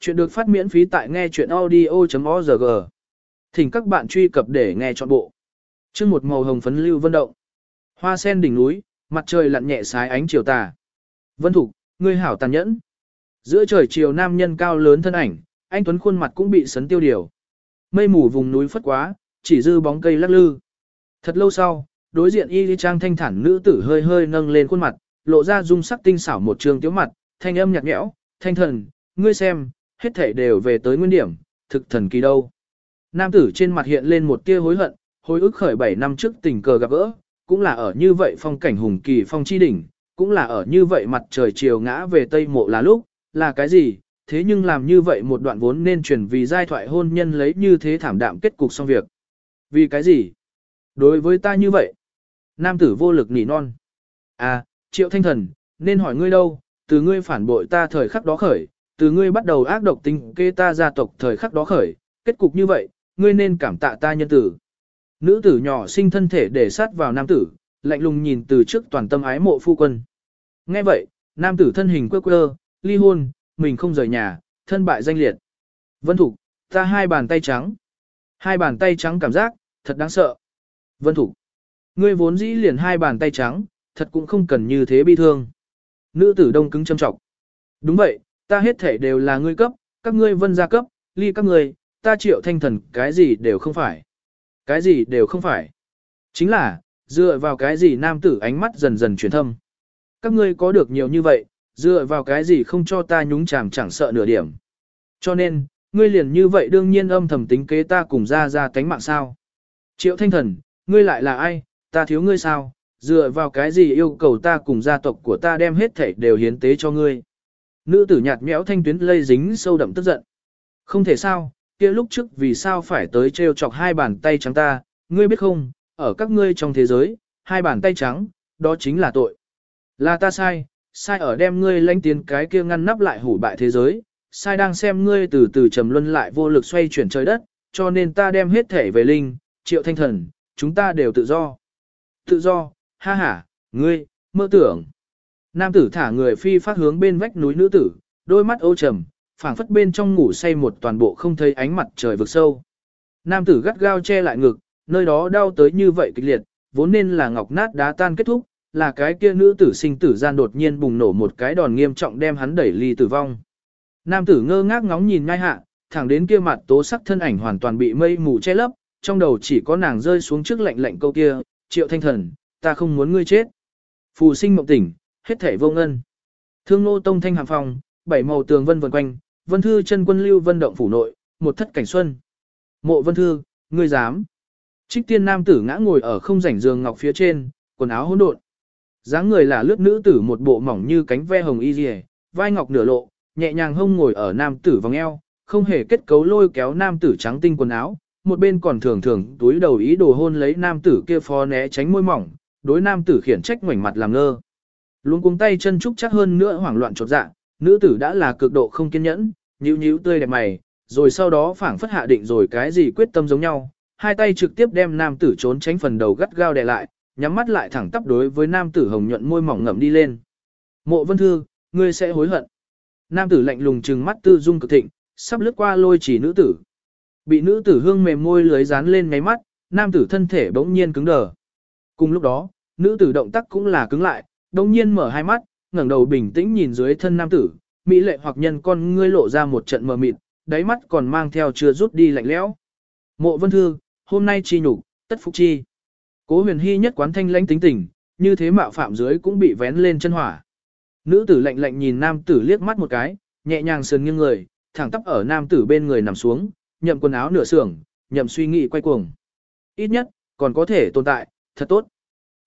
Chuyện được phát miễn phí tại nghe chuyện audio.org. Thỉnh các bạn truy cập để nghe trọn bộ. Chương một màu hồng phấn lưu vân động. Hoa sen đỉnh núi, mặt trời lặn nhẹ sái ánh chiều tà. Vân Thục, ngươi hảo tàn nhẫn. Giữa trời chiều nam nhân cao lớn thân ảnh, anh Tuấn khuôn mặt cũng bị sấn tiêu điều. Mây mù vùng núi phất quá, chỉ dư bóng cây lắc lư. Thật lâu sau, đối diện y trang thanh thản nữ tử hơi hơi nâng lên khuôn mặt, lộ ra dung sắc tinh xảo một trường tiếu mặt, thanh âm nhạt nhẽo, thanh thần, ngươi xem, hết thể đều về tới nguyên điểm, thực thần kỳ đâu. Nam tử trên mặt hiện lên một tia hối hận, hối ức khởi 7 năm trước tình cờ gặp gỡ, cũng là ở như vậy phong cảnh hùng kỳ phong chi đỉnh, cũng là ở như vậy mặt trời chiều ngã về tây mộ là lúc, là cái gì, thế nhưng làm như vậy một đoạn vốn nên truyền vì giai thoại hôn nhân lấy như thế thảm đạm kết cục xong việc. Vì cái gì? Đối với ta như vậy, nam tử vô lực nỉ non. À, triệu thanh thần, nên hỏi ngươi đâu, từ ngươi phản bội ta thời khắc đó khởi, từ ngươi bắt đầu ác độc tính kê ta gia tộc thời khắc đó khởi, kết cục như vậy, ngươi nên cảm tạ ta nhân tử. Nữ tử nhỏ sinh thân thể để sát vào nam tử, lạnh lùng nhìn từ trước toàn tâm ái mộ phu quân. Nghe vậy, nam tử thân hình quơ quơ, ly hôn, mình không rời nhà, thân bại danh liệt. Vân Thục, ta hai bàn tay trắng. Hai bàn tay trắng cảm giác, thật đáng sợ. Vân Thục, ngươi vốn dĩ liền hai bàn tay trắng, thật cũng không cần như thế bi thương. Nữ tử đông cứng châm trọng. Đúng vậy, ta hết thể đều là ngươi cấp, các ngươi vân gia cấp, ly các ngươi, ta triệu thanh thần cái gì đều không phải. Cái gì đều không phải. Chính là, dựa vào cái gì nam tử ánh mắt dần dần chuyển thâm. Các ngươi có được nhiều như vậy, dựa vào cái gì không cho ta nhúng chàm chẳng sợ nửa điểm. Cho nên, ngươi liền như vậy đương nhiên âm thầm tính kế ta cùng ra ra cánh mạng sao. Triệu thanh thần, ngươi lại là ai, ta thiếu ngươi sao, dựa vào cái gì yêu cầu ta cùng gia tộc của ta đem hết thảy đều hiến tế cho ngươi. Nữ tử nhạt nhẽo thanh tuyến lây dính sâu đậm tức giận. Không thể sao, kia lúc trước vì sao phải tới trêu chọc hai bàn tay trắng ta, ngươi biết không, ở các ngươi trong thế giới, hai bàn tay trắng, đó chính là tội. Là ta sai, sai ở đem ngươi lãnh tiến cái kia ngăn nắp lại hủ bại thế giới, sai đang xem ngươi từ từ trầm luân lại vô lực xoay chuyển trời đất, cho nên ta đem hết thể về linh, triệu thanh thần, chúng ta đều tự do. Tự do, ha ha, ngươi, mơ tưởng. Nam tử thả người phi phát hướng bên vách núi nữ tử, đôi mắt ô trầm, phảng phất bên trong ngủ say một toàn bộ không thấy ánh mặt trời vực sâu. Nam tử gắt gao che lại ngực, nơi đó đau tới như vậy kịch liệt, vốn nên là ngọc nát đá tan kết thúc, là cái kia nữ tử sinh tử gian đột nhiên bùng nổ một cái đòn nghiêm trọng đem hắn đẩy ly tử vong. Nam tử ngơ ngác ngóng nhìn ngay hạ, thẳng đến kia mặt tố sắc thân ảnh hoàn toàn bị mây mù che lấp, trong đầu chỉ có nàng rơi xuống trước lạnh lạnh câu kia, triệu thanh thần, ta không muốn ngươi chết. Phù sinh mộng tỉnh, hết thể vô ngân. Thương nô tông thanh hàm phòng, bảy màu tường vân vần quanh, vân thư chân quân lưu vân động phủ nội, một thất cảnh xuân. Mộ vân thư, ngươi dám. Trích tiên nam tử ngã ngồi ở không rảnh giường ngọc phía trên, quần áo hỗn độn. dáng người là lướt nữ tử một bộ mỏng như cánh ve hồng y rìa, vai ngọc nửa lộ, nhẹ nhàng hông ngồi ở nam tử vòng eo, không hề kết cấu lôi kéo nam tử trắng tinh quần áo, một bên còn thường thường túi đầu ý đồ hôn lấy nam tử kia phó né tránh môi mỏng, đối nam tử khiển trách ngoảnh mặt làm ngơ. Luôn cuống tay chân trúc chắc hơn nữa hoảng loạn chột dạ, nữ tử đã là cực độ không kiên nhẫn, nhíu nhíu tươi đẹp mày, rồi sau đó phảng phất hạ định rồi cái gì quyết tâm giống nhau, hai tay trực tiếp đem nam tử trốn tránh phần đầu gắt gao đè lại, nhắm mắt lại thẳng tắp đối với nam tử hồng nhuận môi mỏng ngậm đi lên. Mộ Vân Thư, ngươi sẽ hối hận. Nam tử lạnh lùng trừng mắt tư dung cực thịnh, sắp lướt qua lôi chỉ nữ tử. Bị nữ tử hương mềm môi lưới dán lên ngáy mắt, nam tử thân thể bỗng nhiên cứng đờ. Cùng lúc đó, nữ tử động tác cũng là cứng lại, đông nhiên mở hai mắt, ngẩng đầu bình tĩnh nhìn dưới thân nam tử, mỹ lệ hoặc nhân con ngươi lộ ra một trận mờ mịt, đáy mắt còn mang theo chưa rút đi lạnh lẽo. Mộ Vân Thư, hôm nay chi nhục, tất phục chi. Cố Huyền Hy nhất quán thanh lãnh tính tình, như thế mạo phạm dưới cũng bị vén lên chân hỏa. Nữ tử lạnh lạnh nhìn nam tử liếc mắt một cái, nhẹ nhàng sườn nghiêng người, thẳng tắp ở nam tử bên người nằm xuống, nhậm quần áo nửa sưởng, nhậm suy nghĩ quay cuồng. Ít nhất, còn có thể tồn tại, thật tốt.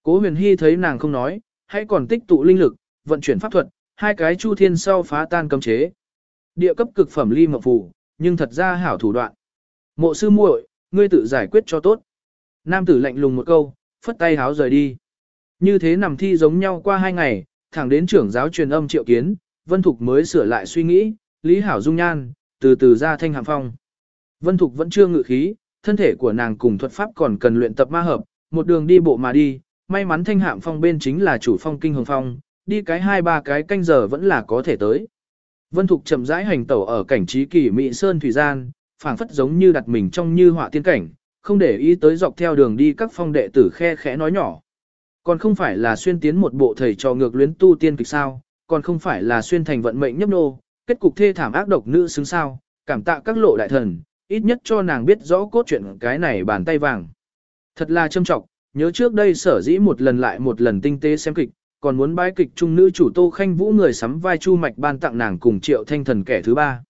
Cố huyền hy thấy nàng không nói, hãy còn tích tụ linh lực, vận chuyển pháp thuật, hai cái chu thiên sau phá tan cấm chế. Địa cấp cực phẩm ly mộng phù, nhưng thật ra hảo thủ đoạn. Mộ sư muội, ngươi tự giải quyết cho tốt. Nam tử lạnh lùng một câu, phất tay háo rời đi. Như thế nằm thi giống nhau qua hai ngày, thẳng đến trưởng giáo truyền âm triệu kiến, Vân Thục mới sửa lại suy nghĩ, Lý Hảo dung nhan, từ từ ra thanh hàm phong. Vân Thục vẫn chưa ngự khí, thân thể của nàng cùng thuật pháp còn cần luyện tập ma hợp, một đường đi bộ mà đi, may mắn thanh hạm phong bên chính là chủ phong kinh hồng phong, đi cái hai ba cái canh giờ vẫn là có thể tới. Vân Thục chậm rãi hành tẩu ở cảnh trí kỳ mỹ sơn thủy gian, phảng phất giống như đặt mình trong như họa tiên cảnh, không để ý tới dọc theo đường đi các phong đệ tử khe khẽ nói nhỏ. Còn không phải là xuyên tiến một bộ thầy trò ngược luyến tu tiên kịch sao, còn không phải là xuyên thành vận mệnh nhấp nô, kết cục thê thảm ác độc nữ xứng sao, cảm tạ các lộ đại thần, ít nhất cho nàng biết rõ cốt truyện cái này bàn tay vàng. Thật là châm trọng, nhớ trước đây sở dĩ một lần lại một lần tinh tế xem kịch, còn muốn bái kịch trung nữ chủ Tô Khanh Vũ người sắm vai Chu Mạch ban tặng nàng cùng Triệu Thanh Thần kẻ thứ ba.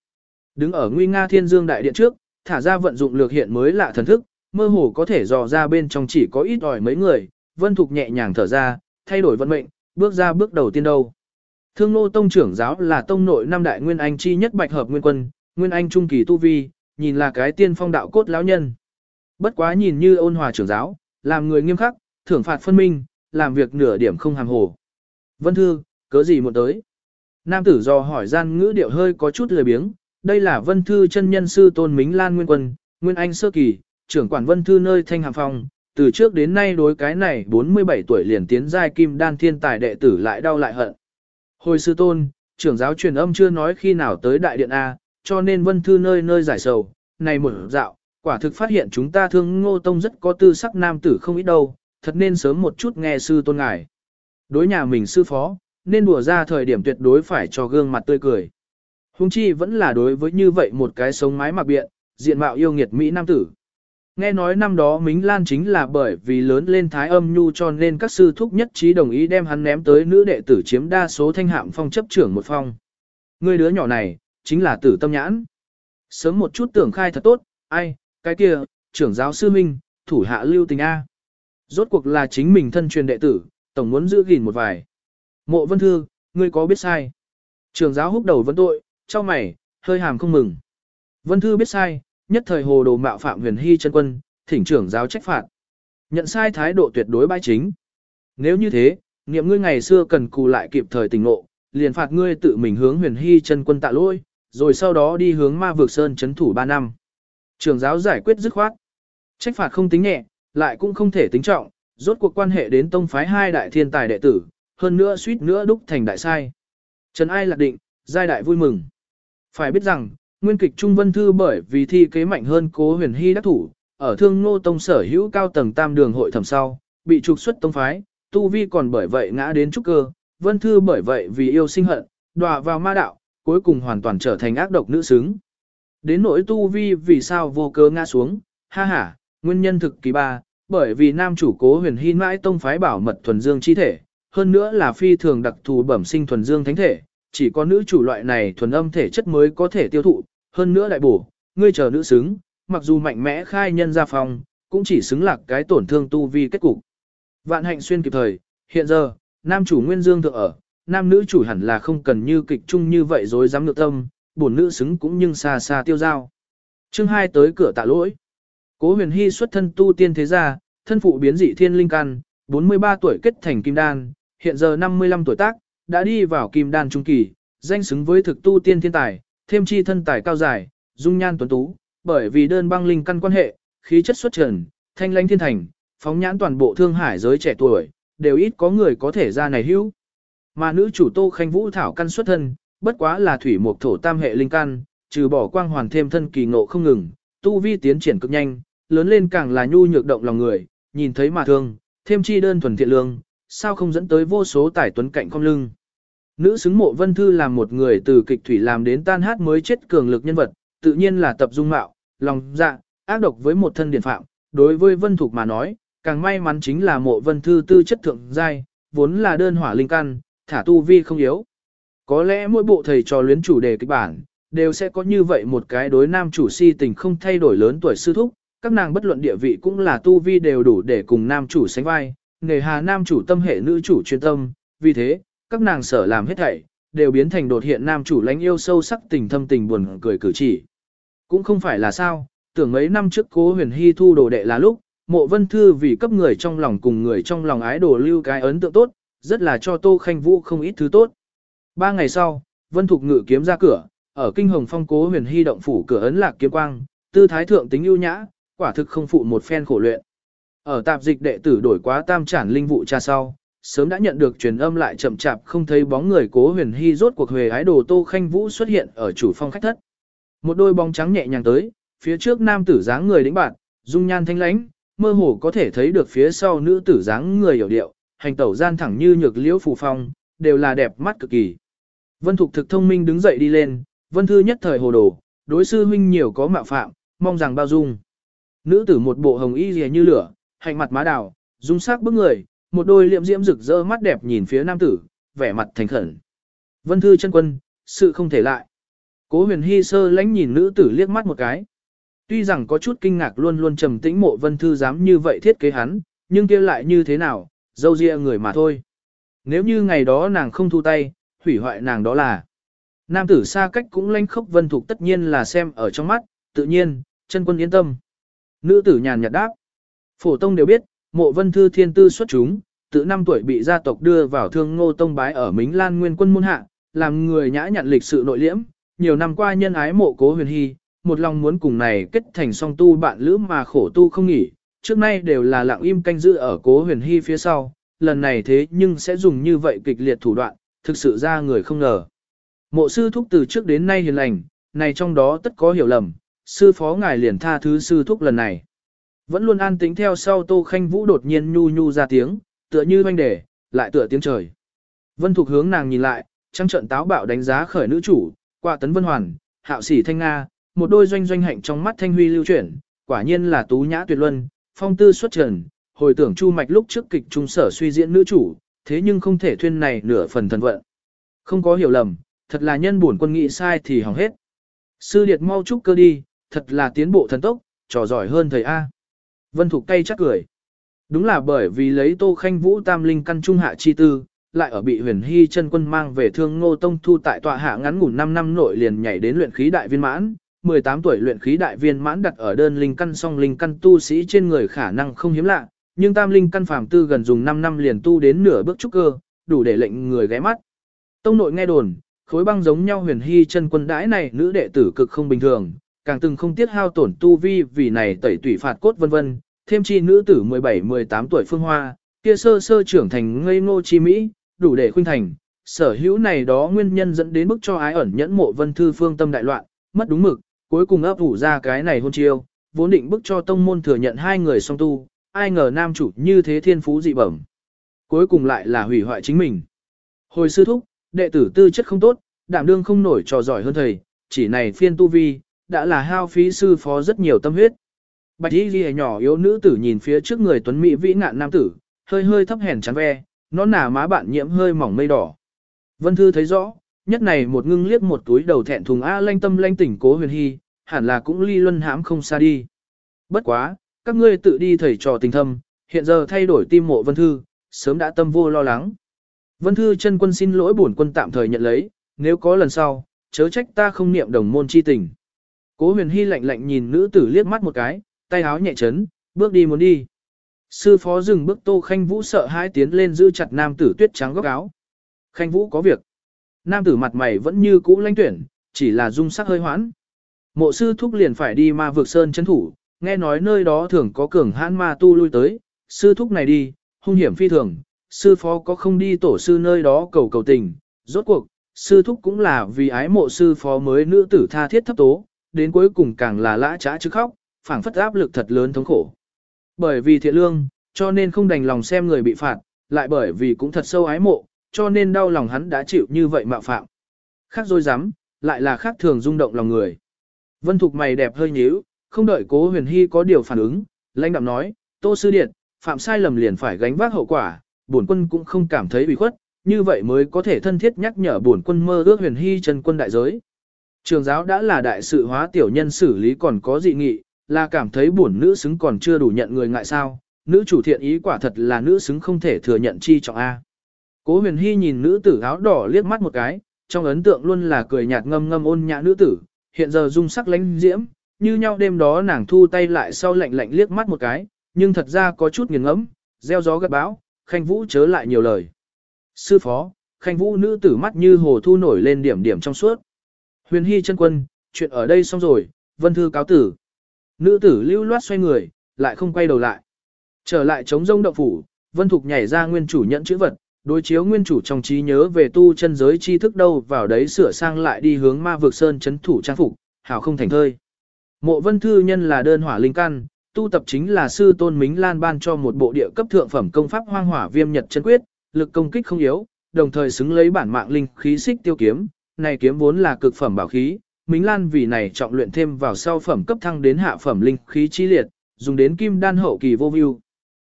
Đứng ở nguy nga thiên dương đại điện trước, thả ra vận dụng lược hiện mới lạ thần thức, mơ hồ có thể dò ra bên trong chỉ có ít ỏi mấy người, Vân Thục nhẹ nhàng thở ra, thay đổi vận mệnh, bước ra bước đầu tiên đâu. Thương Nô Tông trưởng giáo là tông nội năm đại nguyên anh chi nhất bạch hợp nguyên quân, nguyên anh trung kỳ tu vi, nhìn là cái tiên phong đạo cốt lão nhân. Bất quá nhìn như ôn hòa trưởng giáo, làm người nghiêm khắc, thưởng phạt phân minh, làm việc nửa điểm không hàm hồ. Vân Thư, cớ gì một tới? Nam tử do hỏi gian ngữ điệu hơi có chút lười biếng, đây là Vân Thư chân nhân sư Tôn Mính Lan Nguyên Quân, Nguyên Anh Sơ Kỳ, trưởng quản Vân Thư nơi Thanh Hàm Phong, từ trước đến nay đối cái này 47 tuổi liền tiến giai kim đan thiên tài đệ tử lại đau lại hận. Hồi sư Tôn, trưởng giáo truyền âm chưa nói khi nào tới đại điện A, cho nên Vân Thư nơi nơi giải sầu, này một dạo, quả thực phát hiện chúng ta thương ngô tông rất có tư sắc nam tử không ít đâu, thật nên sớm một chút nghe sư tôn ngài. Đối nhà mình sư phó, nên đùa ra thời điểm tuyệt đối phải cho gương mặt tươi cười. Hùng chi vẫn là đối với như vậy một cái sống mái mặc biện, diện mạo yêu nghiệt Mỹ Nam tử. Nghe nói năm đó Mính Lan chính là bởi vì lớn lên thái âm nhu cho nên các sư thúc nhất trí đồng ý đem hắn ném tới nữ đệ tử chiếm đa số thanh hạm phong chấp trưởng một phong. Người đứa nhỏ này, chính là tử tâm nhãn. Sớm một chút tưởng khai thật tốt, ai, cái kia, trưởng giáo sư minh, thủ hạ lưu tình A. Rốt cuộc là chính mình thân truyền đệ tử, tổng muốn giữ gìn một vài. Mộ vân thư, ngươi có biết sai? Trưởng giáo húc đầu vấn tội, cho mày, hơi hàm không mừng. Vân thư biết sai, nhất thời hồ đồ mạo phạm huyền hy chân quân, thỉnh trưởng giáo trách phạt. Nhận sai thái độ tuyệt đối bãi chính. Nếu như thế, niệm ngươi ngày xưa cần cù lại kịp thời tình ngộ, liền phạt ngươi tự mình hướng huyền hy chân quân tạ lỗi, rồi sau đó đi hướng ma vực sơn chấn thủ 3 năm. Trưởng giáo giải quyết dứt khoát. Trách phạt không tính nhẹ, lại cũng không thể tính trọng, rốt cuộc quan hệ đến tông phái hai đại thiên tài đệ tử, hơn nữa suýt nữa đúc thành đại sai. Trần Ai lạc định, giai đại vui mừng. Phải biết rằng, nguyên kịch Trung Vân Thư bởi vì thi kế mạnh hơn cố huyền hy đắc thủ, ở thương ngô tông sở hữu cao tầng tam đường hội thẩm sau, bị trục xuất tông phái, tu vi còn bởi vậy ngã đến trúc cơ, Vân Thư bởi vậy vì yêu sinh hận, đọa vào ma đạo, cuối cùng hoàn toàn trở thành ác độc nữ xứng. Đến nỗi tu vi vì sao vô cớ ngã xuống, ha ha, nguyên nhân thực kỳ ba, bởi vì nam chủ cố huyền hy mãi tông phái bảo mật thuần dương chi thể, hơn nữa là phi thường đặc thù bẩm sinh thuần dương thánh thể, chỉ có nữ chủ loại này thuần âm thể chất mới có thể tiêu thụ, hơn nữa đại bổ, ngươi chờ nữ xứng, mặc dù mạnh mẽ khai nhân ra phòng, cũng chỉ xứng lạc cái tổn thương tu vi kết cục. Vạn hạnh xuyên kịp thời, hiện giờ, nam chủ nguyên dương thượng ở, nam nữ chủ hẳn là không cần như kịch chung như vậy rồi dám ngược tâm, bổn nữ xứng cũng nhưng xa xa tiêu giao. Chương 2 tới cửa tạ lỗi. Cố huyền hy xuất thân tu tiên thế gia, thân phụ biến dị thiên linh căn, 43 tuổi kết thành kim đan, hiện giờ 55 tuổi tác, đã đi vào kim đan trung kỳ, danh xứng với thực tu tiên thiên tài, thêm chi thân tài cao dài, dung nhan tuấn tú, bởi vì đơn băng linh căn quan hệ, khí chất xuất trần, thanh lãnh thiên thành, phóng nhãn toàn bộ thương hải giới trẻ tuổi, đều ít có người có thể ra này hữu. Mà nữ chủ Tô Khanh Vũ thảo căn xuất thân, bất quá là thủy mục thổ tam hệ linh căn, trừ bỏ quang hoàn thêm thân kỳ ngộ không ngừng, tu vi tiến triển cực nhanh, lớn lên càng là nhu nhược động lòng người, nhìn thấy mà thương, thêm chi đơn thuần thiện lương, sao không dẫn tới vô số tài tuấn cạnh không lưng. Nữ xứng mộ vân thư làm một người từ kịch thủy làm đến tan hát mới chết cường lực nhân vật, tự nhiên là tập dung mạo, lòng dạ, ác độc với một thân điển phạm. Đối với vân thục mà nói, càng may mắn chính là mộ vân thư tư chất thượng giai, vốn là đơn hỏa linh căn, thả tu vi không yếu. Có lẽ mỗi bộ thầy trò luyến chủ đề kịch bản, đều sẽ có như vậy một cái đối nam chủ si tình không thay đổi lớn tuổi sư thúc, các nàng bất luận địa vị cũng là tu vi đều đủ để cùng nam chủ sánh vai, nghề hà nam chủ tâm hệ nữ chủ chuyên tâm, vì thế, các nàng sở làm hết thảy, đều biến thành đột hiện nam chủ lãnh yêu sâu sắc tình thâm tình buồn cười cử chỉ. Cũng không phải là sao, tưởng mấy năm trước cố huyền hy thu đồ đệ là lúc, mộ vân thư vì cấp người trong lòng cùng người trong lòng ái đồ lưu cái ấn tượng tốt, rất là cho tô khanh vũ không ít thứ tốt. Ba ngày sau, vân thục ngự kiếm ra cửa, ở kinh hồng phong cố huyền hy động phủ cửa ấn lạc kiếm quang, tư thái thượng tính ưu nhã, quả thực không phụ một phen khổ luyện. Ở tạp dịch đệ tử đổi quá tam trản linh vụ cha sau, sớm đã nhận được truyền âm lại chậm chạp không thấy bóng người cố huyền hy rốt cuộc huề ái đồ tô khanh vũ xuất hiện ở chủ phong khách thất. Một đôi bóng trắng nhẹ nhàng tới, phía trước nam tử dáng người đĩnh bạn, dung nhan thanh lãnh, mơ hồ có thể thấy được phía sau nữ tử dáng người hiểu điệu, hành tẩu gian thẳng như nhược liễu phù phong, đều là đẹp mắt cực kỳ. Vân Thục thực thông minh đứng dậy đi lên, Vân Thư nhất thời hồ đồ, đối sư huynh nhiều có mạo phạm, mong rằng bao dung. Nữ tử một bộ hồng y rìa như lửa, hạnh mặt má đào, dung sắc bức người, một đôi liệm diễm rực rỡ mắt đẹp nhìn phía nam tử, vẻ mặt thành khẩn. Vân Thư chân quân, sự không thể lại. Cố huyền hy sơ lánh nhìn nữ tử liếc mắt một cái. Tuy rằng có chút kinh ngạc luôn luôn trầm tĩnh mộ Vân Thư dám như vậy thiết kế hắn, nhưng kia lại như thế nào, dâu ria người mà thôi. Nếu như ngày đó nàng không thu tay, hủy hoại nàng đó là. Nam tử xa cách cũng lanh khốc Vân Thục tất nhiên là xem ở trong mắt, tự nhiên, chân quân yên tâm. Nữ tử nhàn nhạt đáp. Phổ tông đều biết, mộ vân thư thiên tư xuất chúng, tự năm tuổi bị gia tộc đưa vào thương ngô tông bái ở Mính Lan Nguyên quân môn hạ, làm người nhã nhận lịch sự nội liễm, nhiều năm qua nhân ái mộ cố huyền hy, một lòng muốn cùng này kết thành song tu bạn lữ mà khổ tu không nghỉ, trước nay đều là lặng im canh giữ ở cố huyền hy phía sau, lần này thế nhưng sẽ dùng như vậy kịch liệt thủ đoạn, thực sự ra người không ngờ. Mộ sư thúc từ trước đến nay hiền lành, này trong đó tất có hiểu lầm, sư phó ngài liền tha thứ sư thúc lần này. Vẫn luôn an tính theo sau Tô Khanh Vũ đột nhiên nhu nhu ra tiếng, tựa như banh đề, lại tựa tiếng trời. Vân Thục hướng nàng nhìn lại, trăng trận táo bạo đánh giá khởi nữ chủ, qua tấn vân hoàn, hạo sỉ thanh nga, một đôi doanh doanh hạnh trong mắt thanh huy lưu chuyển, quả nhiên là tú nhã tuyệt luân, phong tư xuất trần, hồi tưởng chu mạch lúc trước kịch trung sở suy diễn nữ chủ, thế nhưng không thể thuyên này nửa phần thần vận. Không có hiểu lầm, thật là nhân buồn quân nghĩ sai thì hỏng hết. Sư điệt mau chúc cơ đi, thật là tiến bộ thần tốc, trò giỏi hơn thầy A. Vân Thục cay chắc cười. Đúng là bởi vì lấy Tô Khanh Vũ Tam Linh căn trung hạ chi tư, lại ở bị huyền hy chân quân mang về thương ngô tông thu tại tọa hạ ngắn ngủn 5 năm nội liền nhảy đến luyện khí đại viên mãn. 18 tuổi luyện khí đại viên mãn đặt ở đơn linh căn song linh căn tu sĩ trên người khả năng không hiếm lạ, nhưng tam linh căn phàm tư gần dùng 5 năm liền tu đến nửa bước trúc cơ, đủ để lệnh người ghé mắt. Tông nội nghe đồn, khối băng giống nhau huyền hy chân quân đãi này nữ đệ tử cực không bình thường, càng từng không tiết hao tổn tu vi vì này tẩy tủy phạt cốt vân vân, thêm chi nữ tử 17-18 tuổi phương hoa, kia sơ sơ trưởng thành ngây ngô chi mỹ, đủ để khuynh thành, sở hữu này đó nguyên nhân dẫn đến bức cho ái ẩn nhẫn mộ vân thư phương tâm đại loạn, mất đúng mực, cuối cùng ấp ủ ra cái này hôn chiêu, vốn định bức cho tông môn thừa nhận hai người song tu, ai ngờ nam chủ như thế thiên phú dị bẩm. Cuối cùng lại là hủy hoại chính mình. Hồi sư thúc, đệ tử tư chất không tốt, đảm đương không nổi trò giỏi hơn thầy, chỉ này phiên tu vi, đã là hao phí sư phó rất nhiều tâm huyết. Bạch y ghi nhỏ yếu nữ tử nhìn phía trước người tuấn mỹ vĩ nạn nam tử, hơi hơi thấp hèn chắn ve, nó nả má bạn nhiễm hơi mỏng mây đỏ. Vân Thư thấy rõ, nhất này một ngưng liếc một túi đầu thẹn thùng A lanh tâm lanh tỉnh cố huyền hy, hẳn là cũng ly luân hãm không xa đi. Bất quá, các ngươi tự đi thầy trò tình thâm, hiện giờ thay đổi tim mộ Vân Thư, sớm đã tâm vô lo lắng. Vân Thư chân quân xin lỗi bổn quân tạm thời nhận lấy, nếu có lần sau, chớ trách ta không niệm đồng môn chi tình. Cố huyền hy lạnh lạnh nhìn nữ tử liếc mắt một cái, tay áo nhẹ chấn, bước đi muốn đi. Sư phó dừng bước tô khanh vũ sợ hãi tiến lên giữ chặt nam tử tuyết trắng góc áo. Khanh vũ có việc. Nam tử mặt mày vẫn như cũ lãnh tuyển, chỉ là dung sắc hơi hoãn. Mộ sư thúc liền phải đi ma vượt sơn chấn thủ, nghe nói nơi đó thường có cường hãn ma tu lui tới, sư thúc này đi, hung hiểm phi thường, sư phó có không đi tổ sư nơi đó cầu cầu tình, rốt cuộc, sư thúc cũng là vì ái mộ sư phó mới nữ tử tha thiết thấp tố, đến cuối cùng càng là lã trá chứ khóc, phảng phất áp lực thật lớn thống khổ. Bởi vì thiện lương, cho nên không đành lòng xem người bị phạt, lại bởi vì cũng thật sâu ái mộ, cho nên đau lòng hắn đã chịu như vậy mạo phạm. Khác dối rắm lại là khác thường rung động lòng người. Vân Thục mày đẹp hơi nhíu, không đợi cố huyền hy có điều phản ứng, lãnh đạm nói, tô sư điện, phạm sai lầm liền phải gánh vác hậu quả, bổn quân cũng không cảm thấy bị khuất, như vậy mới có thể thân thiết nhắc nhở bổn quân mơ ước huyền hy chân quân đại giới. Trường giáo đã là đại sự hóa tiểu nhân xử lý còn có dị nghị, là cảm thấy bổn nữ xứng còn chưa đủ nhận người ngại sao, nữ chủ thiện ý quả thật là nữ xứng không thể thừa nhận chi trọng A. Cố huyền hy nhìn nữ tử áo đỏ liếc mắt một cái, trong ấn tượng luôn là cười nhạt ngâm ngâm ôn nhã nữ tử, hiện giờ dung sắc lánh diễm, như nhau đêm đó nàng thu tay lại sau lạnh lạnh liếc mắt một cái, nhưng thật ra có chút nghiền ngẫm, gieo gió gặt bão, khanh vũ chớ lại nhiều lời. Sư phó, khanh vũ nữ tử mắt như hồ thu nổi lên điểm điểm trong suốt. Huyền hy chân quân, chuyện ở đây xong rồi, vân thư cáo tử. Nữ tử lưu loát xoay người, lại không quay đầu lại. Trở lại chống rông động phủ, Vân Thục nhảy ra nguyên chủ nhận chữ vật, đối chiếu nguyên chủ trong trí nhớ về tu chân giới tri thức đâu vào đấy sửa sang lại đi hướng ma vực sơn chấn thủ trang phục, hảo không thành thơi. Mộ Vân Thư nhân là đơn hỏa linh căn, tu tập chính là sư tôn Mính Lan ban cho một bộ địa cấp thượng phẩm công pháp hoang hỏa viêm nhật chân quyết, lực công kích không yếu, đồng thời xứng lấy bản mạng linh khí xích tiêu kiếm, này kiếm vốn là cực phẩm bảo khí, Mính Lan vì này trọng luyện thêm vào sau phẩm cấp thăng đến hạ phẩm linh khí chi liệt, dùng đến kim đan hậu kỳ vô view.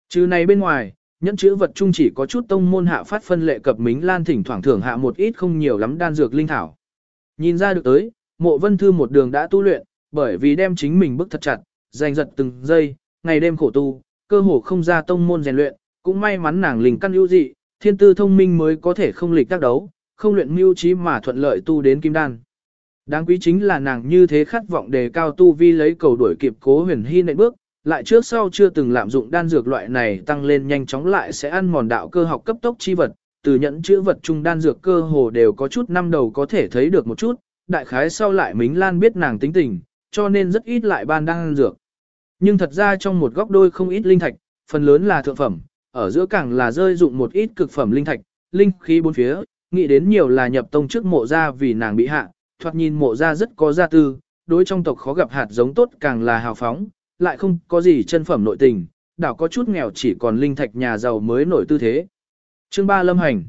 Trừ này bên ngoài, nhẫn chữ vật chung chỉ có chút tông môn hạ phát phân lệ cập Mính Lan thỉnh thoảng thưởng hạ một ít không nhiều lắm đan dược linh thảo. Nhìn ra được tới, mộ vân thư một đường đã tu luyện, bởi vì đem chính mình bức thật chặt, giành giật từng giây, ngày đêm khổ tu, cơ hồ không ra tông môn rèn luyện, cũng may mắn nàng linh căn ưu dị, thiên tư thông minh mới có thể không lịch tác đấu, không luyện mưu trí mà thuận lợi tu đến kim đan. Đáng quý chính là nàng như thế khát vọng đề cao tu vi lấy cầu đuổi kịp cố huyền hy nệ bước, lại trước sau chưa từng lạm dụng đan dược loại này tăng lên nhanh chóng lại sẽ ăn mòn đạo cơ học cấp tốc chi vật, từ nhẫn chữ vật chung đan dược cơ hồ đều có chút năm đầu có thể thấy được một chút, đại khái sau lại Mính Lan biết nàng tính tình, cho nên rất ít lại ban đan dược. Nhưng thật ra trong một góc đôi không ít linh thạch, phần lớn là thượng phẩm, ở giữa càng là rơi dụng một ít cực phẩm linh thạch, linh khí bốn phía, nghĩ đến nhiều là nhập tông trước mộ ra vì nàng bị hạ, thoạt nhìn mộ ra rất có gia tư, đối trong tộc khó gặp hạt giống tốt càng là hào phóng, lại không có gì chân phẩm nội tình, đảo có chút nghèo chỉ còn linh thạch nhà giàu mới nổi tư thế. Chương 3 Lâm Hành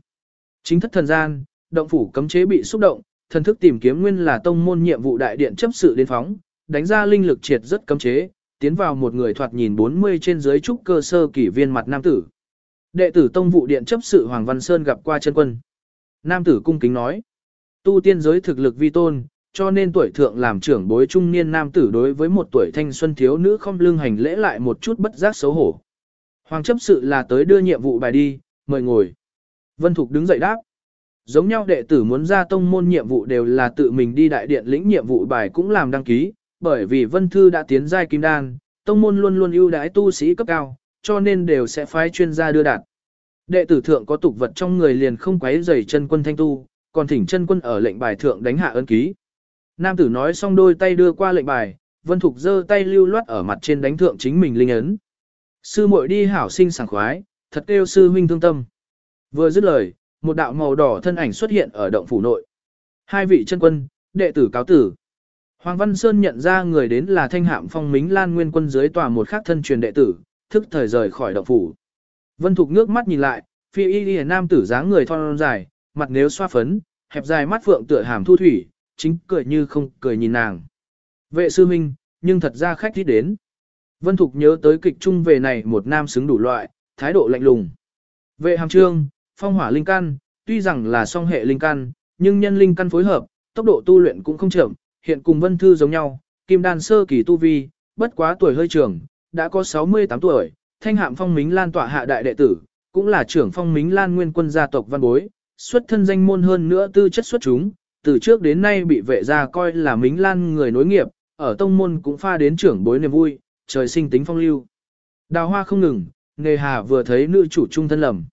Chính thất thần gian, động phủ cấm chế bị xúc động, thần thức tìm kiếm nguyên là tông môn nhiệm vụ đại điện chấp sự đến phóng, đánh ra linh lực triệt rất cấm chế, tiến vào một người thoạt nhìn 40 trên dưới trúc cơ sơ kỷ viên mặt nam tử. Đệ tử tông vụ điện chấp sự Hoàng Văn Sơn gặp qua chân quân. Nam tử cung kính nói, tu tiên giới thực lực vi tôn, cho nên tuổi thượng làm trưởng bối trung niên nam tử đối với một tuổi thanh xuân thiếu nữ không lưng hành lễ lại một chút bất giác xấu hổ. Hoàng chấp sự là tới đưa nhiệm vụ bài đi, mời ngồi. Vân Thục đứng dậy đáp. Giống nhau đệ tử muốn ra tông môn nhiệm vụ đều là tự mình đi đại điện lĩnh nhiệm vụ bài cũng làm đăng ký, bởi vì Vân Thư đã tiến giai kim đan, tông môn luôn luôn ưu đãi tu sĩ cấp cao, cho nên đều sẽ phái chuyên gia đưa đạt. Đệ tử thượng có tục vật trong người liền không quấy rầy chân quân thanh tu, còn thỉnh chân quân ở lệnh bài thượng đánh hạ ấn ký. Nam tử nói xong đôi tay đưa qua lệnh bài, Vân Thục giơ tay lưu loát ở mặt trên đánh thượng chính mình linh ấn. Sư muội đi hảo sinh sảng khoái, thật kêu sư huynh thương tâm. Vừa dứt lời, một đạo màu đỏ thân ảnh xuất hiện ở động phủ nội. Hai vị chân quân, đệ tử cáo tử. Hoàng Văn Sơn nhận ra người đến là thanh hạm phong mính lan nguyên quân dưới tòa một khác thân truyền đệ tử, thức thời rời khỏi động phủ. Vân Thục nước mắt nhìn lại, phi y y nam tử dáng người thon dài, mặt nếu xoa phấn, hẹp dài mắt phượng tựa hàm thu thủy, chính cười như không cười nhìn nàng. Vệ sư minh, nhưng thật ra khách thích đến. Vân Thục nhớ tới kịch trung về này một nam xứng đủ loại, thái độ lạnh lùng. Vệ hàm trương, phong hỏa linh căn, tuy rằng là song hệ linh căn, nhưng nhân linh căn phối hợp, tốc độ tu luyện cũng không chậm, hiện cùng Vân Thư giống nhau, kim đan sơ kỳ tu vi, bất quá tuổi hơi trưởng, đã có 68 tuổi, thanh hạm phong mính lan tọa hạ đại đệ tử, cũng là trưởng phong mính lan nguyên quân gia tộc văn bối, xuất thân danh môn hơn nữa tư chất xuất chúng, từ trước đến nay bị vệ gia coi là mính lan người nối nghiệp, ở tông môn cũng pha đến trưởng bối niềm vui, trời sinh tính phong lưu. Đào hoa không ngừng, nghề hà vừa thấy nữ chủ trung thân lầm.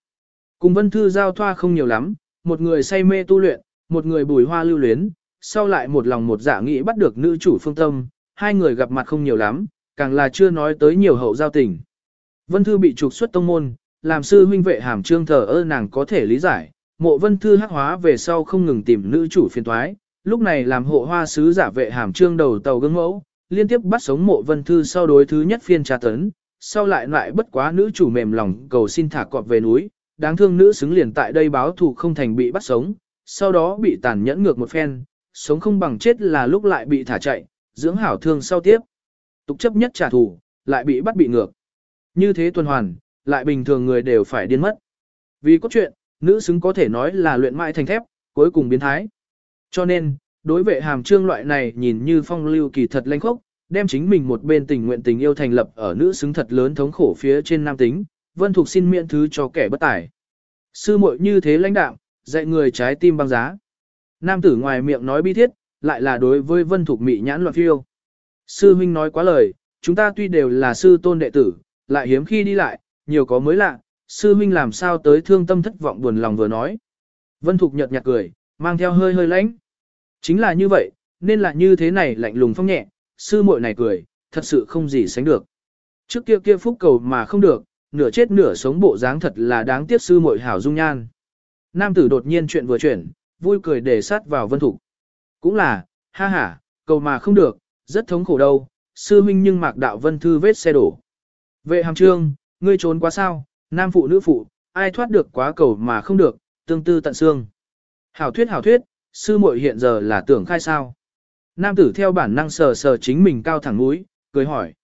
Cùng vân thư giao thoa không nhiều lắm, một người say mê tu luyện, một người bùi hoa lưu luyến, sau lại một lòng một dạ nghĩ bắt được nữ chủ phương tâm, hai người gặp mặt không nhiều lắm, càng là chưa nói tới nhiều hậu giao tình. Vân Thư bị trục xuất tông môn, làm sư huynh vệ hàm trương thờ ơ nàng có thể lý giải, mộ Vân Thư hắc hóa về sau không ngừng tìm nữ chủ phiền thoái, lúc này làm hộ hoa sứ giả vệ hàm trương đầu tàu gương mẫu, liên tiếp bắt sống mộ Vân Thư sau đối thứ nhất phiên tra tấn, sau lại lại bất quá nữ chủ mềm lòng cầu xin thả cọp về núi, đáng thương nữ xứng liền tại đây báo thù không thành bị bắt sống, sau đó bị tàn nhẫn ngược một phen, sống không bằng chết là lúc lại bị thả chạy, dưỡng hảo thương sau tiếp. Tục chấp nhất trả thù, lại bị bắt bị ngược. Như thế tuần hoàn, lại bình thường người đều phải điên mất. Vì có chuyện, nữ xứng có thể nói là luyện mãi thành thép, cuối cùng biến thái. Cho nên, đối vệ hàm trương loại này nhìn như phong lưu kỳ thật lanh khốc, đem chính mình một bên tình nguyện tình yêu thành lập ở nữ xứng thật lớn thống khổ phía trên nam tính, vân thuộc xin miễn thứ cho kẻ bất tài. Sư muội như thế lãnh đạo, dạy người trái tim băng giá. Nam tử ngoài miệng nói bi thiết, lại là đối với vân thuộc mị nhãn loạn phiêu. Sư huynh nói quá lời, chúng ta tuy đều là sư tôn đệ tử, lại hiếm khi đi lại, nhiều có mới lạ, sư huynh làm sao tới thương tâm thất vọng buồn lòng vừa nói. Vân Thục nhợt nhạt cười, mang theo hơi hơi lãnh. Chính là như vậy, nên là như thế này lạnh lùng phong nhẹ, sư muội này cười, thật sự không gì sánh được. Trước kia kia phúc cầu mà không được, nửa chết nửa sống bộ dáng thật là đáng tiếc sư muội hảo dung nhan. Nam tử đột nhiên chuyện vừa chuyển, vui cười để sát vào vân thục. Cũng là, ha ha, cầu mà không được, rất thống khổ đâu, sư huynh nhưng mạc đạo vân thư vết xe đổ. Vệ hàm trương, ngươi trốn quá sao, nam phụ nữ phụ, ai thoát được quá cầu mà không được, tương tư tận xương. Hảo thuyết hảo thuyết, sư muội hiện giờ là tưởng khai sao. Nam tử theo bản năng sờ sờ chính mình cao thẳng mũi, cười hỏi.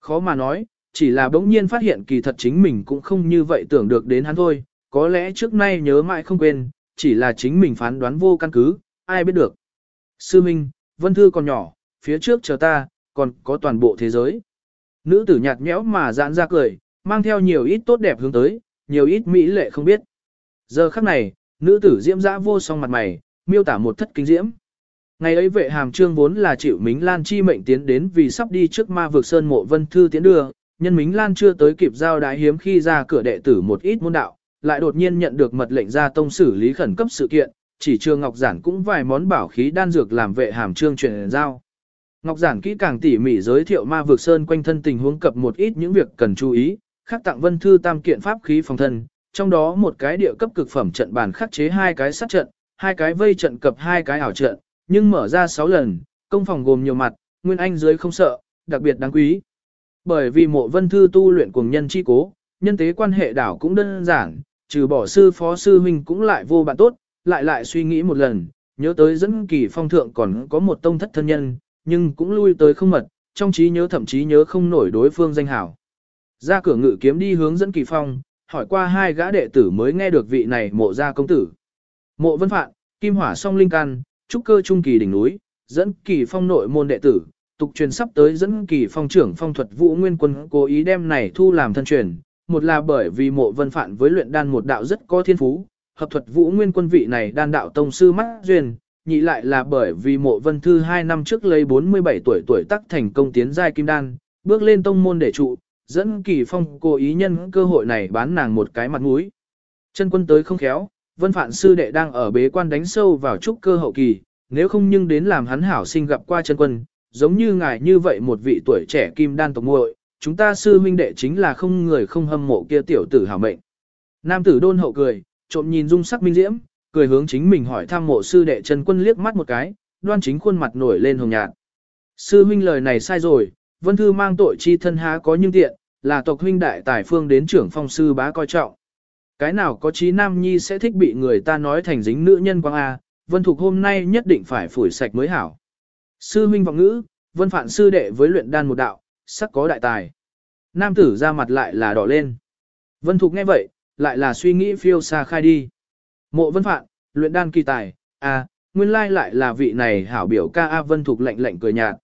Khó mà nói, chỉ là bỗng nhiên phát hiện kỳ thật chính mình cũng không như vậy tưởng được đến hắn thôi, có lẽ trước nay nhớ mãi không quên, chỉ là chính mình phán đoán vô căn cứ, ai biết được. Sư Minh, Vân Thư còn nhỏ, phía trước chờ ta, còn có toàn bộ thế giới. Nữ tử nhạt nhẽo mà giãn ra cười, mang theo nhiều ít tốt đẹp hướng tới, nhiều ít mỹ lệ không biết. Giờ khắc này, nữ tử diễm dã vô song mặt mày, miêu tả một thất kinh diễm. Ngày ấy vệ hàm trương vốn là chịu Mính Lan chi mệnh tiến đến vì sắp đi trước ma vực sơn mộ vân thư tiến đưa, nhân Mính Lan chưa tới kịp giao đái hiếm khi ra cửa đệ tử một ít môn đạo, lại đột nhiên nhận được mật lệnh ra tông xử lý khẩn cấp sự kiện, chỉ trương Ngọc Giản cũng vài món bảo khí đan dược làm vệ hàm trương truyền giao. Ngọc Giản kỹ càng tỉ mỉ giới thiệu ma vực sơn quanh thân tình huống cập một ít những việc cần chú ý, khắc tặng vân thư tam kiện pháp khí phòng thân, trong đó một cái địa cấp cực phẩm trận bàn khắc chế hai cái sát trận, hai cái vây trận cập hai cái ảo trận, nhưng mở ra 6 lần, công phòng gồm nhiều mặt, nguyên anh dưới không sợ, đặc biệt đáng quý. Bởi vì mộ vân thư tu luyện cùng nhân chi cố, nhân tế quan hệ đảo cũng đơn giản, trừ bỏ sư phó sư huynh cũng lại vô bạn tốt, lại lại suy nghĩ một lần, nhớ tới dẫn kỳ phong thượng còn có một tông thất thân nhân, nhưng cũng lui tới không mật, trong trí nhớ thậm chí nhớ không nổi đối phương danh hảo. Ra cửa ngự kiếm đi hướng dẫn kỳ phong, hỏi qua hai gã đệ tử mới nghe được vị này mộ gia công tử. Mộ vân phạn, kim hỏa song linh can, trúc cơ trung kỳ đỉnh núi, dẫn kỳ phong nội môn đệ tử, tục truyền sắp tới dẫn kỳ phong trưởng phong thuật vũ nguyên quân cố ý đem này thu làm thân truyền, một là bởi vì mộ vân phản với luyện đan một đạo rất có thiên phú, hợp thuật vũ nguyên quân vị này đan đạo tông sư mắt duyên, nhị lại là bởi vì mộ vân thư 2 năm trước lấy 47 tuổi tuổi tác thành công tiến giai kim đan, bước lên tông môn để trụ, dẫn kỳ phong cố ý nhân cơ hội này bán nàng một cái mặt mũi. Chân quân tới không khéo, vân phản sư đệ đang ở bế quan đánh sâu vào trúc cơ hậu kỳ, nếu không nhưng đến làm hắn hảo sinh gặp qua chân quân, giống như ngài như vậy một vị tuổi trẻ kim đan tộc muội, chúng ta sư huynh đệ chính là không người không hâm mộ kia tiểu tử hảo mệnh. Nam tử đôn hậu cười, trộm nhìn dung sắc minh diễm, cười hướng chính mình hỏi thăm mộ sư đệ trần quân liếc mắt một cái, đoan chính khuôn mặt nổi lên hồng nhạt. Sư huynh lời này sai rồi, vân thư mang tội chi thân há có nhưng tiện, là tộc huynh đại tài phương đến trưởng phong sư bá coi trọng. Cái nào có trí nam nhi sẽ thích bị người ta nói thành dính nữ nhân quang A, vân thục hôm nay nhất định phải phủi sạch mới hảo. Sư huynh vọng ngữ, vân phạn sư đệ với luyện đan một đạo, sắc có đại tài. Nam tử ra mặt lại là đỏ lên. Vân thục nghe vậy, lại là suy nghĩ phiêu xa khai đi. Mộ vân phạn, luyện đan kỳ tài, à, nguyên lai lại là vị này hảo biểu ca A vân thục lạnh lạnh cười nhạt.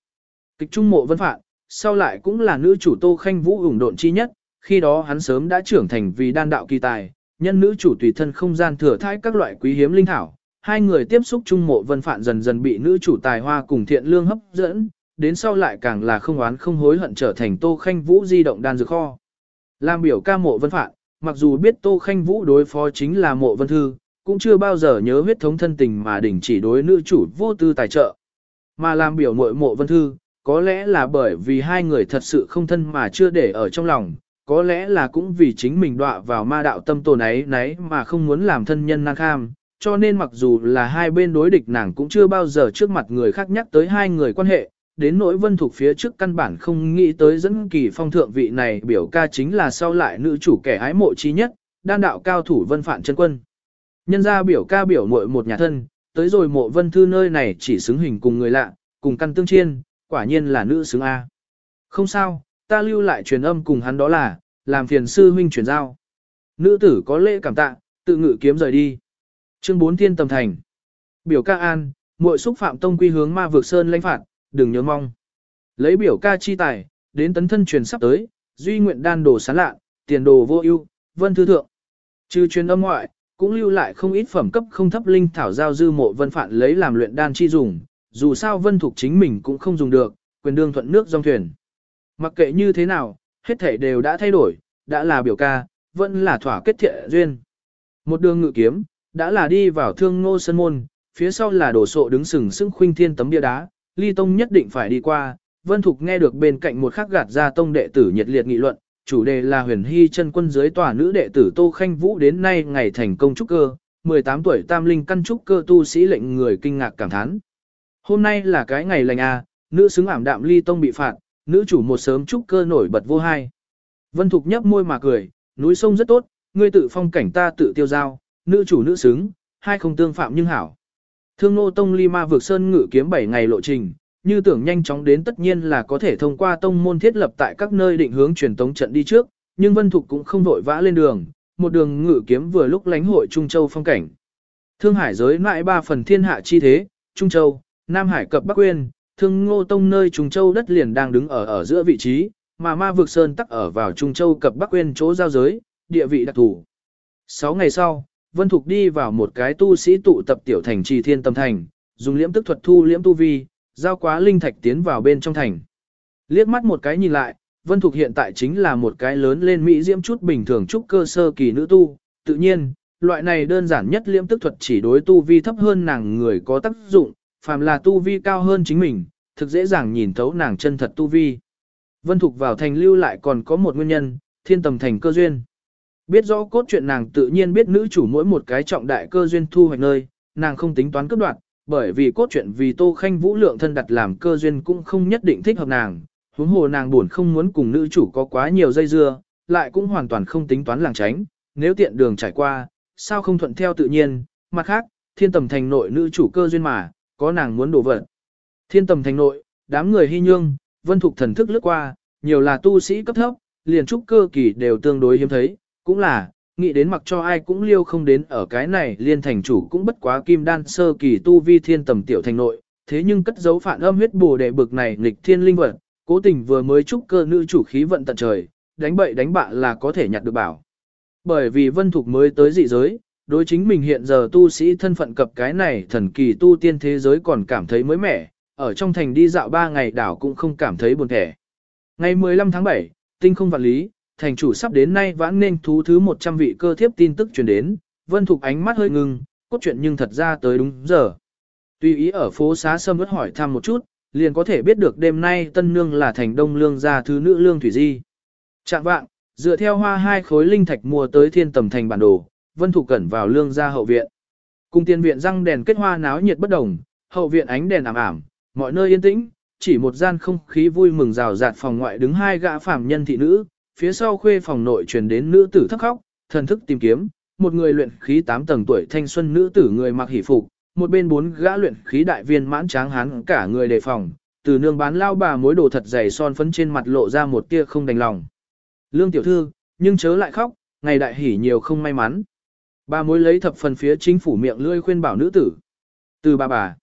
Kịch trung mộ vân phạn, sau lại cũng là nữ chủ Tô Khanh Vũ ủng độn chi nhất, khi đó hắn sớm đã trưởng thành vì đan đạo kỳ tài, nhân nữ chủ tùy thân không gian thừa thai các loại quý hiếm linh thảo. Hai người tiếp xúc chung mộ vân phạn dần dần bị nữ chủ tài hoa cùng thiện lương hấp dẫn, đến sau lại càng là không oán không hối hận trở thành Tô Khanh Vũ di động đan dược kho. Làm biểu ca mộ vân phạn, mặc dù biết Tô Khanh Vũ đối phó chính là mộ vân thư, cũng chưa bao giờ nhớ huyết thống thân tình mà đỉnh chỉ đối nữ chủ vô tư tài trợ. Mà làm biểu muội mộ vân thư, có lẽ là bởi vì hai người thật sự không thân mà chưa để ở trong lòng, có lẽ là cũng vì chính mình đọa vào ma đạo tâm tồn ấy nấy mà không muốn làm thân nhân năng kham, cho nên mặc dù là hai bên đối địch nàng cũng chưa bao giờ trước mặt người khác nhắc tới hai người quan hệ, đến nỗi vân thuộc phía trước căn bản không nghĩ tới dẫn kỳ phong thượng vị này biểu ca chính là sau lại nữ chủ kẻ ái mộ trí nhất, đan đạo cao thủ vân phản chân quân. Nhân ra biểu ca biểu muội một nhà thân, tới rồi mộ vân thư nơi này chỉ xứng hình cùng người lạ, cùng căn tương chiên, quả nhiên là nữ xứng A. Không sao, ta lưu lại truyền âm cùng hắn đó là, làm phiền sư huynh truyền giao. Nữ tử có lễ cảm tạ, tự ngự kiếm rời đi. Chương 4 Thiên Tầm Thành Biểu ca an, muội xúc phạm tông quy hướng ma vực sơn lãnh phạt, đừng nhớ mong. Lấy biểu ca chi tài, đến tấn thân truyền sắp tới, duy nguyện đan đồ sán lạ, tiền đồ vô ưu, vân thư thượng. Trừ truyền âm ngoại, cũng lưu lại không ít phẩm cấp không thấp linh thảo giao dư mộ vân phạn lấy làm luyện đan chi dùng, dù sao vân thuộc chính mình cũng không dùng được, quyền đương thuận nước dòng thuyền. Mặc kệ như thế nào, hết thể đều đã thay đổi, đã là biểu ca, vẫn là thỏa kết thiện duyên. Một đường ngự kiếm, đã là đi vào thương ngô sân môn, phía sau là đổ sộ đứng sừng sững khuynh thiên tấm bia đá, ly tông nhất định phải đi qua. Vân Thục nghe được bên cạnh một khắc gạt ra tông đệ tử nhiệt liệt nghị luận, chủ đề là huyền hy chân quân dưới tòa nữ đệ tử Tô Khanh Vũ đến nay ngày thành công trúc cơ, 18 tuổi tam linh căn trúc cơ tu sĩ lệnh người kinh ngạc cảm thán. Hôm nay là cái ngày lành à? nữ xứng ảm đạm ly tông bị phạt, nữ chủ một sớm trúc cơ nổi bật vô hai. Vân Thục nhấp môi mà cười, núi sông rất tốt, ngươi tự phong cảnh ta tự tiêu giao, nữ chủ nữ xứng, hai không tương phạm nhưng hảo. Thương nô tông ly ma vượt sơn ngự kiếm 7 ngày lộ trình, như tưởng nhanh chóng đến tất nhiên là có thể thông qua tông môn thiết lập tại các nơi định hướng truyền tống trận đi trước, nhưng Vân Thục cũng không vội vã lên đường, một đường ngự kiếm vừa lúc lánh hội Trung Châu phong cảnh. Thương Hải giới lại ba phần thiên hạ chi thế, Trung Châu, Nam Hải cập Bắc Quyên, Thương Ngô Tông nơi Trung Châu đất liền đang đứng ở ở giữa vị trí, mà Ma Vực Sơn tắc ở vào Trung Châu cập Bắc Quyên chỗ giao giới, địa vị đặc thù. Sáu ngày sau, Vân Thục đi vào một cái tu sĩ tụ tập tiểu thành trì thiên tâm thành, dùng liễm tức thuật thu liễm tu vi, giao quá linh thạch tiến vào bên trong thành. Liếc mắt một cái nhìn lại, Vân Thục hiện tại chính là một cái lớn lên Mỹ diễm chút bình thường chút cơ sơ kỳ nữ tu, tự nhiên, loại này đơn giản nhất liễm tức thuật chỉ đối tu vi thấp hơn nàng người có tác dụng, phàm là tu vi cao hơn chính mình, thực dễ dàng nhìn thấu nàng chân thật tu vi. Vân Thục vào thành lưu lại còn có một nguyên nhân, thiên tầm thành cơ duyên. Biết rõ cốt truyện nàng tự nhiên biết nữ chủ mỗi một cái trọng đại cơ duyên thu hoạch nơi, nàng không tính toán cấp đoạn, bởi vì cốt truyện vì Tô Khanh Vũ lượng thân đặt làm cơ duyên cũng không nhất định thích hợp nàng, huống hồ nàng buồn không muốn cùng nữ chủ có quá nhiều dây dưa, lại cũng hoàn toàn không tính toán làng tránh, nếu tiện đường trải qua, sao không thuận theo tự nhiên, mặt khác, thiên tầm thành nội nữ chủ cơ duyên mà, có nàng muốn đổ vật. Thiên tầm thành nội, đám người hy nhương, vân thục thần thức lướt qua, nhiều là tu sĩ cấp thấp, liền trúc cơ kỳ đều tương đối hiếm thấy, cũng là, nghĩ đến mặc cho ai cũng liêu không đến ở cái này liên thành chủ cũng bất quá kim đan sơ kỳ tu vi thiên tầm tiểu thành nội, thế nhưng cất dấu phản âm huyết bồ đệ bực này nghịch thiên linh vật, cố tình vừa mới trúc cơ nữ chủ khí vận tận trời, đánh bậy đánh bạ là có thể nhặt được bảo. Bởi vì vân thục mới tới dị giới, đối chính mình hiện giờ tu sĩ thân phận cập cái này thần kỳ tu tiên thế giới còn cảm thấy mới mẻ, ở trong thành đi dạo ba ngày đảo cũng không cảm thấy buồn thẻ. Ngày 15 tháng 7, tinh không vạn lý, thành chủ sắp đến nay vãn nên thú thứ 100 vị cơ thiếp tin tức truyền đến, vân thục ánh mắt hơi ngưng, cốt truyện nhưng thật ra tới đúng giờ. Tuy ý ở phố xá sâm ướt hỏi thăm một chút, liền có thể biết được đêm nay tân nương là thành đông lương gia thứ nữ lương thủy di. Trạng vạng, dựa theo hoa hai khối linh thạch mua tới thiên tầm thành bản đồ, vân thục cẩn vào lương gia hậu viện. Cung tiên viện răng đèn kết hoa náo nhiệt bất đồng, hậu viện ánh đèn ảm ảm, mọi nơi yên tĩnh, chỉ một gian không khí vui mừng rào rạt phòng ngoại đứng hai gã phạm nhân thị nữ, phía sau khuê phòng nội truyền đến nữ tử thấp khóc, thần thức tìm kiếm, một người luyện khí 8 tầng tuổi thanh xuân nữ tử người mặc hỷ phục, một bên bốn gã luyện khí đại viên mãn tráng hán cả người đề phòng, từ nương bán lao bà mối đồ thật dày son phấn trên mặt lộ ra một tia không đành lòng. Lương tiểu thư, nhưng chớ lại khóc, ngày đại hỉ nhiều không may mắn. Bà mối lấy thập phần phía chính phủ miệng lươi khuyên bảo nữ tử. Từ bà bà,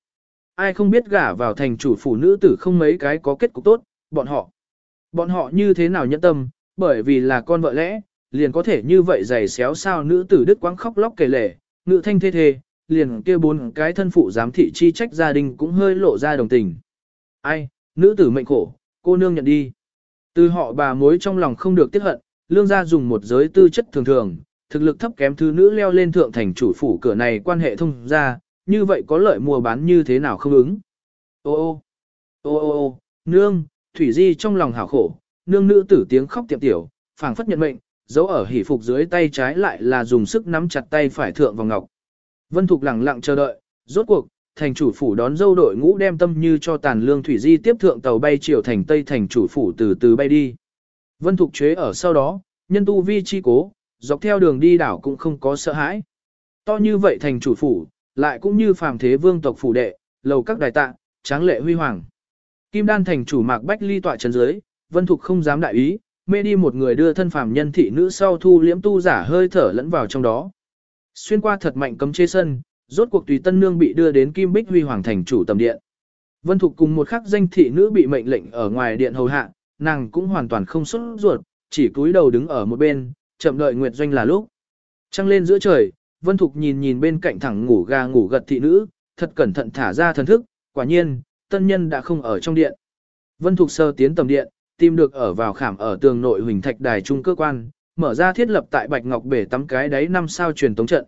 ai không biết gả vào thành chủ phủ nữ tử không mấy cái có kết cục tốt, bọn họ. Bọn họ như thế nào nhẫn tâm, bởi vì là con vợ lẽ, liền có thể như vậy giày xéo sao nữ tử đức quáng khóc lóc kể lể, ngự thanh thê thê, liền kia bốn cái thân phụ giám thị chi trách gia đình cũng hơi lộ ra đồng tình. Ai, nữ tử mệnh khổ, cô nương nhận đi. Từ họ bà mối trong lòng không được tiết hận, lương gia dùng một giới tư chất thường thường, thực lực thấp kém thứ nữ leo lên thượng thành chủ phủ cửa này quan hệ thông ra, như vậy có lợi mua bán như thế nào không ứng. Ô ô, ô ô ô, nương, thủy di trong lòng hảo khổ, nương nữ tử tiếng khóc tiệm tiểu, phảng phất nhận mệnh, dấu ở hỉ phục dưới tay trái lại là dùng sức nắm chặt tay phải thượng vào ngọc. Vân Thục lặng lặng chờ đợi, rốt cuộc, thành chủ phủ đón dâu đội ngũ đem tâm như cho tàn lương thủy di tiếp thượng tàu bay chiều thành tây thành chủ phủ từ từ bay đi. Vân Thục chế ở sau đó, nhân tu vi chi cố, dọc theo đường đi đảo cũng không có sợ hãi. To như vậy thành chủ phủ, lại cũng như phàm thế vương tộc phủ đệ, lầu các đài tạ, tráng lệ huy hoàng. Kim đan thành chủ mạc bách ly tọa chân dưới, Vân Thục không dám đại ý, mê đi một người đưa thân phàm nhân thị nữ sau thu liễm tu giả hơi thở lẫn vào trong đó. Xuyên qua thật mạnh cấm chế sân, rốt cuộc tùy tân nương bị đưa đến Kim Bích Huy Hoàng thành chủ tầm điện. Vân Thục cùng một khắc danh thị nữ bị mệnh lệnh ở ngoài điện hầu hạ, nàng cũng hoàn toàn không xuất ruột, chỉ cúi đầu đứng ở một bên, chậm đợi Nguyệt Doanh là lúc. Trăng lên giữa trời, Vân Thục nhìn nhìn bên cạnh thẳng ngủ gà ngủ gật thị nữ, thật cẩn thận thả ra thần thức, quả nhiên, tân nhân đã không ở trong điện. Vân Thục sơ tiến tầm điện, tìm được ở vào khảm ở tường nội huỳnh thạch đài trung cơ quan, mở ra thiết lập tại Bạch Ngọc bể tắm cái đáy năm sao truyền tống trận.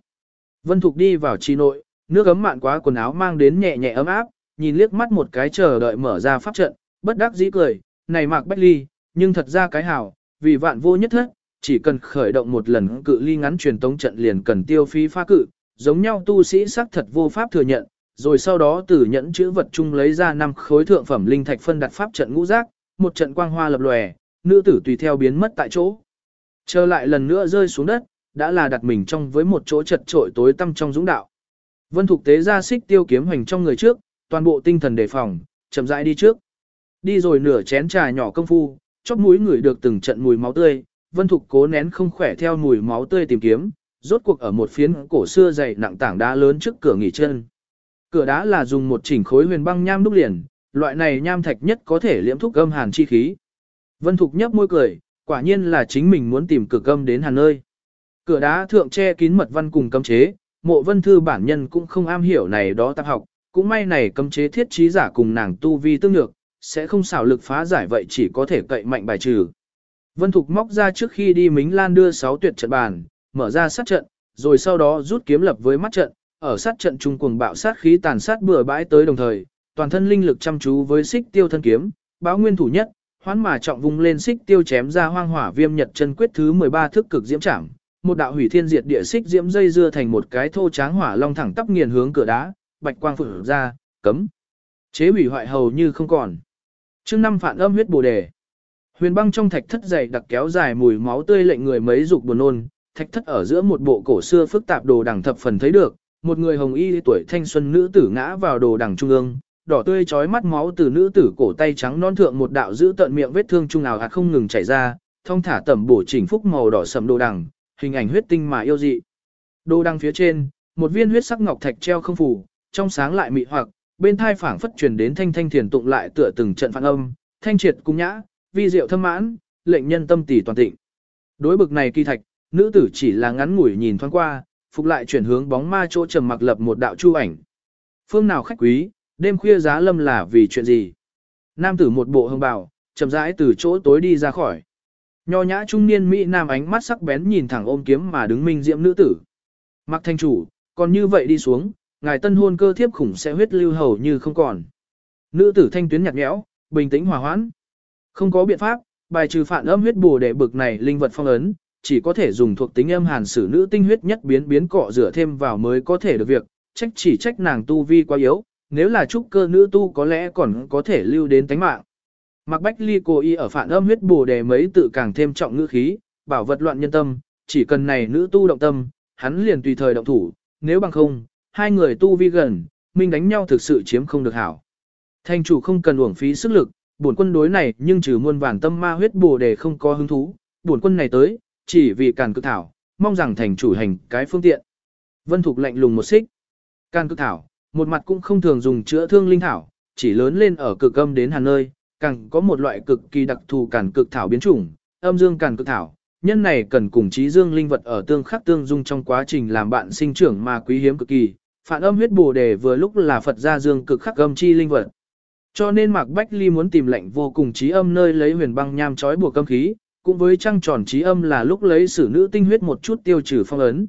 Vân Thục đi vào chi nội, nước ấm mạn quá quần áo mang đến nhẹ nhẹ ấm áp, nhìn liếc mắt một cái chờ đợi mở ra pháp trận, bất đắc dĩ cười, này Mạc Bách Ly, nhưng thật ra cái hảo, vì vạn vô nhất thất, chỉ cần khởi động một lần cự ly ngắn truyền tống trận liền cần tiêu phí phá cự, giống nhau tu sĩ xác thật vô pháp thừa nhận, rồi sau đó từ nhẫn chữ vật chung lấy ra năm khối thượng phẩm linh thạch phân đặt pháp trận ngũ giác, một trận quang hoa lập lòe, nữ tử tùy theo biến mất tại chỗ. Trở lại lần nữa rơi xuống đất, đã là đặt mình trong với một chỗ chật trội tối tăm trong dũng đạo. Vân Thục tế ra xích tiêu kiếm hoành trong người trước, toàn bộ tinh thần đề phòng, chậm rãi đi trước. Đi rồi nửa chén trà nhỏ công phu, chóp mũi người được từng trận mùi máu tươi, Vân Thục cố nén không khỏe theo mùi máu tươi tìm kiếm, rốt cuộc ở một phiến cổ xưa dày nặng tảng đá lớn trước cửa nghỉ chân. Cửa đá là dùng một chỉnh khối huyền băng nham đúc liền, loại này nham thạch nhất có thể liễm thúc âm hàn chi khí. Vân Thục nhấp môi cười, quả nhiên là chính mình muốn tìm cửa âm đến hàn nơi. Cửa đá thượng che kín mật văn cùng cấm chế, mộ vân thư bản nhân cũng không am hiểu này đó tạp học, cũng may này cấm chế thiết trí giả cùng nàng tu vi tương lược, sẽ không xảo lực phá giải vậy chỉ có thể cậy mạnh bài trừ. Vân Thục móc ra trước khi đi Mính Lan đưa 6 tuyệt trận bàn, mở ra sát trận, rồi sau đó rút kiếm lập với mắt trận, ở sát trận trung cuồng bạo sát khí tàn sát bừa bãi tới đồng thời, toàn thân linh lực chăm chú với xích tiêu thân kiếm, báo nguyên thủ nhất, hoán mà trọng vùng lên xích tiêu chém ra hoang hỏa viêm nhật chân quyết thứ 13 thức cực diễm trảm, một đạo hủy thiên diệt địa xích diễm dây dưa thành một cái thô tráng hỏa long thẳng tắp nghiền hướng cửa đá, bạch quang phượng ra, cấm. Chế hủy hoại hầu như không còn. Chương năm phản âm huyết bồ đề. Huyền băng trong thạch thất dày đặc kéo dài mùi máu tươi lệnh người mấy dục buồn nôn, thạch thất ở giữa một bộ cổ xưa phức tạp đồ đằng thập phần thấy được, một người hồng y tuổi thanh xuân nữ tử ngã vào đồ đằng trung ương, đỏ tươi chói mắt máu từ nữ tử cổ tay trắng non thượng một đạo giữ tận miệng vết thương trung nào hạt không ngừng chảy ra, thông thả tẩm bổ chỉnh phúc màu đỏ sầm đồ đằng, hình ảnh huyết tinh mà yêu dị. Đồ đằng phía trên, một viên huyết sắc ngọc thạch treo không phủ, trong sáng lại mị hoặc, bên thai phảng phất truyền đến thanh thanh thiền tụng lại tựa từng trận phản âm, thanh triệt cung nhã, vi diệu thâm mãn, lệnh nhân tâm tỷ toàn tịnh. Đối bực này kỳ thạch, nữ tử chỉ là ngắn ngủi nhìn thoáng qua, phục lại chuyển hướng bóng ma chỗ trầm mặc lập một đạo chu ảnh. Phương nào khách quý, đêm khuya giá lâm là vì chuyện gì? Nam tử một bộ hương bào, chậm rãi từ chỗ tối đi ra khỏi. Nho nhã trung niên mỹ nam ánh mắt sắc bén nhìn thẳng ôm kiếm mà đứng minh diệm nữ tử. Mặc thanh chủ, còn như vậy đi xuống, ngài tân hôn cơ thiếp khủng sẽ huyết lưu hầu như không còn. Nữ tử thanh tuyến nhạt nhẽo, bình tĩnh hòa hoãn. Không có biện pháp, bài trừ phản âm huyết bù để bực này linh vật phong ấn, chỉ có thể dùng thuộc tính âm hàn sử nữ tinh huyết nhất biến biến cọ rửa thêm vào mới có thể được việc, trách chỉ trách nàng tu vi quá yếu, nếu là trúc cơ nữ tu có lẽ còn có thể lưu đến tánh mạng. Mạc Bách Ly cố ý ở phản âm huyết bù đề mấy tự càng thêm trọng ngữ khí, bảo vật loạn nhân tâm, chỉ cần này nữ tu động tâm, hắn liền tùy thời động thủ, nếu bằng không, hai người tu vi gần, minh đánh nhau thực sự chiếm không được hảo. Thanh chủ không cần uổng phí sức lực, bổn quân đối này nhưng trừ muôn vàn tâm ma huyết bù đề không có hứng thú, bổn quân này tới, chỉ vì càn cực thảo, mong rằng thành chủ hành cái phương tiện. Vân Thục lạnh lùng một xích. Càn cực thảo, một mặt cũng không thường dùng chữa thương linh thảo, chỉ lớn lên ở cực âm đến hàn nơi, càng có một loại cực kỳ đặc thù cản cực thảo biến chủng, âm dương cản cực thảo. Nhân này cần cùng trí dương linh vật ở tương khắc tương dung trong quá trình làm bạn sinh trưởng mà quý hiếm cực kỳ. Phản âm huyết bồ đề vừa lúc là Phật gia dương cực khắc âm chi linh vật. Cho nên Mạc Bách Ly muốn tìm lệnh vô cùng trí âm nơi lấy huyền băng nham trói buộc âm khí, cũng với trăng tròn trí âm là lúc lấy sử nữ tinh huyết một chút tiêu trừ phong ấn.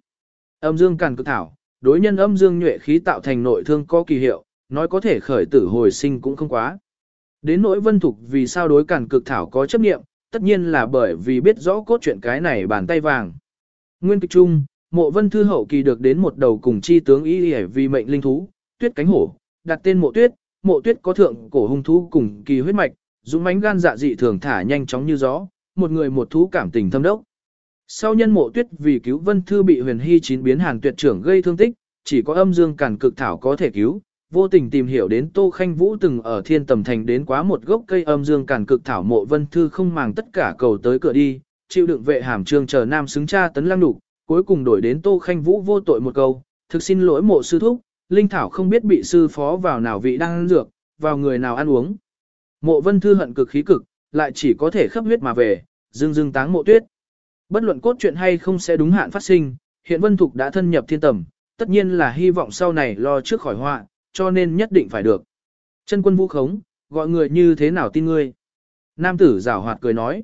Âm dương càn cực thảo, đối nhân âm dương nhuệ khí tạo thành nội thương có kỳ hiệu, nói có thể khởi tử hồi sinh cũng không quá. Đến nỗi vân thục vì sao đối cản cực thảo có chấp nghiệm, tất nhiên là bởi vì biết rõ cốt truyện cái này bàn tay vàng. Nguyên kịch chung, mộ vân thư hậu kỳ được đến một đầu cùng chi tướng y vì mệnh linh thú, tuyết cánh hổ, đặt tên mộ tuyết, mộ tuyết có thượng cổ hung thú cùng kỳ huyết mạch, dũng mãnh gan dạ dị thường thả nhanh chóng như gió, một người một thú cảm tình thâm đốc. Sau nhân mộ tuyết vì cứu vân thư bị huyền hy chín biến hàng tuyệt trưởng gây thương tích, chỉ có âm dương cản cực thảo có thể cứu, vô tình tìm hiểu đến Tô Khanh Vũ từng ở thiên tầm thành đến quá một gốc cây âm dương cản cực thảo mộ vân thư không màng tất cả cầu tới cửa đi, chịu đựng vệ hàm trương chờ nam xứng cha tấn lăng đủ, cuối cùng đổi đến Tô Khanh Vũ vô tội một câu, thực xin lỗi mộ sư thúc, linh thảo không biết bị sư phó vào nào vị đang ăn dược, vào người nào ăn uống. Mộ vân thư hận cực khí cực, lại chỉ có thể khắp huyết mà về, dương dương táng mộ tuyết. Bất luận cốt truyện hay không sẽ đúng hạn phát sinh, hiện vân thục đã thân nhập thiên tầm, tất nhiên là hy vọng sau này lo trước khỏi họa, cho nên nhất định phải được. Chân quân vũ khống, gọi người như thế nào tin ngươi? Nam tử giảo hoạt cười nói.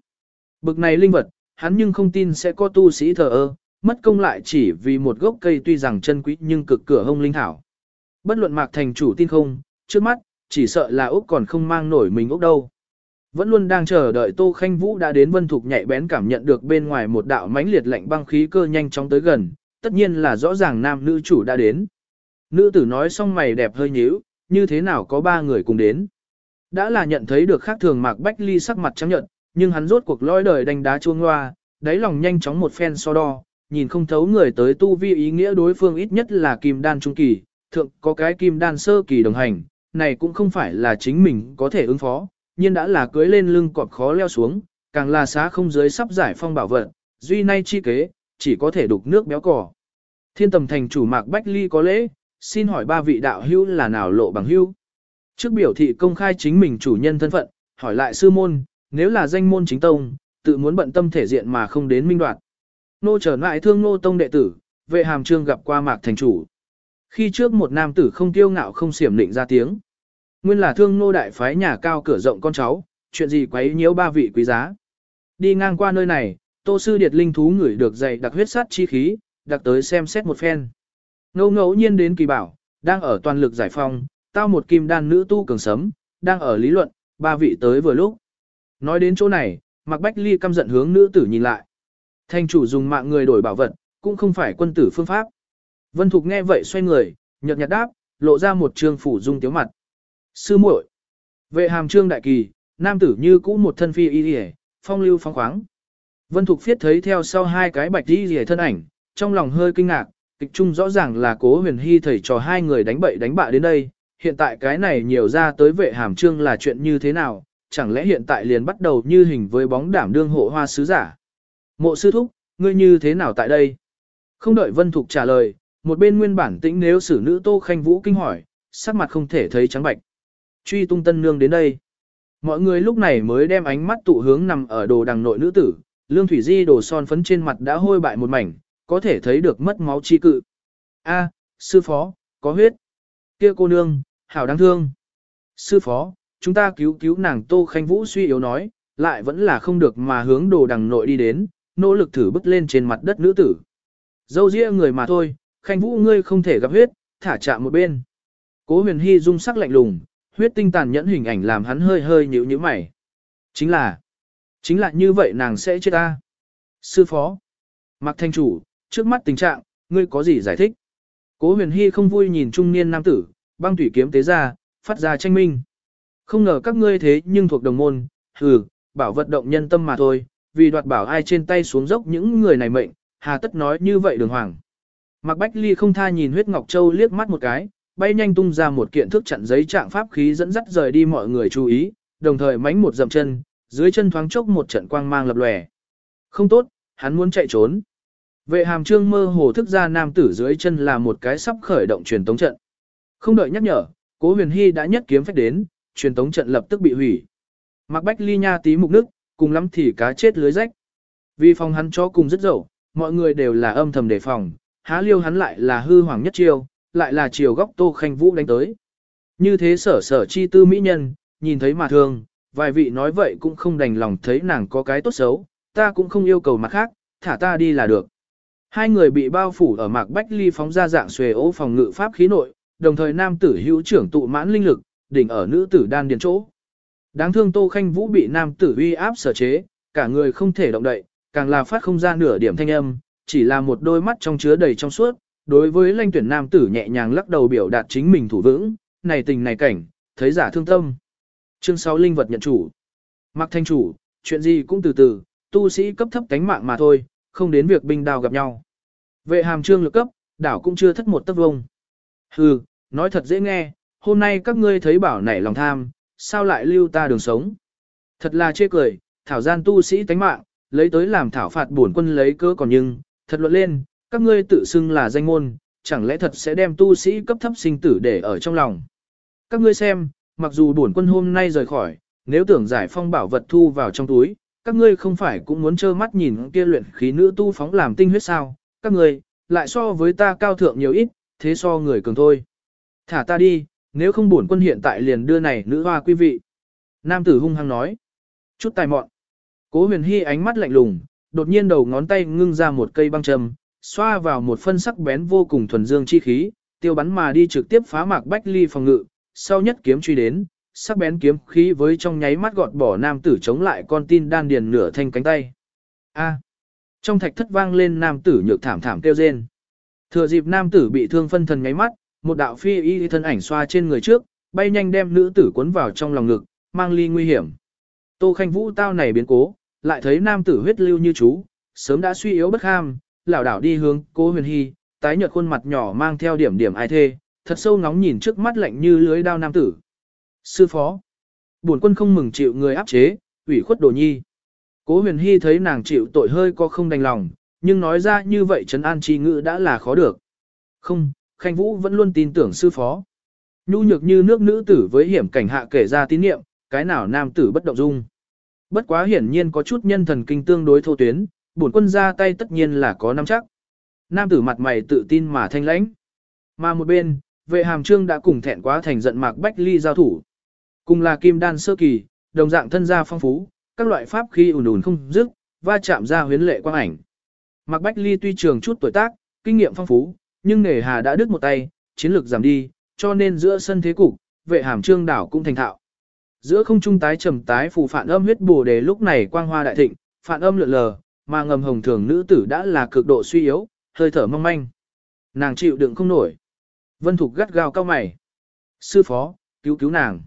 Bực này linh vật, hắn nhưng không tin sẽ có tu sĩ thờ ơ, mất công lại chỉ vì một gốc cây tuy rằng chân quý nhưng cực cửa hông linh thảo. Bất luận mạc thành chủ tin không, trước mắt, chỉ sợ là Úc còn không mang nổi mình Úc đâu. Vẫn luôn đang chờ đợi Tô Khanh Vũ đã đến Vân Thục nhạy bén cảm nhận được bên ngoài một đạo mãnh liệt lạnh băng khí cơ nhanh chóng tới gần, tất nhiên là rõ ràng nam nữ chủ đã đến. Nữ tử nói xong mày đẹp hơi nhíu, như thế nào có ba người cùng đến. Đã là nhận thấy được khác thường Mạc Bách Ly sắc mặt trắng nhận, nhưng hắn rốt cuộc lôi đời đánh đá chuông loa, đáy lòng nhanh chóng một phen so đo, nhìn không thấu người tới tu vi ý nghĩa đối phương ít nhất là kim đan trung kỳ, thượng có cái kim đan sơ kỳ đồng hành, này cũng không phải là chính mình có thể ứng phó, nhưng đã là cưới lên lưng cọp khó leo xuống, càng là xá không dưới sắp giải phong bảo vận, duy nay chi kế, chỉ có thể đục nước béo cỏ. Thiên tầm thành chủ mạc Bách Ly có lễ, xin hỏi ba vị đạo hữu là nào lộ bằng hữu? Trước biểu thị công khai chính mình chủ nhân thân phận, hỏi lại sư môn, nếu là danh môn chính tông, tự muốn bận tâm thể diện mà không đến minh đoạt. Nô trở lại thương nô tông đệ tử, vệ hàm trương gặp qua mạc thành chủ. Khi trước một nam tử không tiêu ngạo không xiểm định ra tiếng. Nguyên là thương nô đại phái nhà cao cửa rộng con cháu, chuyện gì quấy nhiễu ba vị quý giá. Đi ngang qua nơi này, tô sư điệt linh thú ngửi được dày đặc huyết sát chi khí, đặc tới xem xét một phen. Ngẫu ngẫu nhiên đến kỳ bảo, đang ở toàn lực giải phong, tao một kim đan nữ tu cường sấm, đang ở lý luận, ba vị tới vừa lúc. Nói đến chỗ này, Mạc Bách Ly căm giận hướng nữ tử nhìn lại. Thanh chủ dùng mạng người đổi bảo vật, cũng không phải quân tử phương pháp. Vân Thục nghe vậy xoay người, nhợt nhạt đáp, lộ ra một trương phủ dung tiếu mặt. Sư muội, vệ hàm trương đại kỳ, nam tử như cũ một thân phi y y, phong lưu phong khoáng. Vân Thục phiết thấy theo sau hai cái bạch y y thân ảnh, trong lòng hơi kinh ngạc, kịch trung rõ ràng là cố huyền hy thầy trò hai người đánh bậy đánh bạ đến đây, hiện tại cái này nhiều ra tới vệ hàm trương là chuyện như thế nào, chẳng lẽ hiện tại liền bắt đầu như hình với bóng đảm đương hộ hoa sứ giả. Mộ sư thúc, ngươi như thế nào tại đây? Không đợi Vân Thục trả lời, một bên nguyên bản tĩnh nếu xử nữ Tô Khanh Vũ kinh hỏi, sắc mặt không thể thấy trắng bạch. Truy tung tân nương đến đây. Mọi người lúc này mới đem ánh mắt tụ hướng nằm ở đồ đằng nội nữ tử, lương thủy di đồ son phấn trên mặt đã hôi bại một mảnh, có thể thấy được mất máu chi cự. A, sư phó, có huyết. Kia cô nương, hảo đáng thương. Sư phó, chúng ta cứu cứu nàng Tô Khanh Vũ suy yếu nói, lại vẫn là không được mà hướng đồ đằng nội đi đến, nỗ lực thử bứt lên trên mặt đất nữ tử. Dâu ria người mà thôi, Khanh Vũ ngươi không thể gặp huyết, thả chạm một bên. Cố huyền hy dung sắc lạnh lùng, huyết tinh tàn nhẫn hình ảnh làm hắn hơi hơi nhíu nhíu mày. Chính là, chính là như vậy nàng sẽ chết ta. Sư phó, mặc thanh chủ, trước mắt tình trạng, ngươi có gì giải thích? Cố huyền hy không vui nhìn trung niên nam tử, băng thủy kiếm tế ra, phát ra tranh minh. Không ngờ các ngươi thế nhưng thuộc đồng môn, hừ, bảo vật động nhân tâm mà thôi, vì đoạt bảo ai trên tay xuống dốc những người này mệnh, hà tất nói như vậy đường hoàng. Mạc Bách Ly không tha nhìn huyết ngọc châu liếc mắt một cái, bay nhanh tung ra một kiện thước chặn giấy trạng pháp khí dẫn dắt rời đi mọi người chú ý, đồng thời mánh một dậm chân, dưới chân thoáng chốc một trận quang mang lập lòe. Không tốt, hắn muốn chạy trốn. Vệ hàm trương mơ hồ thức ra nam tử dưới chân là một cái sắp khởi động truyền tống trận. Không đợi nhắc nhở, cố huyền hy đã nhất kiếm phách đến, truyền tống trận lập tức bị hủy. mặc Bách Ly nha tí mục nước, cùng lắm thì cá chết lưới rách. Vì phòng hắn cho cùng rất dậu, mọi người đều là âm thầm đề phòng, há liêu hắn lại là hư hoàng nhất chiêu, lại là chiều góc tô khanh vũ đánh tới. Như thế sở sở chi tư mỹ nhân, nhìn thấy mà thương, vài vị nói vậy cũng không đành lòng thấy nàng có cái tốt xấu, ta cũng không yêu cầu mặt khác, thả ta đi là được. Hai người bị bao phủ ở mạc bách ly phóng ra dạng xuề ố phòng ngự pháp khí nội, đồng thời nam tử hữu trưởng tụ mãn linh lực, đỉnh ở nữ tử đan điền chỗ. Đáng thương Tô Khanh Vũ bị nam tử uy áp sở chế, cả người không thể động đậy, càng là phát không ra nửa điểm thanh âm, chỉ là một đôi mắt trong chứa đầy trong suốt, đối với lanh tuyển nam tử nhẹ nhàng lắc đầu biểu đạt chính mình thủ vững, này tình này cảnh, thấy giả thương tâm. Chương 6 Linh vật nhận chủ. Mặc thanh chủ, chuyện gì cũng từ từ, tu sĩ cấp thấp cánh mạng mà thôi, không đến việc binh đào gặp nhau. Vệ hàm trương lực cấp, đảo cũng chưa thất một tấc vông. Hừ, nói thật dễ nghe, hôm nay các ngươi thấy bảo nảy lòng tham, sao lại lưu ta đường sống. Thật là chê cười, thảo gian tu sĩ tánh mạng, lấy tới làm thảo phạt bổn quân lấy cơ còn nhưng, thật luận lên, các ngươi tự xưng là danh môn, chẳng lẽ thật sẽ đem tu sĩ cấp thấp sinh tử để ở trong lòng. Các ngươi xem, mặc dù bổn quân hôm nay rời khỏi, nếu tưởng giải phong bảo vật thu vào trong túi, các ngươi không phải cũng muốn trơ mắt nhìn kia luyện khí nữ tu phóng làm tinh huyết sao, các ngươi, lại so với ta cao thượng nhiều ít, thế so người cường thôi. Thả ta đi, nếu không bổn quân hiện tại liền đưa này nữ hoa quý vị. Nam tử hung hăng nói. Chút tài mọn. Cố huyền hy ánh mắt lạnh lùng, đột nhiên đầu ngón tay ngưng ra một cây băng châm, xoa vào một phân sắc bén vô cùng thuần dương chi khí, tiêu bắn mà đi trực tiếp phá mạc bách ly phòng ngự, sau nhất kiếm truy đến, sắc bén kiếm khí với trong nháy mắt gọt bỏ nam tử chống lại con tin đan điền nửa thanh cánh tay. A. Trong thạch thất vang lên nam tử nhược thảm thảm kêu rên. Thừa dịp nam tử bị thương phân thần nháy mắt, một đạo phi y thân ảnh xoa trên người trước, bay nhanh đem nữ tử cuốn vào trong lòng ngực, mang ly nguy hiểm. Tô Khanh Vũ tao này biến cố, lại thấy nam tử huyết lưu như chú, sớm đã suy yếu bất ham, lảo đảo đi hướng Cố Huyền Hy, tái nhợt khuôn mặt nhỏ mang theo điểm điểm ai thê, thật sâu ngóng nhìn trước mắt lạnh như lưới đao nam tử. Sư phó, bổn quân không mừng chịu người áp chế, ủy khuất đồ nhi. Cố Huyền Hy thấy nàng chịu tội hơi có không đành lòng, nhưng nói ra như vậy trấn an chi ngữ đã là khó được. Không, Khanh Vũ vẫn luôn tin tưởng sư phó. Nhu nhược như nước nữ tử với hiểm cảnh hạ kể ra tín niệm, cái nào nam tử bất động dung. Bất quá hiển nhiên có chút nhân thần kinh tương đối thô tuyến, bổn quân ra tay tất nhiên là có nắm chắc. Nam tử mặt mày tự tin mà thanh lãnh. Mà một bên, vệ hàm trương đã cùng thẹn quá thành giận mạc bách ly giao thủ. Cùng là kim đan sơ kỳ, đồng dạng thân gia phong phú, các loại pháp khi ùn ùn không dứt, va chạm ra huyến lệ quang ảnh. Mạc bách ly tuy trường chút tuổi tác, kinh nghiệm phong phú, nhưng nể hà đã đứt một tay, chiến lược giảm đi, cho nên giữa sân thế cục, vệ hàm trương đảo cũng thành thạo. Giữa không trung tái trầm tái phù phản âm huyết bổ đề lúc này quang hoa đại thịnh, phản âm lượn lờ, mà ngầm hồng thường nữ tử đã là cực độ suy yếu, hơi thở mong manh. Nàng chịu đựng không nổi. Vân Thục gắt gao cao mày. Sư phó, cứu cứu nàng.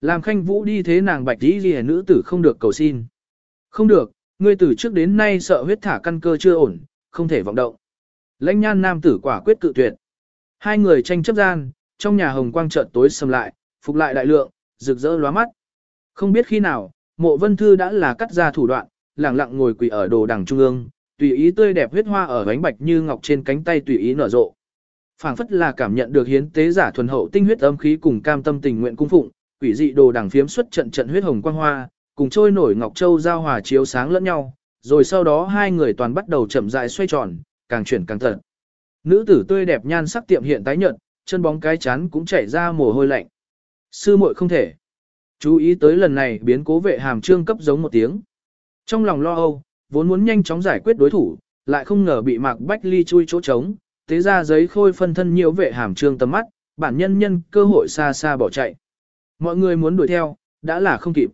Làm khanh vũ đi thế nàng bạch đi ghi nữ tử không được cầu xin. Không được, ngươi từ trước đến nay sợ huyết thả căn cơ chưa ổn, không thể vọng động. Lãnh nhan nam tử quả quyết cự tuyệt. Hai người tranh chấp gian, trong nhà hồng quang chợt tối sầm lại, phục lại đại lượng, rực rỡ lóa mắt. Không biết khi nào, mộ vân thư đã là cắt ra thủ đoạn, lẳng lặng ngồi quỳ ở đồ đằng trung ương, tùy ý tươi đẹp huyết hoa ở bánh bạch như ngọc trên cánh tay tùy ý nở rộ. Phảng phất là cảm nhận được hiến tế giả thuần hậu tinh huyết âm khí cùng cam tâm tình nguyện cung phụng, quỷ dị đồ đằng phiếm xuất trận trận huyết hồng quang hoa, cùng trôi nổi ngọc châu giao hòa chiếu sáng lẫn nhau, rồi sau đó hai người toàn bắt đầu chậm rãi xoay tròn, càng chuyển càng thật. Nữ tử tươi đẹp nhan sắc tiệm hiện tái nhợt, chân bóng cái chán cũng chảy ra mồ hôi lạnh. Sư muội không thể. Chú ý tới lần này biến cố vệ hàm trương cấp giống một tiếng. Trong lòng lo âu, vốn muốn nhanh chóng giải quyết đối thủ, lại không ngờ bị Mạc Bách Ly chui chỗ trống, tế ra giấy khôi phân thân nhiều vệ hàm trương tầm mắt, bản nhân nhân cơ hội xa xa bỏ chạy. Mọi người muốn đuổi theo, đã là không kịp.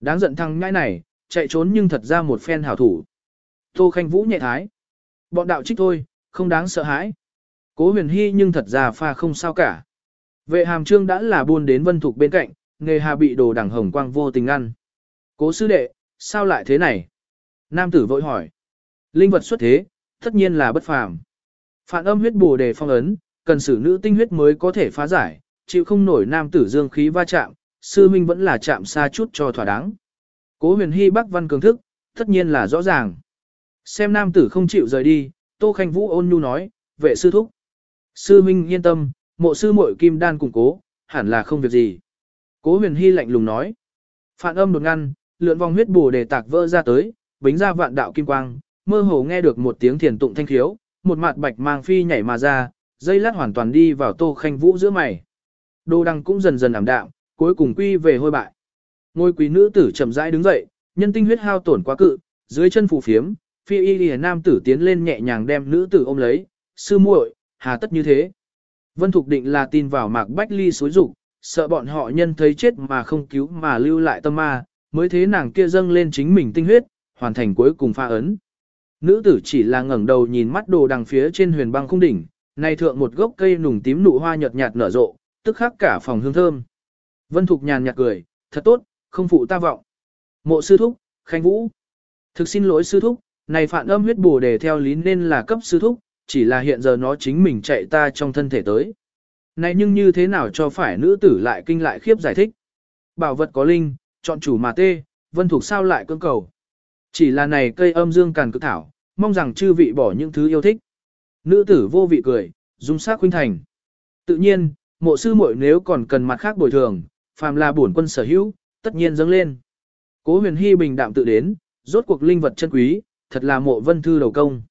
Đáng giận thằng nhãi này, chạy trốn nhưng thật ra một phen hảo thủ. Tô Khanh Vũ nhẹ thái. Bọn đạo trích thôi, không đáng sợ hãi. Cố huyền hy nhưng thật ra pha không sao cả. Vệ hàm trương đã là buôn đến vân thục bên cạnh, nghề hà bị đồ đằng hồng quang vô tình ăn Cố sư đệ, sao lại thế này? Nam tử vội hỏi. Linh vật xuất thế, tất nhiên là bất phàm. Phản âm huyết bổ đề phong ấn, cần sử nữ tinh huyết mới có thể phá giải, chịu không nổi nam tử dương khí va chạm, sư minh vẫn là chạm xa chút cho thỏa đáng. Cố huyền hy bắc văn cường thức, tất nhiên là rõ ràng. Xem nam tử không chịu rời đi, Tô Khanh Vũ ôn nhu nói, vệ sư thúc. Sư minh yên tâm, mộ sư muội kim đan củng cố, hẳn là không việc gì. Cố huyền hy lạnh lùng nói. Phản âm đột ngăn, lượn vòng huyết bổ đề tạc vỡ ra tới, bính ra vạn đạo kim quang, mơ hồ nghe được một tiếng thiền tụng thanh khiếu, một mặt bạch mang phi nhảy mà ra, dây lát hoàn toàn đi vào tô khanh vũ giữa mày. Đô đăng cũng dần dần ảm đạm, cuối cùng quy về hôi bại. Ngôi quý nữ tử chậm rãi đứng dậy, nhân tinh huyết hao tổn quá cự, dưới chân phù phiếm, phi y lìa nam tử tiến lên nhẹ nhàng đem nữ tử ôm lấy, sư muội, hà tất như thế. Vân Thục định là tin vào mạc bách ly xối rụng, sợ bọn họ nhân thấy chết mà không cứu mà lưu lại tâm ma, mới thế nàng kia dâng lên chính mình tinh huyết, hoàn thành cuối cùng pha ấn. Nữ tử chỉ là ngẩng đầu nhìn mắt đồ đằng phía trên huyền băng khung đỉnh, nay thượng một gốc cây nùng tím nụ hoa nhợt nhạt nở rộ, tức khắc cả phòng hương thơm. Vân Thục nhàn nhạt cười, thật tốt, không phụ ta vọng. Mộ sư thúc, khanh vũ. Thực xin lỗi sư thúc, này phản âm huyết bổ đề theo lý nên là cấp sư thúc, chỉ là hiện giờ nó chính mình chạy ta trong thân thể tới. Này nhưng như thế nào cho phải nữ tử lại kinh lại khiếp giải thích. Bảo vật có linh, chọn chủ mà tê, vân thuộc sao lại cơn cầu. Chỉ là này cây âm dương càn cực thảo, mong rằng chư vị bỏ những thứ yêu thích. Nữ tử vô vị cười, dung sắc khuynh thành. Tự nhiên, mộ sư muội nếu còn cần mặt khác bồi thường, phàm là bổn quân sở hữu, tất nhiên dâng lên. Cố huyền hy bình đạm tự đến, rốt cuộc linh vật chân quý, thật là mộ vân thư đầu công.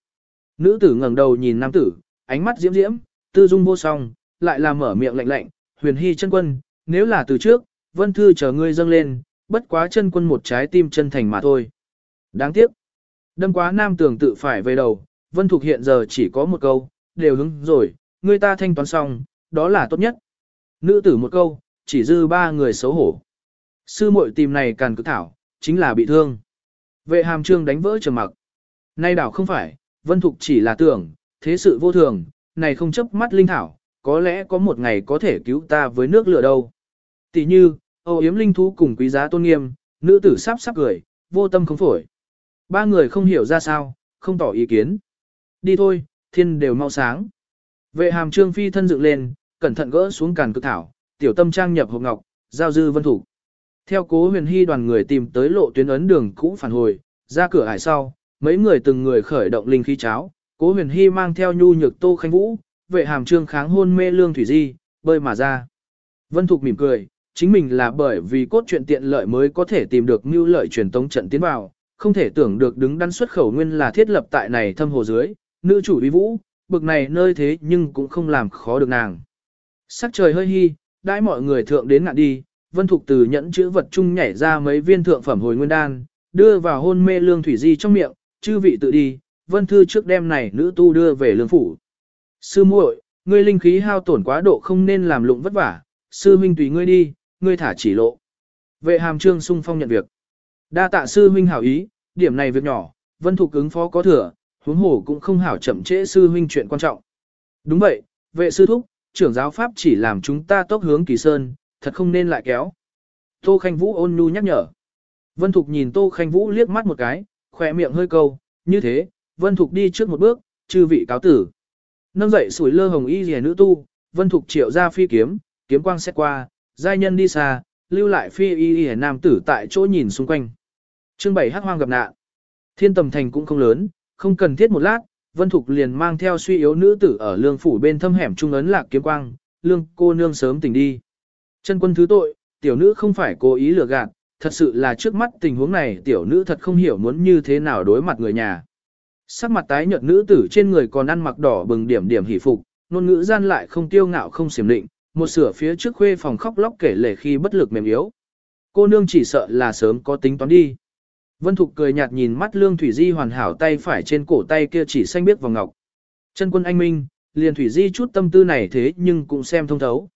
Nữ tử ngẩng đầu nhìn nam tử, ánh mắt diễm diễm, tư dung vô song, lại là mở miệng lạnh lạnh, huyền hy chân quân, nếu là từ trước, vân thư chờ ngươi dâng lên, bất quá chân quân một trái tim chân thành mà thôi. Đáng tiếc, đâm quá nam tường tự phải về đầu, vân thục hiện giờ chỉ có một câu, đều hứng rồi, người ta thanh toán xong, đó là tốt nhất. Nữ tử một câu, chỉ dư ba người xấu hổ. Sư muội tìm này càng cực thảo, chính là bị thương. Vệ hàm trương đánh vỡ trầm mặc. Nay đảo không phải, vân thục chỉ là tưởng, thế sự vô thường, này không chấp mắt linh thảo, có lẽ có một ngày có thể cứu ta với nước lửa đâu. Tỷ như, Âu yếm linh thú cùng quý giá tôn nghiêm, nữ tử sắp sắp cười, vô tâm không phổi. Ba người không hiểu ra sao, không tỏ ý kiến. Đi thôi, thiên đều mau sáng. Vệ hàm trương phi thân dựng lên, cẩn thận gỡ xuống càn cực thảo, tiểu tâm trang nhập hộp ngọc, giao dư vân thủ. Theo cố huyền hy đoàn người tìm tới lộ tuyến ấn đường cũ phản hồi, ra cửa hải sau, mấy người từng người khởi động linh khí cháo, cố huyền hy mang theo nhu nhược tô khanh vũ, vệ hàm trương kháng hôn mê lương thủy di, bơi mà ra. Vân Thục mỉm cười, chính mình là bởi vì cốt truyện tiện lợi mới có thể tìm được mưu lợi truyền tống trận tiến vào, không thể tưởng được đứng đắn xuất khẩu nguyên là thiết lập tại này thâm hồ dưới, nữ chủ uy vũ, bực này nơi thế nhưng cũng không làm khó được nàng. Sắc trời hơi hi, đãi mọi người thượng đến ngạn đi, Vân Thục từ nhẫn chữ vật chung nhảy ra mấy viên thượng phẩm hồi nguyên đan, đưa vào hôn mê lương thủy di trong miệng, chư vị tự đi, Vân Thư trước đêm này nữ tu đưa về lương phủ. Sư muội, ngươi linh khí hao tổn quá độ không nên làm lụng vất vả, sư huynh tùy ngươi đi, ngươi thả chỉ lộ. Vệ hàm trương sung phong nhận việc. Đa tạ sư huynh hảo ý, điểm này việc nhỏ, Vân Thục ứng phó có thừa, huống hồ cũng không hảo chậm trễ sư huynh chuyện quan trọng. Đúng vậy, vệ sư thúc, trưởng giáo pháp chỉ làm chúng ta tốc hướng kỳ sơn, thật không nên lại kéo. Tô Khanh Vũ ôn nhu nhắc nhở. Vân Thục nhìn Tô Khanh Vũ liếc mắt một cái, khỏe miệng hơi câu, như thế, Vân Thục đi trước một bước, chư vị cáo tử. Nâng dậy sủi lơ hồng y rìa nữ tu, Vân Thục triệu ra phi kiếm, kiếm quang xét qua, giai nhân đi xa, lưu lại phi y y nam tử tại chỗ nhìn xung quanh. Chương 7 hắc hoang gặp nạn. Thiên tầm thành cũng không lớn, không cần thiết một lát, Vân Thục liền mang theo suy yếu nữ tử ở lương phủ bên thâm hẻm trung ấn lạc kiếm quang, lương cô nương sớm tỉnh đi. Chân quân thứ tội, tiểu nữ không phải cố ý lừa gạt, thật sự là trước mắt tình huống này tiểu nữ thật không hiểu muốn như thế nào đối mặt người nhà. Sắc mặt tái nhợt nữ tử trên người còn ăn mặc đỏ bừng điểm điểm hỉ phục, ngôn ngữ gian lại không tiêu ngạo không xiểm định, một sửa phía trước khuê phòng khóc lóc kể lể khi bất lực mềm yếu. Cô nương chỉ sợ là sớm có tính toán đi. Vân Thục cười nhạt nhìn mắt Lương Thủy Di hoàn hảo tay phải trên cổ tay kia chỉ xanh biếc vào ngọc. Chân quân anh minh, liền Thủy Di chút tâm tư này thế nhưng cũng xem thông thấu.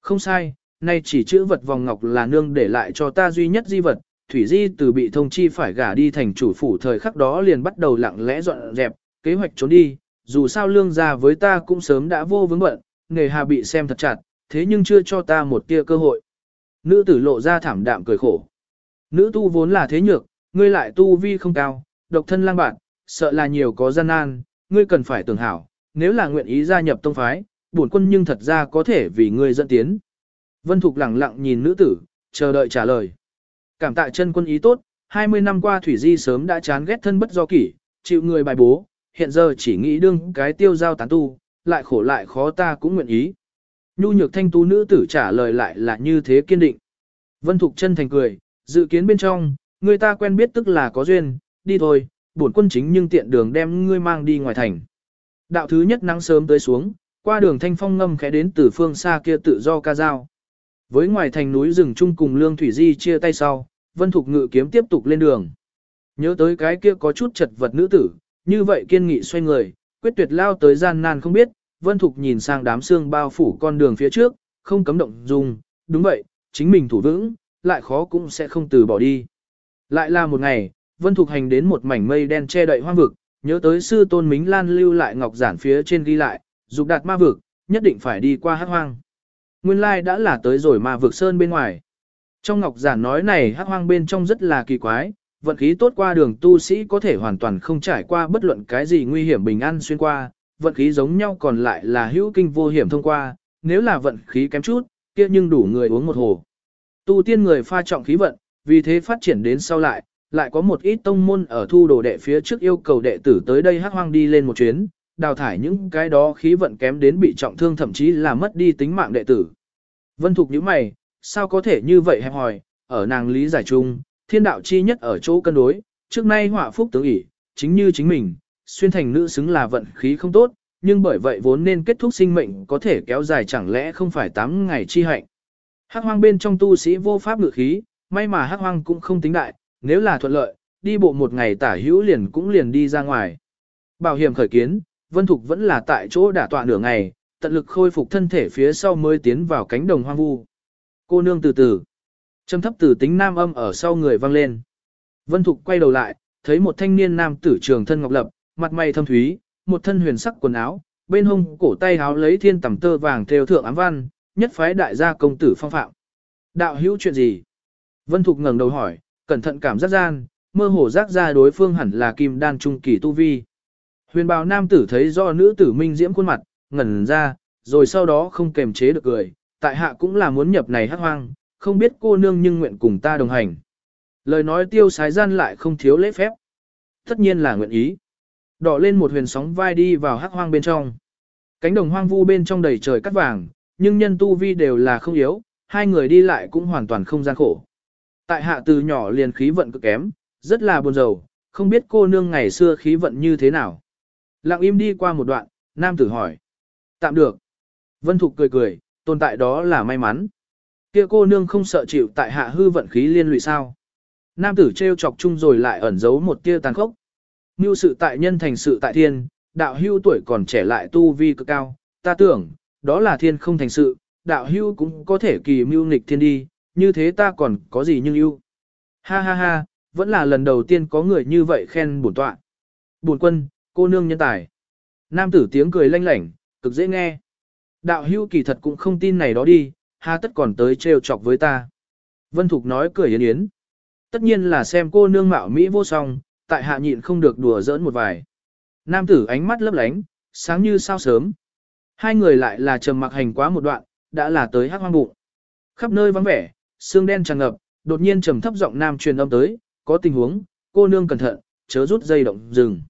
Không sai, nay chỉ chữ vật vòng ngọc là nương để lại cho ta duy nhất di vật. Thủy Di từ bị thông chi phải gả đi thành chủ phủ thời khắc đó liền bắt đầu lặng lẽ dọn dẹp, kế hoạch trốn đi. Dù sao lương gia với ta cũng sớm đã vô vướng bận, nghề hà bị xem thật chặt, thế nhưng chưa cho ta một tia cơ hội. Nữ tử lộ ra thảm đạm cười khổ. Nữ tu vốn là thế nhược, ngươi lại tu vi không cao, độc thân lang bạn, sợ là nhiều có gian nan, ngươi cần phải tưởng hảo, nếu là nguyện ý gia nhập tông phái, bổn quân nhưng thật ra có thể vì ngươi dẫn tiến. Vân Thục lặng lặng nhìn nữ tử, chờ đợi trả lời. Cảm tạ chân quân ý tốt, 20 năm qua Thủy Di sớm đã chán ghét thân bất do kỷ, chịu người bài bố, hiện giờ chỉ nghĩ đương cái tiêu giao tán tu, lại khổ lại khó ta cũng nguyện ý. Nhu nhược thanh tú nữ tử trả lời lại là như thế kiên định. Vân Thục chân thành cười, dự kiến bên trong, người ta quen biết tức là có duyên, đi thôi, bổn quân chính nhưng tiện đường đem ngươi mang đi ngoài thành. Đạo thứ nhất nắng sớm tới xuống, qua đường thanh phong ngâm khẽ đến từ phương xa kia tự do ca dao. Với ngoài thành núi rừng chung cùng Lương Thủy Di chia tay sau, Vân Thục ngự kiếm tiếp tục lên đường. Nhớ tới cái kia có chút chật vật nữ tử, như vậy kiên nghị xoay người, quyết tuyệt lao tới gian nan không biết, Vân Thục nhìn sang đám xương bao phủ con đường phía trước, không cấm động dung, đúng vậy, chính mình thủ vững, lại khó cũng sẽ không từ bỏ đi. Lại là một ngày, Vân Thục hành đến một mảnh mây đen che đậy hoang vực, nhớ tới sư tôn Mính Lan lưu lại ngọc giản phía trên ghi lại, dục đạt ma vực, nhất định phải đi qua hắc hoang. Nguyên lai đã là tới rồi ma vực sơn bên ngoài. Trong ngọc giản nói này hắc hoang bên trong rất là kỳ quái, vận khí tốt qua đường tu sĩ có thể hoàn toàn không trải qua bất luận cái gì nguy hiểm bình an xuyên qua, vận khí giống nhau còn lại là hữu kinh vô hiểm thông qua, nếu là vận khí kém chút, kia nhưng đủ người uống một hồ. Tu tiên người pha trọng khí vận, vì thế phát triển đến sau lại, lại có một ít tông môn ở thu đồ đệ phía trước yêu cầu đệ tử tới đây hắc hoang đi lên một chuyến, đào thải những cái đó khí vận kém đến bị trọng thương thậm chí là mất đi tính mạng đệ tử. Vân Thục như mày, sao có thể như vậy hẹp hòi, ở nàng lý giải chung, thiên đạo chi nhất ở chỗ cân đối, trước nay họa phúc tướng ỷ, chính như chính mình, xuyên thành nữ xứng là vận khí không tốt, nhưng bởi vậy vốn nên kết thúc sinh mệnh có thể kéo dài chẳng lẽ không phải 8 ngày chi hạnh. Hắc hoang bên trong tu sĩ vô pháp ngự khí, may mà hắc hoang cũng không tính đại, nếu là thuận lợi, đi bộ một ngày tả hữu liền cũng liền đi ra ngoài. Bảo hiểm khởi kiến, Vân Thục vẫn là tại chỗ đả tọa nửa ngày, tận lực khôi phục thân thể phía sau mới tiến vào cánh đồng hoang vu. Cô nương từ từ. Trầm thấp từ tính nam âm ở sau người vang lên. Vân Thục quay đầu lại, thấy một thanh niên nam tử trường thân ngọc lập, mặt mày thâm thúy, một thân huyền sắc quần áo, bên hông cổ tay áo lấy thiên tầm tơ vàng theo thượng ám văn, nhất phái đại gia công tử phong phạm. Đạo hữu chuyện gì? Vân Thục ngẩng đầu hỏi, cẩn thận cảm giác gian, mơ hồ giác ra đối phương hẳn là kim đan trung kỳ tu vi. Huyền bào nam tử thấy do nữ tử minh diễm khuôn mặt, ngẩn ra, rồi sau đó không kềm chế được cười, tại hạ cũng là muốn nhập này hát hoang, không biết cô nương nhưng nguyện cùng ta đồng hành. Lời nói tiêu sái gian lại không thiếu lễ phép. Tất nhiên là nguyện ý. Đỏ lên một huyền sóng vai đi vào hắc hoang bên trong. Cánh đồng hoang vu bên trong đầy trời cắt vàng, nhưng nhân tu vi đều là không yếu, hai người đi lại cũng hoàn toàn không gian khổ. Tại hạ từ nhỏ liền khí vận cực kém, rất là buồn rầu, không biết cô nương ngày xưa khí vận như thế nào. Lặng im đi qua một đoạn, nam tử hỏi. Tạm được. Vân Thục cười cười, tồn tại đó là may mắn. Kia cô nương không sợ chịu tại hạ hư vận khí liên lụy sao. Nam tử trêu chọc chung rồi lại ẩn giấu một tia tàn khốc. Mưu sự tại nhân thành sự tại thiên, đạo hưu tuổi còn trẻ lại tu vi cực cao, ta tưởng, đó là thiên không thành sự, đạo hưu cũng có thể kỳ mưu nghịch thiên đi, như thế ta còn có gì nhưng ưu. Ha ha ha, vẫn là lần đầu tiên có người như vậy khen bổn tọa. Bổn quân, cô nương nhân tài. Nam tử tiếng cười lanh lảnh, cực dễ nghe. Đạo hưu kỳ thật cũng không tin này đó đi, ha tất còn tới trêu chọc với ta. Vân Thục nói cười yến yến. Tất nhiên là xem cô nương mạo Mỹ vô song, tại hạ nhịn không được đùa giỡn một vài. Nam tử ánh mắt lấp lánh, sáng như sao sớm. Hai người lại là trầm mặc hành quá một đoạn, đã là tới hắc hoang bụng. Khắp nơi vắng vẻ, xương đen tràn ngập, đột nhiên trầm thấp giọng nam truyền âm tới, có tình huống, cô nương cẩn thận, chớ rút dây động dừng.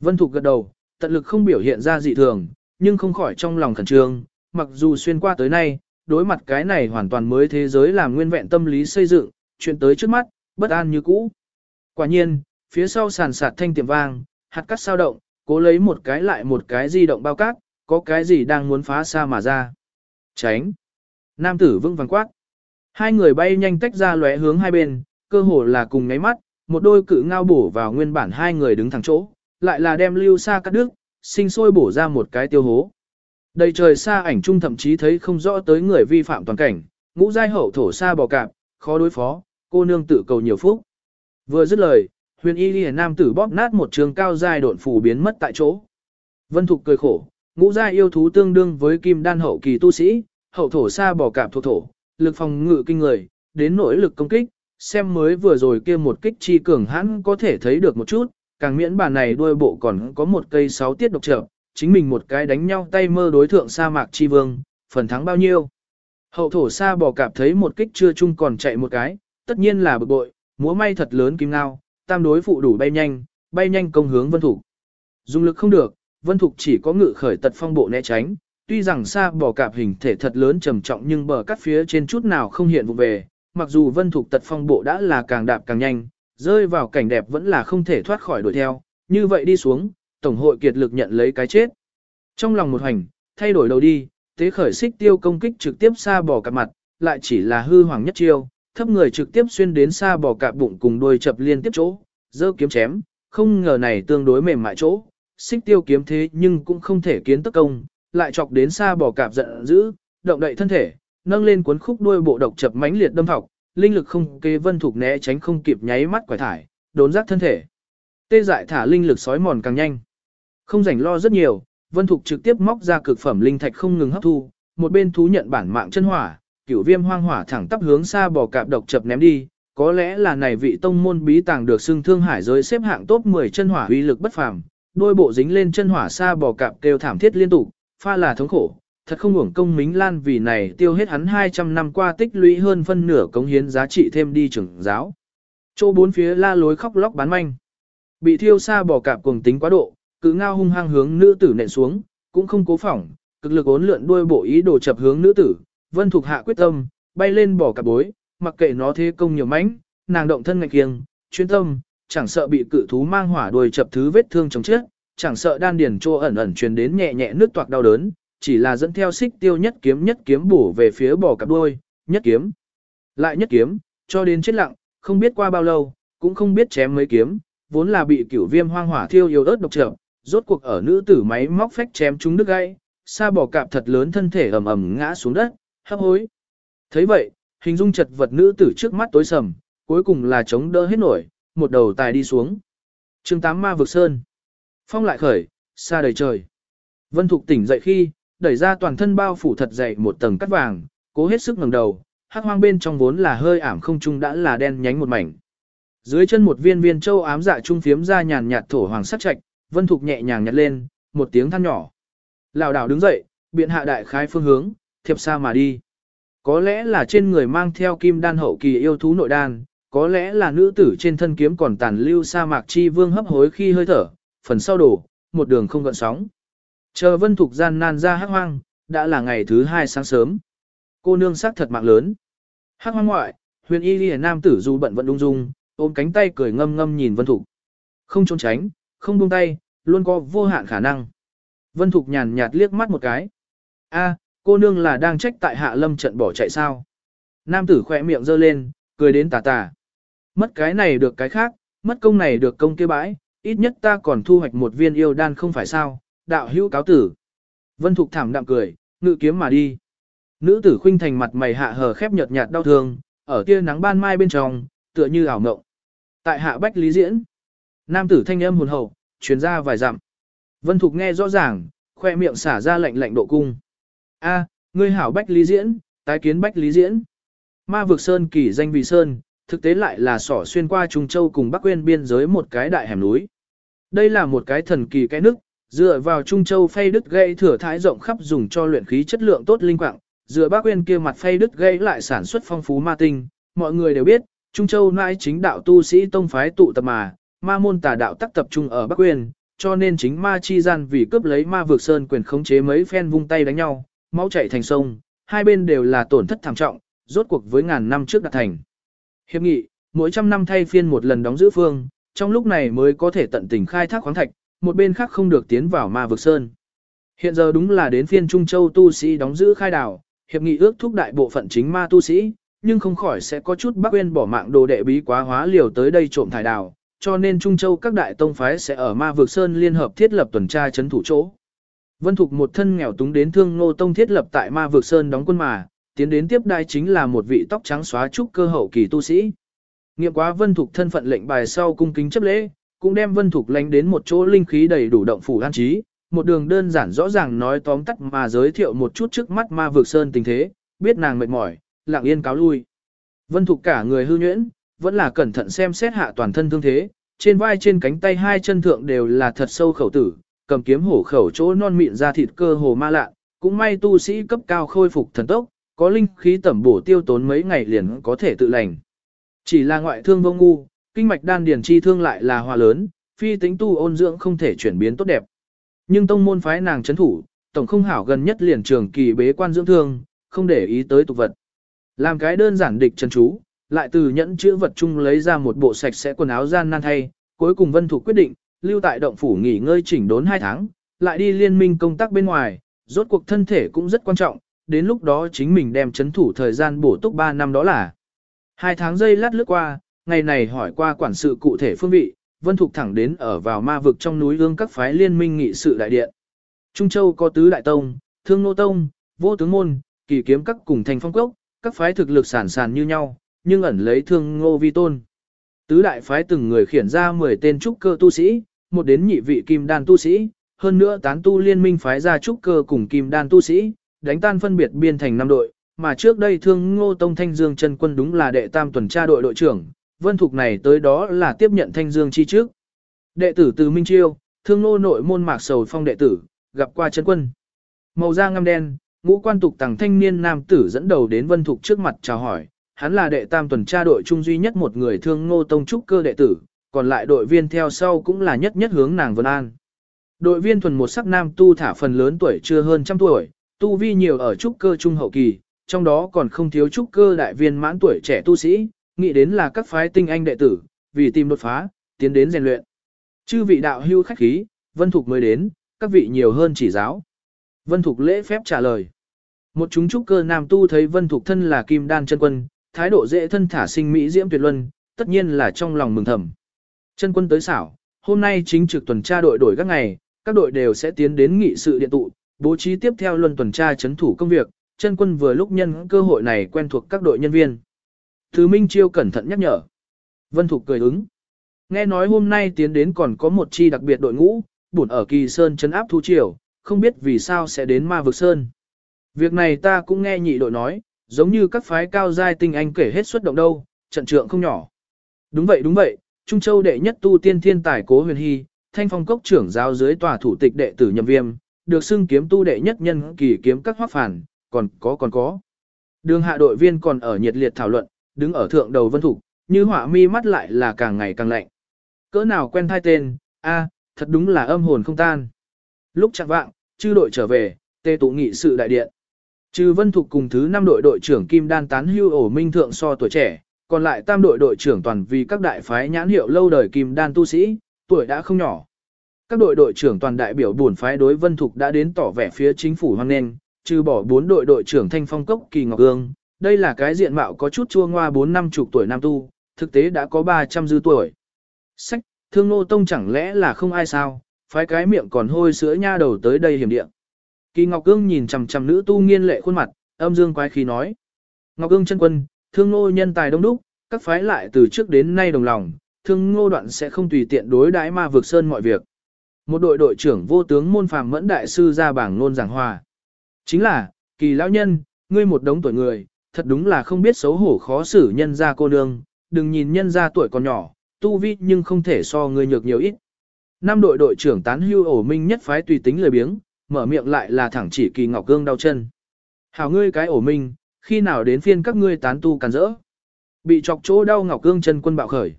Vân Thục gật đầu, tận lực không biểu hiện ra dị thường, nhưng không khỏi trong lòng khẩn trương, mặc dù xuyên qua tới nay, đối mặt cái này hoàn toàn mới thế giới làm nguyên vẹn tâm lý xây dựng, chuyện tới trước mắt, bất an như cũ. Quả nhiên, phía sau sàn sạt thanh tiệm vang, hạt cắt sao động, cố lấy một cái lại một cái di động bao cát, có cái gì đang muốn phá xa mà ra. Tránh. Nam tử vững vàng quát. Hai người bay nhanh tách ra lóe hướng hai bên, cơ hồ là cùng ngáy mắt, một đôi cự ngao bổ vào nguyên bản hai người đứng thẳng chỗ, lại là đem lưu xa cắt đứt, sinh sôi bổ ra một cái tiêu hố. Đầy trời xa ảnh trung thậm chí thấy không rõ tới người vi phạm toàn cảnh, ngũ giai hậu thổ xa bò cạp, khó đối phó, cô nương tự cầu nhiều phúc. Vừa dứt lời, huyền y liễu nam tử bóp nát một trường cao dài độn phủ biến mất tại chỗ. Vân Thục cười khổ, ngũ giai yêu thú tương đương với kim đan hậu kỳ tu sĩ, hậu thổ xa bỏ cạp thuộc thổ, lực phòng ngự kinh người, đến nỗi lực công kích, xem mới vừa rồi kia một kích chi cường hãn có thể thấy được một chút, càng miễn bàn này đuôi bộ còn có một cây sáu tiết độc trợ, chính mình một cái đánh nhau tay mơ đối thượng sa mạc chi vương, phần thắng bao nhiêu. Hậu thổ sa bỏ cạp thấy một kích chưa chung còn chạy một cái, tất nhiên là bực bội, múa may thật lớn kim ngao, tam đối phụ đủ bay nhanh, bay nhanh công hướng vân thục. Dùng lực không được, vân thục chỉ có ngự khởi tật phong bộ né tránh, tuy rằng xa bò cạp hình thể thật lớn trầm trọng nhưng bờ cắt phía trên chút nào không hiện vụ về, mặc dù vân thục tật phong bộ đã là càng đạp càng nhanh, rơi vào cảnh đẹp vẫn là không thể thoát khỏi đuổi theo, như vậy đi xuống, Tổng hội kiệt lực nhận lấy cái chết. Trong lòng một hành, thay đổi đầu đi, tế khởi xích tiêu công kích trực tiếp xa bỏ cạp mặt, lại chỉ là hư hoàng nhất chiêu, thấp người trực tiếp xuyên đến xa bò cạp bụng cùng đuôi chập liên tiếp chỗ, dơ kiếm chém, không ngờ này tương đối mềm mại chỗ, xích tiêu kiếm thế nhưng cũng không thể kiến tất công, lại chọc đến xa bò cạp giận dữ, động đậy thân thể, nâng lên cuốn khúc đuôi bộ độc chập mãnh liệt đâm thọc, linh lực không kế vân thuộc né tránh không kịp nháy mắt quải thải, đốn giác thân thể. Tê dại thả linh lực sói mòn càng nhanh. Không rảnh lo rất nhiều, Vân Thục trực tiếp móc ra cực phẩm linh thạch không ngừng hấp thu, một bên thú nhận bản mạng chân hỏa, cửu viêm hoang hỏa thẳng tắp hướng xa bò cạp độc chập ném đi, có lẽ là này vị tông môn bí tàng được xưng thương hải giới xếp hạng top 10 chân hỏa uy lực bất phàm, đôi bộ dính lên chân hỏa xa bò cạp kêu thảm thiết liên tục, pha là thống khổ, thật không hưởng công mính lan vì này tiêu hết hắn 200 năm qua tích lũy hơn phân nửa cống hiến giá trị thêm đi trưởng giáo. Chỗ bốn phía la lối khóc lóc bán manh. Bị thiêu xa bò cạp cuồng tính quá độ, cứ ngao hung hăng hướng nữ tử nện xuống, cũng không cố phỏng, cực lực ốn lượn đuôi bộ ý đồ chập hướng nữ tử, vân thuộc hạ quyết tâm, bay lên bỏ cặp bối, mặc kệ nó thế công nhiều mãnh, nàng động thân ngạch kiêng, chuyên tâm, chẳng sợ bị cự thú mang hỏa đuôi chập thứ vết thương chống chết, chẳng sợ đan điền trô ẩn ẩn truyền đến nhẹ nhẹ nước toạc đau đớn, chỉ là dẫn theo xích tiêu nhất kiếm nhất kiếm bổ về phía bỏ cặp đuôi, nhất kiếm, lại nhất kiếm, cho đến chết lặng, không biết qua bao lâu, cũng không biết chém mấy kiếm, vốn là bị cửu viêm hoang hỏa thiêu yếu ớt độc trợ, rốt cuộc ở nữ tử máy móc phách chém chúng đứt gãy, xa bò cạp thật lớn thân thể ầm ầm ngã xuống đất, hấp hối. thấy vậy, hình dung chật vật nữ tử trước mắt tối sầm, cuối cùng là chống đỡ hết nổi, một đầu tài đi xuống. chương tám ma vực sơn. Phong lại khởi, xa đầy trời. Vân Thục tỉnh dậy khi, đẩy ra toàn thân bao phủ thật dày một tầng cắt vàng, cố hết sức ngẩng đầu, hắc hoang bên trong vốn là hơi ảm không trung đã là đen nhánh một mảnh. Dưới chân một viên viên châu ám dạ trung phiếm ra nhàn nhạt thổ hoàng sắc trạch, Vân Thục nhẹ nhàng nhặt lên, một tiếng than nhỏ. Lão đảo đứng dậy, biện hạ đại khai phương hướng, thiệp xa mà đi. Có lẽ là trên người mang theo kim đan hậu kỳ yêu thú nội đan, có lẽ là nữ tử trên thân kiếm còn tàn lưu sa mạc chi vương hấp hối khi hơi thở, phần sau đổ, một đường không gợn sóng. Chờ vân thục gian nan ra hắc hoang, đã là ngày thứ hai sáng sớm. Cô nương sắc thật mạng lớn. Hắc hoang ngoại, huyền y lìa nam tử dù bận vận đung dung, ôm cánh tay cười ngâm ngâm nhìn vân thục. Không trốn tránh, không buông tay, luôn có vô hạn khả năng. Vân thục nhàn nhạt liếc mắt một cái. A, cô nương là đang trách tại hạ lâm trận bỏ chạy sao. Nam tử khỏe miệng giơ lên, cười đến tà tà. Mất cái này được cái khác, mất công này được công kia bãi, ít nhất ta còn thu hoạch một viên yêu đan không phải sao, đạo hữu cáo tử. Vân Thục thảm đạm cười, ngự kiếm mà đi. Nữ tử khuynh thành mặt mày hạ hờ khép nhợt nhạt đau thương, ở tia nắng ban mai bên trong, tựa như ảo mộng. Tại hạ bách lý diễn, nam tử thanh âm hồn hậu, chuyến ra vài dặm. Vân Thục nghe rõ ràng, khoe miệng xả ra lạnh lạnh độ cung. A, ngươi hảo bách lý diễn, tái kiến bách lý diễn. Ma vực sơn kỳ danh vì sơn, thực tế lại là sỏ xuyên qua Trung Châu cùng Bắc Quyên biên giới một cái đại hẻm núi. Đây là một cái thần kỳ cái nước, dựa vào Trung Châu phay đứt gây thừa thái rộng khắp dùng cho luyện khí chất lượng tốt linh quạng, dựa Bắc Quyên kia mặt phay đứt gây lại sản xuất phong phú ma tinh, mọi người đều biết, Trung Châu nãi chính đạo tu sĩ tông phái tụ tập mà, ma môn tà đạo tắc tập trung ở Bắc Quyên, cho nên chính ma chi gian vì cướp lấy ma vực sơn quyền khống chế mấy phen vung tay đánh nhau, máu chảy thành sông, hai bên đều là tổn thất thảm trọng, rốt cuộc với ngàn năm trước đạt thành. Hiệp nghị, mỗi trăm năm thay phiên một lần đóng giữ phương, trong lúc này mới có thể tận tình khai thác khoáng thạch, một bên khác không được tiến vào ma vực sơn. Hiện giờ đúng là đến phiên Trung Châu tu sĩ đóng giữ khai đảo, hiệp nghị ước thúc đại bộ phận chính ma tu sĩ, nhưng không khỏi sẽ có chút bắc quên bỏ mạng đồ đệ bí quá hóa liều tới đây trộm thải đảo, cho nên Trung Châu các đại tông phái sẽ ở ma vực sơn liên hợp thiết lập tuần tra chấn thủ chỗ. Vân Thục một thân nghèo túng đến thương ngô tông thiết lập tại ma vực sơn đóng quân mà, tiến đến tiếp đai chính là một vị tóc trắng xóa trúc cơ hậu kỳ tu sĩ. Nghiệm quá Vân Thục thân phận lệnh bài sau cung kính chấp lễ, cũng đem Vân Thục lánh đến một chỗ linh khí đầy đủ động phủ an trí, một đường đơn giản rõ ràng nói tóm tắt mà giới thiệu một chút trước mắt ma vực sơn tình thế, biết nàng mệt mỏi, lặng yên cáo lui. Vân Thục cả người hư nhuyễn, vẫn là cẩn thận xem xét hạ toàn thân thương thế, trên vai trên cánh tay hai chân thượng đều là thật sâu khẩu tử, cầm kiếm hổ khẩu chỗ non mịn ra thịt cơ hồ ma lạ, cũng may tu sĩ cấp cao khôi phục thần tốc, có linh khí tẩm bổ tiêu tốn mấy ngày liền có thể tự lành. Chỉ là ngoại thương vô ngu, kinh mạch đan điền chi thương lại là hòa lớn, phi tính tu ôn dưỡng không thể chuyển biến tốt đẹp. Nhưng tông môn phái nàng chấn thủ, tổng không hảo gần nhất liền trường kỳ bế quan dưỡng thương, không để ý tới tục vật. Làm cái đơn giản địch chân chú, lại từ nhẫn chữ vật chung lấy ra một bộ sạch sẽ quần áo gian nan thay, cuối cùng vân thủ quyết định, lưu tại động phủ nghỉ ngơi chỉnh đốn 2 tháng, lại đi liên minh công tác bên ngoài, rốt cuộc thân thể cũng rất quan trọng, đến lúc đó chính mình đem chấn thủ thời gian bổ túc 3 năm đó là. Hai tháng giây lát lướt qua, ngày này hỏi qua quản sự cụ thể phương vị, Vân Thục thẳng đến ở vào ma vực trong núi ương các phái liên minh nghị sự đại điện. Trung Châu có tứ đại tông, thương nô tông, vô tướng môn, kỳ kiếm các cùng thành phong cốc, các phái thực lực sản sản như nhau, nhưng ẩn lấy thương ngô vi tôn. Tứ đại phái từng người khiển ra 10 tên trúc cơ tu sĩ, một đến nhị vị kim đan tu sĩ, hơn nữa tán tu liên minh phái ra trúc cơ cùng kim đan tu sĩ, đánh tan phân biệt biên thành năm đội, mà trước đây thương ngô tông thanh dương chân quân đúng là đệ tam tuần tra đội đội trưởng, vân thục này tới đó là tiếp nhận thanh dương chi trước. Đệ tử từ Minh Chiêu, thương ngô nội môn mạc sầu phong đệ tử, gặp qua chân quân. Màu da ngăm đen, ngũ quan tục tàng thanh niên nam tử dẫn đầu đến vân thục trước mặt chào hỏi, hắn là đệ tam tuần tra đội trung duy nhất một người thương ngô tông trúc cơ đệ tử, còn lại đội viên theo sau cũng là nhất nhất hướng nàng vân an. Đội viên thuần một sắc nam tu thả phần lớn tuổi chưa hơn trăm tuổi, tu vi nhiều ở trúc cơ trung hậu kỳ, trong đó còn không thiếu trúc cơ đại viên mãn tuổi trẻ tu sĩ, nghĩ đến là các phái tinh anh đệ tử, vì tìm đột phá, tiến đến rèn luyện. Chư vị đạo hưu khách khí, Vân Thục mới đến, các vị nhiều hơn chỉ giáo. Vân Thục lễ phép trả lời. Một chúng trúc cơ nam tu thấy Vân Thục thân là kim đan chân quân, thái độ dễ thân thả sinh mỹ diễm tuyệt luân, tất nhiên là trong lòng mừng thầm. Chân quân tới xảo, hôm nay chính trực tuần tra đội đổi các ngày, các đội đều sẽ tiến đến nghị sự điện tụ, bố trí tiếp theo luân tuần tra chấn thủ công việc, chân quân vừa lúc nhân cơ hội này quen thuộc các đội nhân viên. Thứ Minh Chiêu cẩn thận nhắc nhở. Vân Thục cười ứng. Nghe nói hôm nay tiến đến còn có một chi đặc biệt đội ngũ, bổn ở kỳ sơn chấn áp thu triều, không biết vì sao sẽ đến ma vực sơn. Việc này ta cũng nghe nhị đội nói, giống như các phái cao giai tinh anh kể hết xuất động đâu, trận trượng không nhỏ. Đúng vậy đúng vậy, Trung Châu đệ nhất tu tiên thiên tài cố huyền hy, thanh phong cốc trưởng giáo dưới tòa thủ tịch đệ tử nhậm viêm, được xưng kiếm tu đệ nhất nhân kỳ kiếm các hoắc phản, còn có còn có. Đường hạ đội viên còn ở nhiệt liệt thảo luận, đứng ở thượng đầu vân thủ, như hỏa mi mắt lại là càng ngày càng lạnh. Cỡ nào quen thai tên, a, thật đúng là âm hồn không tan. Lúc chạng vạng, chư đội trở về, tê tụ nghị sự đại điện. Trừ vân thục cùng thứ năm đội đội trưởng Kim Đan tán hưu ổ minh thượng so tuổi trẻ, còn lại tam đội đội trưởng toàn vì các đại phái nhãn hiệu lâu đời Kim Đan tu sĩ, tuổi đã không nhỏ. Các đội đội trưởng toàn đại biểu buồn phái đối vân thục đã đến tỏ vẻ phía chính phủ hoang nghênh, trừ bỏ bốn đội đội trưởng Thanh Phong Cốc Kỳ Ngọc Ương, đây là cái diện mạo có chút chua ngoa bốn năm chục tuổi nam tu, thực tế đã có 300 dư tuổi. Sách, thương nô tông chẳng lẽ là không ai sao, phái cái miệng còn hôi sữa nha đầu tới đây hiểm địa. Kỳ Ngọc Cương nhìn chằm chằm nữ tu nghiên lệ khuôn mặt, âm dương quái khí nói. Ngọc Cương chân quân, thương Ngô nhân tài đông đúc, các phái lại từ trước đến nay đồng lòng, thương ngô đoạn sẽ không tùy tiện đối đãi ma vực sơn mọi việc. Một đội đội trưởng vô tướng môn phàm mẫn đại sư ra bảng ngôn giảng hòa. Chính là, kỳ lão nhân, ngươi một đống tuổi người, thật đúng là không biết xấu hổ khó xử nhân gia cô nương, đừng nhìn nhân gia tuổi còn nhỏ, tu vi nhưng không thể so ngươi nhược nhiều ít. Năm đội đội trưởng tán hưu ổ minh nhất phái tùy tính lời biếng, mở miệng lại là thẳng chỉ kỳ ngọc gương đau chân. Hảo ngươi cái ổ minh, khi nào đến phiên các ngươi tán tu càn rỡ. Bị chọc chỗ đau ngọc cương chân quân bạo khởi.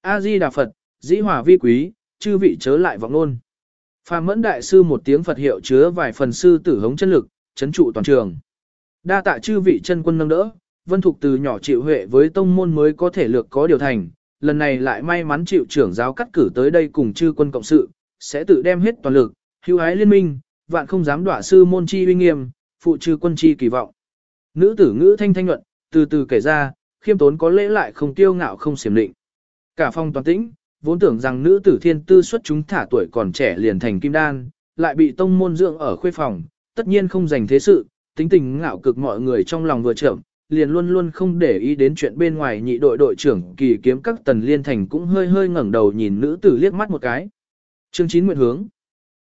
A-di Đà Phật, dĩ hòa vi quý, chư vị chớ lại vọng luôn. Phàm mẫn đại sư một tiếng Phật hiệu chứa vài phần sư tử hống chân lực, chấn trụ toàn trường. Đa tạ chư vị chân quân nâng đỡ, vân thục từ nhỏ chịu huệ với tông môn mới có thể lược có điều thành, lần này lại may mắn chịu trưởng giáo cắt cử tới đây cùng chư quân cộng sự, sẽ tự đem hết toàn lực, hưu ái liên minh, vạn không dám đọa sư môn chi uy nghiêm, phụ chư quân chi kỳ vọng. Nữ tử ngữ thanh thanh nhuận, từ từ kể ra, khiêm tốn có lễ lại không tiêu ngạo không xiểm định. Cả phong toàn tĩnh, vốn tưởng rằng nữ tử thiên tư xuất chúng thả tuổi còn trẻ liền thành kim đan, lại bị tông môn dưỡng ở khuê phòng, tất nhiên không dành thế sự, tính tình ngạo cực mọi người trong lòng vừa chậm, liền luôn luôn không để ý đến chuyện bên ngoài nhị đội đội trưởng kỳ kiếm các tần liên thành cũng hơi hơi ngẩng đầu nhìn nữ tử liếc mắt một cái. Chương 9 nguyện hướng.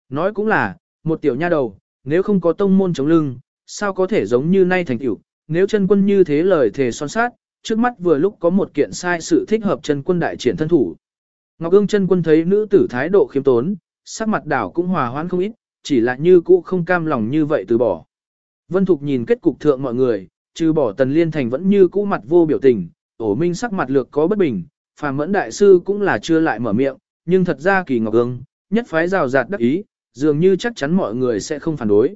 Nói cũng là, một tiểu nha đầu, nếu không có tông môn chống lưng, sao có thể giống như nay thành tiểu, nếu chân quân như thế lời thề son sát, trước mắt vừa lúc có một kiện sai sự thích hợp chân quân đại triển thân thủ. Ngọc ương chân quân thấy nữ tử thái độ khiêm tốn, sắc mặt đảo cũng hòa hoãn không ít, chỉ là như cũ không cam lòng như vậy từ bỏ. Vân Thục nhìn kết cục thượng mọi người, trừ bỏ tần liên thành vẫn như cũ mặt vô biểu tình, ổ minh sắc mặt lược có bất bình, phàm mẫn đại sư cũng là chưa lại mở miệng, nhưng thật ra kỳ ngọc ương, nhất phái rào rạt đắc ý, dường như chắc chắn mọi người sẽ không phản đối.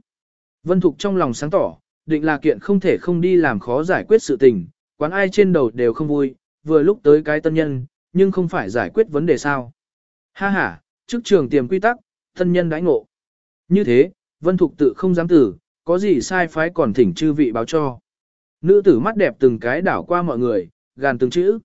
Vân Thục trong lòng sáng tỏ, định là kiện không thể không đi làm khó giải quyết sự tình, quán ai trên đầu đều không vui, vừa lúc tới cái tân nhân, nhưng không phải giải quyết vấn đề sao. Ha ha, trước trường tiềm quy tắc, tân nhân đãi ngộ. Như thế, Vân Thục tự không dám tử, có gì sai phái còn thỉnh chư vị báo cho. Nữ tử mắt đẹp từng cái đảo qua mọi người, gàn từng chữ.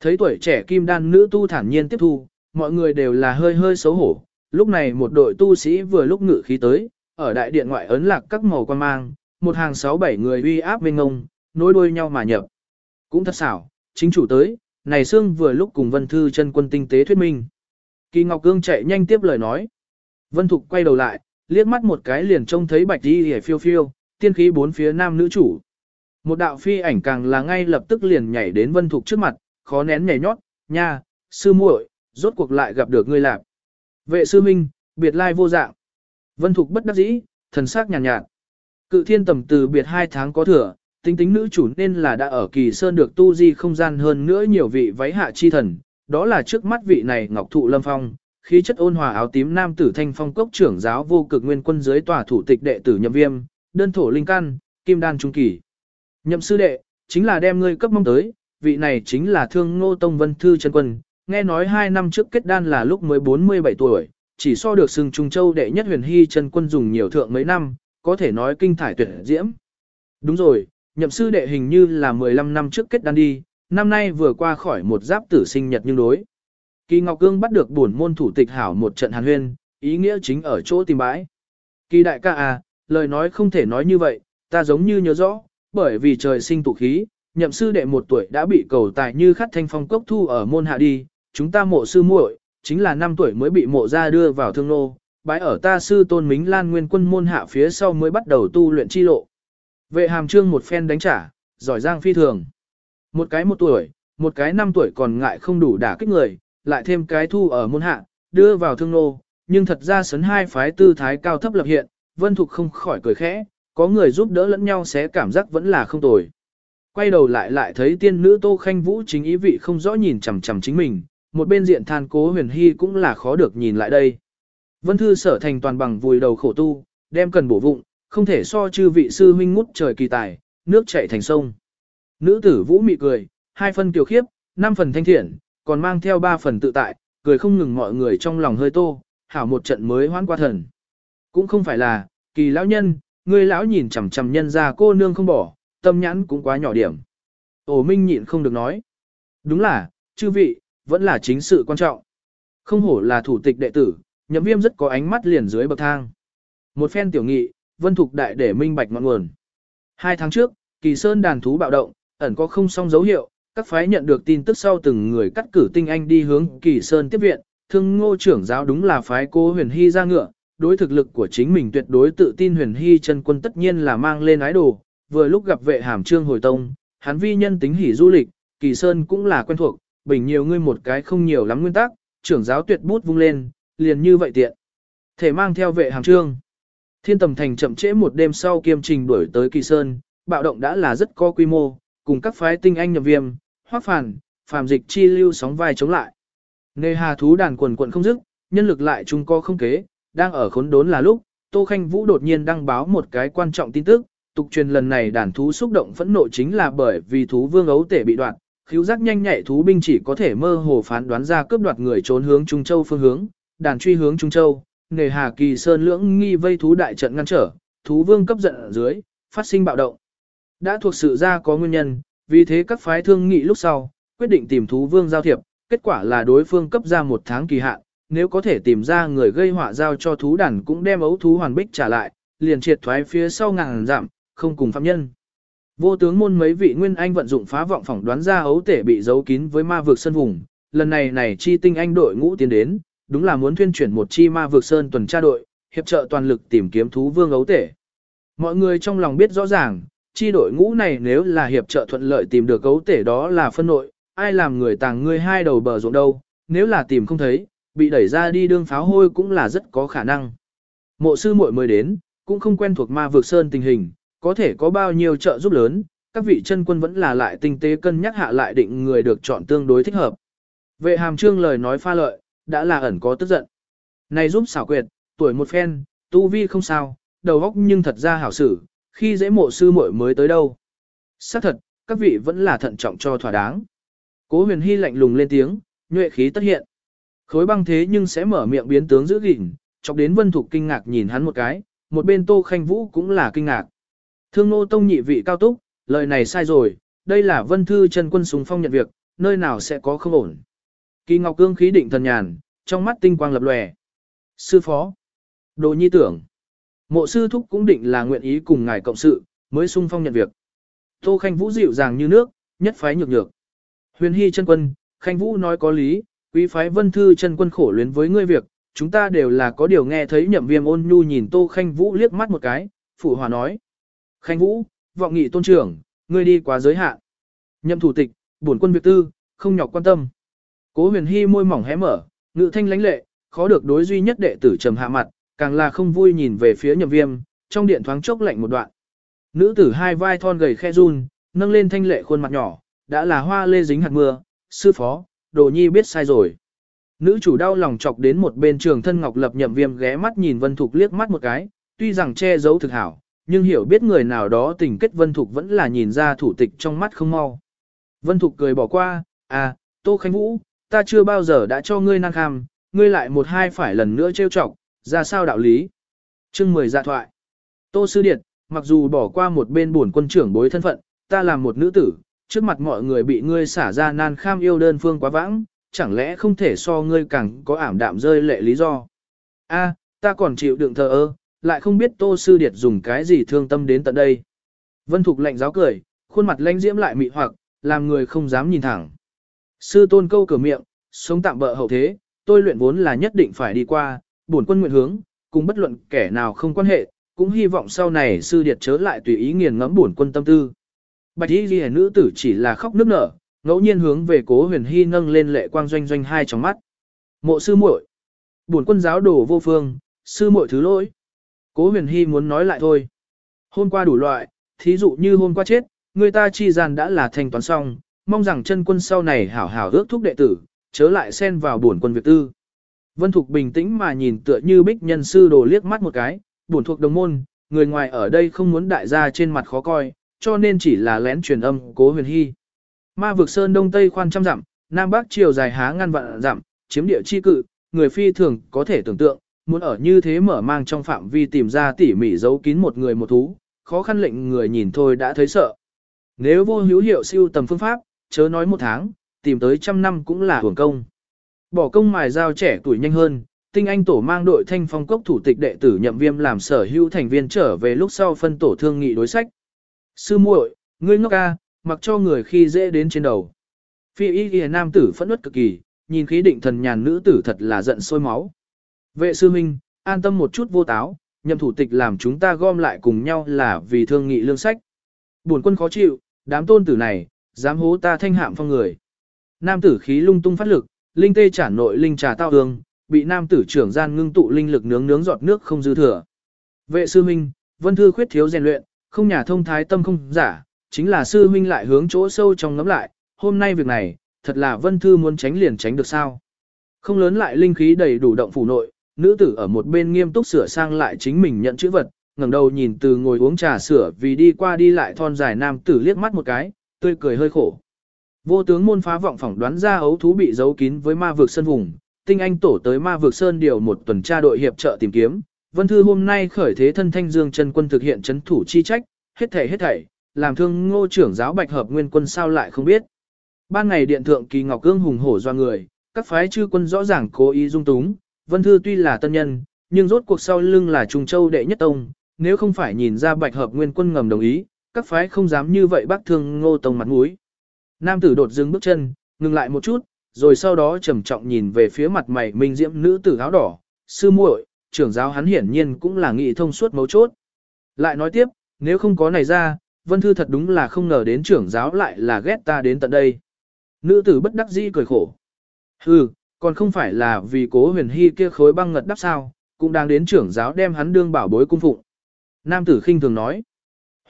Thấy tuổi trẻ kim đan nữ tu thản nhiên tiếp thu, mọi người đều là hơi hơi xấu hổ. Lúc này một đội tu sĩ vừa lúc ngự khí tới, ở đại điện ngoại ấn lạc các màu quan mang, một hàng sáu bảy người uy áp bên ngông, nối đuôi nhau mà nhập. Cũng thật xảo, chính chủ tới, này xương vừa lúc cùng Vân Thư chân quân tinh tế thuyết minh. Kỳ Ngọc Cương chạy nhanh tiếp lời nói. Vân Thục quay đầu lại, liếc mắt một cái liền trông thấy bạch đi hề phiêu phiêu, tiên khí bốn phía nam nữ chủ. Một đạo phi ảnh càng là ngay lập tức liền nhảy đến Vân Thục trước mặt, khó nén nhảy nhót, nha, sư muội, rốt cuộc lại gặp được ngươi lạc. Vệ sư minh, biệt lai vô dạng. Vân Thục bất đắc dĩ, thần sắc nhàn nhạt, nhạt. Cự thiên tầm từ biệt hai tháng có thừa, tính tính nữ chủ nên là đã ở kỳ sơn được tu di không gian hơn nữa nhiều vị váy hạ chi thần, đó là trước mắt vị này ngọc thụ lâm phong, khí chất ôn hòa áo tím nam tử thanh phong cốc trưởng giáo vô cực nguyên quân dưới tòa thủ tịch đệ tử nhậm viêm, đơn thổ linh căn, kim đan trung kỳ. Nhậm sư đệ, chính là đem ngươi cấp mong tới, vị này chính là thương ngô tông vân thư chân quân, nghe nói hai năm trước kết đan là lúc mới 47 tuổi, chỉ so được xưng Trung Châu đệ nhất huyền hy chân quân dùng nhiều thượng mấy năm, có thể nói kinh thải tuyệt diễm. Đúng rồi, nhậm sư đệ hình như là 15 năm trước kết đan đi, năm nay vừa qua khỏi một giáp tử sinh nhật nhưng đối. Kỳ Ngọc Cương bắt được bổn môn thủ tịch hảo một trận hàn huyên, ý nghĩa chính ở chỗ tìm bãi. Kỳ đại ca à, lời nói không thể nói như vậy, ta giống như nhớ rõ, bởi vì trời sinh tụ khí, nhậm sư đệ một tuổi đã bị cầu tài như khát thanh phong cốc thu ở môn hạ đi, chúng ta mộ sư muội, chính là năm tuổi mới bị mộ ra đưa vào thương nô, bái ở ta sư tôn mính lan nguyên quân môn hạ phía sau mới bắt đầu tu luyện chi lộ. Vệ hàm trương một phen đánh trả, giỏi giang phi thường. Một cái một tuổi, một cái năm tuổi còn ngại không đủ đả kích người, lại thêm cái thu ở môn hạ, đưa vào thương nô, nhưng thật ra sấn hai phái tư thái cao thấp lập hiện, vân thục không khỏi cười khẽ, có người giúp đỡ lẫn nhau sẽ cảm giác vẫn là không tồi. Quay đầu lại lại thấy tiên nữ Tô Khanh Vũ chính ý vị không rõ nhìn chằm chằm chính mình, một bên diện than cố huyền hy cũng là khó được nhìn lại đây. Vân Thư sở thành toàn bằng vùi đầu khổ tu, đem cần bổ vụng, không thể so chư vị sư huynh ngút trời kỳ tài, nước chảy thành sông. Nữ tử Vũ mị cười, hai phần kiều khiếp, năm phần thanh thiện, còn mang theo ba phần tự tại, cười không ngừng mọi người trong lòng hơi tô, hảo một trận mới hoãn qua thần. Cũng không phải là, kỳ lão nhân, người lão nhìn chằm chằm nhân ra cô nương không bỏ, tâm nhãn cũng quá nhỏ điểm. Ổ Minh nhịn không được nói. Đúng là, chư vị, vẫn là chính sự quan trọng. Không hổ là thủ tịch đệ tử, nhậm viêm rất có ánh mắt liền dưới bậc thang. Một phen tiểu nghị, vân thục đại để minh bạch ngọn nguồn. Hai tháng trước, kỳ sơn đàn thú bạo động, ẩn có không song dấu hiệu, các phái nhận được tin tức sau từng người cắt cử tinh anh đi hướng kỳ sơn tiếp viện, thương ngô trưởng giáo đúng là phái cô huyền hy ra ngựa, đối thực lực của chính mình tuyệt đối tự tin huyền hy chân quân tất nhiên là mang lên ái đồ, vừa lúc gặp vệ hàm trương hồi tông, hắn vi nhân tính hỉ du lịch, kỳ sơn cũng là quen thuộc, bình nhiều ngươi một cái không nhiều lắm nguyên tắc, trưởng giáo tuyệt bút vung lên, liền như vậy tiện. Thể mang theo vệ hàng trương. Thiên tầm thành chậm trễ một đêm sau kiêm trình đuổi tới kỳ sơn, bạo động đã là rất có quy mô, cùng các phái tinh anh nhập viêm, hoác phản, phàm dịch chi lưu sóng vai chống lại. Nề hà thú đàn quần quận không dứt, nhân lực lại chung co không kế, đang ở khốn đốn là lúc, Tô Khanh Vũ đột nhiên đăng báo một cái quan trọng tin tức, tục truyền lần này đàn thú xúc động phẫn nộ chính là bởi vì thú vương ấu tể bị đoạn, khiếu giác nhanh nhạy thú binh chỉ có thể mơ hồ phán đoán ra cướp đoạt người trốn hướng Trung Châu phương hướng, đàn truy hướng Trung Châu, nề hà kỳ sơn lưỡng nghi vây thú đại trận ngăn trở, thú vương cấp giận ở dưới, phát sinh bạo động. Đã thuộc sự ra có nguyên nhân, vì thế các phái thương nghị lúc sau, quyết định tìm thú vương giao thiệp, kết quả là đối phương cấp ra một tháng kỳ hạn, nếu có thể tìm ra người gây họa giao cho thú đàn cũng đem ấu thú hoàn bích trả lại, liền triệt thoái phía sau ngàn giảm, không cùng phạm nhân. Vô tướng môn mấy vị nguyên anh vận dụng phá vọng phỏng đoán ra ấu tể bị giấu kín với ma vực sơn vùng, lần này này chi tinh anh đội ngũ tiến đến, đúng là muốn thuyên chuyển một chi ma vực sơn tuần tra đội, hiệp trợ toàn lực tìm kiếm thú vương ấu tể. Mọi người trong lòng biết rõ ràng, chi đội ngũ này nếu là hiệp trợ thuận lợi tìm được ấu tể đó là phân nội, ai làm người tàng người hai đầu bờ ruộng đâu, nếu là tìm không thấy, bị đẩy ra đi đương pháo hôi cũng là rất có khả năng. Mộ sư muội mới đến, cũng không quen thuộc ma vực sơn tình hình, có thể có bao nhiêu trợ giúp lớn, các vị chân quân vẫn là lại tinh tế cân nhắc hạ lại định người được chọn tương đối thích hợp. Vệ hàm trương lời nói pha lợi, đã là ẩn có tức giận. Này giúp xảo quyệt, tuổi một phen, tu vi không sao, đầu óc nhưng thật ra hảo sử, khi dễ mộ sư muội mới tới đâu. xác thật, các vị vẫn là thận trọng cho thỏa đáng. Cố huyền hy lạnh lùng lên tiếng, nhuệ khí tất hiện. Khối băng thế nhưng sẽ mở miệng biến tướng giữ gìn, chọc đến vân thục kinh ngạc nhìn hắn một cái, một bên tô khanh vũ cũng là kinh ngạc. Thương nô tông nhị vị cao túc, lời này sai rồi, đây là vân thư chân quân súng phong nhận việc, nơi nào sẽ có không ổn. Kỳ Ngọc Cương khí định thần nhàn, trong mắt tinh quang lập lòe. Sư phó, đồ nhi tưởng, mộ sư thúc cũng định là nguyện ý cùng ngài cộng sự, mới sung phong nhận việc. Tô Khanh Vũ dịu dàng như nước, nhất phái nhược nhược. Huyền Hy chân quân, Khanh Vũ nói có lý, quý phái vân thư chân quân khổ luyến với ngươi việc, chúng ta đều là có điều nghe thấy nhậm viêm ôn nhu nhìn Tô Khanh Vũ liếc mắt một cái, phụ hòa nói. Khanh Vũ, vọng nghị tôn trưởng, ngươi đi quá giới hạn. Nhậm thủ tịch, bổn quân việc tư, không nhọc quan tâm. Cố huyền Hi môi mỏng hé mở, ngữ thanh lãnh lệ, khó được đối duy nhất đệ tử trầm hạ mặt, càng là không vui nhìn về phía nhậm viêm, trong điện thoáng chốc lạnh một đoạn. Nữ tử hai vai thon gầy khe run, nâng lên thanh lệ khuôn mặt nhỏ, đã là hoa lê dính hạt mưa, sư phó, đồ nhi biết sai rồi. Nữ chủ đau lòng chọc đến một bên trường thân ngọc lập nhậm viêm ghé mắt nhìn vân thục liếc mắt một cái, tuy rằng che giấu thực hảo, nhưng hiểu biết người nào đó tình kết vân thục vẫn là nhìn ra thủ tịch trong mắt không mau. Vân thục cười bỏ qua, à, Tô Khánh Vũ, ta chưa bao giờ đã cho ngươi năng kham, ngươi lại một hai phải lần nữa trêu chọc, ra sao đạo lý. Chương 10 dạ thoại. Tô Sư Điệt, mặc dù bỏ qua một bên buồn quân trưởng bối thân phận, ta là một nữ tử, trước mặt mọi người bị ngươi xả ra nan kham yêu đơn phương quá vãng, chẳng lẽ không thể so ngươi càng có ảm đạm rơi lệ lý do. A, ta còn chịu đựng thờ ơ, lại không biết Tô Sư Điệt dùng cái gì thương tâm đến tận đây. Vân Thục lạnh giáo cười, khuôn mặt lãnh diễm lại mị hoặc, làm người không dám nhìn thẳng. Sư tôn câu cửa miệng, sống tạm bợ hậu thế, tôi luyện vốn là nhất định phải đi qua, bổn quân nguyện hướng, cùng bất luận kẻ nào không quan hệ, cũng hy vọng sau này sư điệt chớ lại tùy ý nghiền ngẫm bổn quân tâm tư. Bạch y ghi nữ tử chỉ là khóc nức nở, ngẫu nhiên hướng về cố huyền hy nâng lên lệ quang doanh doanh hai trong mắt. Mộ sư muội, bổn quân giáo đồ vô phương, sư muội thứ lỗi. Cố huyền hy muốn nói lại thôi. Hôm qua đủ loại, thí dụ như hôm qua chết, người ta chi gian đã là thành toán xong, mong rằng chân quân sau này hảo hảo ước thúc đệ tử, chớ lại xen vào buồn quân việc tư. Vân Thục bình tĩnh mà nhìn tựa như bích nhân sư đồ liếc mắt một cái, Buồn thuộc đồng môn, người ngoài ở đây không muốn đại gia trên mặt khó coi, cho nên chỉ là lén truyền âm cố huyền hy. Ma vực sơn đông tây khoan trăm dặm, nam bắc chiều dài há ngăn vạn dặm, chiếm địa chi cự, người phi thường có thể tưởng tượng, muốn ở như thế mở mang trong phạm vi tìm ra tỉ mỉ giấu kín một người một thú, khó khăn lệnh người nhìn thôi đã thấy sợ. Nếu vô hữu hiệu siêu tầm phương pháp, chớ nói một tháng, tìm tới trăm năm cũng là hưởng công. Bỏ công mài dao trẻ tuổi nhanh hơn, tinh anh tổ mang đội thanh phong cốc thủ tịch đệ tử nhậm viêm làm sở hữu thành viên trở về lúc sau phân tổ thương nghị đối sách. Sư muội, ngươi ngốc ca, mặc cho người khi dễ đến trên đầu. Phi y ghi nam tử phẫn nứt cực kỳ, nhìn khí định thần nhàn nữ tử thật là giận sôi máu. Vệ sư minh, an tâm một chút vô táo, nhậm thủ tịch làm chúng ta gom lại cùng nhau là vì thương nghị lương sách. Buồn quân khó chịu, đám tôn tử này, dám hố ta thanh hạm phong người. Nam tử khí lung tung phát lực, linh tê trả nội linh trà tao hương, bị nam tử trưởng gian ngưng tụ linh lực nướng nướng giọt nước không dư thừa. Vệ sư minh, vân thư khuyết thiếu rèn luyện, không nhà thông thái tâm không giả, chính là sư huynh lại hướng chỗ sâu trong ngắm lại, hôm nay việc này, thật là vân thư muốn tránh liền tránh được sao. Không lớn lại linh khí đầy đủ động phủ nội, nữ tử ở một bên nghiêm túc sửa sang lại chính mình nhận chữ vật, ngẩng đầu nhìn từ ngồi uống trà sửa vì đi qua đi lại thon dài nam tử liếc mắt một cái, tươi cười hơi khổ. Vô tướng môn phá vọng phỏng đoán ra ấu thú bị giấu kín với ma vực sơn vùng, tinh anh tổ tới ma vực sơn điều một tuần tra đội hiệp trợ tìm kiếm. Vân Thư hôm nay khởi thế thân thanh dương chân quân thực hiện chấn thủ chi trách, hết thảy hết thảy, làm thương ngô trưởng giáo bạch hợp nguyên quân sao lại không biết. Ban ngày điện thượng kỳ ngọc cương hùng hổ do người, các phái chư quân rõ ràng cố ý dung túng, Vân Thư tuy là tân nhân, nhưng rốt cuộc sau lưng là Trung Châu đệ nhất tông, nếu không phải nhìn ra bạch hợp nguyên quân ngầm đồng ý, các phái không dám như vậy bác thương ngô tông mặt mũi. Nam tử đột dừng bước chân, ngừng lại một chút, rồi sau đó trầm trọng nhìn về phía mặt mày minh diễm nữ tử áo đỏ, sư muội, trưởng giáo hắn hiển nhiên cũng là nghị thông suốt mấu chốt. Lại nói tiếp, nếu không có này ra, Vân Thư thật đúng là không ngờ đến trưởng giáo lại là ghét ta đến tận đây. Nữ tử bất đắc dĩ cười khổ. Hừ, còn không phải là vì cố huyền hy kia khối băng ngật đắp sao, cũng đang đến trưởng giáo đem hắn đương bảo bối cung phụng. Nam tử khinh thường nói.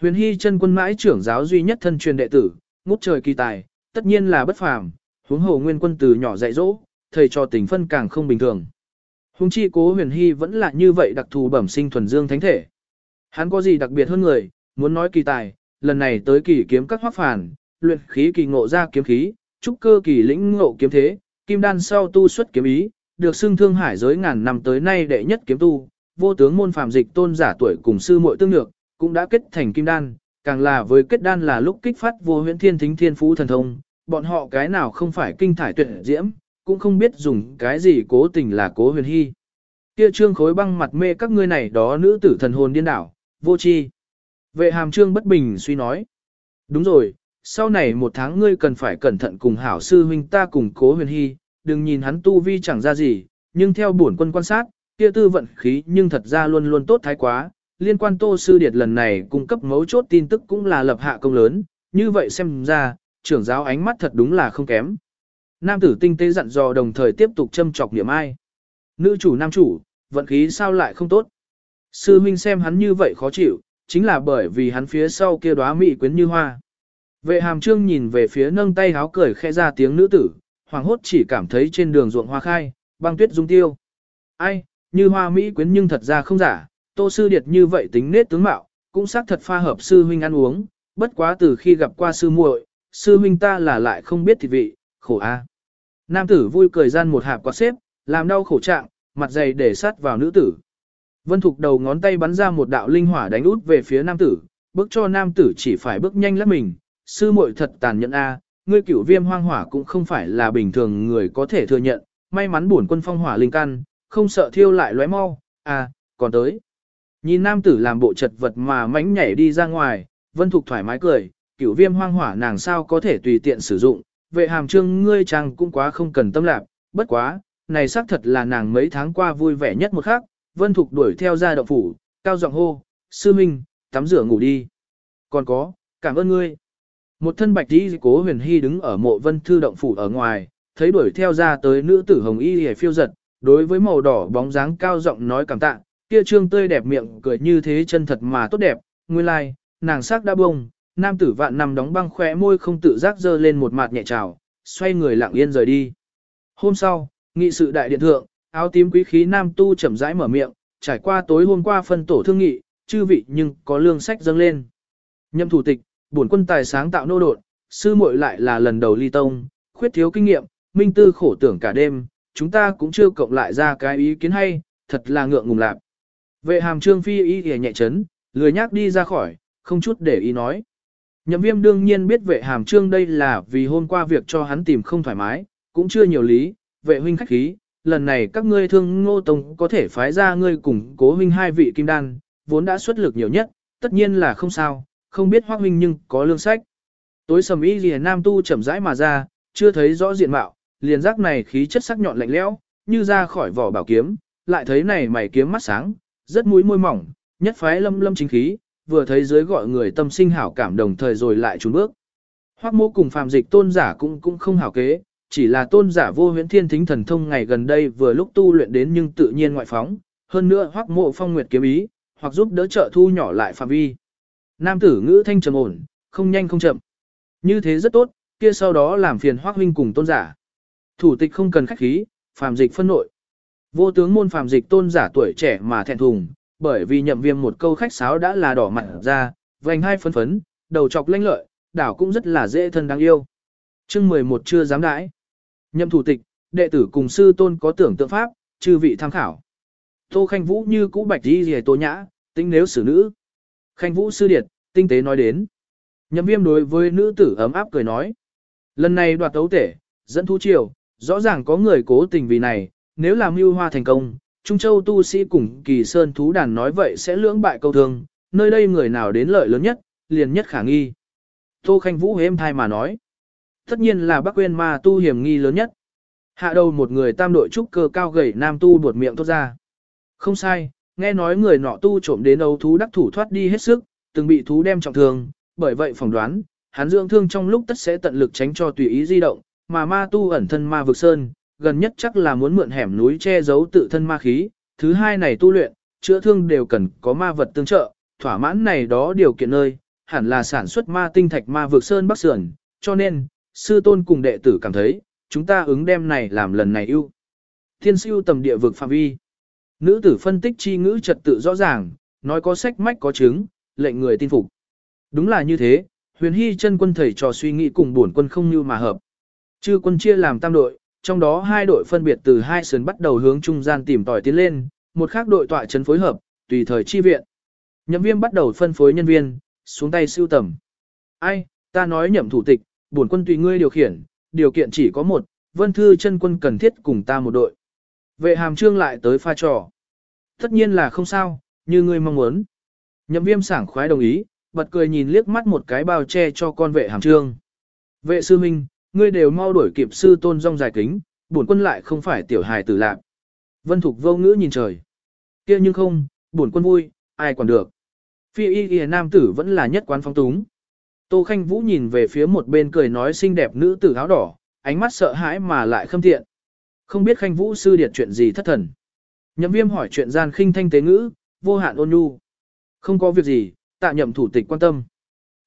Huyền hy chân quân mãi trưởng giáo duy nhất thân truyền đệ tử, ngút trời kỳ tài, tất nhiên là bất phàm, huống hồ nguyên quân từ nhỏ dạy dỗ, thầy cho tình phân càng không bình thường. Huống chi cố huyền hy vẫn là như vậy đặc thù bẩm sinh thuần dương thánh thể. Hắn có gì đặc biệt hơn người, muốn nói kỳ tài, lần này tới kỳ kiếm các hoác phản, luyện khí kỳ ngộ ra kiếm khí, trúc cơ kỳ lĩnh ngộ kiếm thế, kim đan sau tu xuất kiếm ý, được xưng thương hải giới ngàn năm tới nay đệ nhất kiếm tu, vô tướng môn phàm dịch tôn giả tuổi cùng sư muội tương nhược, cũng đã kết thành kim đan, càng là với kết đan là lúc kích phát vô huyễn thiên thính thiên phú thần thông, bọn họ cái nào không phải kinh thải tuyệt diễm, cũng không biết dùng cái gì cố tình là cố huyền hy. Kia trương khối băng mặt mê các ngươi này đó nữ tử thần hồn điên đảo, vô chi. Vệ hàm trương bất bình suy nói. Đúng rồi, sau này một tháng ngươi cần phải cẩn thận cùng hảo sư huynh ta cùng cố huyền hy, đừng nhìn hắn tu vi chẳng ra gì, nhưng theo bổn quân quan sát, kia tư vận khí nhưng thật ra luôn luôn tốt thái quá. Liên quan Tô Sư Điệt lần này cung cấp mấu chốt tin tức cũng là lập hạ công lớn, như vậy xem ra, trưởng giáo ánh mắt thật đúng là không kém. Nam tử tinh tế dặn dò đồng thời tiếp tục châm chọc niệm ai. Nữ chủ nam chủ, vận khí sao lại không tốt. Sư huynh xem hắn như vậy khó chịu, chính là bởi vì hắn phía sau kia đóa mỹ quyến như hoa. Vệ hàm trương nhìn về phía nâng tay háo cười khẽ ra tiếng nữ tử, hoàng hốt chỉ cảm thấy trên đường ruộng hoa khai, băng tuyết dung tiêu. Ai, như hoa mỹ quyến nhưng thật ra không giả, tô sư điệt như vậy tính nết tướng mạo, cũng xác thật pha hợp sư huynh ăn uống, bất quá từ khi gặp qua sư muội, sư huynh ta là lại không biết thịt vị, khổ a. Nam tử vui cười gian một hạp quạt xếp, làm đau khổ trạng, mặt dày để sát vào nữ tử. Vân Thục đầu ngón tay bắn ra một đạo linh hỏa đánh út về phía nam tử, bước cho nam tử chỉ phải bước nhanh lắm mình. Sư muội thật tàn nhẫn a, ngươi cửu viêm hoang hỏa cũng không phải là bình thường người có thể thừa nhận, may mắn bổn quân phong hỏa linh căn, không sợ thiêu lại lóe mau, à, còn tới. Nhìn nam tử làm bộ chật vật mà mánh nhảy đi ra ngoài, Vân Thục thoải mái cười, cửu viêm hoang hỏa nàng sao có thể tùy tiện sử dụng, vệ hàm trương ngươi chàng cũng quá không cần tâm lạc, bất quá, này xác thật là nàng mấy tháng qua vui vẻ nhất một khắc, Vân Thục đuổi theo ra động phủ, cao giọng hô, sư minh, tắm rửa ngủ đi. Còn có, cảm ơn ngươi. Một thân bạch y cố huyền hy đứng ở mộ vân thư động phủ ở ngoài, thấy đuổi theo ra tới nữ tử hồng y hề phiêu giật, đối với màu đỏ bóng dáng cao giọng nói cảm tạ, kia trương tươi đẹp miệng cười như thế chân thật mà tốt đẹp, nguyên lai, like, nàng sắc đã bông, nam tử vạn nằm đóng băng khóe môi không tự giác dơ lên một mặt nhẹ trào, xoay người lặng yên rời đi. Hôm sau, nghị sự đại điện thượng, áo tím quý khí nam tu chậm rãi mở miệng, trải qua tối hôm qua phân tổ thương nghị, chư vị nhưng có lương sách dâng lên. Nhậm thủ tịch, bổn quân tài sáng tạo nô đột, sư muội lại là lần đầu ly tông, khuyết thiếu kinh nghiệm, minh tư khổ tưởng cả đêm, chúng ta cũng chưa cộng lại ra cái ý kiến hay, thật là ngượng ngùng lạc. Vệ hàm trương phi ý thì nhẹ chấn, lười nhác đi ra khỏi, không chút để ý nói. Nhậm viêm đương nhiên biết vệ hàm trương đây là vì hôm qua việc cho hắn tìm không thoải mái, cũng chưa nhiều lý, vệ huynh khách khí, lần này các ngươi thương ngô tông có thể phái ra ngươi cùng cố huynh hai vị kim đan, vốn đã xuất lực nhiều nhất, tất nhiên là không sao, không biết hoác huynh nhưng có lương sách. Tối sầm y lìa nam tu chậm rãi mà ra, chưa thấy rõ diện mạo, liền giác này khí chất sắc nhọn lạnh lẽo, như ra khỏi vỏ bảo kiếm, lại thấy này mày kiếm mắt sáng, rất mũi môi mỏng, nhất phái lâm lâm chính khí, vừa thấy dưới gọi người tâm sinh hảo cảm đồng thời rồi lại trốn bước. Hoắc mô cùng phàm dịch tôn giả cũng cũng không hảo kế, chỉ là tôn giả vô huyễn thiên thính thần thông ngày gần đây vừa lúc tu luyện đến nhưng tự nhiên ngoại phóng, hơn nữa Hoắc mộ phong nguyệt kiếm ý, hoặc giúp đỡ trợ thu nhỏ lại phạm vi. Nam tử ngữ thanh trầm ổn, không nhanh không chậm. Như thế rất tốt, kia sau đó làm phiền hoác huynh cùng tôn giả. Thủ tịch không cần khách khí, phàm dịch phân nội. Vô tướng môn phàm dịch tôn giả tuổi trẻ mà thẹn thùng, bởi vì nhậm viêm một câu khách sáo đã là đỏ mặt ra, vành hai phấn phấn, đầu chọc lanh lợi, đảo cũng rất là dễ thân đáng yêu. chương 11 chưa dám đãi. Nhậm thủ tịch, đệ tử cùng sư tôn có tưởng tượng pháp, chư vị tham khảo. Tô Khanh Vũ như cũ bạch đi rìa tô nhã, tính nếu xử nữ. Khanh Vũ sư điệt, tinh tế nói đến. Nhậm viêm đối với nữ tử ấm áp cười nói. Lần này đoạt tấu tể, dẫn thú triều, rõ ràng có người cố tình vì này, nếu làm mưu hoa thành công, Trung Châu tu sĩ cùng kỳ sơn thú đàn nói vậy sẽ lưỡng bại câu thương, nơi đây người nào đến lợi lớn nhất, liền nhất khả nghi. Tô Khanh Vũ êm thai mà nói. Tất nhiên là Bắc quên ma tu hiểm nghi lớn nhất. Hạ đầu một người tam đội trúc cơ cao gầy nam tu buột miệng tốt ra. Không sai, nghe nói người nọ tu trộm đến ấu thú đắc thủ thoát đi hết sức, từng bị thú đem trọng thương, bởi vậy phỏng đoán, hắn dưỡng thương trong lúc tất sẽ tận lực tránh cho tùy ý di động, mà ma tu ẩn thân ma vực sơn, gần nhất chắc là muốn mượn hẻm núi che giấu tự thân ma khí, thứ hai này tu luyện, chữa thương đều cần có ma vật tương trợ, thỏa mãn này đó điều kiện nơi, hẳn là sản xuất ma tinh thạch ma vực sơn bắc sườn, cho nên, sư tôn cùng đệ tử cảm thấy, chúng ta ứng đem này làm lần này ưu. Thiên siêu tầm địa vực phạm vi. Nữ tử phân tích chi ngữ trật tự rõ ràng, nói có sách mách có chứng, lệnh người tin phục. Đúng là như thế, huyền hy chân quân thầy trò suy nghĩ cùng bổn quân không như mà hợp. Chư quân chia làm tam đội, trong đó hai đội phân biệt từ hai sườn bắt đầu hướng trung gian tìm tòi tiến lên, một khác đội tọa chấn phối hợp, tùy thời chi viện. Nhậm viêm bắt đầu phân phối nhân viên, xuống tay siêu tầm. Ai, ta nói nhậm thủ tịch, bổn quân tùy ngươi điều khiển, điều kiện chỉ có một, vân thư chân quân cần thiết cùng ta một đội. Vệ hàm trương lại tới pha trò. Tất nhiên là không sao, như ngươi mong muốn. Nhậm viêm sảng khoái đồng ý, bật cười nhìn liếc mắt một cái bao che cho con vệ hàm trương. Vệ sư minh, ngươi đều mau đuổi kịp sư tôn rong dài kính, bổn quân lại không phải tiểu hài tử lạc. Vân Thục vô ngữ nhìn trời. kia nhưng không, bổn quân vui, ai còn được. Phi y y nam tử vẫn là nhất quán phong túng. Tô Khanh Vũ nhìn về phía một bên cười nói xinh đẹp nữ tử áo đỏ, ánh mắt sợ hãi mà lại khâm thiện. Không biết Khanh Vũ sư điệt chuyện gì thất thần. Nhậm viêm hỏi chuyện gian khinh thanh tế ngữ, vô hạn ôn nhu. Không có việc gì, tạ nhậm thủ tịch quan tâm.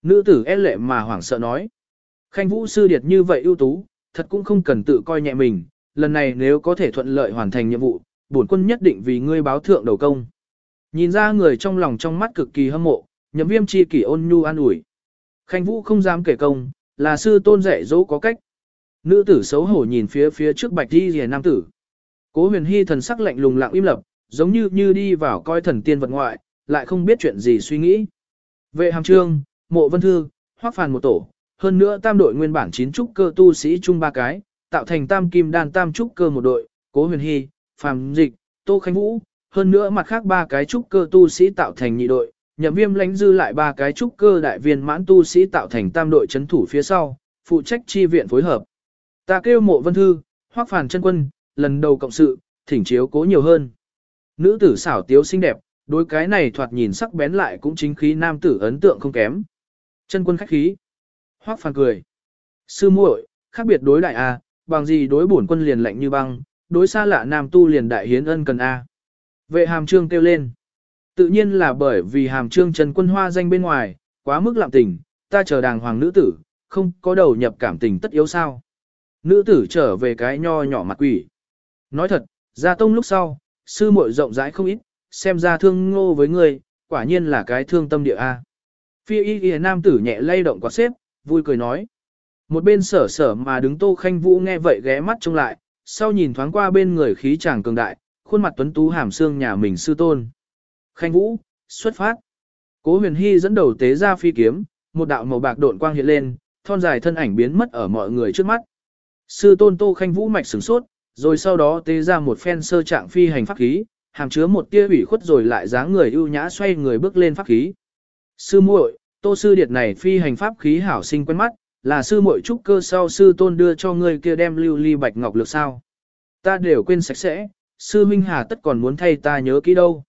Nữ tử e lệ mà hoảng sợ nói. Khanh Vũ sư điệt như vậy ưu tú, thật cũng không cần tự coi nhẹ mình, lần này nếu có thể thuận lợi hoàn thành nhiệm vụ, bổn quân nhất định vì ngươi báo thượng đầu công. Nhìn ra người trong lòng trong mắt cực kỳ hâm mộ, nhậm viêm chi kỷ ôn nhu an ủi. Khanh Vũ không dám kể công, là sư tôn dạy dỗ có cách. Nữ tử xấu hổ nhìn phía phía trước bạch đi rìa nam tử. Cố huyền hy thần sắc lạnh lùng lặng im lập, giống như như đi vào coi thần tiên vật ngoại, lại không biết chuyện gì suy nghĩ. Vệ hàm trương, mộ vân thư, hoác phàn một tổ, hơn nữa tam đội nguyên bản chín trúc cơ tu sĩ chung ba cái, tạo thành tam kim đan tam trúc cơ một đội, cố huyền hy, phàm dịch, tô khánh vũ, hơn nữa mặt khác ba cái trúc cơ tu sĩ tạo thành nhị đội, nhậm viêm lãnh dư lại ba cái trúc cơ đại viên mãn tu sĩ tạo thành tam đội chấn thủ phía sau, phụ trách chi viện phối hợp. Ta kêu mộ vân thư, hoác phản chân quân, lần đầu cộng sự, thỉnh chiếu cố nhiều hơn. Nữ tử xảo tiếu xinh đẹp, đối cái này thoạt nhìn sắc bén lại cũng chính khí nam tử ấn tượng không kém. Chân quân khách khí. Hoác phản cười. Sư muội, khác biệt đối đại A, bằng gì đối bổn quân liền lạnh như băng, đối xa lạ nam tu liền đại hiến ân cần A. Vệ hàm trương kêu lên. Tự nhiên là bởi vì hàm trương trần quân hoa danh bên ngoài, quá mức lạm tình, ta chờ đàng hoàng nữ tử, không có đầu nhập cảm tình tất yếu sao. Nữ tử trở về cái nho nhỏ mặt quỷ. Nói thật, ra tông lúc sau, sư muội rộng rãi không ít, xem ra thương ngô với người quả nhiên là cái thương tâm địa A. Phi y y nam tử nhẹ lay động quạt xếp, vui cười nói. Một bên sở sở mà đứng tô khanh vũ nghe vậy ghé mắt trông lại, sau nhìn thoáng qua bên người khí chàng cường đại, khuôn mặt tuấn tú hàm xương nhà mình sư tôn. Khanh vũ, xuất phát. Cố huyền hy dẫn đầu tế ra phi kiếm, một đạo màu bạc độn quang hiện lên, thon dài thân ảnh biến mất ở mọi người trước mắt. Sư tôn tô khanh vũ mạch sửng sốt, rồi sau đó tế ra một phen sơ trạng phi hành pháp khí, hàm chứa một tia ủy khuất rồi lại dáng người ưu nhã xoay người bước lên pháp khí. Sư muội, tô sư điệt này phi hành pháp khí hảo sinh quen mắt, là sư muội trúc cơ sau sư tôn đưa cho ngươi kia đem lưu ly bạch ngọc lược sao. Ta đều quên sạch sẽ, sư minh hà tất còn muốn thay ta nhớ kỹ đâu.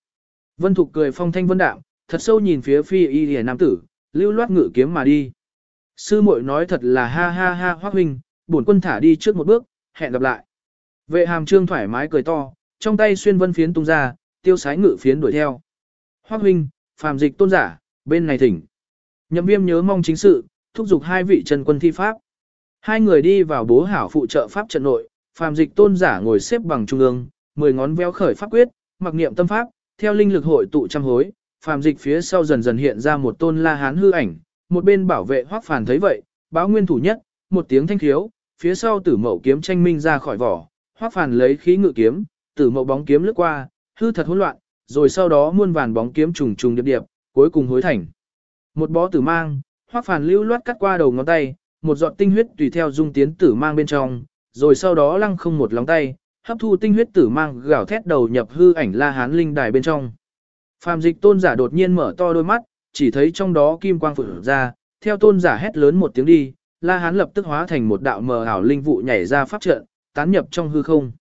Vân Thục cười phong thanh vân đạm, thật sâu nhìn phía phi y hề nam tử, lưu loát ngự kiếm mà đi. Sư muội nói thật là ha ha ha hoác huynh, bổn quân thả đi trước một bước, hẹn gặp lại. Vệ hàm trương thoải mái cười to, trong tay xuyên vân phiến tung ra, tiêu sái ngự phiến đuổi theo. Hoác huynh, phàm dịch tôn giả, bên này thỉnh. Nhậm viêm nhớ mong chính sự, thúc giục hai vị chân quân thi pháp. Hai người đi vào bố hảo phụ trợ pháp trận nội, phàm dịch tôn giả ngồi xếp bằng trung ương, mười ngón véo khởi pháp quyết, mặc niệm tâm pháp, theo linh lực hội tụ trăm hối, phàm dịch phía sau dần dần hiện ra một tôn la hán hư ảnh, một bên bảo vệ hoắc phàn thấy vậy, báo nguyên thủ nhất, một tiếng thanh khiếu, phía sau tử mậu kiếm tranh minh ra khỏi vỏ, hoắc phản lấy khí ngự kiếm, tử mậu bóng kiếm lướt qua, hư thật hỗn loạn, rồi sau đó muôn vàn bóng kiếm trùng trùng điệp điệp, cuối cùng hối thành. Một bó tử mang, hoắc phản lưu loát cắt qua đầu ngón tay, một giọt tinh huyết tùy theo dung tiến tử mang bên trong, rồi sau đó lăng không một lóng tay, hấp thu tinh huyết tử mang gào thét đầu nhập hư ảnh La Hán linh đài bên trong. Phàm dịch tôn giả đột nhiên mở to đôi mắt, chỉ thấy trong đó kim quang phượng ra, theo tôn giả hét lớn một tiếng đi, La Hán lập tức hóa thành một đạo mờ ảo linh vụ nhảy ra pháp trận, tán nhập trong hư không.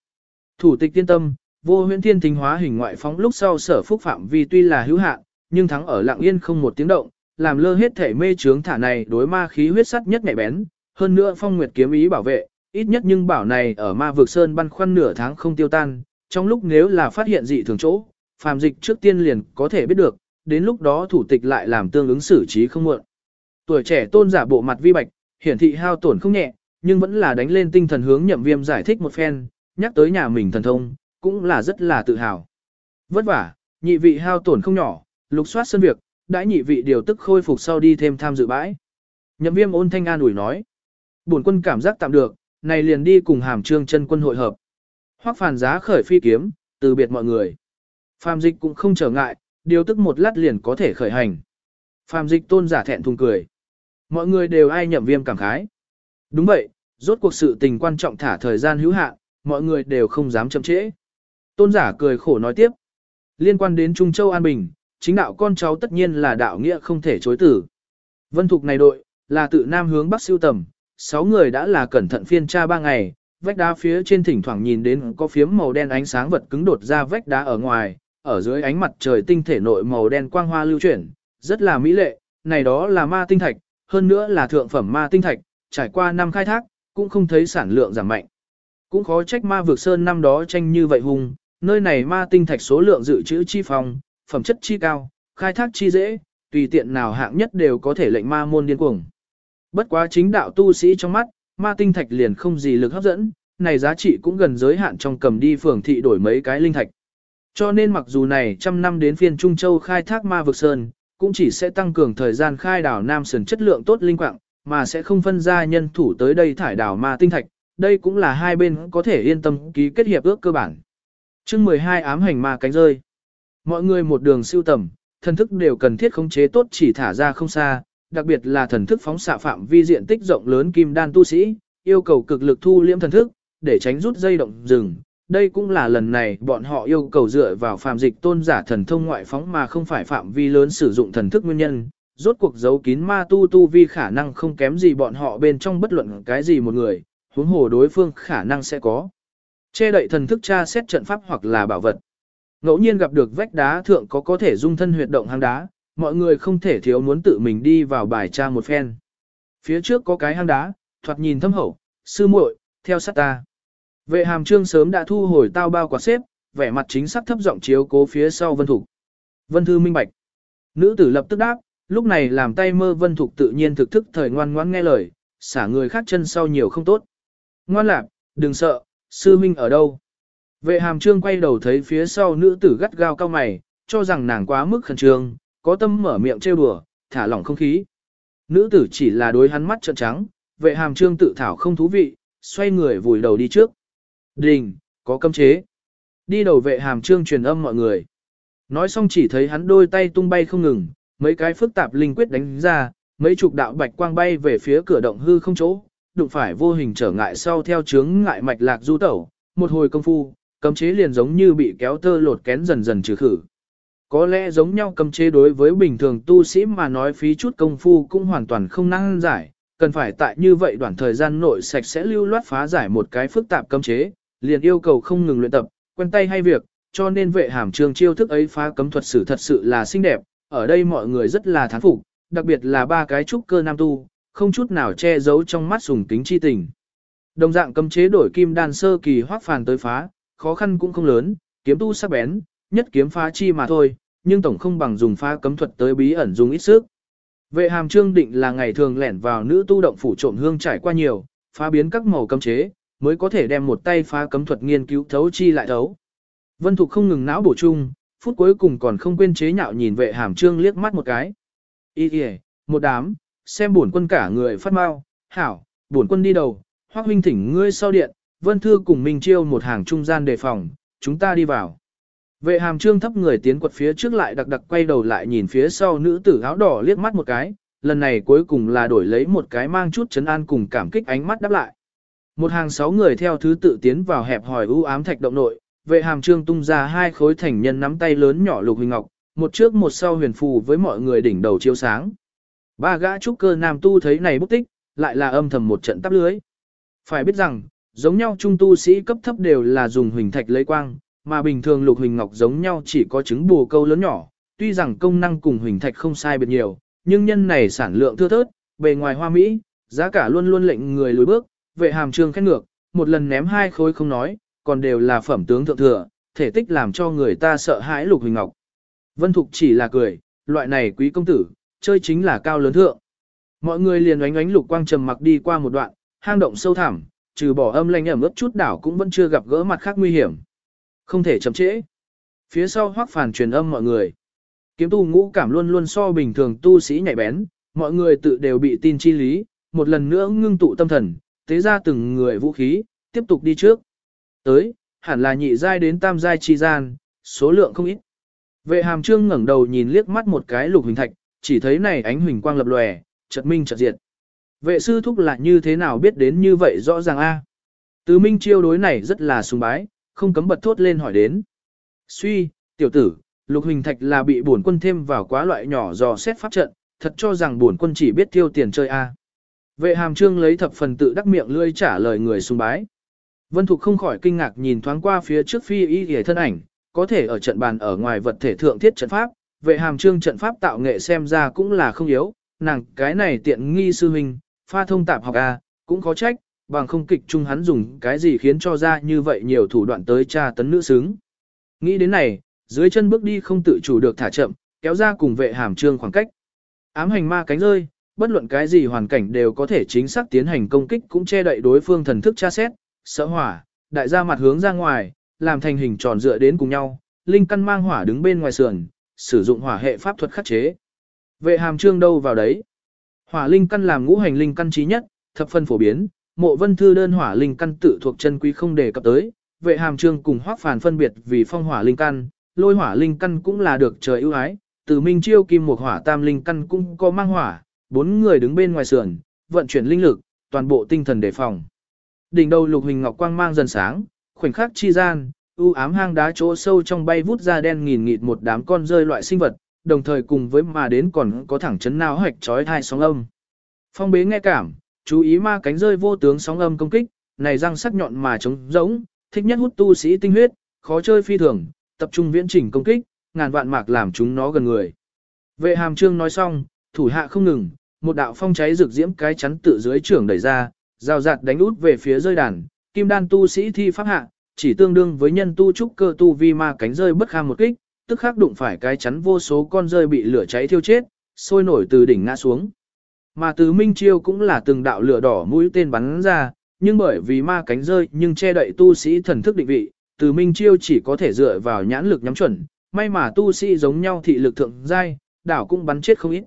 Thủ tịch tiên tâm, vô huyễn thiên thính hóa hình ngoại phóng lúc sau sở phúc phạm vi tuy là hữu hạn, nhưng thắng ở lặng yên không một tiếng động, làm lơ hết thể mê trướng thả này đối ma khí huyết sắt nhất nhạy bén, hơn nữa phong nguyệt kiếm ý bảo vệ, ít nhất nhưng bảo này ở ma vực sơn băn khoăn nửa tháng không tiêu tan, trong lúc nếu là phát hiện dị thường chỗ, phàm dịch trước tiên liền có thể biết được, đến lúc đó thủ tịch lại làm tương ứng xử trí không muộn. Tuổi trẻ tôn giả bộ mặt vi bạch, hiển thị hao tổn không nhẹ, nhưng vẫn là đánh lên tinh thần hướng nhậm viêm giải thích một phen, nhắc tới nhà mình thần thông, cũng là rất là tự hào. Vất vả, nhị vị hao tổn không nhỏ, lục soát sân việc, đãi nhị vị điều tức khôi phục sau đi thêm tham dự bãi. Nhậm viêm ôn thanh an ủi nói. Bổn quân cảm giác tạm được, này liền đi cùng hàm trương chân quân hội hợp. Hoắc phản giá khởi phi kiếm, từ biệt mọi người. Phàm dịch cũng không trở ngại, điều tức một lát liền có thể khởi hành. Phàm dịch tôn giả thẹn thùng cười. Mọi người đều ai nhậm viêm cảm khái. Đúng vậy, rốt cuộc sự tình quan trọng thả thời gian hữu hạn, mọi người đều không dám chậm trễ. Tôn giả cười khổ nói tiếp. Liên quan đến Trung Châu An Bình, chính đạo con cháu tất nhiên là đạo nghĩa không thể chối tử. Vân Thục này đội, là tự Nam hướng Bắc siêu tầm, sáu người đã là cẩn thận phiên tra ba ngày, vách đá phía trên thỉnh thoảng nhìn đến có phiếm màu đen ánh sáng vật cứng đột ra vách đá ở ngoài, ở dưới ánh mặt trời tinh thể nội màu đen quang hoa lưu chuyển, rất là mỹ lệ, này đó là ma tinh thạch, hơn nữa là thượng phẩm ma tinh thạch, trải qua năm khai thác, cũng không thấy sản lượng giảm mạnh. Cũng khó trách ma vực sơn năm đó tranh như vậy hùng, nơi này ma tinh thạch số lượng dự trữ chi phòng, phẩm chất chi cao, khai thác chi dễ, tùy tiện nào hạng nhất đều có thể lệnh ma môn điên cuồng. Bất quá chính đạo tu sĩ trong mắt, ma tinh thạch liền không gì lực hấp dẫn, này giá trị cũng gần giới hạn trong cầm đi phường thị đổi mấy cái linh thạch. Cho nên mặc dù này trăm năm đến phiên Trung Châu khai thác ma vực sơn, cũng chỉ sẽ tăng cường thời gian khai đảo Nam Sơn chất lượng tốt linh quạng, mà sẽ không phân ra nhân thủ tới đây thải đảo ma tinh thạch. Đây cũng là hai bên có thể yên tâm ký kết hiệp ước cơ bản. chương 12 ám hành ma cánh rơi. Mọi người một đường siêu tầm, thần thức đều cần thiết khống chế tốt chỉ thả ra không xa, đặc biệt là thần thức phóng xạ phạm vi diện tích rộng lớn kim đan tu sĩ, yêu cầu cực lực thu liễm thần thức, để tránh rút dây động rừng, đây cũng là lần này bọn họ yêu cầu dựa vào phạm dịch tôn giả thần thông ngoại phóng mà không phải phạm vi lớn sử dụng thần thức nguyên nhân. Rốt cuộc giấu kín ma tu tu vi khả năng không kém gì bọn họ bên trong bất luận cái gì một người, huống hồ đối phương khả năng sẽ có. Che đậy thần thức tra xét trận pháp hoặc là bảo vật. Ngẫu nhiên gặp được vách đá thượng có có thể dung thân huyệt động hang đá, mọi người không thể thiếu muốn tự mình đi vào bài tra một phen. Phía trước có cái hang đá, thoạt nhìn thâm hậu, sư muội, theo sát ta. Vệ hàm trương sớm đã thu hồi tao bao quả xếp, vẻ mặt chính xác thấp giọng chiếu cố phía sau vân thục. Vân thư minh bạch. Nữ tử lập tức đáp, lúc này làm tay mơ vân thục tự nhiên thực thức thời ngoan ngoãn nghe lời, xả người khác chân sau nhiều không tốt. Ngoan lạc, đừng sợ, sư minh ở đâu. Vệ hàm trương quay đầu thấy phía sau nữ tử gắt gao cao mày, cho rằng nàng quá mức khẩn trương, có tâm mở miệng trêu đùa, thả lỏng không khí. Nữ tử chỉ là đối hắn mắt trợn trắng, vệ hàm trương tự thảo không thú vị, xoay người vùi đầu đi trước. Đình, có cấm chế. Đi đầu vệ hàm trương truyền âm mọi người. Nói xong chỉ thấy hắn đôi tay tung bay không ngừng, mấy cái phức tạp linh quyết đánh ra, mấy chục đạo bạch quang bay về phía cửa động hư không chỗ, đụng phải vô hình trở ngại sau theo chướng ngại mạch lạc du tẩu, một hồi công phu, cấm chế liền giống như bị kéo tơ lột kén dần dần trừ khử. Có lẽ giống nhau cấm chế đối với bình thường tu sĩ mà nói phí chút công phu cũng hoàn toàn không năng giải, cần phải tại như vậy đoạn thời gian nội sạch sẽ lưu loát phá giải một cái phức tạp cấm chế, liền yêu cầu không ngừng luyện tập, quen tay hay việc, cho nên vệ hàm trương chiêu thức ấy phá cấm thuật sử thật sự là xinh đẹp, ở đây mọi người rất là thán phục, đặc biệt là ba cái trúc cơ nam tu, không chút nào che giấu trong mắt sùng kính chi tình. Đồng dạng cấm chế đổi kim đan sơ kỳ hoác phàn tới phá, khó khăn cũng không lớn, kiếm tu sắc bén, nhất kiếm phá chi mà thôi, nhưng tổng không bằng dùng phá cấm thuật tới bí ẩn dùng ít sức. Vệ hàm trương định là ngày thường lẻn vào nữ tu động phủ trộm hương trải qua nhiều, phá biến các màu cấm chế, mới có thể đem một tay phá cấm thuật nghiên cứu thấu chi lại thấu. Vân Thục không ngừng não bổ chung, phút cuối cùng còn không quên chế nhạo nhìn vệ hàm trương liếc mắt một cái. Ý kìa, một đám, xem bổn quân cả người phát mau, hảo, bổn quân đi đầu, hoác huynh thỉnh ngươi sau điện, Vân Thư cùng Minh Chiêu một hàng trung gian đề phòng, chúng ta đi vào. Vệ hàm trương thấp người tiến quật phía trước lại đặc đặc quay đầu lại nhìn phía sau nữ tử áo đỏ liếc mắt một cái, lần này cuối cùng là đổi lấy một cái mang chút chấn an cùng cảm kích ánh mắt đáp lại. Một hàng sáu người theo thứ tự tiến vào hẹp hỏi u ám thạch động nội, vệ hàm trương tung ra hai khối thành nhân nắm tay lớn nhỏ lục hình ngọc, một trước một sau huyền phù với mọi người đỉnh đầu chiếu sáng. Ba gã trúc cơ nam tu thấy này bút tích, lại là âm thầm một trận tắp lưới. Phải biết rằng, giống nhau trung tu sĩ cấp thấp đều là dùng huỳnh thạch lấy quang, mà bình thường lục huỳnh ngọc giống nhau chỉ có trứng bù câu lớn nhỏ, tuy rằng công năng cùng huỳnh thạch không sai biệt nhiều, nhưng nhân này sản lượng thưa thớt, bề ngoài hoa mỹ, giá cả luôn luôn lệnh người lùi bước, vệ hàm trương khét ngược, một lần ném hai khối không nói, còn đều là phẩm tướng thượng thừa, thể tích làm cho người ta sợ hãi lục huỳnh ngọc. Vân Thục chỉ là cười, loại này quý công tử, chơi chính là cao lớn thượng. Mọi người liền oánh oánh lục quang trầm mặc đi qua một đoạn, hang động sâu thẳm, trừ bỏ âm lanh ẩm ướt chút đảo cũng vẫn chưa gặp gỡ mặt khác nguy hiểm. Không thể chậm trễ. Phía sau hoắc phản truyền âm mọi người. Kiếm tu ngũ cảm luôn luôn so bình thường tu sĩ nhạy bén, mọi người tự đều bị tin chi lý, một lần nữa ngưng tụ tâm thần, tế ra từng người vũ khí, tiếp tục đi trước. Tới, hẳn là nhị giai đến tam giai chi gian, số lượng không ít. Vệ hàm trương ngẩng đầu nhìn liếc mắt một cái lục hình thạch, chỉ thấy này ánh huỳnh quang lập lòe, chợt minh chợt diệt. Vệ sư thúc là như thế nào biết đến như vậy rõ ràng a? Từ minh chiêu đối này rất là sùng bái, không cấm bật thốt lên hỏi đến. Suy, tiểu tử, lục hình thạch là bị bổn quân thêm vào quá loại nhỏ dò xét pháp trận, thật cho rằng bổn quân chỉ biết tiêu tiền chơi a. Vệ hàm trương lấy thập phần tự đắc miệng lươi trả lời người sùng bái. Vân Thục không khỏi kinh ngạc nhìn thoáng qua phía trước phi y hề thân ảnh, có thể ở trận bàn ở ngoài vật thể thượng thiết trận pháp, vệ hàm trương trận pháp tạo nghệ xem ra cũng là không yếu, nàng cái này tiện nghi sư huynh, pha thông tạp học A, cũng có trách, bằng không kịch chung hắn dùng cái gì khiến cho ra như vậy nhiều thủ đoạn tới tra tấn nữ xứng. Nghĩ đến này, dưới chân bước đi không tự chủ được thả chậm, kéo ra cùng vệ hàm trương khoảng cách. Ám hành ma cánh rơi, bất luận cái gì hoàn cảnh đều có thể chính xác tiến hành công kích cũng che đậy đối phương thần thức tra xét, sợ hỏa, đại gia mặt hướng ra ngoài, làm thành hình tròn dựa đến cùng nhau, linh căn mang hỏa đứng bên ngoài sườn, sử dụng hỏa hệ pháp thuật khắc chế. Vệ hàm trương đâu vào đấy? Hỏa linh căn làm ngũ hành linh căn trí nhất, thập phân phổ biến, mộ vân thư đơn hỏa linh căn tự thuộc chân quý không đề cập tới, vệ hàm trương cùng hoác phản phân biệt vì phong hỏa linh căn, lôi hỏa linh căn cũng là được trời ưu ái, từ minh chiêu kim một hỏa tam linh căn cũng có mang hỏa, bốn người đứng bên ngoài sườn, vận chuyển linh lực, toàn bộ tinh thần đề phòng. Đỉnh đầu lục hình ngọc quang mang dần sáng, khoảnh khắc chi gian, u ám hang đá chỗ sâu trong bay vút ra đen nghìn nghịt một đám con rơi loại sinh vật, đồng thời cùng với mà đến còn có thẳng chấn nào hoạch trói thai sóng âm. Phong bế nghe cảm, chú ý ma cánh rơi vô tướng sóng âm công kích, này răng sắc nhọn mà trống rỗng, thích nhất hút tu sĩ tinh huyết, khó chơi phi thường, tập trung viễn chỉnh công kích, ngàn vạn mạc làm chúng nó gần người. Vệ hàm trương nói xong, thủ hạ không ngừng, một đạo phong cháy rực diễm cái chắn tự dưới trưởng đẩy ra, rào rạt đánh út về phía rơi đàn, kim đan tu sĩ thi pháp hạ, chỉ tương đương với nhân tu trúc cơ tu vi ma cánh rơi bất kham một kích, tức khắc đụng phải cái chắn vô số con rơi bị lửa cháy thiêu chết, sôi nổi từ đỉnh ngã xuống. Mà từ Minh Chiêu cũng là từng đạo lửa đỏ mũi tên bắn ra, nhưng bởi vì ma cánh rơi nhưng che đậy tu sĩ thần thức định vị, từ Minh Chiêu chỉ có thể dựa vào nhãn lực nhắm chuẩn, may mà tu sĩ giống nhau thị lực thượng giai, đảo cũng bắn chết không ít.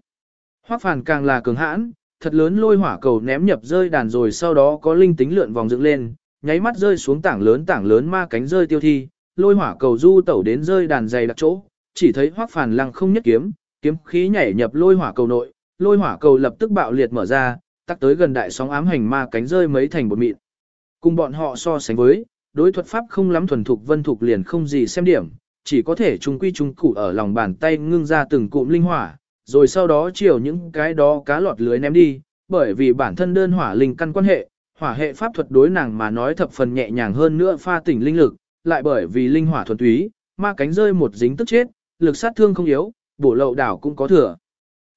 Hoắc Phàn càng là cường hãn, thật lớn lôi hỏa cầu ném nhập rơi đàn rồi sau đó có linh tính lượn vòng dựng lên, nháy mắt rơi xuống tảng lớn tảng lớn ma cánh rơi tiêu thi, lôi hỏa cầu du tẩu đến rơi đàn dày đặc chỗ, chỉ thấy Hoắc Phàn lăng không nhất kiếm, kiếm khí nhảy nhập lôi hỏa cầu nội, lôi hỏa cầu lập tức bạo liệt mở ra, tắc tới gần đại sóng ám hành ma cánh rơi mấy thành bột mịn. Cùng bọn họ so sánh với, đối thuật pháp không lắm thuần thục vân thục liền không gì xem điểm, chỉ có thể trung quy trung cụ ở lòng bàn tay ngưng ra từng cụm linh hỏa, rồi sau đó chiều những cái đó cá lọt lưới ném đi, bởi vì bản thân đơn hỏa linh căn quan hệ, hỏa hệ pháp thuật đối nàng mà nói thập phần nhẹ nhàng hơn nữa pha tỉnh linh lực, lại bởi vì linh hỏa thuần túy, ma cánh rơi một dính tức chết, lực sát thương không yếu, bổ lậu đảo cũng có thừa.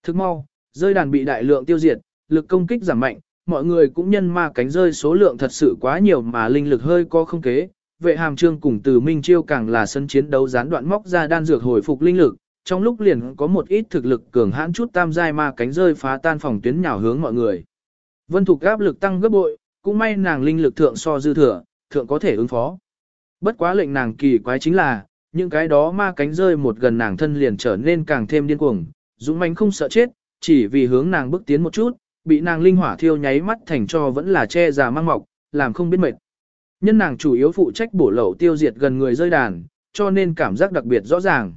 Thức mau, rơi đàn bị đại lượng tiêu diệt, lực công kích giảm mạnh, mọi người cũng nhân ma cánh rơi số lượng thật sự quá nhiều mà linh lực hơi có không kế. Vệ hàm trương cùng từ Minh Chiêu càng là sân chiến đấu gián đoạn móc ra đan dược hồi phục linh lực, trong lúc liền có một ít thực lực cường hãn chút tam giai ma cánh rơi phá tan phòng tuyến nhào hướng mọi người. Vân Thục áp lực tăng gấp bội, cũng may nàng linh lực thượng so dư thừa, thượng có thể ứng phó. Bất quá lệnh nàng kỳ quái chính là, những cái đó ma cánh rơi một gần nàng thân liền trở nên càng thêm điên cuồng, dũng mãnh không sợ chết, chỉ vì hướng nàng bước tiến một chút, bị nàng linh hỏa thiêu nháy mắt thành cho vẫn là che già mang mọc, làm không biết mệt. Nhân nàng chủ yếu phụ trách bổ lậu tiêu diệt gần người rơi đàn, cho nên cảm giác đặc biệt rõ ràng.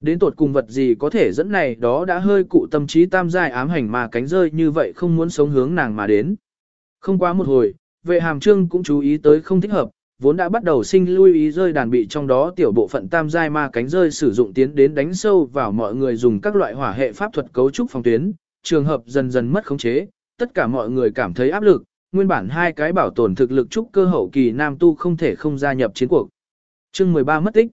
Đến tột cùng vật gì có thể dẫn này đó đã hơi cụ tâm trí tam giai ám hành mà cánh rơi như vậy không muốn sống hướng nàng mà đến. Không quá một hồi, vệ hàm trương cũng chú ý tới không thích hợp, vốn đã bắt đầu sinh lưu ý rơi đàn bị trong đó tiểu bộ phận tam giai ma cánh rơi sử dụng tiến đến đánh sâu vào mọi người dùng các loại hỏa hệ pháp thuật cấu trúc phòng tuyến, trường hợp dần dần mất khống chế, tất cả mọi người cảm thấy áp lực, nguyên bản hai cái bảo tồn thực lực trúc cơ hậu kỳ nam tu không thể không gia nhập chiến cuộc. Chương 13 mất tích.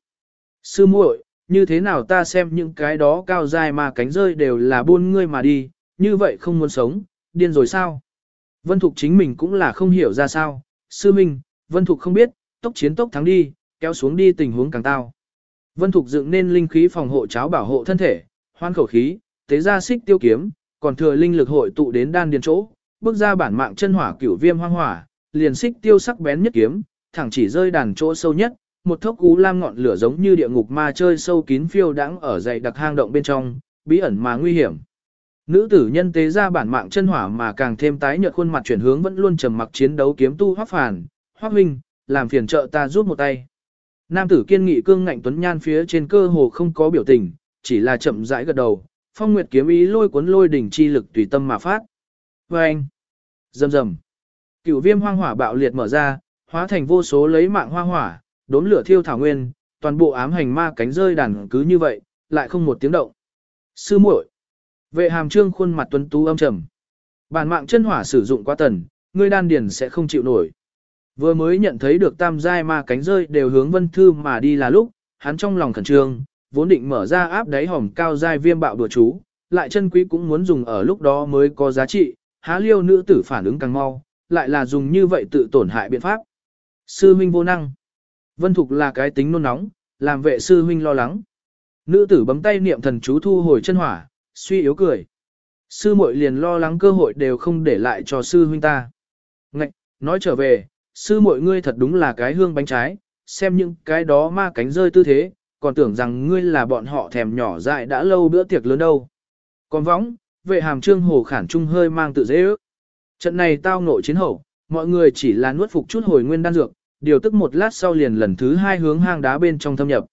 Sư muội, như thế nào ta xem những cái đó cao dài mà cánh rơi đều là buôn ngươi mà đi, như vậy không muốn sống, điên rồi sao? Vân Thục chính mình cũng là không hiểu ra sao, sư minh, Vân Thục không biết, tốc chiến tốc thắng đi, kéo xuống đi tình huống càng tao. Vân Thục dựng nên linh khí phòng hộ cháo bảo hộ thân thể, hoan khẩu khí, tế ra xích tiêu kiếm, còn thừa linh lực hội tụ đến đan điền chỗ, bước ra bản mạng chân hỏa cửu viêm hoang hỏa, liền xích tiêu sắc bén nhất kiếm, thẳng chỉ rơi đàn chỗ sâu nhất, một thốc cú lam ngọn lửa giống như địa ngục ma chơi sâu kín phiêu đãng ở dày đặc hang động bên trong, bí ẩn mà nguy hiểm. Nữ tử nhân tế ra bản mạng chân hỏa mà càng thêm tái nhợt khuôn mặt chuyển hướng vẫn luôn trầm mặc chiến đấu kiếm tu hoắc phản, hoắc huynh, làm phiền trợ ta giúp một tay. Nam tử kiên nghị cương ngạnh tuấn nhan phía trên cơ hồ không có biểu tình, chỉ là chậm rãi gật đầu, phong nguyệt kiếm ý lôi cuốn lôi đỉnh chi lực tùy tâm mà phát. Và anh, rầm rầm, cửu viêm hoang hỏa bạo liệt mở ra, hóa thành vô số lấy mạng hoa hỏa, đốn lửa thiêu thảo nguyên, toàn bộ ám hành ma cánh rơi đàn cứ như vậy, lại không một tiếng động. Sư muội, vệ hàm trương khuôn mặt tuấn tú âm trầm. Bản mạng chân hỏa sử dụng quá tần, ngươi đan điền sẽ không chịu nổi. Vừa mới nhận thấy được tam giai ma cánh rơi đều hướng vân thư mà đi là lúc, hắn trong lòng khẩn trương, vốn định mở ra áp đáy hòm cao giai viêm bạo đùa chú, lại chân quý cũng muốn dùng ở lúc đó mới có giá trị, há liêu nữ tử phản ứng càng mau, lại là dùng như vậy tự tổn hại biện pháp. Sư minh vô năng. Vân Thục là cái tính nôn nóng, làm vệ sư huynh lo lắng. Nữ tử bấm tay niệm thần chú thu hồi chân hỏa, suy yếu cười. Sư muội liền lo lắng cơ hội đều không để lại cho sư huynh ta. Ngạch, nói trở về, sư muội ngươi thật đúng là cái hương bánh trái, xem những cái đó ma cánh rơi tư thế, còn tưởng rằng ngươi là bọn họ thèm nhỏ dại đã lâu bữa tiệc lớn đâu. Còn võng, vệ hàm trương hồ khản trung hơi mang tự dễ ước. Trận này tao nội chiến hậu, mọi người chỉ là nuốt phục chút hồi nguyên đan dược, điều tức một lát sau liền lần thứ hai hướng hang đá bên trong thâm nhập.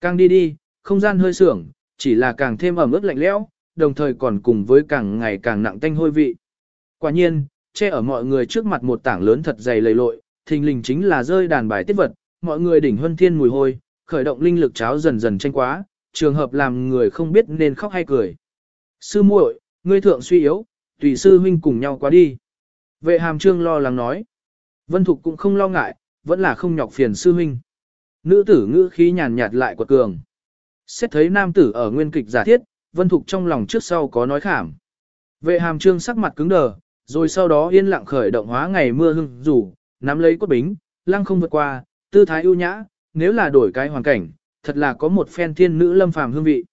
Càng đi đi, không gian hơi sưởng, chỉ là càng thêm ẩm ướt lạnh lẽo, đồng thời còn cùng với càng ngày càng nặng tanh hôi vị. Quả nhiên, che ở mọi người trước mặt một tảng lớn thật dày lầy lội, thình lình chính là rơi đàn bài tiết vật, mọi người đỉnh huân thiên mùi hôi, khởi động linh lực cháo dần dần tranh quá, trường hợp làm người không biết nên khóc hay cười. Sư muội, ngươi thượng suy yếu, tùy sư huynh cùng nhau qua đi. Vệ hàm trương lo lắng nói. Vân Thục cũng không lo ngại, vẫn là không nhọc phiền sư huynh. Nữ tử ngữ khí nhàn nhạt lại quật cường. Xét thấy nam tử ở nguyên kịch giả thiết, Vân Thục trong lòng trước sau có nói khảm. Vệ hàm trương sắc mặt cứng đờ, rồi sau đó yên lặng khởi động hóa ngày mưa hưng rủ, nắm lấy cốt bính, lăng không vượt qua, tư thái ưu nhã, nếu là đổi cái hoàn cảnh, thật là có một phen thiên nữ lâm phàm hương vị.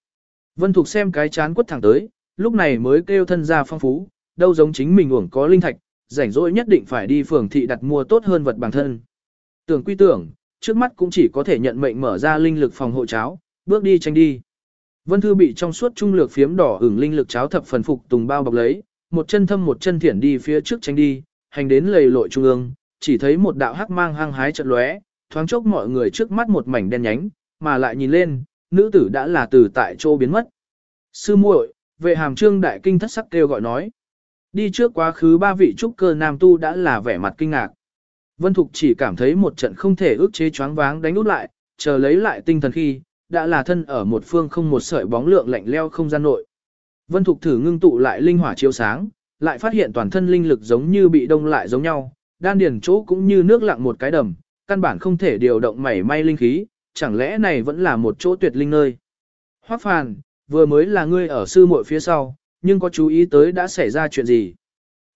Vân Thục xem cái chán quất thẳng tới, lúc này mới kêu thân ra phong phú, đâu giống chính mình uổng có linh thạch, rảnh rỗi nhất định phải đi phường thị đặt mua tốt hơn vật bản thân. Tưởng quy tưởng, trước mắt cũng chỉ có thể nhận mệnh mở ra linh lực phòng hộ cháo, bước đi tranh đi. Vân Thư bị trong suốt trung lược phiếm đỏ ửng linh lực cháo thập phần phục tùng bao bọc lấy, một chân thâm một chân thiển đi phía trước tranh đi, hành đến lầy lội trung ương, chỉ thấy một đạo hắc mang hăng hái chợt lóe, thoáng chốc mọi người trước mắt một mảnh đen nhánh, mà lại nhìn lên, nữ tử đã là từ tại chỗ biến mất. Sư muội, vệ hàm trương đại kinh thất sắc kêu gọi nói. Đi trước quá khứ ba vị trúc cơ nam tu đã là vẻ mặt kinh ngạc. Vân Thục chỉ cảm thấy một trận không thể ước chế choáng váng đánh út lại, chờ lấy lại tinh thần khi, đã là thân ở một phương không một sợi bóng lượng lạnh leo không gian nội. Vân Thục thử ngưng tụ lại linh hỏa chiếu sáng, lại phát hiện toàn thân linh lực giống như bị đông lại giống nhau, đan điền chỗ cũng như nước lặng một cái đầm, căn bản không thể điều động mảy may linh khí, chẳng lẽ này vẫn là một chỗ tuyệt linh nơi. Hoắc Phàn, vừa mới là ngươi ở sư muội phía sau, nhưng có chú ý tới đã xảy ra chuyện gì?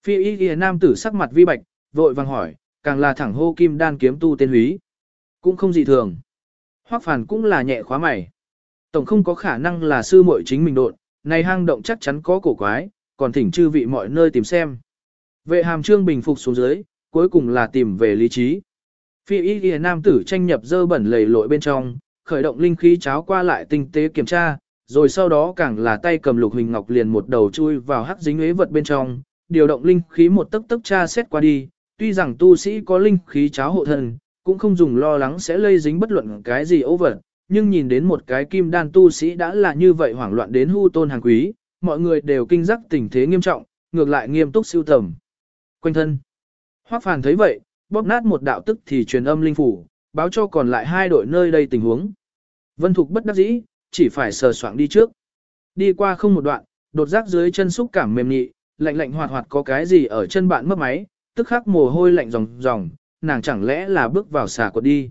Phi y ghi nam tử sắc mặt vi bạch, vội vàng hỏi, càng là thẳng hô kim đan kiếm tu tên húy. Cũng không dị thường. Hoắc Phàn cũng là nhẹ khóa mày. Tổng không có khả năng là sư muội chính mình đột, này hang động chắc chắn có cổ quái, còn thỉnh chư vị mọi nơi tìm xem. Vệ hàm trương bình phục xuống dưới, cuối cùng là tìm về lý trí. Phi y ghi nam tử tranh nhập dơ bẩn lầy lội bên trong, khởi động linh khí cháo qua lại tinh tế kiểm tra, rồi sau đó càng là tay cầm lục hình ngọc liền một đầu chui vào hắc dính ế vật bên trong, điều động linh khí một tấc tấc tra xét qua đi, tuy rằng tu sĩ có linh khí cháo hộ thân, cũng không dùng lo lắng sẽ lây dính bất luận cái gì ấu vật, nhưng nhìn đến một cái kim đan tu sĩ đã là như vậy hoảng loạn đến hưu tôn hàng quý, mọi người đều kinh giác tình thế nghiêm trọng, ngược lại nghiêm túc siêu tầm. Quanh thân. Hoắc Phàn thấy vậy, bóp nát một đạo tức thì truyền âm linh phủ, báo cho còn lại hai đội nơi đây tình huống. Vân Thục bất đắc dĩ, chỉ phải sờ soạng đi trước. Đi qua không một đoạn, đột giác dưới chân xúc cảm mềm nhị, lạnh lạnh hoạt hoạt có cái gì ở chân bạn mất máy, tức khắc mồ hôi lạnh ròng ròng, nàng chẳng lẽ là bước vào xà cột đi.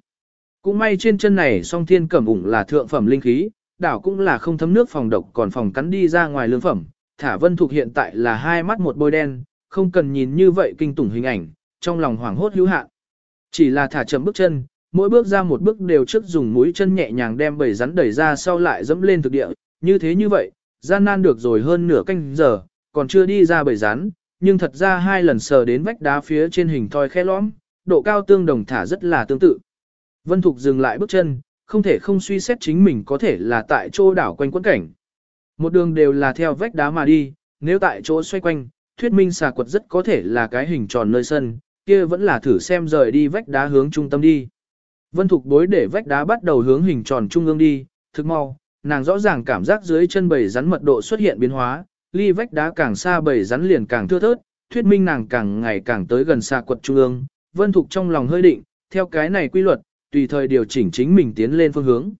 Cũng may trên chân này song thiên cẩm ủng là thượng phẩm linh khí, đảo cũng là không thấm nước phòng độc còn phòng cắn đi ra ngoài lương phẩm. Thả Vân thuộc hiện tại là hai mắt một bôi đen, không cần nhìn như vậy kinh tủng hình ảnh, trong lòng hoảng hốt hữu hạn. Chỉ là thả chậm bước chân, mỗi bước ra một bước đều trước dùng mũi chân nhẹ nhàng đem bầy rắn đẩy ra sau lại dẫm lên thực địa, như thế như vậy, gian nan được rồi hơn nửa canh giờ, còn chưa đi ra bầy rắn, nhưng thật ra hai lần sờ đến vách đá phía trên hình thoi khe lõm, độ cao tương đồng thả rất là tương tự. Vân Thục dừng lại bước chân, không thể không suy xét chính mình có thể là tại chỗ đảo quanh quẫn cảnh. Một đường đều là theo vách đá mà đi, nếu tại chỗ xoay quanh, thuyết minh xà quật rất có thể là cái hình tròn nơi sân, kia vẫn là thử xem rời đi vách đá hướng trung tâm đi. Vân Thục bối để vách đá bắt đầu hướng hình tròn trung ương đi, thực mau, nàng rõ ràng cảm giác dưới chân bầy rắn mật độ xuất hiện biến hóa, ly vách đá càng xa bầy rắn liền càng thưa thớt, thuyết minh nàng càng ngày càng tới gần xa quật trung ương. Vân Thục trong lòng hơi định, theo cái này quy luật, tùy thời điều chỉnh chính mình tiến lên phương hướng.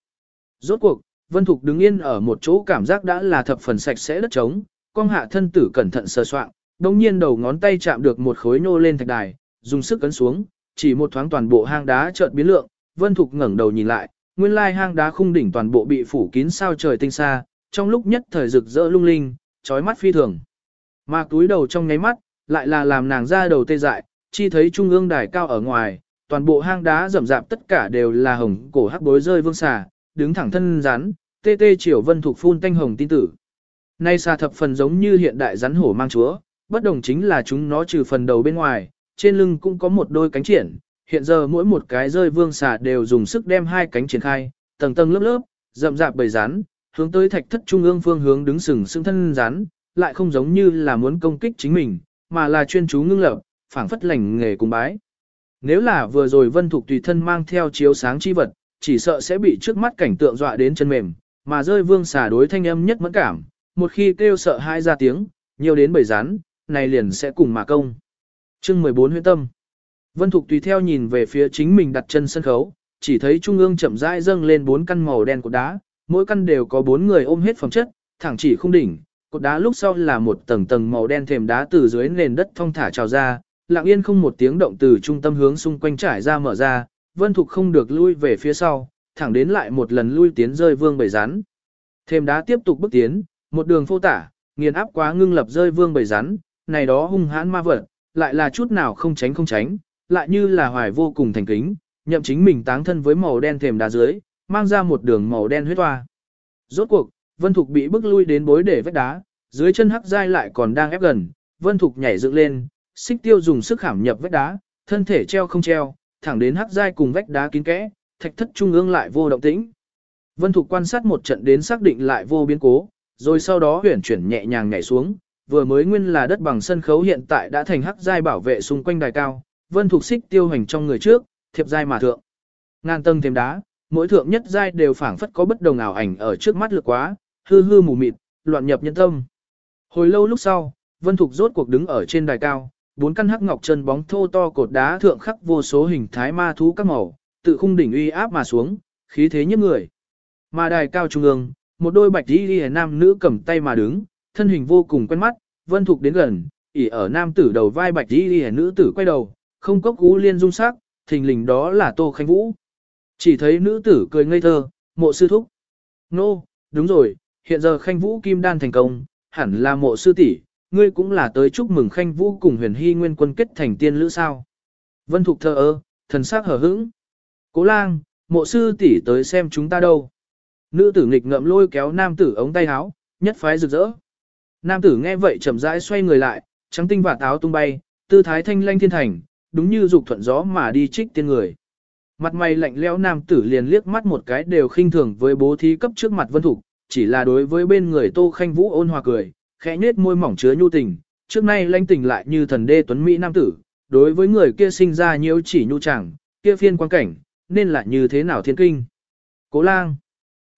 Rốt cuộc, Vân Thục đứng yên ở một chỗ cảm giác đã là thập phần sạch sẽ đất trống, con hạ thân tử cẩn thận sơ soạn, đồng nhiên đầu ngón tay chạm được một khối nô lên thạch đài, dùng sức cấn xuống, chỉ một thoáng toàn bộ hang đá chợt biến lượng, Vân Thục ngẩng đầu nhìn lại, nguyên lai hang đá khung đỉnh toàn bộ bị phủ kín sao trời tinh xa, trong lúc nhất thời rực rỡ lung linh, chói mắt phi thường. Mà túi đầu trong nháy mắt, lại là làm nàng ra đầu tê dại, chi thấy trung ương đài cao ở ngoài, toàn bộ hang đá rậm rạp tất cả đều là hồng cổ hắc bối rơi vương xà, đứng thẳng thân rắn, tê tê chiều vân thuộc phun tanh hồng tin tử. Nay xà thập phần giống như hiện đại rắn hổ mang chúa, bất đồng chính là chúng nó trừ phần đầu bên ngoài, trên lưng cũng có một đôi cánh triển, hiện giờ mỗi một cái rơi vương xà đều dùng sức đem hai cánh triển khai, tầng tầng lớp lớp, rậm rạp bầy rắn, hướng tới thạch thất trung ương phương hướng đứng sừng sững thân rắn, lại không giống như là muốn công kích chính mình, mà là chuyên chú ngưng lập, phảng phất lành nghề cùng bái. Nếu là vừa rồi Vân Thục tùy thân mang theo chiếu sáng chi vật, chỉ sợ sẽ bị trước mắt cảnh tượng dọa đến chân mềm, mà rơi vương xà đối thanh âm nhất mẫn cảm, một khi kêu sợ hai ra tiếng, nhiều đến bầy rắn, này liền sẽ cùng mà công. Chương 14 huyễn tâm. Vân Thục tùy theo nhìn về phía chính mình đặt chân sân khấu, chỉ thấy trung ương chậm rãi dâng lên bốn căn màu đen của đá, mỗi căn đều có bốn người ôm hết phẩm chất, thẳng chỉ không đỉnh, cột đá lúc sau là một tầng tầng màu đen thềm đá từ dưới nền đất thong thả trào ra, lặng yên không một tiếng động từ trung tâm hướng xung quanh trải ra mở ra, Vân Thục không được lui về phía sau, thẳng đến lại một lần lui tiến rơi vương bầy rắn. Thềm đá tiếp tục bước tiến, một đường phô tả, nghiền áp quá ngưng lập rơi vương bầy rắn, này đó hung hãn ma vật, lại là chút nào không tránh không tránh, lại như là hoài vô cùng thành kính, nhậm chính mình táng thân với màu đen thềm đá dưới, mang ra một đường màu đen huyết toa. Rốt cuộc, Vân Thục bị bức lui đến bối để vách đá, dưới chân hắc dai lại còn đang ép gần, Vân Thục nhảy dựng lên, xích tiêu dùng sức khảm nhập vách đá, thân thể treo không treo, thẳng đến hắc dai cùng vách đá kín kẽ, thạch thất trung ương lại vô động tĩnh. Vân Thục quan sát một trận đến xác định lại vô biến cố, rồi sau đó huyển chuyển nhẹ nhàng nhảy xuống, vừa mới nguyên là đất bằng sân khấu hiện tại đã thành hắc giai bảo vệ xung quanh đài cao, Vân Thục xích tiêu hành trong người trước, thiệp giai mà thượng. Ngàn tầng thêm đá, mỗi thượng nhất giai đều phảng phất có bất đồng ảo ảnh ở trước mắt lược quá, hư hư mù mịt, loạn nhập nhân tâm. Hồi lâu lúc sau, Vân Thục rốt cuộc đứng ở trên đài cao, bốn căn hắc ngọc chân bóng thô to cột đá thượng khắc vô số hình thái ma thú các màu, tự khung đỉnh uy áp mà xuống, khí thế như người. Mà đài cao trung ương, một đôi bạch y liễu nam nữ cầm tay mà đứng, thân hình vô cùng quen mắt, Vân Thục đến gần, ỉ ở nam tử đầu vai bạch y liễu nữ tử quay đầu, không cốc cú liên dung sắc, thình lình đó là Tô khánh Vũ. Chỉ thấy nữ tử cười ngây thơ, mộ sư thúc. Nô, no, đúng rồi, hiện giờ Khanh Vũ kim đan thành công, hẳn là mộ sư tỷ, ngươi cũng là tới chúc mừng Khanh Vũ cùng huyền hy nguyên quân kết thành tiên lữ sao. Vân Thục thơ ơ, thần sắc hở hững. Cố lang, mộ sư tỷ tới xem chúng ta đâu. Nữ tử nghịch ngậm lôi kéo nam tử ống tay áo, nhất phái rực rỡ. Nam tử nghe vậy chậm rãi xoay người lại, trắng tinh và táo tung bay, tư thái thanh lanh thiên thành, đúng như dục thuận gió mà đi trích tiên người. Mặt mày lạnh lẽo nam tử liền liếc mắt một cái đều khinh thường với bố thí cấp trước mặt vân thục, chỉ là đối với bên người tô khanh vũ ôn hòa cười, khẽ nết môi mỏng chứa nhu tình, trước nay lãnh tình lại như thần đê tuấn Mỹ nam tử, đối với người kia sinh ra nhiễu chỉ nhu chẳng, kia phiên quan cảnh, nên là như thế nào thiên kinh. Cố lang,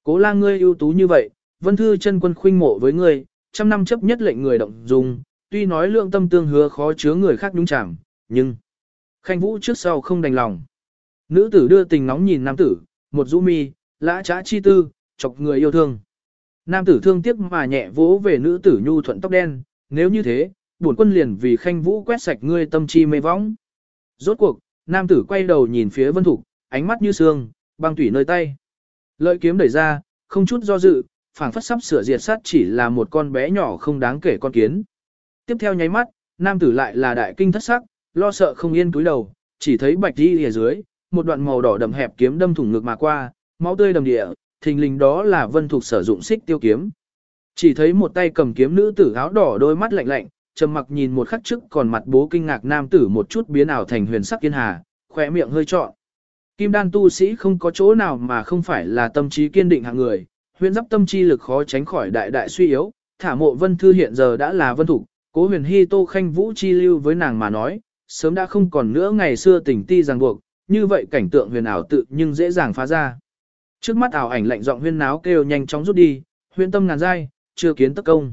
cố lang ngươi ưu tú như vậy, vân thư chân quân khuynh mộ với ngươi, trăm năm chấp nhất lệnh người động dung, tuy nói lượng tâm tương hứa khó chứa người khác nhúng chẳng, nhưng khanh vũ trước sau không đành lòng. Nữ tử đưa tình nóng nhìn nam tử, một rũ mi, lã trá chi tư, chọc người yêu thương. Nam tử thương tiếc mà nhẹ vỗ về nữ tử nhu thuận tóc đen, nếu như thế, bổn quân liền vì khanh vũ quét sạch ngươi tâm chi mê võng. Rốt cuộc, nam tử quay đầu nhìn phía vân thục, ánh mắt như sương, băng tủy nơi tay. Lợi kiếm đẩy ra, không chút do dự, phảng phất sắp sửa diệt sát chỉ là một con bé nhỏ không đáng kể con kiến. Tiếp theo nháy mắt, nam tử lại là đại kinh thất sắc, lo sợ không yên túi đầu, chỉ thấy bạch đi ở dưới, một đoạn màu đỏ đậm hẹp kiếm đâm thủng ngực mà qua, máu tươi đầm địa, thình lình đó là vân thục sử dụng xích tiêu kiếm. Chỉ thấy một tay cầm kiếm nữ tử áo đỏ đôi mắt lạnh lạnh, trầm mặc nhìn một khắc trước còn mặt bố kinh ngạc nam tử một chút biến ảo thành huyền sắc kiên hà, khỏe miệng hơi trọn. Kim đan tu sĩ không có chỗ nào mà không phải là tâm trí kiên định hạng người, huyền giáp tâm chi lực khó tránh khỏi đại đại suy yếu, thả mộ vân thư hiện giờ đã là vân thục, cố huyền hy tô khanh vũ chi lưu với nàng mà nói, sớm đã không còn nữa ngày xưa tình ti ràng buộc, như vậy cảnh tượng huyền ảo tự nhưng dễ dàng phá ra. Trước mắt ảo ảnh lạnh giọng huyên náo kêu nhanh chóng rút đi, huyên tâm ngàn dai, chưa kiến tất công.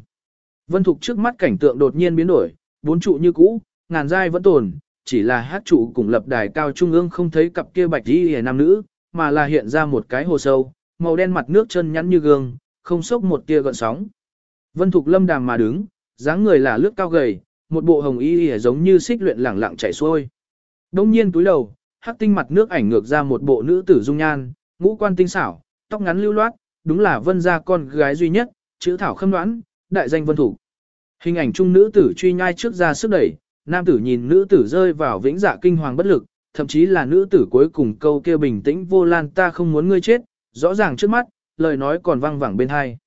Vân Thục trước mắt cảnh tượng đột nhiên biến đổi, bốn trụ như cũ, ngàn dai vẫn tồn, chỉ là hát trụ cùng lập đài cao trung ương không thấy cặp kia bạch y hề nam nữ, mà là hiện ra một cái hồ sâu, màu đen mặt nước chân nhắn như gương, không sốc một tia gợn sóng. Vân Thục lâm đàm mà đứng, dáng người là lướt cao gầy, một bộ hồng y hề giống như xích luyện lẳng lặng chảy xuôi. Đông nhiên túi đầu, hắc tinh mặt nước ảnh ngược ra một bộ nữ tử dung nhan, ngũ quan tinh xảo, tóc ngắn lưu loát, đúng là vân gia con gái duy nhất, chữ thảo khâm đoán, đại danh vân thủ. Hình ảnh trung nữ tử truy nhai trước ra sức đẩy, nam tử nhìn nữ tử rơi vào vĩnh dạ kinh hoàng bất lực, thậm chí là nữ tử cuối cùng câu kia bình tĩnh vô lan ta không muốn ngươi chết, rõ ràng trước mắt, lời nói còn vang vẳng bên hai.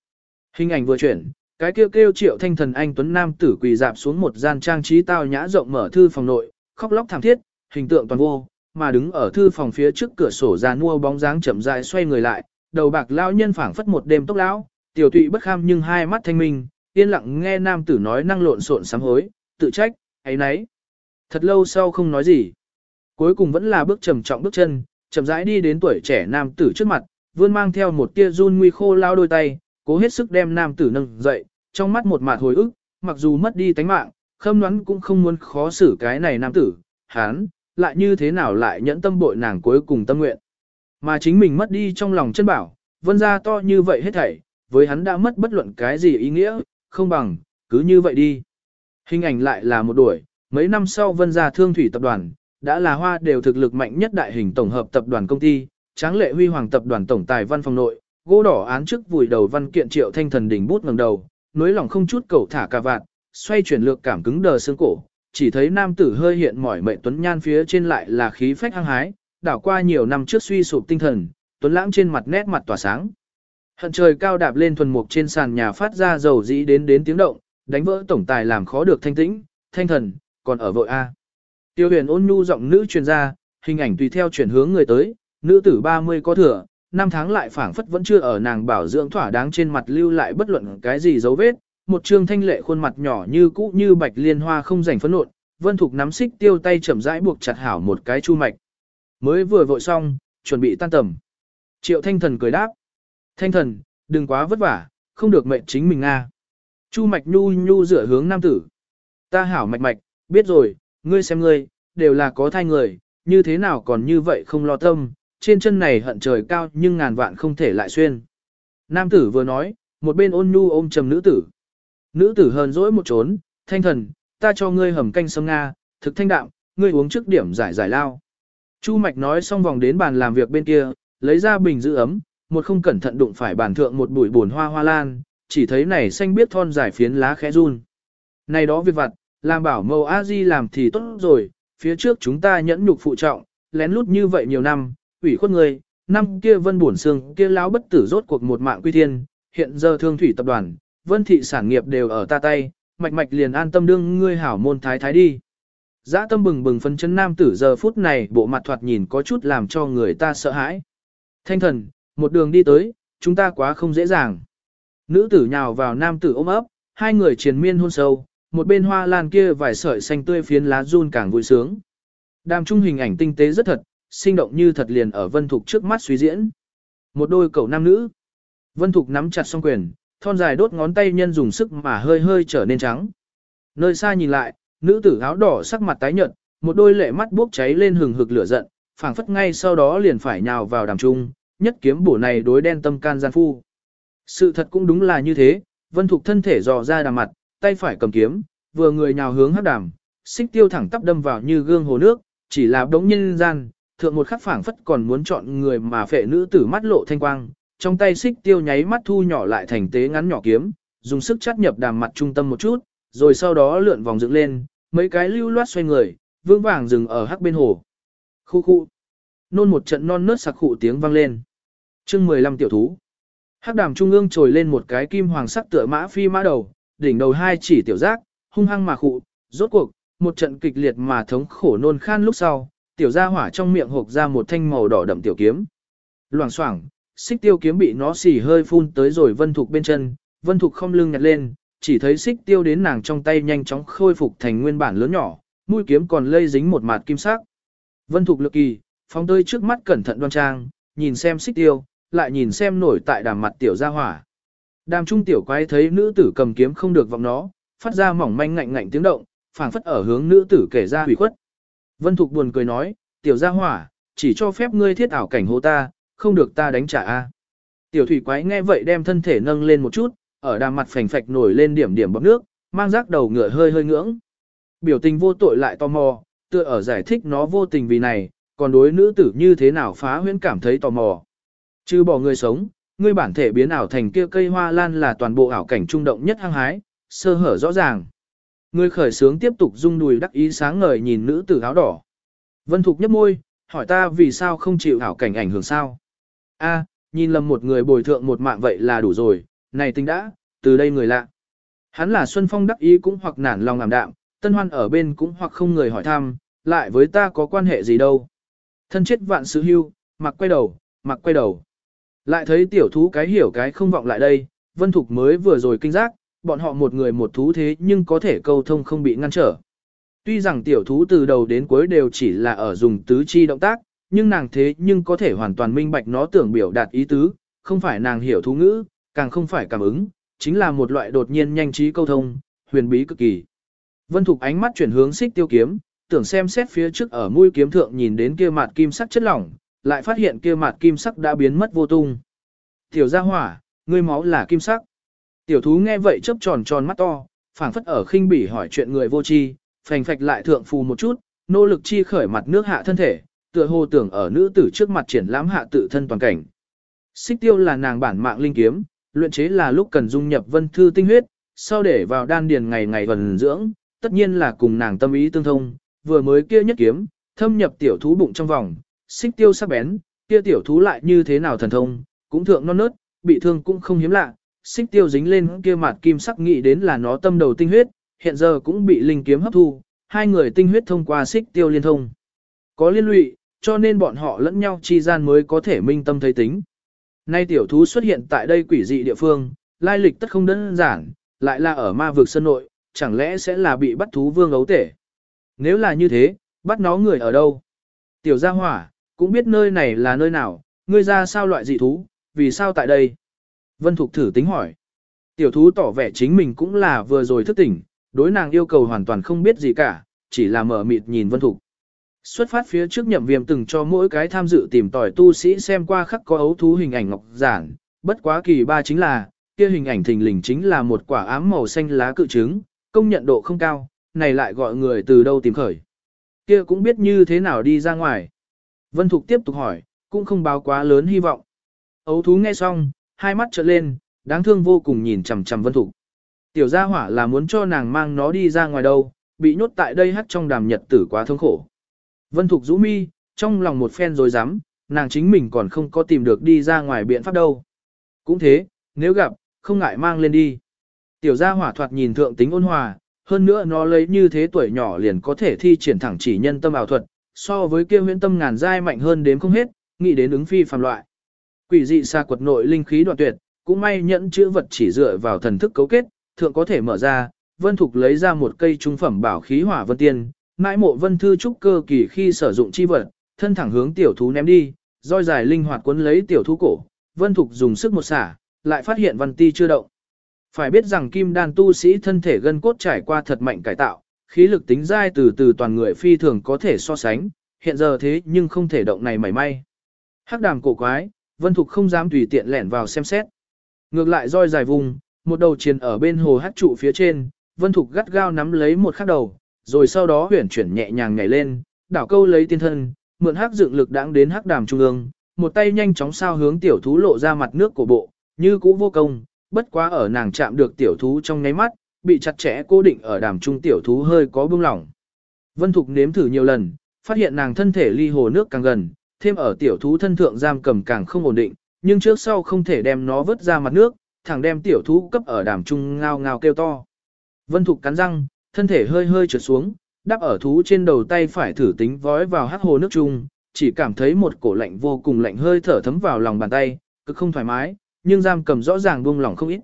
Hình ảnh vừa chuyển, cái kêu kêu triệu thanh thần anh tuấn nam tử quỳ dạp xuống một gian trang trí tao nhã rộng mở thư phòng nội, khóc lóc thảm thiết, hình tượng toàn vô, mà đứng ở thư phòng phía trước cửa sổ ra mua bóng dáng chậm rãi xoay người lại, đầu bạc lão nhân phảng phất một đêm tốc lão, tiểu tụy bất kham nhưng hai mắt thanh minh, yên lặng nghe nam tử nói năng lộn xộn sám hối, tự trách, ấy nấy. Thật lâu sau không nói gì. Cuối cùng vẫn là bước trầm trọng bước chân, chậm rãi đi đến tuổi trẻ nam tử trước mặt, vươn mang theo một tia run nguy khô lao đôi tay, cố hết sức đem nam tử nâng dậy, trong mắt một mạt hồi ức, mặc dù mất đi tánh mạng, khâm đoán cũng không muốn khó xử cái này nam tử, hán, lại như thế nào lại nhẫn tâm bội nàng cuối cùng tâm nguyện. Mà chính mình mất đi trong lòng chân bảo, vân ra to như vậy hết thảy, với hắn đã mất bất luận cái gì ý nghĩa, không bằng, cứ như vậy đi. Hình ảnh lại là một đuổi, mấy năm sau vân ra thương thủy tập đoàn, đã là hoa đều thực lực mạnh nhất đại hình tổng hợp tập đoàn công ty, tráng lệ huy hoàng tập đoàn tổng tài văn phòng nội, gỗ đỏ án trước vùi đầu văn kiện triệu thanh thần đỉnh bút ngẩng đầu, nối lòng không chút cầu thả cả vạn, xoay chuyển lược cảm cứng đờ xương cổ, chỉ thấy nam tử hơi hiện mỏi mệt tuấn nhan phía trên lại là khí phách hăng hái, đảo qua nhiều năm trước suy sụp tinh thần, tuấn lãng trên mặt nét mặt tỏa sáng. Hận trời cao đạp lên thuần mục trên sàn nhà phát ra dầu dĩ đến đến tiếng động, đánh vỡ tổng tài làm khó được thanh tĩnh, thanh thần, còn ở vội A. Tiêu huyền ôn nhu giọng nữ truyền ra, hình ảnh tùy theo chuyển hướng người tới, nữ tử 30 có thừa, năm tháng lại phảng phất vẫn chưa ở nàng bảo dưỡng thỏa đáng trên mặt lưu lại bất luận cái gì dấu vết, một trương thanh lệ khuôn mặt nhỏ như cũ như bạch liên hoa không rảnh phấn nộn, Vân Thục nắm xích tiêu tay chậm rãi buộc chặt hảo một cái chu mạch. Mới vừa vội xong, chuẩn bị tan tầm. Triệu Thanh Thần cười đáp. Thanh Thần, đừng quá vất vả, không được mệnh chính mình a. Chu mạch nhu nhu rửa hướng nam tử. Ta hảo mạch mạch, biết rồi, ngươi xem ngươi, đều là có thai người, như thế nào còn như vậy không lo tâm, trên chân này hận trời cao nhưng ngàn vạn không thể lại xuyên. Nam tử vừa nói, một bên ôn nhu ôm trầm nữ tử. Nữ tử hờn dỗi một trốn, thanh thần, ta cho ngươi hầm canh sâm Nga, thực thanh đạm, ngươi uống trước điểm giải giải lao. Chu mạch nói xong vòng đến bàn làm việc bên kia, lấy ra bình giữ ấm, một không cẩn thận đụng phải bàn thượng một bụi buồn hoa hoa lan, chỉ thấy này xanh biết thon dài phiến lá khẽ run. Này đó việc vặt, làm bảo mâu a di làm thì tốt rồi, phía trước chúng ta nhẫn nhục phụ trọng, lén lút như vậy nhiều năm, ủy khuất người, năm kia vân bổn xương kia lão bất tử rốt cuộc một mạng quy thiên, hiện giờ thương thủy tập đoàn, vân thị sản nghiệp đều ở ta tay, mạch mạch liền an tâm đương ngươi hảo môn thái thái đi. Giã tâm bừng bừng phân chân nam tử giờ phút này bộ mặt thoạt nhìn có chút làm cho người ta sợ hãi. Thanh thần, một đường đi tới, chúng ta quá không dễ dàng. Nữ tử nhào vào nam tử ôm ấp, hai người triền miên hôn sâu, một bên hoa lan kia vài sợi xanh tươi phiến lá run càng vui sướng. Đàm trung hình ảnh tinh tế rất thật, sinh động như thật liền ở Vân Thục trước mắt suy diễn. Một đôi cậu nam nữ. Vân Thục nắm chặt song quyền, thon dài đốt ngón tay nhân dùng sức mà hơi hơi trở nên trắng. Nơi xa nhìn lại, nữ tử áo đỏ sắc mặt tái nhợt, một đôi lệ mắt bốc cháy lên hừng hực lửa giận, phảng phất ngay sau đó liền phải nhào vào đàm trung, nhất kiếm bổ này đối đen tâm can gian phu. Sự thật cũng đúng là như thế, Vân Thục thân thể dò ra đàm mặt, tay phải cầm kiếm, vừa người nhào hướng hắc đàm, xích tiêu thẳng tắp đâm vào như gương hồ nước, chỉ là đống nhân gian, thượng một khắc phảng phất còn muốn chọn người mà phệ nữ tử mắt lộ thanh quang, trong tay xích tiêu nháy mắt thu nhỏ lại thành tế ngắn nhỏ kiếm, dùng sức chắt nhập đàm mặt trung tâm một chút, rồi sau đó lượn vòng dựng lên, mấy cái lưu loát xoay người, vương vàng dừng ở hắc bên hồ. Khu khu. Nôn một trận non nớt sặc khụ tiếng vang lên. chương 15 tiểu thú. Hắc đàm trung ương trồi lên một cái kim hoàng sắc tựa mã phi mã đầu, đỉnh đầu hai chỉ tiểu giác, hung hăng mà khụ, rốt cuộc, một trận kịch liệt mà thống khổ nôn khan lúc sau, tiểu gia hỏa trong miệng hộp ra một thanh màu đỏ đậm tiểu kiếm. Loảng xoảng, xích tiêu kiếm bị nó xỉ hơi phun tới rồi vân thục bên chân, vân thục không lưng nhặt lên, chỉ thấy xích tiêu đến nàng trong tay nhanh chóng khôi phục thành nguyên bản lớn nhỏ, mũi kiếm còn lây dính một mạt kim sắc. Vân thục lực kỳ, phóng tơi trước mắt cẩn thận đoan trang, nhìn xem xích tiêu, lại nhìn xem nổi tại đàm mặt tiểu gia hỏa. Đàm trung tiểu quái thấy nữ tử cầm kiếm không được vọng nó, phát ra mỏng manh ngạnh ngạnh tiếng động, phảng phất ở hướng nữ tử kể ra hủy khuất. Vân Thục buồn cười nói, tiểu gia hỏa, chỉ cho phép ngươi thiết ảo cảnh hô ta, không được ta đánh trả a. Tiểu thủy quái nghe vậy đem thân thể nâng lên một chút, ở đàm mặt phành phạch nổi lên điểm điểm bọc nước, mang rác đầu ngựa hơi hơi ngưỡng. Biểu tình vô tội lại tò mò, tựa ở giải thích nó vô tình vì này, còn đối nữ tử như thế nào phá huyễn cảm thấy tò mò. Chứ bỏ người sống, ngươi bản thể biến ảo thành kia cây hoa lan là toàn bộ ảo cảnh trung động nhất hăng hái, sơ hở rõ ràng. Ngươi khởi sướng tiếp tục rung đùi đắc ý sáng ngời nhìn nữ tử áo đỏ. Vân Thục nhấp môi, hỏi ta vì sao không chịu ảo cảnh ảnh hưởng sao? A, nhìn lầm một người bồi thượng một mạng vậy là đủ rồi, này tính đã, từ đây người lạ. Hắn là Xuân Phong đắc ý cũng hoặc nản lòng làm đạm, Tân Hoan ở bên cũng hoặc không người hỏi thăm, lại với ta có quan hệ gì đâu. Thân chết vạn sự hưu, mặc quay đầu, mặc quay đầu. Lại thấy tiểu thú cái hiểu cái không vọng lại đây, Vân Thục mới vừa rồi kinh giác, bọn họ một người một thú thế nhưng có thể câu thông không bị ngăn trở. Tuy rằng tiểu thú từ đầu đến cuối đều chỉ là ở dùng tứ chi động tác, nhưng nàng thế nhưng có thể hoàn toàn minh bạch nó tưởng biểu đạt ý tứ, không phải nàng hiểu thú ngữ, càng không phải cảm ứng, chính là một loại đột nhiên nhanh trí câu thông, huyền bí cực kỳ. Vân Thục ánh mắt chuyển hướng xích tiêu kiếm, tưởng xem xét phía trước ở mũi kiếm thượng nhìn đến kia mặt kim sắc chất lỏng, lại phát hiện kia mặt kim sắc đã biến mất vô tung. Tiểu gia hỏa, ngươi máu là kim sắc. Tiểu thú nghe vậy chớp tròn tròn mắt to, phảng phất ở khinh bỉ hỏi chuyện người vô tri, phành phạch lại thượng phù một chút, nỗ lực chi khởi mặt nước hạ thân thể, tựa hồ tưởng ở nữ tử trước mặt triển lãm hạ tự thân toàn cảnh. Xích tiêu là nàng bản mạng linh kiếm, luyện chế là lúc cần dung nhập vân thư tinh huyết, sau để vào đan điền ngày ngày vần dưỡng, tất nhiên là cùng nàng tâm ý tương thông, vừa mới kia nhất kiếm, thâm nhập tiểu thú bụng trong vòng, xích tiêu sắc bén, kia tiểu thú lại như thế nào thần thông, cũng thượng non nớt, bị thương cũng không hiếm lạ, xích tiêu dính lên kia mặt kim sắc nghĩ đến là nó tâm đầu tinh huyết, hiện giờ cũng bị linh kiếm hấp thu, hai người tinh huyết thông qua xích tiêu liên thông. Có liên lụy, cho nên bọn họ lẫn nhau chi gian mới có thể minh tâm thấy tính. Nay tiểu thú xuất hiện tại đây quỷ dị địa phương, lai lịch tất không đơn giản, lại là ở ma vực sân nội, chẳng lẽ sẽ là bị bắt thú vương ấu tể. Nếu là như thế, bắt nó người ở đâu? Tiểu gia hỏa, cũng biết nơi này là nơi nào, ngươi ra sao loại dị thú, vì sao tại đây? Vân Thục thử tính hỏi. Tiểu thú tỏ vẻ chính mình cũng là vừa rồi thức tỉnh, đối nàng yêu cầu hoàn toàn không biết gì cả, chỉ là mở mịt nhìn Vân Thục. Xuất phát phía trước nhậm viêm từng cho mỗi cái tham dự tìm tỏi tu sĩ xem qua khắc có ấu thú hình ảnh ngọc giản, bất quá kỳ ba chính là, kia hình ảnh thình lình chính là một quả ám màu xanh lá cự trứng, công nhận độ không cao, này lại gọi người từ đâu tìm khởi. Kia cũng biết như thế nào đi ra ngoài. Vân Thục tiếp tục hỏi, cũng không báo quá lớn hy vọng. Ấu thú nghe xong, hai mắt trợn lên, đáng thương vô cùng nhìn chằm chằm Vân Thục. Tiểu gia hỏa là muốn cho nàng mang nó đi ra ngoài đâu, bị nhốt tại đây hắt trong đàm nhật tử quá thương khổ. Vân Thục rũ mi, trong lòng một phen rồi dám, nàng chính mình còn không có tìm được đi ra ngoài biện pháp đâu. Cũng thế, nếu gặp, không ngại mang lên đi. Tiểu gia hỏa thoạt nhìn thượng tính ôn hòa, hơn nữa nó lấy như thế tuổi nhỏ liền có thể thi triển thẳng chỉ nhân tâm ảo thuật, so với kia huyễn tâm ngàn giai mạnh hơn đến không hết, nghĩ đến ứng phi phàm loại. Quỷ dị xa quật nội linh khí đoạn tuyệt, cũng may nhẫn chữ vật chỉ dựa vào thần thức cấu kết, thượng có thể mở ra, Vân Thục lấy ra một cây trung phẩm bảo khí hỏa vân tiên, mãi mộ vân thư trúc cơ kỳ khi sử dụng chi vật, thân thẳng hướng tiểu thú ném đi, roi dài linh hoạt cuốn lấy tiểu thú cổ, Vân Thục dùng sức một xả, lại phát hiện văn ti chưa động. Phải biết rằng kim đan tu sĩ thân thể gân cốt trải qua thật mạnh cải tạo, khí lực tính dai từ từ toàn người phi thường có thể so sánh, hiện giờ thế nhưng không thể động này mảy may. Hắc đàm cổ quái, Vân Thục không dám tùy tiện lẻn vào xem xét. Ngược lại roi dài vùng, một đầu triền ở bên hồ hắc trụ phía trên, Vân Thục gắt gao nắm lấy một khắc đầu, rồi sau đó huyển chuyển nhẹ nhàng nhảy lên, đảo câu lấy tiên thân, mượn hắc dựng lực đãng đến hắc đàm trung ương, một tay nhanh chóng sao hướng tiểu thú lộ ra mặt nước của bộ, như cũ vô công, bất quá ở nàng chạm được tiểu thú trong nháy mắt, bị chặt chẽ cố định ở đàm trung tiểu thú hơi có bưng lỏng. Vân Thục nếm thử nhiều lần, phát hiện nàng thân thể ly hồ nước càng gần, thêm ở tiểu thú thân thượng giam cầm càng không ổn định, nhưng trước sau không thể đem nó vớt ra mặt nước, thẳng đem tiểu thú cấp ở đàm trung ngao ngao kêu to. Vân Thục cắn răng, thân thể hơi hơi trượt xuống, đắp ở thú trên đầu tay phải thử tính vói vào hắc hồ nước chung, chỉ cảm thấy một cổ lạnh vô cùng lạnh hơi thở thấm vào lòng bàn tay, cực không thoải mái, nhưng giam cầm rõ ràng buông lỏng không ít.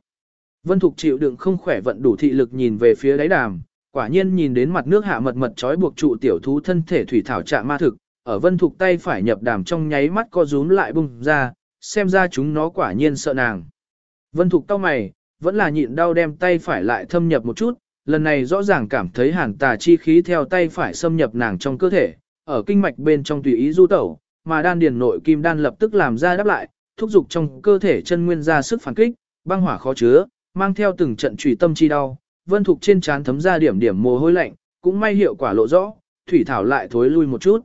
Vân Thục chịu đựng không khỏe vận đủ thị lực nhìn về phía đáy đàm, quả nhiên nhìn đến mặt nước hạ mật mật trói buộc trụ tiểu thú thân thể thủy thảo trạ ma thực, ở Vân Thục tay phải nhập đàm trong nháy mắt co rúm lại bung ra, xem ra chúng nó quả nhiên sợ nàng. Vân Thục cau mày, vẫn là nhịn đau đem tay phải lại thâm nhập một chút, lần này rõ ràng cảm thấy hàn tà chi khí theo tay phải xâm nhập nàng trong cơ thể, ở kinh mạch bên trong tùy ý du tẩu, mà đan điền nội kim đan lập tức làm ra đáp lại, thúc giục trong cơ thể chân nguyên ra sức phản kích, băng hỏa khó chứa, mang theo từng trận trùy tâm chi đau, vân thục trên trán thấm ra điểm điểm mồ hôi lạnh, cũng may hiệu quả lộ rõ, thủy thảo lại thối lui một chút.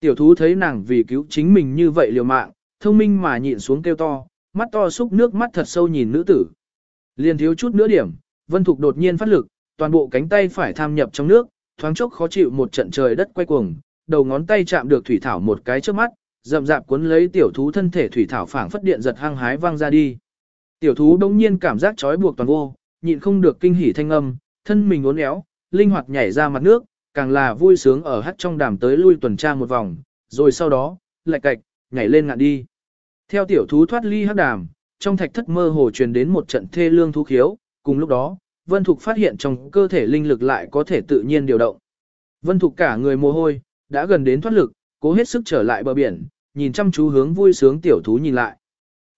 Tiểu thú thấy nàng vì cứu chính mình như vậy liều mạng, thông minh mà nhịn xuống kêu to, mắt to xúc nước mắt thật sâu nhìn nữ tử. Liền thiếu chút nữa điểm, vân thục đột nhiên phát lực, toàn bộ cánh tay phải tham nhập trong nước, thoáng chốc khó chịu một trận trời đất quay cuồng, đầu ngón tay chạm được thủy thảo một cái trước mắt, rậm rạp cuốn lấy tiểu thú thân thể thủy thảo phảng phất điện giật hăng hái vang ra đi. Tiểu thú đông nhiên cảm giác trói buộc toàn vô, nhịn không được kinh hỉ thanh âm, thân mình uốn éo, linh hoạt nhảy ra mặt nước, càng là vui sướng ở hắt trong đàm tới lui tuần tra một vòng, rồi sau đó, lạch cạch, nhảy lên ngạn đi. Theo tiểu thú thoát ly hắc đàm, trong thạch thất mơ hồ truyền đến một trận thê lương thú khiếu, cùng lúc đó, Vân Thục phát hiện trong cơ thể linh lực lại có thể tự nhiên điều động. Vân Thục cả người mồ hôi, đã gần đến thoát lực, cố hết sức trở lại bờ biển, nhìn chăm chú hướng vui sướng tiểu thú nhìn lại.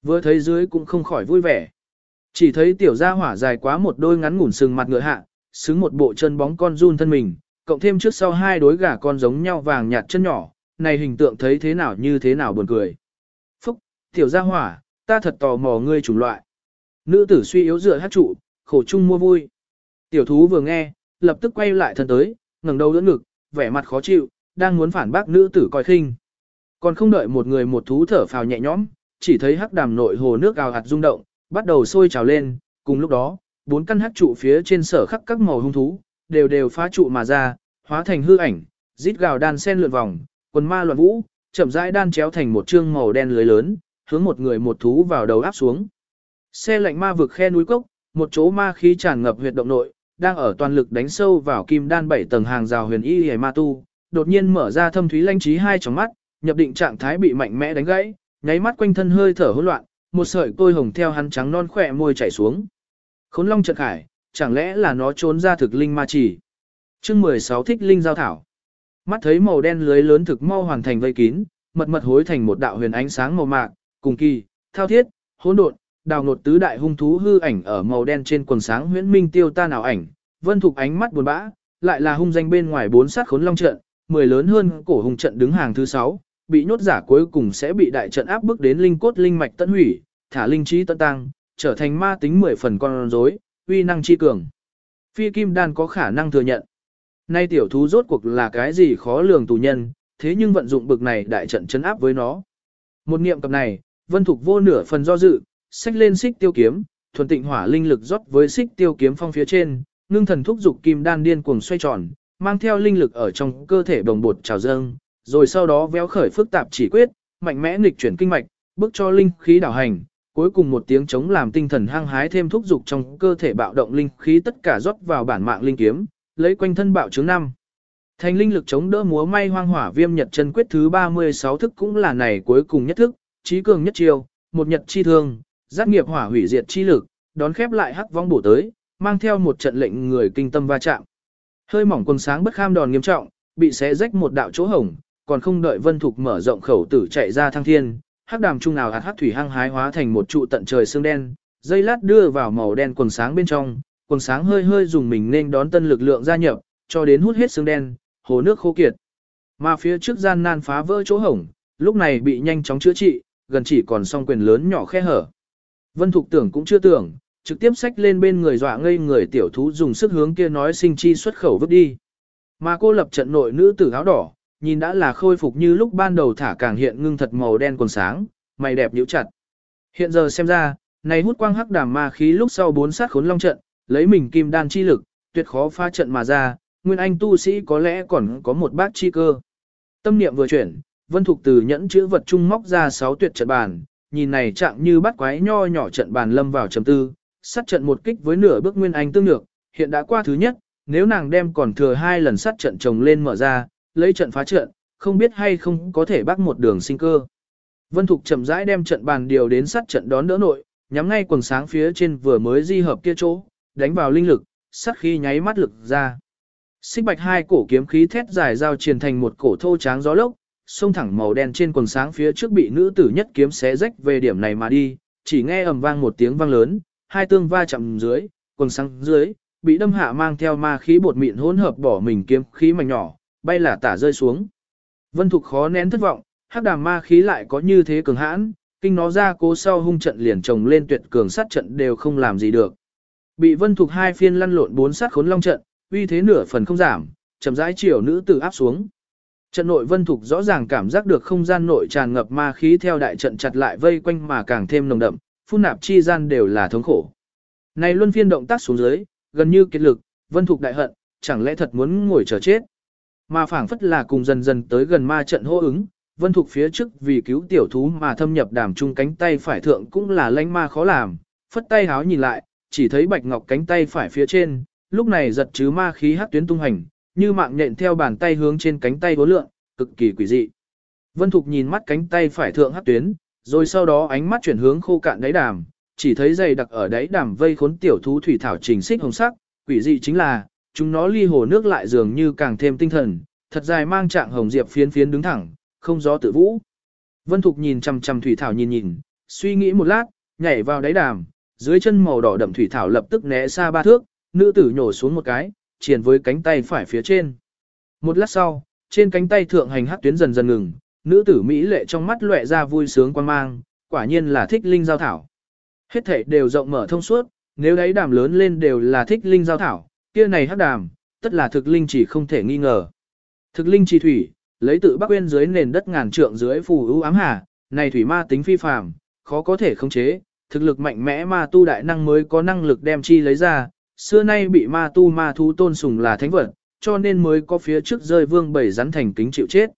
Vừa thấy dưới cũng không khỏi vui vẻ. Chỉ thấy tiểu gia hỏa dài quá một đôi ngắn ngủn sừng mặt ngựa hạ, xứng một bộ chân bóng con run thân mình, cộng thêm trước sau hai đối gà con giống nhau vàng nhạt chân nhỏ, này hình tượng thấy thế nào như thế nào buồn cười. Phúc, tiểu gia hỏa, ta thật tò mò ngươi chủng loại. Nữ tử suy yếu dựa hát trụ, khổ chung mua vui. Tiểu thú vừa nghe, lập tức quay lại thân tới, ngẩng đầu đỡ ngực, vẻ mặt khó chịu, đang muốn phản bác nữ tử coi khinh. Còn không đợi một người một thú thở phào nhẹ nhõm, chỉ thấy hắc đàm nội hồ nước ào hạt rung động, bắt đầu sôi trào lên, cùng lúc đó, bốn căn hắc trụ phía trên sở khắc các màu hung thú, đều đều phá trụ mà ra, hóa thành hư ảnh, rít gào đan sen lượn vòng, quần ma loạn vũ, chậm rãi đan chéo thành một trương màu đen lưới lớn, hướng một người một thú vào đầu áp xuống. Xe lạnh ma vực khe núi cốc, một chỗ ma khí tràn ngập huyệt động nội, đang ở toàn lực đánh sâu vào kim đan bảy tầng hàng rào huyền y hề ma tu, đột nhiên mở ra thâm thúy lanh trí hai tròng mắt, nhập định trạng thái bị mạnh mẽ đánh gãy, nháy mắt quanh thân hơi thở hỗn loạn, một sợi côi hồng theo hắn trắng non khỏe môi chảy xuống. Khốn long chợt khải, chẳng lẽ là nó trốn ra thực linh ma chỉ. Chương 16 thích linh giao thảo. Mắt thấy màu đen lưới lớn thực mau hoàn thành vây kín, mật mật hối thành một đạo huyền ánh sáng màu mạc, cùng kỳ, thao thiết, hỗn độn, đào nột tứ đại hung thú hư ảnh ở màu đen trên quần sáng huyễn minh tiêu ta nào ảnh, vân thục ánh mắt buồn bã, lại là hung danh bên ngoài bốn sát khốn long trận, mười lớn hơn cổ hung trận đứng hàng thứ sáu, bị nhốt giả cuối cùng sẽ bị đại trận áp bức đến linh cốt linh mạch tận hủy, thả linh trí tận tăng, trở thành ma tính mười phần con rối, uy năng chi cường. Phi kim đan có khả năng thừa nhận. Nay tiểu thú rốt cuộc là cái gì khó lường tù nhân, thế nhưng vận dụng bực này đại trận chấn áp với nó. Một niệm cập này, vân thục vô nửa phần do dự, xách lên xích tiêu kiếm, thuần tịnh hỏa linh lực rót với xích tiêu kiếm phong phía trên, ngưng thần thúc dục kim đan điên cuồng xoay tròn, mang theo linh lực ở trong cơ thể đồng bột trào dâng, rồi sau đó véo khởi phức tạp chỉ quyết, mạnh mẽ nghịch chuyển kinh mạch, bước cho linh khí đảo hành, cuối cùng một tiếng chống làm tinh thần hăng hái thêm thúc dục trong cơ thể bạo động linh khí tất cả rót vào bản mạng linh kiếm, lấy quanh thân bạo chứng năm. Thành linh lực chống đỡ múa may hoang hỏa viêm nhật chân quyết thứ 36 thức cũng là này cuối cùng nhất thức, trí cường nhất chiêu, một nhật chi thương, giác nghiệp hỏa hủy diệt chi lực, đón khép lại hắc vong bổ tới, mang theo một trận lệnh người kinh tâm va chạm. Hơi mỏng quần sáng bất kham đòn nghiêm trọng, bị xé rách một đạo chỗ hổng, còn không đợi Vân Thục mở rộng khẩu tử chạy ra thăng thiên, hắc đàm trung nào hạt hắc thủy hăng hái hóa thành một trụ tận trời xương đen, dây lát đưa vào màu đen quần sáng bên trong, quần sáng hơi hơi dùng mình nên đón tân lực lượng gia nhập, cho đến hút hết xương đen, hồ nước khô kiệt. Mà phía trước gian nan phá vỡ chỗ hổng, lúc này bị nhanh chóng chữa trị, gần chỉ còn song quyền lớn nhỏ khe hở. Vân Thục tưởng cũng chưa tưởng, trực tiếp xách lên bên người dọa ngây người tiểu thú dùng sức hướng kia nói sinh chi xuất khẩu vứt đi. Mà cô lập trận nội nữ tử áo đỏ, nhìn đã là khôi phục như lúc ban đầu thả càng hiện ngưng thật màu đen quần sáng, mày đẹp nhíu chặt. Hiện giờ xem ra, này hút quang hắc đàm ma khí lúc sau bốn sát khốn long trận, lấy mình kim đan chi lực, tuyệt khó pha trận mà ra, nguyên anh tu sĩ có lẽ còn có một bác chi cơ. Tâm niệm vừa chuyển, Vân Thục từ nhẫn chữ vật trung móc ra sáu tuyệt trận bàn, nhìn này trạng như bắt quái nho nhỏ trận bàn lâm vào trầm tư, sát trận một kích với nửa bước nguyên anh tương lược, hiện đã qua thứ nhất, nếu nàng đem còn thừa hai lần sát trận chồng lên mở ra, lấy trận phá trận, không biết hay không có thể bắt một đường sinh cơ. Vân Thục chậm rãi đem trận bàn điều đến sát trận đón đỡ nội, nhắm ngay quần sáng phía trên vừa mới di hợp kia chỗ, đánh vào linh lực, sát khi nháy mắt lực ra. Xích bạch hai cổ kiếm khí thét dài giao truyền thành một cổ thô tráng gió lốc, xông thẳng màu đen trên quần sáng phía trước bị nữ tử nhất kiếm xé rách về điểm này mà đi, chỉ nghe ầm vang một tiếng vang lớn, hai tương va chạm dưới, quần sáng dưới, bị đâm hạ mang theo ma khí bột mịn hỗn hợp bỏ mình kiếm khí mảnh nhỏ, bay là tả rơi xuống. Vân Thục khó nén thất vọng, hắc đàm ma khí lại có như thế cường hãn, kinh nó ra cố sau hung trận liền trồng lên tuyệt cường sát trận đều không làm gì được. Bị Vân Thục hai phiên lăn lộn bốn sát khốn long trận, uy thế nửa phần không giảm, chậm rãi chiều nữ tử áp xuống. Trận nội Vân Thục rõ ràng cảm giác được không gian nội tràn ngập ma khí theo đại trận chặt lại vây quanh mà càng thêm nồng đậm, phun nạp chi gian đều là thống khổ. Này luân phiên động tác xuống dưới, gần như kiệt lực, Vân Thục đại hận, chẳng lẽ thật muốn ngồi chờ chết. Mà phảng phất là cùng dần dần tới gần ma trận hô ứng, Vân Thục phía trước vì cứu tiểu thú mà thâm nhập đàm trung cánh tay phải thượng cũng là lanh ma khó làm, phất tay háo nhìn lại, chỉ thấy bạch ngọc cánh tay phải phía trên, lúc này giật chứ ma khí hát tuyến tung hành, như mạng nhện theo bàn tay hướng trên cánh tay bốn lượng, cực kỳ quỷ dị. Vân Thục nhìn mắt cánh tay phải thượng hắc tuyến, rồi sau đó ánh mắt chuyển hướng khô cạn đáy đàm, chỉ thấy dày đặc ở đáy đàm vây khốn tiểu thú thủy thảo trình xích hồng sắc, quỷ dị chính là, chúng nó ly hồ nước lại dường như càng thêm tinh thần, thật dài mang trạng hồng diệp phiến phiến đứng thẳng, không gió tự vũ. Vân Thục nhìn chằm chằm thủy thảo nhìn nhìn, suy nghĩ một lát, nhảy vào đáy đàm, dưới chân màu đỏ đậm thủy thảo lập tức né xa ba thước, nữ tử nhổ xuống một cái, triển với cánh tay phải phía trên. Một lát sau, trên cánh tay thượng hành hắc tuyến dần dần ngừng, nữ tử mỹ lệ trong mắt lóe ra vui sướng quan mang, quả nhiên là thích linh giao thảo. Hết thảy đều rộng mở thông suốt, nếu đáy đàm lớn lên đều là thích linh giao thảo, kia này hắc đàm, tất là thực linh chỉ không thể nghi ngờ. Thực linh chỉ thủy, lấy tự bắc quên dưới nền đất ngàn trượng dưới phù ưu ám hà, này thủy ma tính phi phàm, khó có thể khống chế, thực lực mạnh mẽ ma tu đại năng mới có năng lực đem chi lấy ra, xưa nay bị ma tu ma thú tôn sùng là thánh vật, cho nên mới có phía trước rơi vương bảy rắn thành kính chịu chết.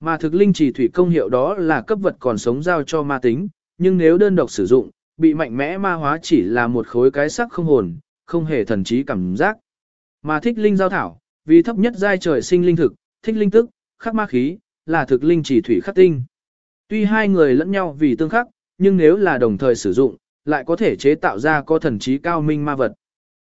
Mà thực linh chỉ thủy công hiệu đó là cấp vật còn sống giao cho ma tính, nhưng nếu đơn độc sử dụng, bị mạnh mẽ ma hóa chỉ là một khối cái sắc không hồn, không hề thần trí cảm giác. Mà thích linh giao thảo, vì thấp nhất giai trời sinh linh thực, thích linh tức, khắc ma khí, là thực linh chỉ thủy khắc tinh. Tuy hai người lẫn nhau vì tương khắc, nhưng nếu là đồng thời sử dụng, lại có thể chế tạo ra có thần trí cao minh ma vật.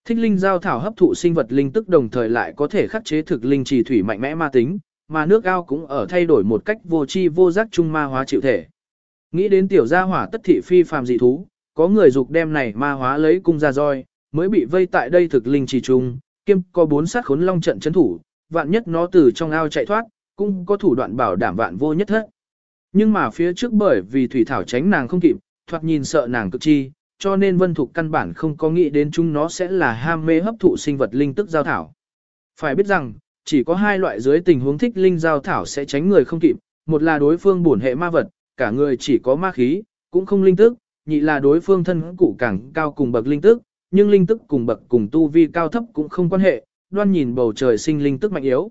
Thích linh giao thảo hấp thụ sinh vật linh tức đồng thời lại có thể khắc chế thực linh trì thủy mạnh mẽ ma tính, mà nước ao cũng ở thay đổi một cách vô tri vô giác trung ma hóa chịu thể. Nghĩ đến tiểu gia hỏa tất thị phi phàm dị thú, có người dục đem này ma hóa lấy cung ra roi, mới bị vây tại đây thực linh trì trung, kiêm có bốn sát khốn long trận chấn thủ, vạn nhất nó từ trong ao chạy thoát, cũng có thủ đoạn bảo đảm vạn vô nhất thất. Nhưng mà phía trước bởi vì thủy thảo tránh nàng không kịp, thoạt nhìn sợ nàng cực chi, cho nên vân thục căn bản không có nghĩ đến chúng nó sẽ là ham mê hấp thụ sinh vật linh tức giao thảo. Phải biết rằng, chỉ có hai loại dưới tình huống thích linh giao thảo sẽ tránh người không kịp, một là đối phương bổn hệ ma vật, cả người chỉ có ma khí, cũng không linh tức, nhị là đối phương thân cụ càng cao cùng bậc linh tức, nhưng linh tức cùng bậc cùng tu vi cao thấp cũng không quan hệ, đoan nhìn bầu trời sinh linh tức mạnh yếu.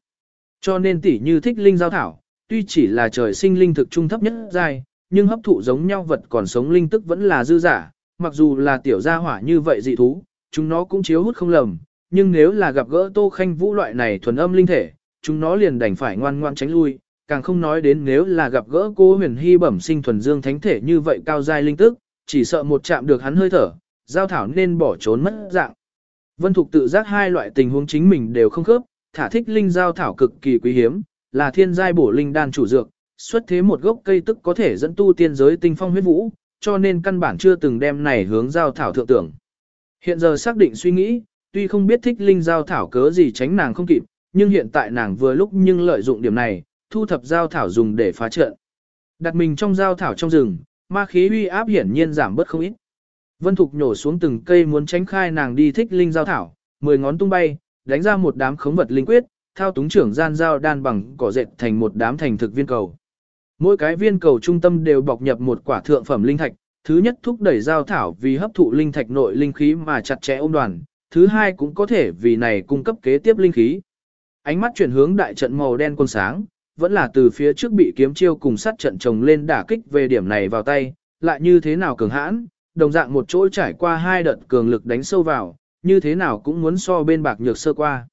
Cho nên tỷ như thích linh giao thảo, tuy chỉ là trời sinh linh thực trung thấp nhất giai, nhưng hấp thụ giống nhau vật còn sống linh tức vẫn là dư giả, mặc dù là tiểu gia hỏa như vậy dị thú, chúng nó cũng chiếu hút không lầm, nhưng nếu là gặp gỡ Tô Khanh Vũ loại này thuần âm linh thể, chúng nó liền đành phải ngoan ngoan tránh lui, càng không nói đến nếu là gặp gỡ cô huyền hy bẩm sinh thuần dương thánh thể như vậy cao giai linh tức, chỉ sợ một chạm được hắn hơi thở, giao thảo nên bỏ trốn mất dạng. Vân Thục tự giác hai loại tình huống chính mình đều không khớp, thả thích linh giao thảo cực kỳ quý hiếm, là thiên giai bổ linh đan chủ dược, xuất thế một gốc cây tức có thể dẫn tu tiên giới tinh phong huyết vũ, cho nên căn bản chưa từng đem này hướng giao thảo thượng tưởng. Hiện giờ xác định suy nghĩ, tuy không biết thích linh giao thảo cớ gì tránh nàng không kịp, nhưng hiện tại nàng vừa lúc nhưng lợi dụng điểm này, thu thập giao thảo dùng để phá trận. Đặt mình trong giao thảo trong rừng, ma khí uy áp hiển nhiên giảm bớt không ít. Vân Thục nhổ xuống từng cây muốn tránh khai nàng đi thích linh giao thảo, mười ngón tung bay, đánh ra một đám khống vật linh quyết, thao túng trưởng gian giao đan bằng cỏ dệt thành một đám thành thực viên cầu. Mỗi cái viên cầu trung tâm đều bọc nhập một quả thượng phẩm linh thạch, thứ nhất thúc đẩy giao thảo vì hấp thụ linh thạch nội linh khí mà chặt chẽ ôm đoàn, thứ hai cũng có thể vì này cung cấp kế tiếp linh khí. Ánh mắt chuyển hướng đại trận màu đen quân sáng, vẫn là từ phía trước bị kiếm chiêu cùng sát trận chồng lên đả kích về điểm này vào tay, lại như thế nào cường hãn, đồng dạng một chỗ trải qua hai đợt cường lực đánh sâu vào, như thế nào cũng muốn so bên bạc nhược sơ qua.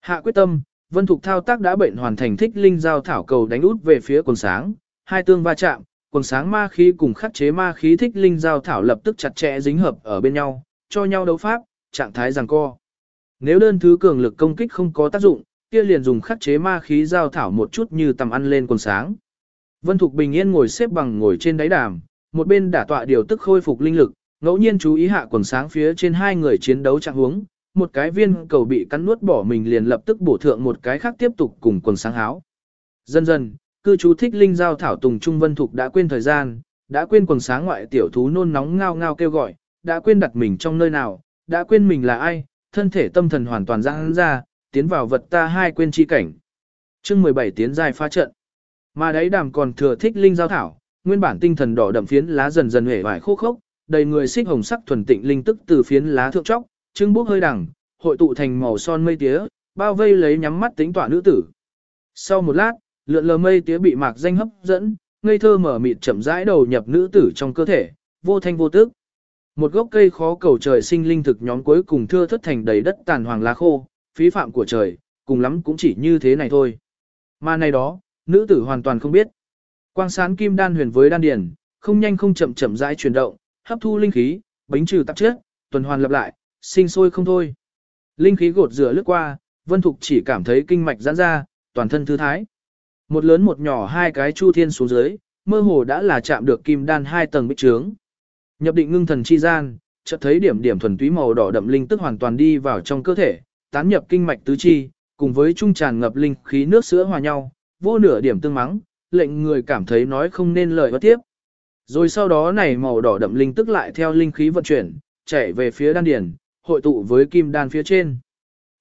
Hạ quyết tâm, Vân Thục thao tác đã bệnh hoàn thành thích linh giao thảo cầu đánh út về phía quần sáng, hai tương va chạm, quần sáng ma khí cùng khắc chế ma khí thích linh giao thảo lập tức chặt chẽ dính hợp ở bên nhau, cho nhau đấu pháp, trạng thái giằng co. Nếu đơn thứ cường lực công kích không có tác dụng, kia liền dùng khắc chế ma khí giao thảo một chút như tầm ăn lên quần sáng. Vân Thục bình yên ngồi xếp bằng ngồi trên đáy đàm, một bên đả tọa điều tức khôi phục linh lực, ngẫu nhiên chú ý hạ quần sáng phía trên hai người chiến đấu trạng huống, một cái viên cầu bị cắn nuốt bỏ mình liền lập tức bổ thượng một cái khác tiếp tục cùng quần sáng háo. Dần dần, cư chú thích linh giao thảo tùng trung vân thục đã quên thời gian, đã quên quần sáng ngoại tiểu thú nôn nóng ngao ngao kêu gọi, đã quên đặt mình trong nơi nào, đã quên mình là ai, thân thể tâm thần hoàn toàn giãn ra, tiến vào vật ta hai quên chi cảnh. Chương 17 tiến dài phá trận. Mà đấy đàm còn thừa thích linh giao thảo, nguyên bản tinh thần đỏ đậm phiến lá dần dần hể vải khô khốc, đầy người xích hồng sắc thuần tịnh linh tức từ phiến lá thượng chóc, trưng bốc hơi đằng, hội tụ thành màu son mây tía, bao vây lấy nhắm mắt tính tỏa nữ tử. Sau một lát, lượn lờ mây tía bị mạc danh hấp dẫn, ngây thơ mở mịt chậm rãi đầu nhập nữ tử trong cơ thể, vô thanh vô tức. Một gốc cây khó cầu trời sinh linh thực nhóm cuối cùng thưa thất thành đầy đất tàn hoàng lá khô, phí phạm của trời, cùng lắm cũng chỉ như thế này thôi. Mà này đó, nữ tử hoàn toàn không biết. Quang sán kim đan huyền với đan điển, không nhanh không chậm chậm rãi chuyển động, hấp thu linh khí, bánh trừ tạp chất, tuần hoàn lặp lại, sinh sôi không thôi. Linh khí gột rửa lướt qua, Vân Thục chỉ cảm thấy kinh mạch giãn ra, toàn thân thư thái. Một lớn một nhỏ hai cái chu thiên xuống dưới, mơ hồ đã là chạm được kim đan hai tầng bích trướng. Nhập định ngưng thần chi gian, chợt thấy điểm điểm thuần túy màu đỏ đậm linh tức hoàn toàn đi vào trong cơ thể, tán nhập kinh mạch tứ chi, cùng với trung tràn ngập linh khí nước sữa hòa nhau, vô nửa điểm tương mắng, lệnh người cảm thấy nói không nên lời bất tiếp. Rồi sau đó này màu đỏ đậm linh tức lại theo linh khí vận chuyển, chạy về phía đan điền, hội tụ với kim đan phía trên.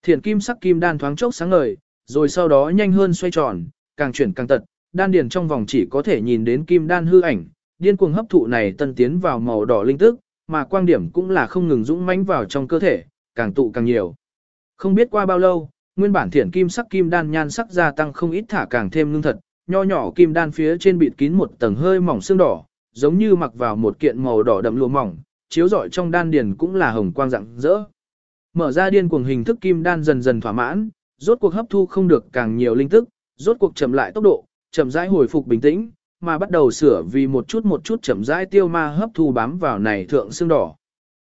Thiền kim sắc kim đan thoáng chốc sáng ngời, rồi sau đó nhanh hơn xoay tròn, càng chuyển càng tật, đan điền trong vòng chỉ có thể nhìn đến kim đan hư ảnh, điên cuồng hấp thụ này tân tiến vào màu đỏ linh tức, mà quang điểm cũng là không ngừng dũng mãnh vào trong cơ thể, càng tụ càng nhiều. Không biết qua bao lâu, nguyên bản thiển kim sắc kim đan nhan sắc gia tăng không ít thả càng thêm ngưng thật, nho nhỏ kim đan phía trên bịt kín một tầng hơi mỏng xương đỏ, giống như mặc vào một kiện màu đỏ đậm lụa mỏng, chiếu rọi trong đan điền cũng là hồng quang rạng rỡ. Mở ra điên cuồng hình thức kim đan dần dần thỏa mãn, rốt cuộc hấp thu không được càng nhiều linh tức, rốt cuộc chậm lại tốc độ, chậm rãi hồi phục bình tĩnh, mà bắt đầu sửa vì một chút một chút chậm rãi tiêu ma hấp thu bám vào này thượng xương đỏ.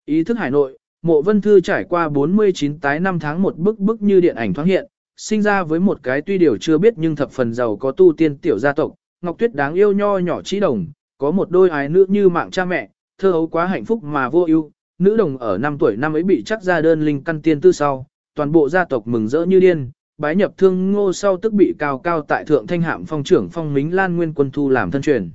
Ý thức hải nội, mộ vân thư trải qua 49 tái năm tháng một bức bức như điện ảnh thoáng hiện, sinh ra với một cái tuy điều chưa biết nhưng thập phần giàu có tu tiên tiểu gia tộc, Ngọc Tuyết đáng yêu nho nhỏ trí đồng, có một đôi ái nữ như mạng cha mẹ, thơ ấu quá hạnh phúc mà vô ưu, nữ đồng ở năm tuổi năm ấy bị chắc ra đơn linh căn tiên tư sau, toàn bộ gia tộc mừng rỡ như điên, bái nhập thương ngô sau tức bị cao cao tại thượng thanh hạm phong trưởng phong mính lan nguyên quân thu làm thân truyền.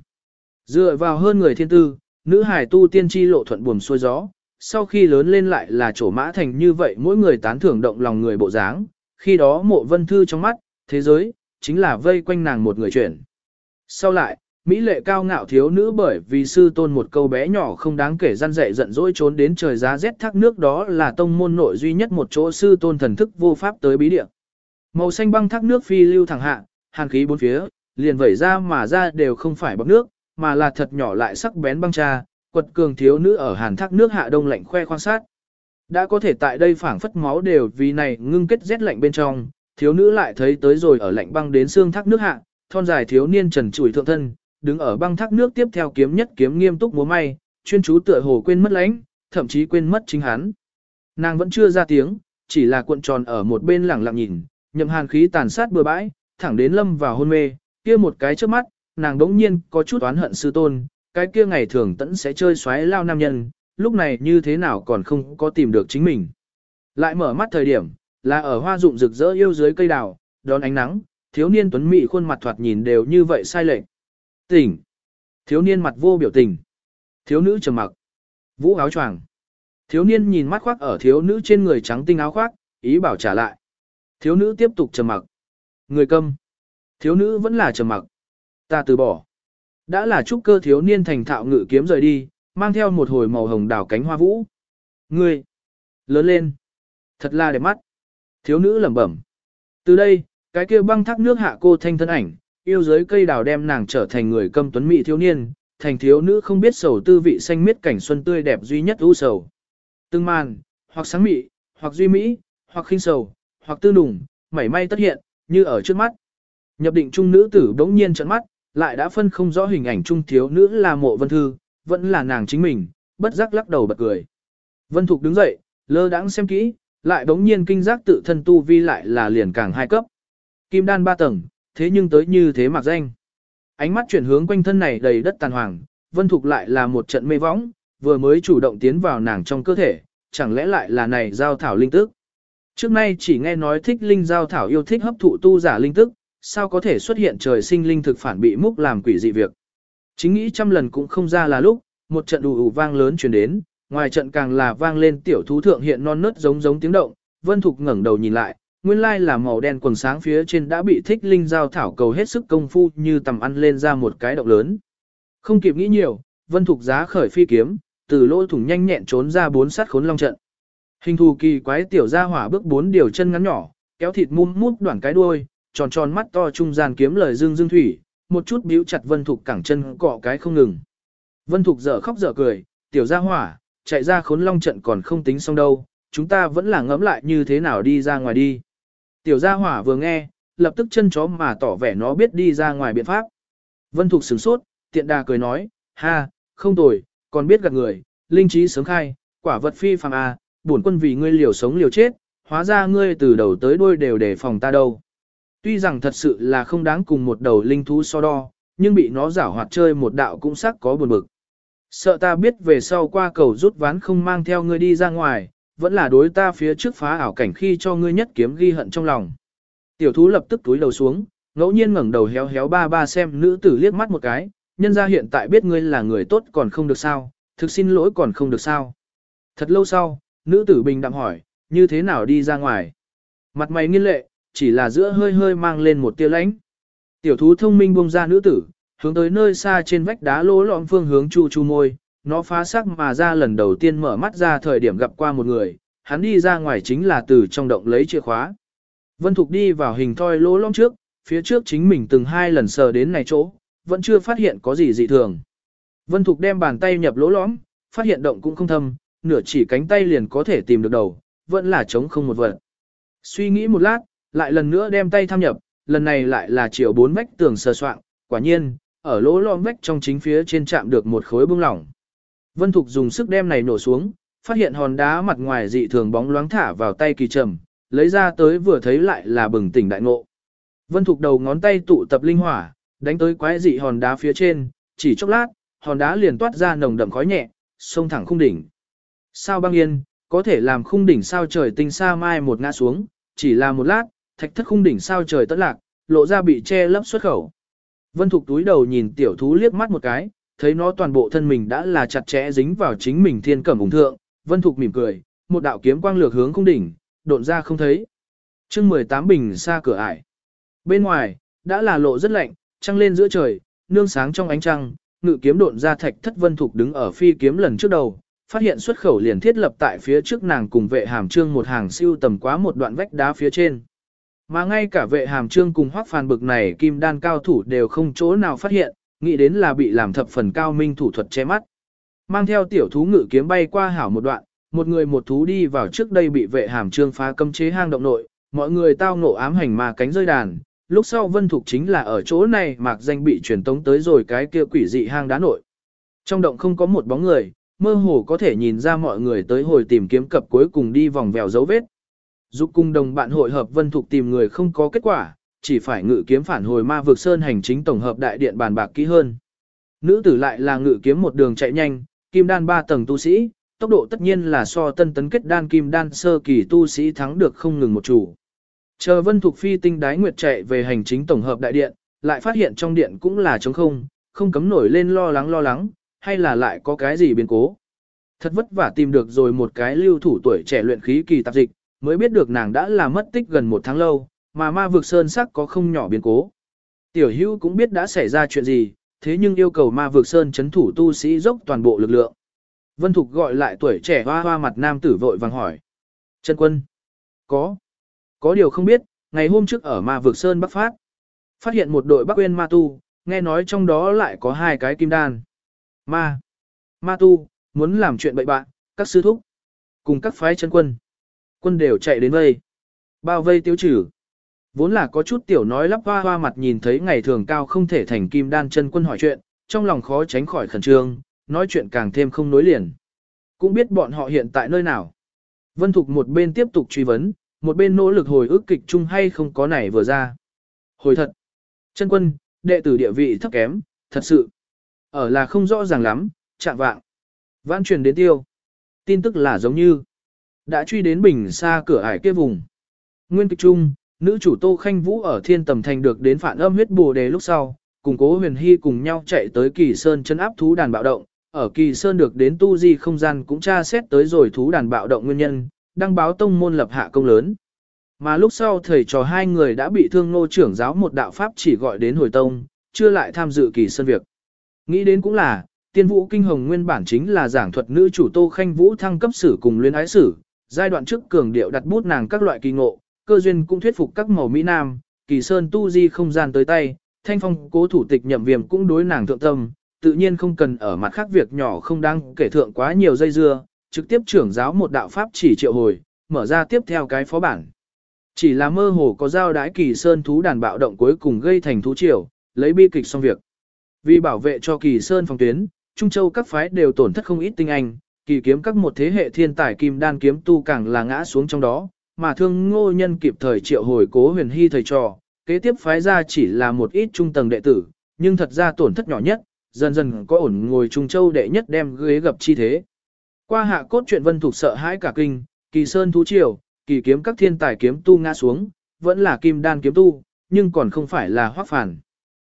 Dựa vào hơn người thiên tư, nữ hải tu tiên tri lộ thuận buồm xuôi gió, sau khi lớn lên lại là chỗ mã thành như vậy mỗi người tán thưởng động lòng người bộ dáng, khi đó mộ vân thư trong mắt, thế giới, chính là vây quanh nàng một người chuyển. Sau lại, Mỹ lệ cao ngạo thiếu nữ bởi vì sư tôn một câu bé nhỏ không đáng kể răn dạy giận dỗi trốn đến trời giá rét thác nước đó là tông môn nội duy nhất một chỗ sư tôn thần thức vô pháp tới bí địa. Màu xanh băng thác nước phi lưu thẳng hạ, hàn khí bốn phía, liền vẩy ra mà ra đều không phải bọc nước, mà là thật nhỏ lại sắc bén băng trà, quật cường thiếu nữ ở hàn thác nước hạ đông lạnh khoe khoang sát. Đã có thể tại đây phảng phất máu đều vì này ngưng kết rét lạnh bên trong, thiếu nữ lại thấy tới rồi ở lạnh băng đến xương thác nước hạ, thon dài thiếu niên trần trụi thượng thân, đứng ở băng thác nước tiếp theo kiếm nhất kiếm nghiêm túc múa may, chuyên chú tựa hồ quên mất lãnh, thậm chí quên mất chính hắn. Nàng vẫn chưa ra tiếng, chỉ là cuộn tròn ở một bên lẳng lặng nhìn, nhậm hàn khí tàn sát bừa bãi, thẳng đến lâm vào hôn mê, kia một cái trước mắt, nàng đống nhiên có chút oán hận sư tôn, cái kia ngày thường tẫn sẽ chơi xoáy lao nam nhân, lúc này như thế nào còn không có tìm được chính mình. Lại mở mắt thời điểm, là ở hoa dụng rực rỡ yêu dưới cây đào, đón ánh nắng, thiếu niên tuấn mỹ khuôn mặt thoạt nhìn đều như vậy sai lệch. Tỉnh. Thiếu niên mặt vô biểu tình. Thiếu nữ trầm mặc. Vũ áo choàng. Thiếu niên nhìn mắt khoác ở thiếu nữ trên người trắng tinh áo khoác, ý bảo trả lại. Thiếu nữ tiếp tục trầm mặc. Người câm. Thiếu nữ vẫn là trầm mặc. Ta từ bỏ. Đã là trúc cơ thiếu niên thành thạo ngự kiếm rời đi, mang theo một hồi màu hồng đào cánh hoa vũ. Ngươi. Lớn lên. Thật là đẹp mắt. Thiếu nữ lẩm bẩm. Từ đây, cái kia băng thác nước hạ cô thanh thân ảnh, yêu giới cây đào đem nàng trở thành người câm tuấn mỹ thiếu niên, thành thiếu nữ không biết sầu tư vị xanh miết cảnh xuân tươi đẹp duy nhất u sầu. Từng màn, hoặc sáng mỹ, hoặc duy mỹ, hoặc khinh sầu, hoặc tư nùng, mảy may tất hiện, như ở trước mắt. Nhập định trung nữ tử đống nhiên trận mắt, lại đã phân không rõ hình ảnh trung thiếu nữ là mộ vân thư, vẫn là nàng chính mình, bất giác lắc đầu bật cười. Vân Thục đứng dậy, lơ đãng xem kỹ, lại đống nhiên kinh giác tự thân tu vi lại là liền càng hai cấp. Kim đan ba tầng, thế nhưng tới như thế mặc danh. Ánh mắt chuyển hướng quanh thân này đầy đất tàn hoàng, Vân Thục lại là một trận mê võng, vừa mới chủ động tiến vào nàng trong cơ thể, chẳng lẽ lại là này giao thảo linh tức. Trước nay chỉ nghe nói thích linh giao thảo yêu thích hấp thụ tu giả linh tức, sao có thể xuất hiện trời sinh linh thực phản bị múc làm quỷ dị việc. Chính nghĩ trăm lần cũng không ra là lúc, một trận ù ù vang lớn truyền đến, ngoài trận càng là vang lên tiểu thú thượng hiện non nớt giống giống tiếng động, Vân Thục ngẩng đầu nhìn lại, nguyên lai là màu đen quần sáng phía trên đã bị thích linh giao thảo cầu hết sức công phu như tầm ăn lên ra một cái động lớn. Không kịp nghĩ nhiều, Vân Thục giá khởi phi kiếm, từ lỗ thủng nhanh nhẹn trốn ra bốn sát khốn long trận. Hình thù kỳ quái tiểu gia hỏa bước bốn điều chân ngắn nhỏ, kéo thịt mum mút đoạn cái đuôi, tròn tròn mắt to trung gian kiếm lời dương dương thủy, một chút bĩu chặt Vân Thục cẳng chân cọ cái không ngừng. Vân Thục dở khóc dở cười, tiểu gia hỏa, chạy ra khốn long trận còn không tính xong đâu, chúng ta vẫn là ngẫm lại như thế nào đi ra ngoài đi. Tiểu gia hỏa vừa nghe, lập tức chân chó mà tỏ vẻ nó biết đi ra ngoài biện pháp. Vân Thục sửng sốt, tiện đà cười nói, ha, không tồi, còn biết gạt người, linh trí sớm khai, quả vật phi phàm à, bổn quân vì ngươi liều sống liều chết, hóa ra ngươi từ đầu tới đuôi đều để phòng ta đâu. Tuy rằng thật sự là không đáng cùng một đầu linh thú so đo, nhưng bị nó giảo hoạt chơi một đạo cũng sắc có buồn bực. Sợ ta biết về sau qua cầu rút ván không mang theo ngươi đi ra ngoài, vẫn là đối ta phía trước phá ảo cảnh khi cho ngươi nhất kiếm ghi hận trong lòng. Tiểu thú lập tức túi đầu xuống, ngẫu nhiên ngẩng đầu héo héo ba ba xem nữ tử liếc mắt một cái, nhân ra hiện tại biết ngươi là người tốt còn không được sao, thực xin lỗi còn không được sao. Thật lâu sau, nữ tử bình đạm hỏi, như thế nào đi ra ngoài. Mặt mày nghiên lệ, chỉ là giữa hơi hơi mang lên một tia lãnh. Tiểu thú thông minh buông ra nữ tử, hướng tới nơi xa trên vách đá lỗ lõm phương hướng chu chu môi, nó phá sắc mà ra lần đầu tiên mở mắt ra thời điểm gặp qua một người, hắn đi ra ngoài chính là từ trong động lấy chìa khóa. Vân Thục đi vào hình thoi lỗ lõm trước, phía trước chính mình từng hai lần sờ đến này chỗ, vẫn chưa phát hiện có gì dị thường. Vân Thục đem bàn tay nhập lỗ lõm, phát hiện động cũng không thâm, nửa chỉ cánh tay liền có thể tìm được đầu, vẫn là trống không một vật. Suy nghĩ một lát, lại lần nữa đem tay tham nhập, lần này lại là chiều bốn vách tường sờ soạn, quả nhiên, ở lỗ lõm vách trong chính phía trên chạm được một khối bông lỏng. Vân Thục dùng sức đem này nổ xuống, phát hiện hòn đá mặt ngoài dị thường bóng loáng thả vào tay kỳ trầm, lấy ra tới vừa thấy lại là bừng tỉnh đại ngộ. Vân Thục đầu ngón tay tụ tập linh hỏa, đánh tới quái dị hòn đá phía trên, chỉ chốc lát, hòn đá liền toát ra nồng đậm khói nhẹ, xông thẳng khung đỉnh. Sao băng yên, có thể làm khung đỉnh sao trời tinh xa mai một ngã xuống, chỉ là một lát, thạch thất khung đỉnh sao trời tất lạc, lộ ra bị che lấp xuất khẩu. Vân Thục túi đầu nhìn tiểu thú liếc mắt một cái, thấy nó toàn bộ thân mình đã là chặt chẽ dính vào chính mình thiên cẩm ủng thượng, Vân Thục mỉm cười, một đạo kiếm quang lược hướng không đỉnh, độn ra không thấy. chương 18 bình xa cửa ải. Bên ngoài, đã là lộ rất lạnh, trăng lên giữa trời, nương sáng trong ánh trăng, ngự kiếm độn ra thạch thất Vân Thục đứng ở phi kiếm lần trước đầu, phát hiện xuất khẩu liền thiết lập tại phía trước nàng cùng vệ hàm trương một hàng siêu tầm quá một đoạn vách đá phía trên. Mà ngay cả vệ hàm trương cùng hoác phàn bực này kim đan cao thủ đều không chỗ nào phát hiện, nghĩ đến là bị làm thập phần cao minh thủ thuật che mắt. Mang theo tiểu thú ngự kiếm bay qua hảo một đoạn, một người một thú đi vào trước đây bị vệ hàm trương phá cấm chế hang động nội, mọi người tao ngộ ám hành mà cánh rơi đàn. Lúc sau Vân Thục chính là ở chỗ này mạc danh bị truyền tống tới rồi cái kia quỷ dị hang đá nội. Trong động không có một bóng người, mơ hồ có thể nhìn ra mọi người tới hồi tìm kiếm cập cuối cùng đi vòng vèo dấu vết. Giúp cung đồng bạn hội hợp Vân Thục tìm người không có kết quả, chỉ phải ngự kiếm phản hồi ma vực sơn hành chính tổng hợp đại điện bàn bạc kỹ hơn. Nữ tử lại là ngự kiếm một đường chạy nhanh, kim đan ba tầng tu sĩ, tốc độ tất nhiên là so tân tấn kết đan kim đan sơ kỳ tu sĩ thắng được không ngừng một chủ. Chờ Vân Thục Phi tinh đái nguyệt chạy về hành chính tổng hợp đại điện, lại phát hiện trong điện cũng là trống không, không cấm nổi lên lo lắng lo lắng, hay là lại có cái gì biến cố. Thật vất vả tìm được rồi một cái lưu thủ tuổi trẻ luyện khí kỳ tạp dịch, mới biết được nàng đã là mất tích gần một tháng lâu, mà ma vực sơn sắc có không nhỏ biến cố. Tiểu hữu cũng biết đã xảy ra chuyện gì, thế nhưng yêu cầu ma vực sơn chấn thủ tu sĩ dốc toàn bộ lực lượng. Vân Thục gọi lại tuổi trẻ hoa hoa mặt nam tử vội vàng hỏi. Trần quân. Có. Có điều không biết, ngày hôm trước ở ma vực sơn bắc phát. Phát hiện một đội bắc quên ma tu, nghe nói trong đó lại có hai cái kim đan. Ma. Ma tu, muốn làm chuyện bậy bạn, các sư thúc. Cùng các phái chân quân. Quân đều chạy đến vây. Bao vây tiêu trừ. Vốn là có chút tiểu nói lắp hoa hoa mặt nhìn thấy ngày thường cao không thể thành kim đan chân quân hỏi chuyện, trong lòng khó tránh khỏi khẩn trương, nói chuyện càng thêm không nối liền. Cũng biết bọn họ hiện tại nơi nào. Vân Thục một bên tiếp tục truy vấn, một bên nỗ lực hồi ức kịch chung hay không có này vừa ra. Hồi thật. Chân quân, đệ tử địa vị thấp kém, thật sự. Ở là không rõ ràng lắm, chạm vạng. Vãn truyền đến tiêu. Tin tức là giống như. Đã truy đến bình xa cửa ải kia vùng. Nguyên kịch chung, nữ chủ Tô Khanh Vũ ở thiên tầm thành được đến phản âm huyết bồ đề lúc sau, cùng cố huyền hy cùng nhau chạy tới kỳ sơn chân áp thú đàn bạo động. Ở kỳ sơn được đến tu di không gian cũng tra xét tới rồi thú đàn bạo động nguyên nhân, đăng báo tông môn lập hạ công lớn. Mà lúc sau thầy trò hai người đã bị thương nô trưởng giáo một đạo pháp chỉ gọi đến hồi tông, chưa lại tham dự kỳ sơn việc. Nghĩ đến cũng là, tiên vũ kinh hồng nguyên bản chính là giảng thuật nữ chủ tô khanh vũ thăng cấp sử cùng luyến ái sử, giai đoạn trước cường điệu đặt bút nàng các loại kỳ ngộ, cơ duyên cũng thuyết phục các màu Mỹ Nam, kỳ sơn tu di không gian tới tay, thanh phong cố thủ tịch nhậm viêm cũng đối nàng thượng tâm, tự nhiên không cần ở mặt khác việc nhỏ không đáng kể thượng quá nhiều dây dưa, trực tiếp trưởng giáo một đạo pháp chỉ triệu hồi, mở ra tiếp theo cái phó bản. Chỉ là mơ hồ có giao đái kỳ sơn thú đàn bạo động cuối cùng gây thành thú triều, lấy bi kịch xong việc. Vì bảo vệ cho kỳ sơn phòng tuyến, Trung Châu các phái đều tổn thất không ít tinh anh, kỳ kiếm các một thế hệ thiên tài kim đan kiếm tu càng là ngã xuống trong đó, mà thương ngô nhân kịp thời triệu hồi cố huyền hy thầy trò, kế tiếp phái ra chỉ là một ít trung tầng đệ tử, nhưng thật ra tổn thất nhỏ nhất, dần dần có ổn ngồi Trung Châu đệ nhất đem ghế gặp chi thế. Qua hạ cốt truyện vân thuộc sợ hãi cả kinh, kỳ sơn thú triều, kỳ kiếm các thiên tài kiếm tu ngã xuống, vẫn là kim đan kiếm tu, nhưng còn không phải là hoác phản.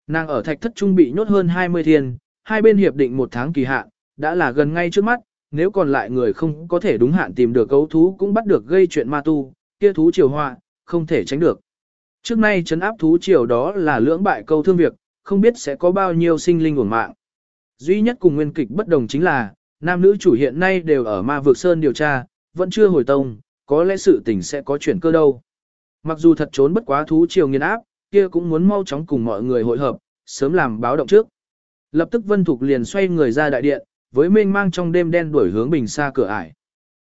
Nàng ở thạch thất trung bị nhốt hơn 20 thiên, hai bên hiệp định một tháng kỳ hạn, đã là gần ngay trước mắt, nếu còn lại người không có thể đúng hạn tìm được cấu thú cũng bắt được gây chuyện ma tu, kia thú triều họa, không thể tránh được. Trước nay chấn áp thú triều đó là lưỡng bại câu thương việc, không biết sẽ có bao nhiêu sinh linh uổng mạng. Duy nhất cùng nguyên kịch bất đồng chính là, nam nữ chủ hiện nay đều ở ma vực sơn điều tra, vẫn chưa hồi tông, có lẽ sự tình sẽ có chuyển cơ đâu. Mặc dù thật trốn bất quá thú triều nghiền áp, kia cũng muốn mau chóng cùng mọi người hội hợp, sớm làm báo động trước. Lập tức Vân Thục liền xoay người ra đại điện, với mênh mang trong đêm đen đuổi hướng bình xa cửa ải.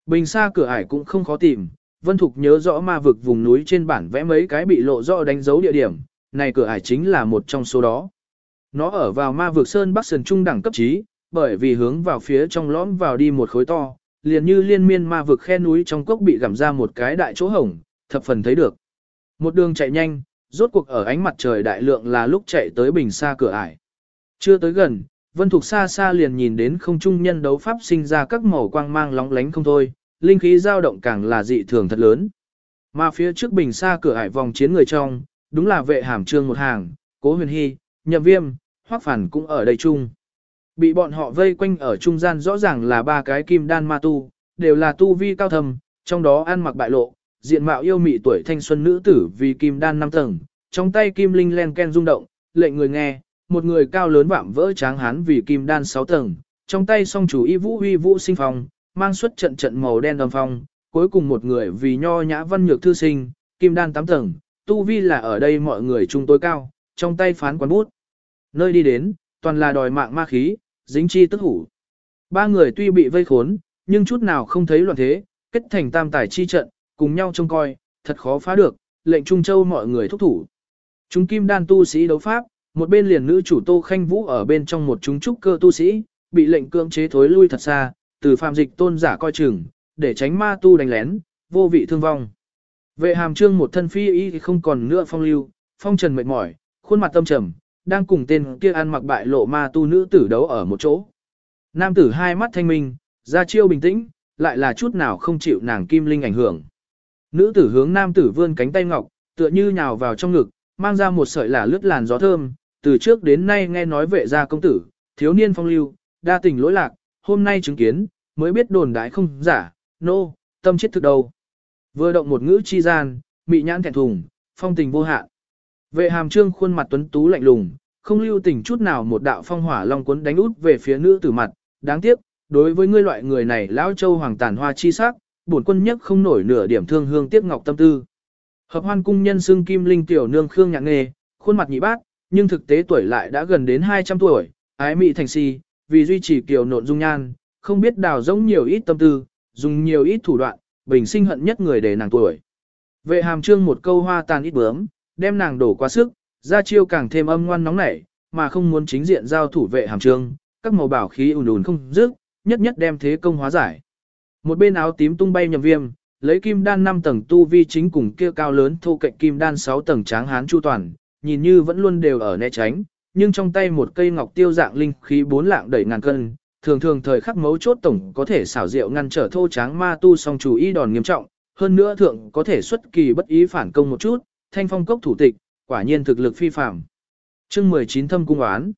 Bình xa cửa ải cũng không khó tìm, Vân Thục nhớ rõ ma vực vùng núi trên bản vẽ mấy cái bị lộ rõ đánh dấu địa điểm, này cửa ải chính là một trong số đó. Nó ở vào ma vực sơn bắc sườn trung đẳng cấp trí, bởi vì hướng vào phía trong lõm vào đi một khối to, liền như liên miên ma vực khe núi trong cốc bị gặm ra một cái đại chỗ hổng, thập phần thấy được. Một đường chạy nhanh, rốt cuộc ở ánh mặt trời đại lượng là lúc chạy tới bình xa cửa ải. Chưa tới gần, Vân Thục xa xa liền nhìn đến không trung nhân đấu pháp sinh ra các màu quang mang lóng lánh không thôi, linh khí dao động càng là dị thường thật lớn. Mà phía trước bình xa cửa hải vòng chiến người trong, đúng là vệ hàm trương một hàng, cố huyền hy, nhậm viêm, hoắc phản cũng ở đây chung. Bị bọn họ vây quanh ở trung gian rõ ràng là ba cái kim đan ma tu, đều là tu vi cao thầm, trong đó ăn mặc bại lộ, diện mạo yêu mị tuổi thanh xuân nữ tử vì kim đan năm tầng, trong tay kim linh len ken rung động, lệnh người nghe, một người cao lớn vạm vỡ tráng hán vì kim đan sáu tầng, trong tay song chủ y vũ huy vũ sinh phong, mang xuất trận trận màu đen đồng phong, cuối cùng một người vì nho nhã văn nhược thư sinh, kim đan tám tầng, tu vi là ở đây mọi người trung tối cao, trong tay phán quán bút. Nơi đi đến, toàn là đòi mạng ma khí, dính chi tức hủ. Ba người tuy bị vây khốn, nhưng chút nào không thấy loạn thế, kết thành tam tài chi trận, cùng nhau trông coi, thật khó phá được, lệnh Trung Châu mọi người thúc thủ. Chúng kim đan tu sĩ đấu pháp, một bên liền nữ chủ Tô Khanh Vũ ở bên trong một chúng trúc cơ tu sĩ, bị lệnh cưỡng chế thối lui thật xa, từ phạm dịch tôn giả coi chừng, để tránh ma tu đánh lén, vô vị thương vong. Vệ hàm trương một thân phi y thì không còn nữa phong lưu, phong trần mệt mỏi, khuôn mặt tâm trầm, đang cùng tên kia ăn mặc bại lộ ma tu nữ tử đấu ở một chỗ. Nam tử hai mắt thanh minh, ra chiêu bình tĩnh, lại là chút nào không chịu nàng kim linh ảnh hưởng. Nữ tử hướng nam tử vươn cánh tay ngọc, tựa như nhào vào trong ngực, mang ra một sợi là lướt làn gió thơm, từ trước đến nay nghe nói vệ gia công tử, thiếu niên phong lưu, đa tình lỗi lạc, hôm nay chứng kiến, mới biết đồn đại không giả, nô, no, tâm chết thực đầu Vừa động một ngữ chi gian, mị nhãn thẹn thùng, phong tình vô hạn. Vệ hàm trương khuôn mặt tuấn tú lạnh lùng, không lưu tình chút nào một đạo phong hỏa long cuốn đánh út về phía nữ tử mặt, đáng tiếc, đối với ngươi loại người này lão châu hoàng tàn hoa chi sắc, bổn quân nhất không nổi nửa điểm thương hương tiếc ngọc tâm tư. Hợp hoan cung nhân xưng kim linh tiểu nương khương nhạc nghề, khuôn mặt nhị bát, nhưng thực tế tuổi lại đã gần đến 200 tuổi, ái mị thành si, vì duy trì kiều nộn dung nhan, không biết đào giống nhiều ít tâm tư, dùng nhiều ít thủ đoạn, bình sinh hận nhất người để nàng tuổi. Vệ hàm trương một câu hoa tàn ít bướm, đem nàng đổ quá sức, ra chiêu càng thêm âm ngoan nóng nảy, mà không muốn chính diện giao thủ vệ hàm trương, các màu bảo khí ùn ùn không dứt, nhất nhất đem thế công hóa giải. Một bên áo tím tung bay nhầm viêm, lấy kim đan 5 tầng tu vi chính cùng kia cao lớn thu cạnh kim đan 6 tầng tráng hán chu toàn, nhìn như vẫn luôn đều ở né tránh, nhưng trong tay một cây ngọc tiêu dạng linh khí bốn lạng đẩy ngàn cân, thường thường thời khắc mấu chốt tổng có thể xảo diệu ngăn trở thô tráng ma tu song chủ ý đòn nghiêm trọng, hơn nữa thượng có thể xuất kỳ bất ý phản công một chút, thanh phong cốc thủ tịch, quả nhiên thực lực phi phàm. Chương 19 thâm cung oán.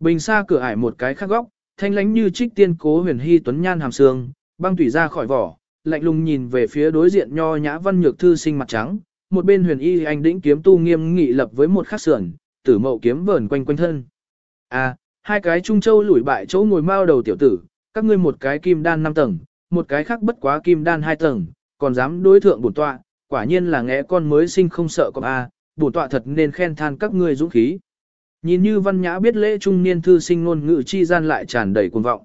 Bình xa cửa ải một cái khác góc, thanh lánh như trích tiên cố huyền hy tuấn nhan hàm xương, băng tủy ra khỏi vỏ, lạnh lùng nhìn về phía đối diện nho nhã văn nhược thư sinh mặt trắng, một bên huyền y anh đĩnh kiếm tu nghiêm nghị lập với một khắc sườn, tử mậu kiếm vờn quanh quanh thân. À, hai cái trung châu lủi bại chỗ ngồi mao đầu tiểu tử, các ngươi một cái kim đan 5 tầng, một cái khác bất quá kim đan 2 tầng, còn dám đối thượng bổn tọa, quả nhiên là ngẽ con mới sinh không sợ có a, à, bổn tọa thật nên khen than các ngươi dũng khí. Nhìn như văn nhã biết lễ trung niên thư sinh ngôn ngữ chi gian lại tràn đầy cuồng vọng.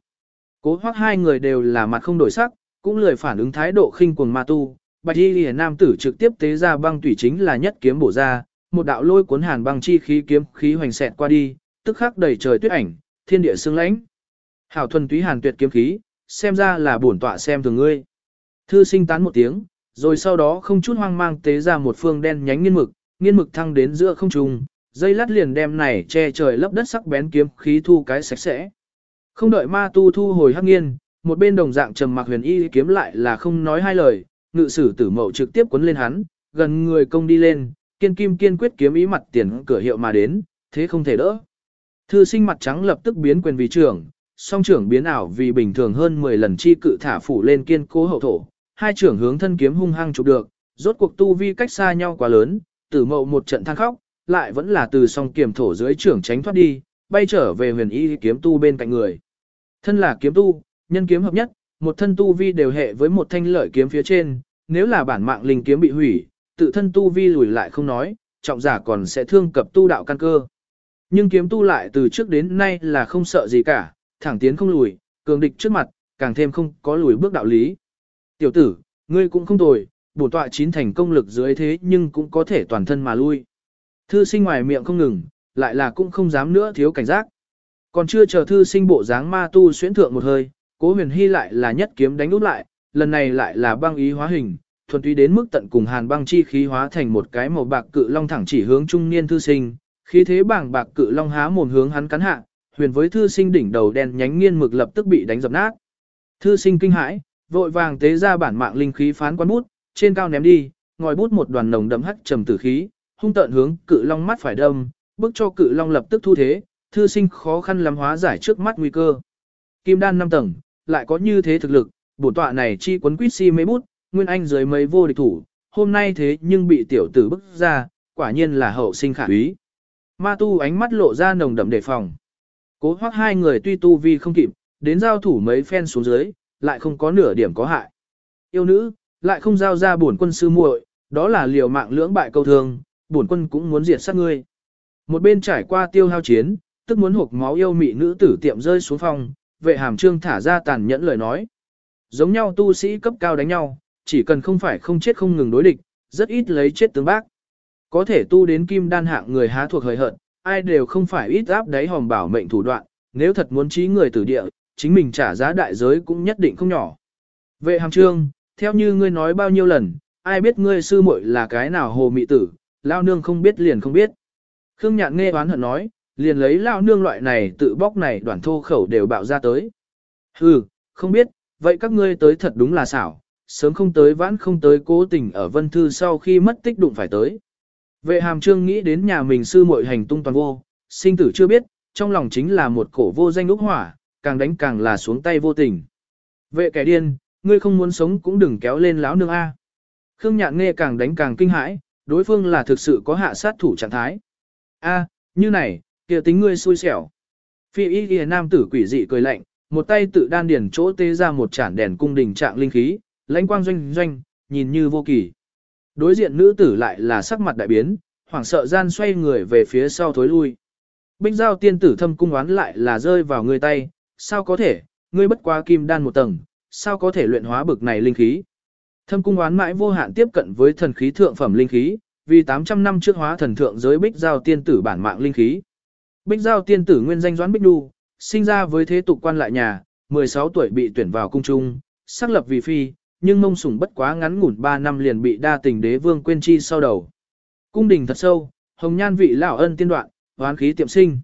Cố hoắc hai người đều là mặt không đổi sắc, cũng lười phản ứng thái độ khinh cuồng ma tu. Bạch y Liễu nam tử trực tiếp tế ra băng tủy chính là nhất kiếm bổ ra, một đạo lôi cuốn hàn băng chi khí kiếm khí hoành xẹt qua đi, tức khắc đầy trời tuyết ảnh, thiên địa sương lãnh. Hảo thuần túy hàn tuyệt kiếm khí, xem ra là bổn tọa xem thường ngươi. Thư sinh tán một tiếng, rồi sau đó không chút hoang mang tế ra một phương đen nhánh nghiên mực, nghiên mực thăng đến giữa không trung, dây lát liền đem này che trời lấp đất sắc bén kiếm khí thu cái sạch sẽ. Không đợi ma tu thu hồi hắc nghiên, một bên đồng dạng trầm mặc huyền y kiếm lại là không nói hai lời, ngự sử tử mậu trực tiếp cuốn lên hắn, gần người công đi lên, kiên kim kiên quyết kiếm ý mặt tiền cửa hiệu mà đến, thế không thể đỡ. Thư sinh mặt trắng lập tức biến quyền vì trưởng, song trưởng biến ảo vì bình thường hơn 10 lần chi cự thả phủ lên kiên cố hậu thổ, hai trưởng hướng thân kiếm hung hăng chụp được, rốt cuộc tu vi cách xa nhau quá lớn, tử mậu một trận than khóc, lại vẫn là từ song kiềm thổ dưới trưởng tránh thoát đi, bay trở về huyền y kiếm tu bên cạnh người. Thân là kiếm tu, nhân kiếm hợp nhất, một thân tu vi đều hệ với một thanh lợi kiếm phía trên, nếu là bản mạng linh kiếm bị hủy, tự thân tu vi lùi lại không nói, trọng giả còn sẽ thương cập tu đạo căn cơ. Nhưng kiếm tu lại từ trước đến nay là không sợ gì cả, thẳng tiến không lùi, cường địch trước mặt, càng thêm không có lùi bước đạo lý. Tiểu tử, ngươi cũng không tồi, bổ tọa chín thành công lực dưới thế nhưng cũng có thể toàn thân mà lui. Thư sinh ngoài miệng không ngừng, lại là cũng không dám nữa thiếu cảnh giác. Còn chưa chờ thư sinh bộ dáng ma tu xuyến thượng một hơi, cố huyền hy lại là nhất kiếm đánh úp lại, lần này lại là băng ý hóa hình, thuần túy đến mức tận cùng hàn băng chi khí hóa thành một cái màu bạc cự long thẳng chỉ hướng trung niên thư sinh, khí thế bảng bạc cự long há mồm hướng hắn cắn hạ, huyền với thư sinh đỉnh đầu đen nhánh nghiên mực lập tức bị đánh dập nát. Thư sinh kinh hãi, vội vàng tế ra bản mạng linh khí phán quán bút, trên cao ném đi, ngòi bút một đoàn nồng đậm hắc trầm tử khí, hung tợn hướng cự long mắt phải đâm, bức cho cự long lập tức thu thế, thư sinh khó khăn lắm hóa giải trước mắt nguy cơ. Kim đan 5 tầng, lại có như thế thực lực, bổn tọa này chi quấn quýt si mấy bút, nguyên anh dưới mấy vô địch thủ, hôm nay thế nhưng bị tiểu tử bức ra, quả nhiên là hậu sinh khả úy. Ma tu ánh mắt lộ ra nồng đậm đề phòng. Cố hoắc hai người tuy tu vi không kịp, đến giao thủ mấy phen xuống dưới, lại không có nửa điểm có hại. Yêu nữ, lại không giao ra bổn quân sư muội, đó là liều mạng lưỡng bại câu thương, bổn quân cũng muốn diệt sát ngươi. Một bên trải qua tiêu hao chiến, tức muốn hộp máu yêu mị nữ tử tiệm rơi xuống phòng, vệ hàm trương thả ra tàn nhẫn lời nói. Giống nhau tu sĩ cấp cao đánh nhau, chỉ cần không phải không chết không ngừng đối địch, rất ít lấy chết tướng bác. Có thể tu đến kim đan hạng người há thuộc hời hợt, ai đều không phải ít áp đáy hòm bảo mệnh thủ đoạn, nếu thật muốn trí người tử địa, chính mình trả giá đại giới cũng nhất định không nhỏ. Vệ hàm trương, theo như ngươi nói bao nhiêu lần, ai biết ngươi sư muội là cái nào hồ mị tử, lao nương không biết liền không biết. Khương nhạn nghe oán hận nói, liền lấy lao nương loại này tự bóc này đoạn thô khẩu đều bạo ra tới. Hừ, không biết, vậy các ngươi tới thật đúng là xảo, sớm không tới vãn không tới cố tình ở vân thư sau khi mất tích đụng phải tới. Vệ hàm trương nghĩ đến nhà mình sư muội hành tung toàn vô, sinh tử chưa biết, trong lòng chính là một cổ vô danh úc hỏa, càng đánh càng là xuống tay vô tình. Vệ kẻ điên, ngươi không muốn sống cũng đừng kéo lên láo nương A. Khương nhạn nghe càng đánh càng kinh hãi, đối phương là thực sự có hạ sát thủ trạng thái. A, như này, kia tính ngươi xui xẻo. Phi y ghi nam tử quỷ dị cười lạnh, một tay tự đan điển chỗ tê ra một chản đèn cung đình trạng linh khí, lãnh quang doanh doanh, nhìn như vô kỳ. Đối diện nữ tử lại là sắc mặt đại biến, hoảng sợ gian xoay người về phía sau thối lui. Bích giao tiên tử thâm cung oán lại là rơi vào người tay, sao có thể, ngươi bất quá kim đan một tầng, sao có thể luyện hóa bực này linh khí. Thâm cung oán mãi vô hạn tiếp cận với thần khí thượng phẩm linh khí, vì 800 năm trước hóa thần thượng giới bích giao tiên tử bản mạng linh khí. Bích giao tiên tử nguyên danh doãn bích đu, sinh ra với thế tục quan lại nhà, 16 tuổi bị tuyển vào cung trung, xác lập vì phi, nhưng mông sủng bất quá ngắn ngủn 3 năm liền bị đa tình đế vương quên chi sau đầu. Cung đình thật sâu, hồng nhan vị lão ân tiên đoạn, hoán khí tiệm sinh.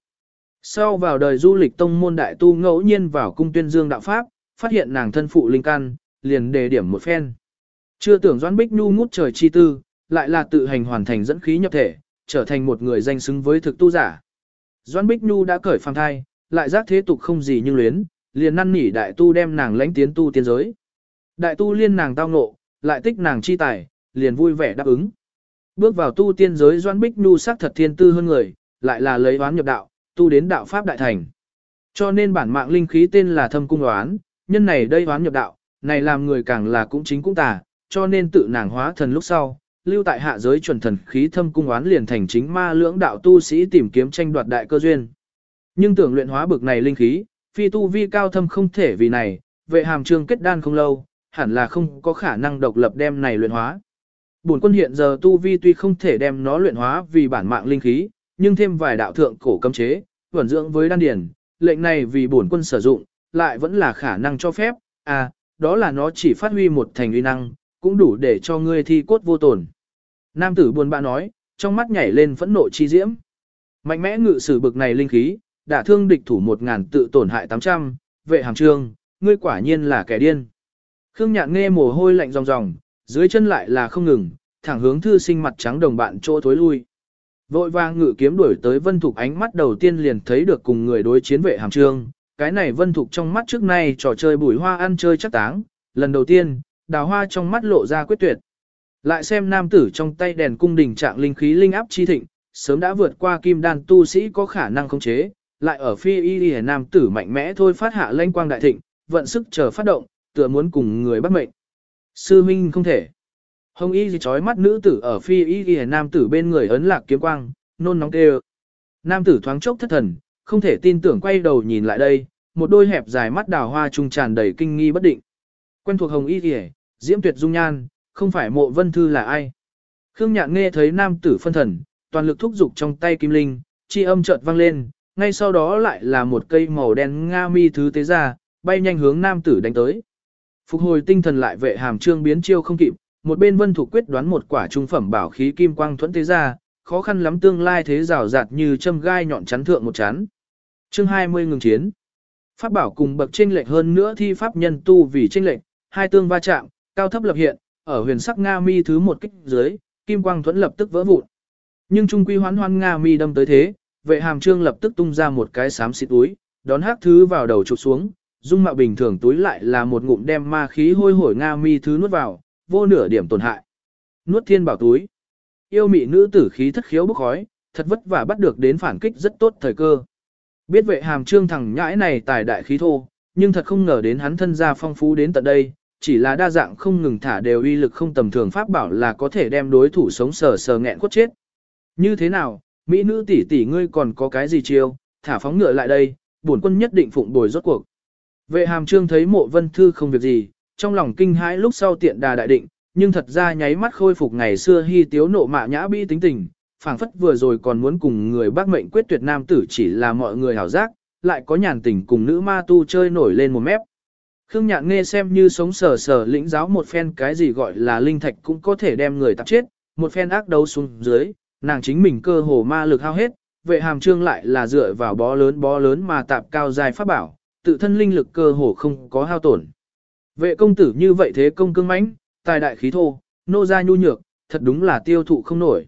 Sau vào đời du lịch tông môn đại tu ngẫu nhiên vào cung tuyên dương đạo pháp, phát hiện nàng thân phụ linh căn, liền đề điểm một phen. Chưa tưởng Doãn Bích Nhu ngút trời chi tư, lại là tự hành hoàn thành dẫn khí nhập thể, trở thành một người danh xứng với thực tu giả. Doãn Bích Nhu đã cởi phàm thai, lại giác thế tục không gì nhưng luyến, liền năn nỉ đại tu đem nàng lãnh tiến tu tiên giới. Đại tu liên nàng tao ngộ, lại tích nàng chi tài, liền vui vẻ đáp ứng. Bước vào tu tiên giới Doãn Bích Nhu sắc thật thiên tư hơn người, lại là lấy oán nhập đạo, tu đến đạo pháp đại thành. Cho nên bản mạng linh khí tên là thâm cung oán, nhân này đây oán nhập đạo, này làm người càng là cũng chính cũng tà, cho nên tự nàng hóa thần lúc sau, lưu tại hạ giới chuẩn thần khí thâm cung oán liền thành chính ma lưỡng đạo tu sĩ tìm kiếm tranh đoạt đại cơ duyên. Nhưng tưởng luyện hóa bực này linh khí, phi tu vi cao thâm không thể vì này, vệ hàm trương kết đan không lâu, hẳn là không có khả năng độc lập đem này luyện hóa. Bổn quân hiện giờ tu vi tuy không thể đem nó luyện hóa vì bản mạng linh khí, nhưng thêm vài đạo thượng cổ cấm chế, vận dưỡng với đan điển, lệnh này vì bổn quân sử dụng, lại vẫn là khả năng cho phép, à, đó là nó chỉ phát huy một thành uy năng, cũng đủ để cho ngươi thi cốt vô tổn. Nam tử buồn bã nói, trong mắt nhảy lên phẫn nộ chi diễm. Mạnh mẽ ngự sử bực này linh khí, đã thương địch thủ một ngàn tự tổn hại tám trăm, vệ hàng trương, ngươi quả nhiên là kẻ điên. Khương nhạn nghe mồ hôi lạnh ròng ròng, dưới chân lại là không ngừng, thẳng hướng thư sinh mặt trắng đồng bạn chỗ thối lui. Vội vàng ngự kiếm đuổi tới Vân Thục ánh mắt đầu tiên liền thấy được cùng người đối chiến vệ hàm trương. Cái này Vân Thục trong mắt trước nay trò chơi bùi hoa ăn chơi chắc táng, lần đầu tiên, đào hoa trong mắt lộ ra quyết tuyệt. Lại xem nam tử trong tay đèn cung đình trạng linh khí linh áp chi thịnh, sớm đã vượt qua kim đan tu sĩ có khả năng khống chế, lại ở phi y y nam tử mạnh mẽ thôi phát hạ lanh quang đại thịnh, vận sức chờ phát động, tựa muốn cùng người bắt mệnh. Sư minh không thể. Hồng y gì chói mắt nữ tử ở phi y y nam tử bên người ấn lạc kiếm quang, nôn nóng kêu. Nam tử thoáng chốc thất thần, không thể tin tưởng quay đầu nhìn lại đây, một đôi hẹp dài mắt đào hoa trung tràn đầy kinh nghi bất định. Quen thuộc hồng y y, diễm tuyệt dung nhan, không phải mộ vân thư là ai. Khương nhạn nghe thấy nam tử phân thần, toàn lực thúc giục trong tay kim linh, chi âm chợt vang lên, ngay sau đó lại là một cây màu đen nga mi thứ tế ra, bay nhanh hướng nam tử đánh tới. Phục hồi tinh thần lại vệ hàm trương biến chiêu không kịp, một bên vân thủ quyết đoán một quả trung phẩm bảo khí kim quang thuẫn tế ra, khó khăn lắm tương lai thế rào rạt như châm gai nhọn chắn thượng một chán. Chương 20 ngừng chiến. Pháp bảo cùng bậc chênh lệch hơn nữa thi pháp nhân tu vì chênh lệch, hai tương va chạm, cao thấp lập hiện, ở huyền sắc Nga mi thứ một kích dưới, kim quang thuẫn lập tức vỡ vụn. Nhưng trung quy hoán hoan Nga mi đâm tới thế, vệ hàm trương lập tức tung ra một cái xám xịt túi, đón hắc thứ vào đầu chụp xuống, dung mạo bình thường túi lại là một ngụm đem ma khí hôi hổi Nga mi thứ nuốt vào, vô nửa điểm tổn hại. Nuốt thiên bảo túi. Yêu mị nữ tử khí thất khiếu bức khói, thật vất vả bắt được đến phản kích rất tốt thời cơ. Biết vệ hàm trương thằng nhãi này tài đại khí thô, nhưng thật không ngờ đến hắn thân gia phong phú đến tận đây, chỉ là đa dạng không ngừng thả đều uy lực không tầm thường pháp bảo là có thể đem đối thủ sống sờ sờ nghẹn quất chết. Như thế nào, mỹ nữ tỷ tỷ ngươi còn có cái gì chiêu, thả phóng ngựa lại đây, bổn quân nhất định phụng bồi rốt cuộc. Vệ hàm trương thấy mộ vân thư không việc gì, trong lòng kinh hãi lúc sau tiện đà đại định, nhưng thật ra nháy mắt khôi phục ngày xưa hy tiếu nộ mạ nhã bi tính tình, phảng phất vừa rồi còn muốn cùng người bác mệnh quyết tuyệt nam tử chỉ là mọi người hảo giác, lại có nhàn tình cùng nữ ma tu chơi nổi lên một mép. Khương Nhạn nghe xem như sống sờ sờ lĩnh giáo một phen cái gì gọi là linh thạch cũng có thể đem người tạp chết, một phen ác đấu xuống dưới, nàng chính mình cơ hồ ma lực hao hết, vệ hàm trương lại là dựa vào bó lớn bó lớn mà tạp cao dài pháp bảo, tự thân linh lực cơ hồ không có hao tổn. Vệ công tử như vậy thế công cương mãnh, tài đại khí thô, nô gia nhu nhược, thật đúng là tiêu thụ không nổi.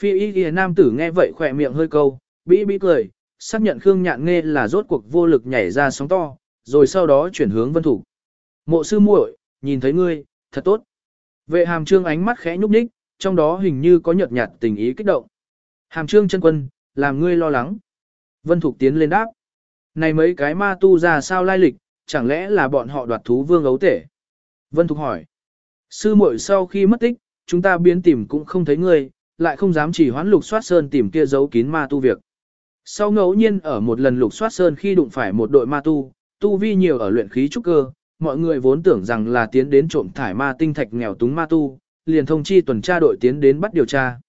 Phi y ghi nam tử nghe vậy khỏe miệng hơi câu, bĩ bĩ cười, xác nhận Khương Nhạn nghe là rốt cuộc vô lực nhảy ra sóng to, rồi sau đó chuyển hướng vân thủ. Mộ sư muội, nhìn thấy ngươi, thật tốt. Vệ hàm trương ánh mắt khẽ nhúc nhích, trong đó hình như có nhợt nhạt tình ý kích động. Hàm trương chân quân, làm ngươi lo lắng. Vân Thục tiến lên đáp. Này mấy cái ma tu ra sao lai lịch, chẳng lẽ là bọn họ đoạt thú vương ấu tể? Vân Thục hỏi. Sư muội sau khi mất tích, chúng ta biến tìm cũng không thấy ngươi, lại không dám chỉ hoán lục soát sơn tìm kia giấu kín ma tu việc. Sau ngẫu nhiên ở một lần lục soát sơn khi đụng phải một đội ma tu, tu vi nhiều ở luyện khí trúc cơ, mọi người vốn tưởng rằng là tiến đến trộm thải ma tinh thạch nghèo túng ma tu, liền thông chi tuần tra đội tiến đến bắt điều tra.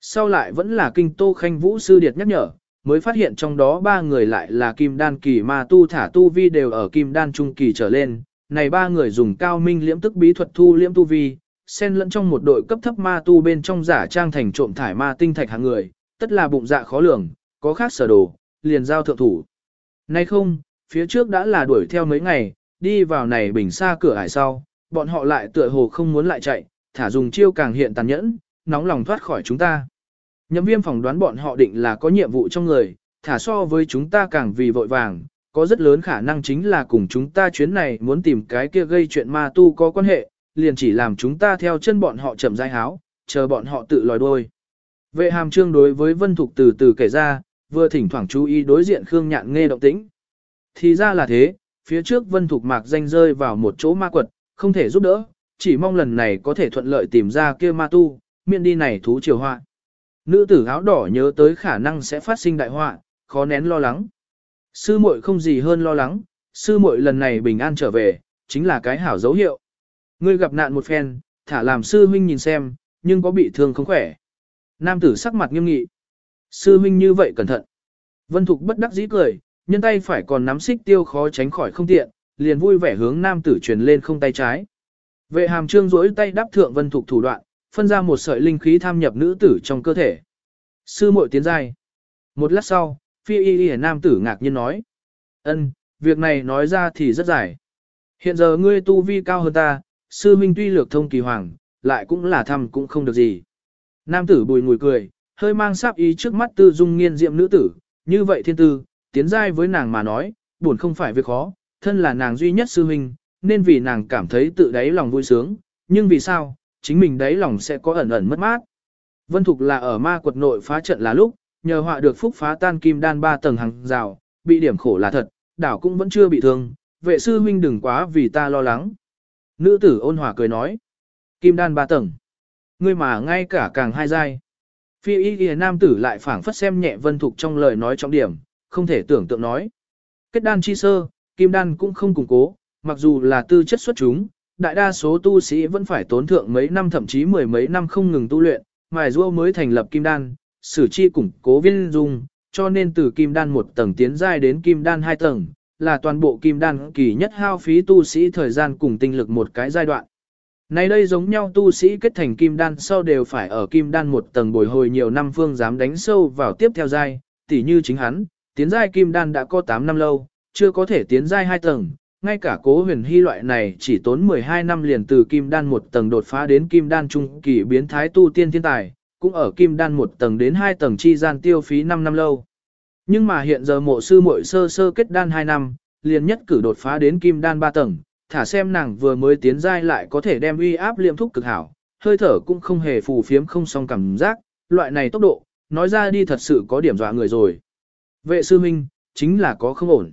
Sau lại vẫn là kinh tô khanh vũ sư điệt nhắc nhở, mới phát hiện trong đó ba người lại là kim đan kỳ ma tu thả tu vi đều ở kim đan trung kỳ trở lên. Này ba người dùng cao minh liễm tức bí thuật thu liễm tu vi, xen lẫn trong một đội cấp thấp ma tu bên trong giả trang thành trộm thải ma tinh thạch hàng người, tất là bụng dạ khó lường, có khác sở đồ, liền giao thượng thủ. Nay không, phía trước đã là đuổi theo mấy ngày, đi vào này bình xa cửa hải sau, bọn họ lại tựa hồ không muốn lại chạy, thả dùng chiêu càng hiện tàn nhẫn, nóng lòng thoát khỏi chúng ta. Nhậm viêm phỏng đoán bọn họ định là có nhiệm vụ trong người, thả so với chúng ta càng vì vội vàng, có rất lớn khả năng chính là cùng chúng ta chuyến này muốn tìm cái kia gây chuyện ma tu có quan hệ, liền chỉ làm chúng ta theo chân bọn họ chậm rãi háo, chờ bọn họ tự lòi đôi. Vệ hàm trương đối với Vân Thục từ từ kể ra, vừa thỉnh thoảng chú ý đối diện Khương Nhạn nghe động tĩnh. Thì ra là thế, phía trước Vân Thục mạc danh rơi vào một chỗ ma quật, không thể giúp đỡ, chỉ mong lần này có thể thuận lợi tìm ra kia ma tu, miễn đi này thú triều họa. Nữ tử áo đỏ nhớ tới khả năng sẽ phát sinh đại họa, khó nén lo lắng. Sư muội không gì hơn lo lắng, sư muội lần này bình an trở về, chính là cái hảo dấu hiệu. Ngươi gặp nạn một phen, thả làm sư huynh nhìn xem, nhưng có bị thương không khỏe. Nam tử sắc mặt nghiêm nghị. Sư huynh như vậy cẩn thận. Vân Thục bất đắc dĩ cười, nhân tay phải còn nắm xích tiêu khó tránh khỏi không tiện, liền vui vẻ hướng nam tử truyền lên không tay trái. Vệ hàm trương rỗi tay đáp thượng Vân Thục thủ đoạn, phân ra một sợi linh khí tham nhập nữ tử trong cơ thể. Sư muội tiến giai. Một lát sau, phi y y nam tử ngạc nhiên nói. ân, việc này nói ra thì rất dài. Hiện giờ ngươi tu vi cao hơn ta, sư minh tuy lược thông kỳ hoàng, lại cũng là thăm cũng không được gì. Nam tử bùi ngùi cười, hơi mang sáp ý trước mắt tư dung nghiên diệm nữ tử, như vậy thiên tư, tiến giai với nàng mà nói, buồn không phải việc khó, thân là nàng duy nhất sư huynh, nên vì nàng cảm thấy tự đáy lòng vui sướng, nhưng vì sao, chính mình đáy lòng sẽ có ẩn ẩn mất mát. Vân Thục là ở ma quật nội phá trận là lúc, nhờ họa được phúc phá tan kim đan ba tầng hàng rào, bị điểm khổ là thật, đảo cũng vẫn chưa bị thương, vệ sư huynh đừng quá vì ta lo lắng. Nữ tử ôn hòa cười nói, kim đan ba tầng, ngươi mà ngay cả càng hai giai. Phi y ghi nam tử lại phảng phất xem nhẹ Vân Thục trong lời nói trọng điểm, không thể tưởng tượng nói. Kết đan chi sơ, kim đan cũng không củng cố, mặc dù là tư chất xuất chúng, đại đa số tu sĩ vẫn phải tốn thượng mấy năm thậm chí mười mấy năm không ngừng tu luyện, mài rua mới thành lập kim đan, sử chi củng cố viên dung, cho nên từ kim đan một tầng tiến giai đến kim đan hai tầng, là toàn bộ kim đan kỳ nhất hao phí tu sĩ thời gian cùng tinh lực một cái giai đoạn. Nay đây giống nhau tu sĩ kết thành kim đan sau đều phải ở kim đan một tầng bồi hồi nhiều năm phương dám đánh sâu vào tiếp theo giai, tỉ như chính hắn, tiến giai kim đan đã có 8 năm lâu, chưa có thể tiến giai hai tầng, ngay cả cố huyền hy loại này chỉ tốn 12 năm liền từ kim đan một tầng đột phá đến kim đan trung kỳ biến thái tu tiên thiên tài, cũng ở kim đan một tầng đến hai tầng chi gian tiêu phí 5 năm lâu. Nhưng mà hiện giờ mộ sư muội sơ sơ kết đan 2 năm, liền nhất cử đột phá đến kim đan 3 tầng, thả xem nàng vừa mới tiến giai lại có thể đem uy áp liệm thúc cực hảo, hơi thở cũng không hề phù phiếm không song cảm giác, loại này tốc độ, nói ra đi thật sự có điểm dọa người rồi. Vệ sư minh, chính là có không ổn.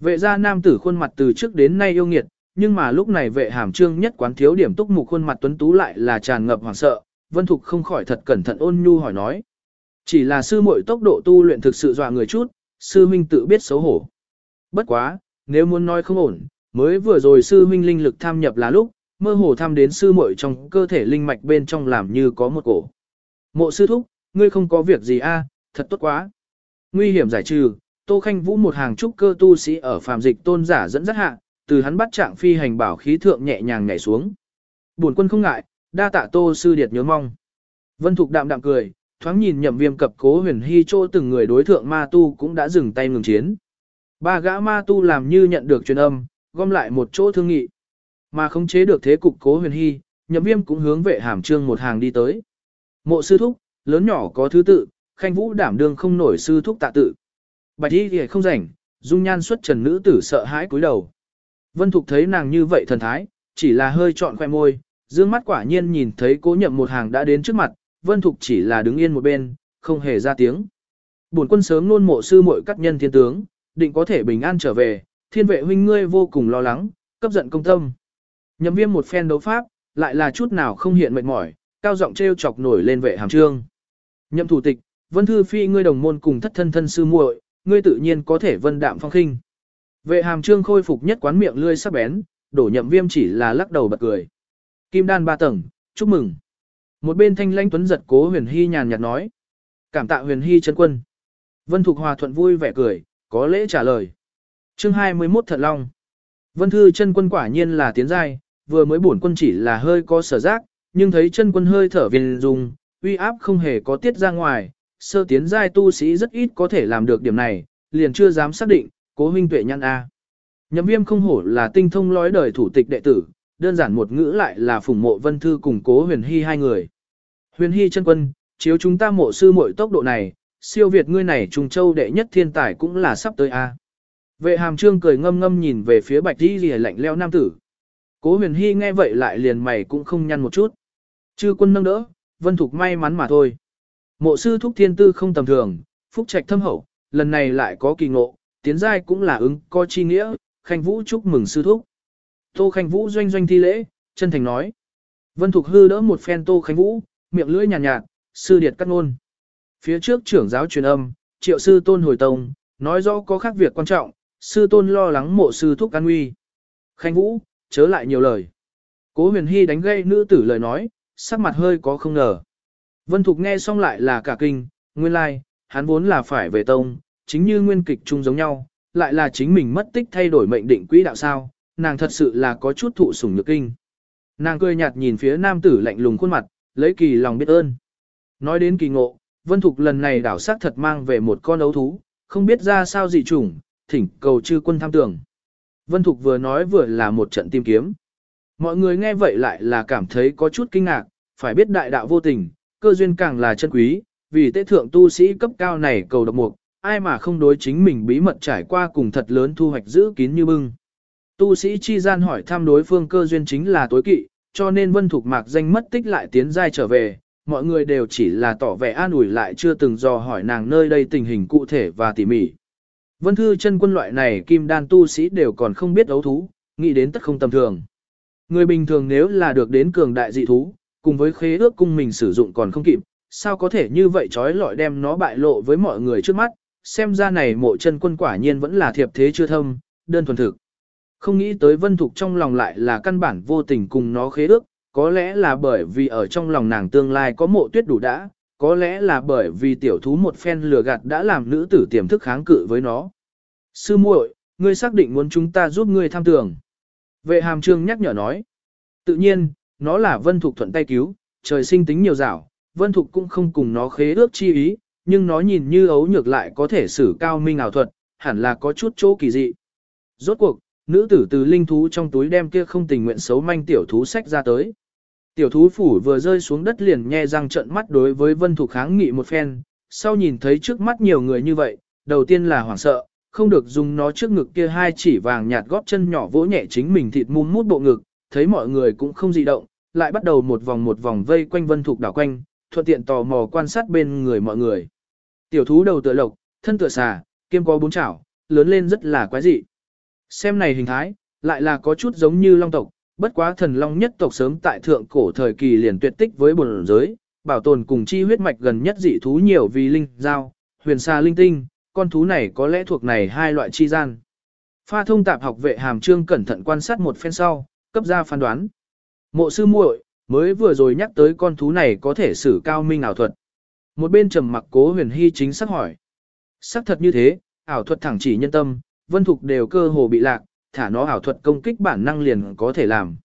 Vệ gia nam tử khuôn mặt từ trước đến nay yêu nghiệt, nhưng mà lúc này vệ hàm trương nhất quán thiếu điểm túc mục khuôn mặt tuấn tú lại là tràn ngập hoảng sợ, vân thục không khỏi thật cẩn thận ôn nhu hỏi nói. Chỉ là sư muội tốc độ tu luyện thực sự dọa người chút, sư minh tự biết xấu hổ. Bất quá, nếu muốn nói không ổn, mới vừa rồi sư minh linh lực tham nhập là lúc, mơ hồ tham đến sư muội trong cơ thể linh mạch bên trong làm như có một cổ. Mộ sư thúc, ngươi không có việc gì a, thật tốt quá. Nguy hiểm giải trừ, Tô Khanh Vũ một hàng trúc cơ tu sĩ ở phàm dịch tôn giả dẫn dắt hạ, từ hắn bắt trạng phi hành bảo khí thượng nhẹ nhàng nhảy xuống. Buồn quân không ngại, đa tạ Tô sư điệt nhớ mong. Vân Thục đạm đạm cười, thoáng nhìn nhậm viêm cập cố huyền hy chỗ từng người đối thượng ma tu cũng đã dừng tay ngừng chiến. Ba gã ma tu làm như nhận được truyền âm, gom lại một chỗ thương nghị. Mà không chế được thế cục cố huyền hy, nhậm viêm cũng hướng vệ hàm trương một hàng đi tới. Mộ sư thúc, lớn nhỏ có thứ tự, khanh vũ đảm đương không nổi sư thúc tạ tự. Bạch y thì không rảnh, dung nhan xuất trần nữ tử sợ hãi cúi đầu. Vân Thục thấy nàng như vậy thần thái, chỉ là hơi trọn khoe môi, dương mắt quả nhiên nhìn thấy cố nhậm một hàng đã đến trước mặt, Vân Thục chỉ là đứng yên một bên, không hề ra tiếng. Bổn quân sớm luôn mộ sư muội các nhân thiên tướng, định có thể bình an trở về, thiên vệ huynh ngươi vô cùng lo lắng, cấp giận công tâm. Nhậm viêm một phen đấu pháp, lại là chút nào không hiện mệt mỏi, cao giọng treo chọc nổi lên vệ hàm trương. Nhậm thủ tịch, Vân Thư Phi ngươi đồng môn cùng thất thân thân sư muội, ngươi tự nhiên có thể vân đạm phong khinh. Vệ hàm trương khôi phục nhất quán miệng lươi sắc bén, đổ nhậm viêm chỉ là lắc đầu bật cười. Kim đan ba tầng, chúc mừng. Một bên thanh lãnh tuấn giật cố huyền hy nhàn nhạt nói. Cảm tạ huyền hy chân quân. Vân Thục Hòa thuận vui vẻ cười, có lễ trả lời. chương 21 thật long. Vân Thư chân quân quả nhiên là tiến giai, vừa mới bổn quân chỉ là hơi có sở giác, nhưng thấy chân quân hơi thở viên dùng, uy áp không hề có tiết ra ngoài, sơ tiến giai tu sĩ rất ít có thể làm được điểm này, liền chưa dám xác định, cố huynh tuệ nhăn A. Nhậm viêm không hổ là tinh thông lói đời thủ tịch đệ tử, đơn giản một ngữ lại là phủng mộ vân thư cùng cố huyền hy hai người. Huyền hy chân quân, chiếu chúng ta mộ sư mội tốc độ này, siêu việt ngươi này trùng châu đệ nhất thiên tài cũng là sắp tới A. Vệ hàm trương cười ngâm ngâm nhìn về phía bạch đi lìa lạnh leo nam tử. Cố huyền hy nghe vậy lại liền mày cũng không nhăn một chút. Chư quân nâng đỡ, vân thục may mắn mà thôi. Mộ sư thúc thiên tư không tầm thường, phúc trạch thâm hậu, lần này lại có kỳ ngộ, tiến giai cũng là ứng có chi nghĩa, khanh vũ chúc mừng sư thúc. Tô khanh vũ doanh doanh thi lễ, chân thành nói. Vân Thục hư đỡ một phen tô khanh vũ, miệng lưỡi nhàn nhạt, nhạt, sư điệt cắt ngôn. Phía trước trưởng giáo truyền âm, triệu sư tôn hồi tông, nói rõ có khác việc quan trọng, sư tôn lo lắng mộ sư thúc an nguy. Khanh vũ, chớ lại nhiều lời. Cố huyền hy đánh gây nữ tử lời nói, sắc mặt hơi có không ngờ. Vân Thục nghe xong lại là cả kinh, nguyên lai, like, hắn vốn là phải về tông, chính như nguyên kịch chung giống nhau, lại là chính mình mất tích thay đổi mệnh định quỹ đạo sao, nàng thật sự là có chút thụ sủng nhược kinh. Nàng cười nhạt nhìn phía nam tử lạnh lùng khuôn mặt, lấy kỳ lòng biết ơn. Nói đến kỳ ngộ, Vân Thục lần này đảo sắc thật mang về một con ấu thú, không biết ra sao dị chủng, thỉnh cầu chư quân tham tưởng. Vân Thục vừa nói vừa là một trận tìm kiếm. Mọi người nghe vậy lại là cảm thấy có chút kinh ngạc, phải biết đại đạo vô tình, cơ duyên càng là chân quý, vì tế thượng tu sĩ cấp cao này cầu độc mục, ai mà không đối chính mình bí mật trải qua cùng thật lớn thu hoạch giữ kín như bưng. Tu sĩ chi gian hỏi thăm đối phương cơ duyên chính là tối kỵ, cho nên vân thục mạc danh mất tích lại tiến giai trở về, mọi người đều chỉ là tỏ vẻ an ủi lại chưa từng dò hỏi nàng nơi đây tình hình cụ thể và tỉ mỉ. Vân thư chân quân loại này kim đan tu sĩ đều còn không biết ấu thú, nghĩ đến tất không tầm thường. Người bình thường nếu là được đến cường đại dị thú, cùng với khế ước cung mình sử dụng còn không kịp, sao có thể như vậy trói lọi đem nó bại lộ với mọi người trước mắt, xem ra này mộ chân quân quả nhiên vẫn là thiệp thế chưa thâm, đơn thuần thực. Không nghĩ tới vân thục trong lòng lại là căn bản vô tình cùng nó khế ước, có lẽ là bởi vì ở trong lòng nàng tương lai có mộ tuyết đủ đã, có lẽ là bởi vì tiểu thú một phen lừa gạt đã làm nữ tử tiềm thức kháng cự với nó. Sư muội, ngươi xác định muốn chúng ta giúp ngươi tham tưởng. Vệ hàm trương nhắc nhở nói. Tự nhiên, nó là vân thục thuận tay cứu, trời sinh tính nhiều dảo, vân thục cũng không cùng nó khế ước chi ý, nhưng nó nhìn như ấu nhược lại có thể xử cao minh ảo thuật, hẳn là có chút chỗ kỳ dị. Rốt cuộc, nữ tử từ linh thú trong túi đem kia không tình nguyện xấu manh tiểu thú sách ra tới. Tiểu thú phủ vừa rơi xuống đất liền nhe răng trợn mắt đối với vân thục kháng nghị một phen, sau nhìn thấy trước mắt nhiều người như vậy, đầu tiên là hoảng sợ, không được dùng nó trước ngực kia hai chỉ vàng nhạt góp chân nhỏ vỗ nhẹ chính mình thịt mum mút bộ ngực, thấy mọi người cũng không dị động, lại bắt đầu một vòng một vòng vây quanh vân thục đảo quanh, thuận tiện tò mò quan sát bên người mọi người. Tiểu thú đầu tựa lộc, thân tựa xà, kiêm có bốn chảo, lớn lên rất là quái dị. Xem này hình thái, lại là có chút giống như long tộc, bất quá thần long nhất tộc sớm tại thượng cổ thời kỳ liền tuyệt tích với bồn giới, bảo tồn cùng chi huyết mạch gần nhất dị thú nhiều vì linh giao, huyền xa linh tinh, con thú này có lẽ thuộc này hai loại chi gian. Pha thông tạp học vệ hàm trương cẩn thận quan sát một phen sau, cấp ra phán đoán. Mộ sư muội mới vừa rồi nhắc tới con thú này có thể sử cao minh ảo thuật. Một bên trầm mặc cố huyền hy chính xác hỏi. Xác thật như thế, ảo thuật thẳng chỉ nhân tâm, vân thục đều cơ hồ bị lạc, thả nó ảo thuật công kích bản năng liền có thể làm.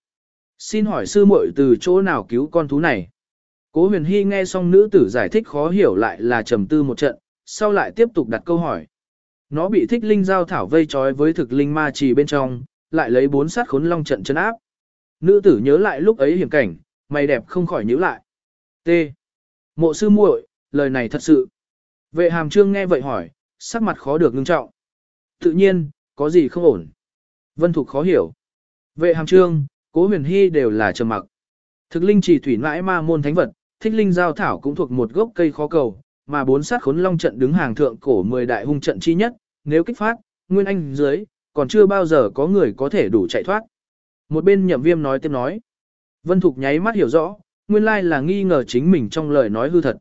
Xin hỏi sư muội từ chỗ nào cứu con thú này? Cố huyền hy nghe xong nữ tử giải thích khó hiểu lại là trầm tư một trận, sau lại tiếp tục đặt câu hỏi. Nó bị thích linh giao thảo vây trói với thực linh ma trì bên trong, lại lấy bốn sát khốn long trận chân áp. Nữ tử nhớ lại lúc ấy hiểm cảnh, mày đẹp không khỏi nhíu lại. T. Mộ sư muội, lời này thật sự. Vệ hàm trương nghe vậy hỏi, sắc mặt khó được ngưng trọng. Tự nhiên, có gì không ổn. Vân Thục khó hiểu. Vệ hàm trương, cố huyền hy đều là trầm mặc. Thực linh chỉ thủy mãi ma môn thánh vật, thích linh giao thảo cũng thuộc một gốc cây khó cầu, mà bốn sát khốn long trận đứng hàng thượng cổ 10 đại hung trận chi nhất, nếu kích phát, nguyên anh dưới, còn chưa bao giờ có người có thể đủ chạy thoát. Một bên nhậm viêm nói tiếp nói. Vân Thục nháy mắt hiểu rõ, nguyên lai là nghi ngờ chính mình trong lời nói hư thật.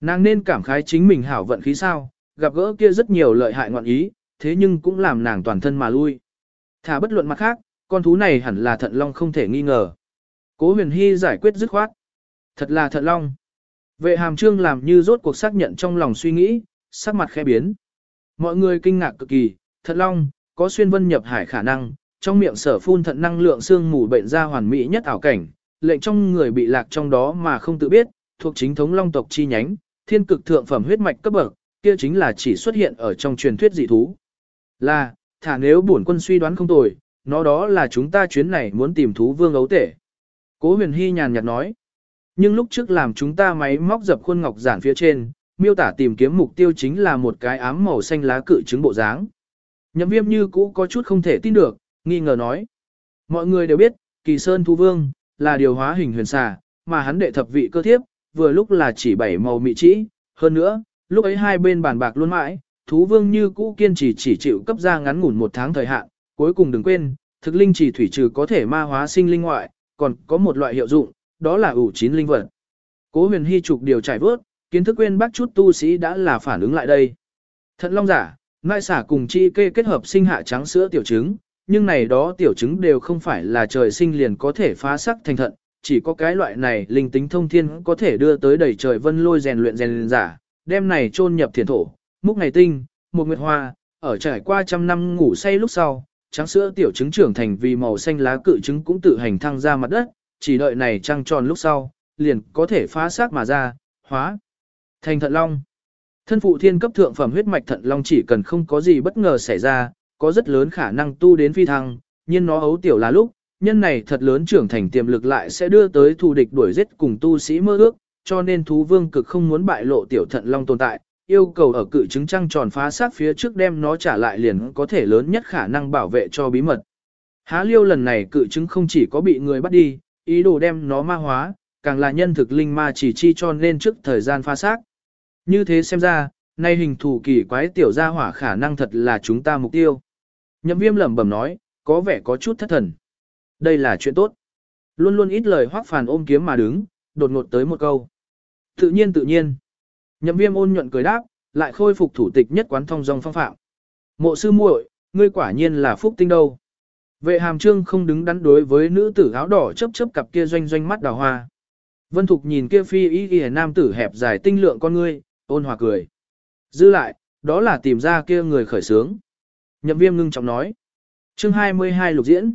Nàng nên cảm khái chính mình hảo vận khí sao, gặp gỡ kia rất nhiều lợi hại ngọn ý, thế nhưng cũng làm nàng toàn thân mà lui. Thả bất luận mặt khác, con thú này hẳn là thận long không thể nghi ngờ. Cố huyền hy giải quyết dứt khoát. Thật là thận long. Vệ hàm trương làm như rốt cuộc xác nhận trong lòng suy nghĩ, sắc mặt khẽ biến. Mọi người kinh ngạc cực kỳ, thận long, có xuyên vân nhập hải khả năng, trong miệng sở phun thận năng lượng xương mù bệnh ra hoàn mỹ nhất ảo cảnh, lệnh trong người bị lạc trong đó mà không tự biết, thuộc chính thống long tộc chi nhánh, thiên cực thượng phẩm huyết mạch cấp bậc, kia chính là chỉ xuất hiện ở trong truyền thuyết dị thú. Là, thả nếu bổn quân suy đoán không tồi, nó đó là chúng ta chuyến này muốn tìm thú vương ấu tể. Cố huyền hy nhàn nhạt nói. Nhưng lúc trước làm chúng ta máy móc dập khuôn ngọc giản phía trên, miêu tả tìm kiếm mục tiêu chính là một cái ám màu xanh lá cự trứng bộ dáng. Nhậm viêm như cũ có chút không thể tin được, nghi ngờ nói. Mọi người đều biết, kỳ sơn thú vương, là điều hóa hình huyền xà, mà hắn đệ thập vị cơ thiếp, vừa lúc là chỉ bảy màu mị trĩ. Hơn nữa, lúc ấy hai bên bàn bạc luôn mãi, thú vương như cũ kiên trì chỉ chịu cấp ra ngắn ngủn một tháng thời hạn. Cuối cùng đừng quên, thực linh chỉ thủy trừ có thể ma hóa sinh linh ngoại, còn có một loại hiệu dụng, đó là ủ chín linh vật. Cố huyền hy trục điều trải vớt, kiến thức quên bác chút tu sĩ đã là phản ứng lại đây. Thận long giả, ngai xả cùng chi kê kết hợp sinh hạ trắng sữa tiểu trứng, nhưng này đó tiểu trứng đều không phải là trời sinh liền có thể phá sắc thành thận, chỉ có cái loại này linh tính thông thiên có thể đưa tới đầy trời vân lôi rèn luyện rèn giả, đem này chôn nhập thiền thổ, múc ngày tinh, một nguyệt hoa, ở trải qua trăm năm ngủ say lúc sau, trắng sữa tiểu trứng trưởng thành vì màu xanh lá cự trứng cũng tự hành thăng ra mặt đất, chỉ đợi này trăng tròn lúc sau, liền có thể phá xác mà ra, hóa thành thận long. Thân phụ thiên cấp thượng phẩm huyết mạch thận long chỉ cần không có gì bất ngờ xảy ra, có rất lớn khả năng tu đến phi thăng, nhưng nó ấu tiểu là lúc, nhân này thật lớn trưởng thành tiềm lực lại sẽ đưa tới thù địch đuổi giết cùng tu sĩ mơ ước, cho nên thú vương cực không muốn bại lộ tiểu thận long tồn tại, yêu cầu ở cự trứng trăng tròn phá sát phía trước đem nó trả lại liền có thể lớn nhất khả năng bảo vệ cho bí mật. Há liêu lần này cự trứng không chỉ có bị người bắt đi, ý đồ đem nó ma hóa, càng là nhân thực linh ma chỉ chi cho nên trước thời gian phá xác. Như thế xem ra, nay hình thù kỳ quái tiểu gia hỏa khả năng thật là chúng ta mục tiêu. Nhậm viêm lẩm bẩm nói, có vẻ có chút thất thần. Đây là chuyện tốt. Luôn luôn ít lời hoác phàn ôm kiếm mà đứng, đột ngột tới một câu. Tự nhiên tự nhiên. Nhậm viêm ôn nhuận cười đáp, lại khôi phục thủ tịch nhất quán thông dòng phong phạm. Mộ sư muội, ngươi quả nhiên là phúc tinh đâu. Vệ hàm trương không đứng đắn đối với nữ tử áo đỏ chấp chấp cặp kia doanh doanh mắt đào hoa. Vân Thục nhìn kia phi ý ghi nam tử hẹp dài tinh lượng con ngươi, ôn hòa cười. Dư lại, đó là tìm ra kia người khởi sướng. Nhậm viêm ngưng trọng nói. chương 22 lục diễn.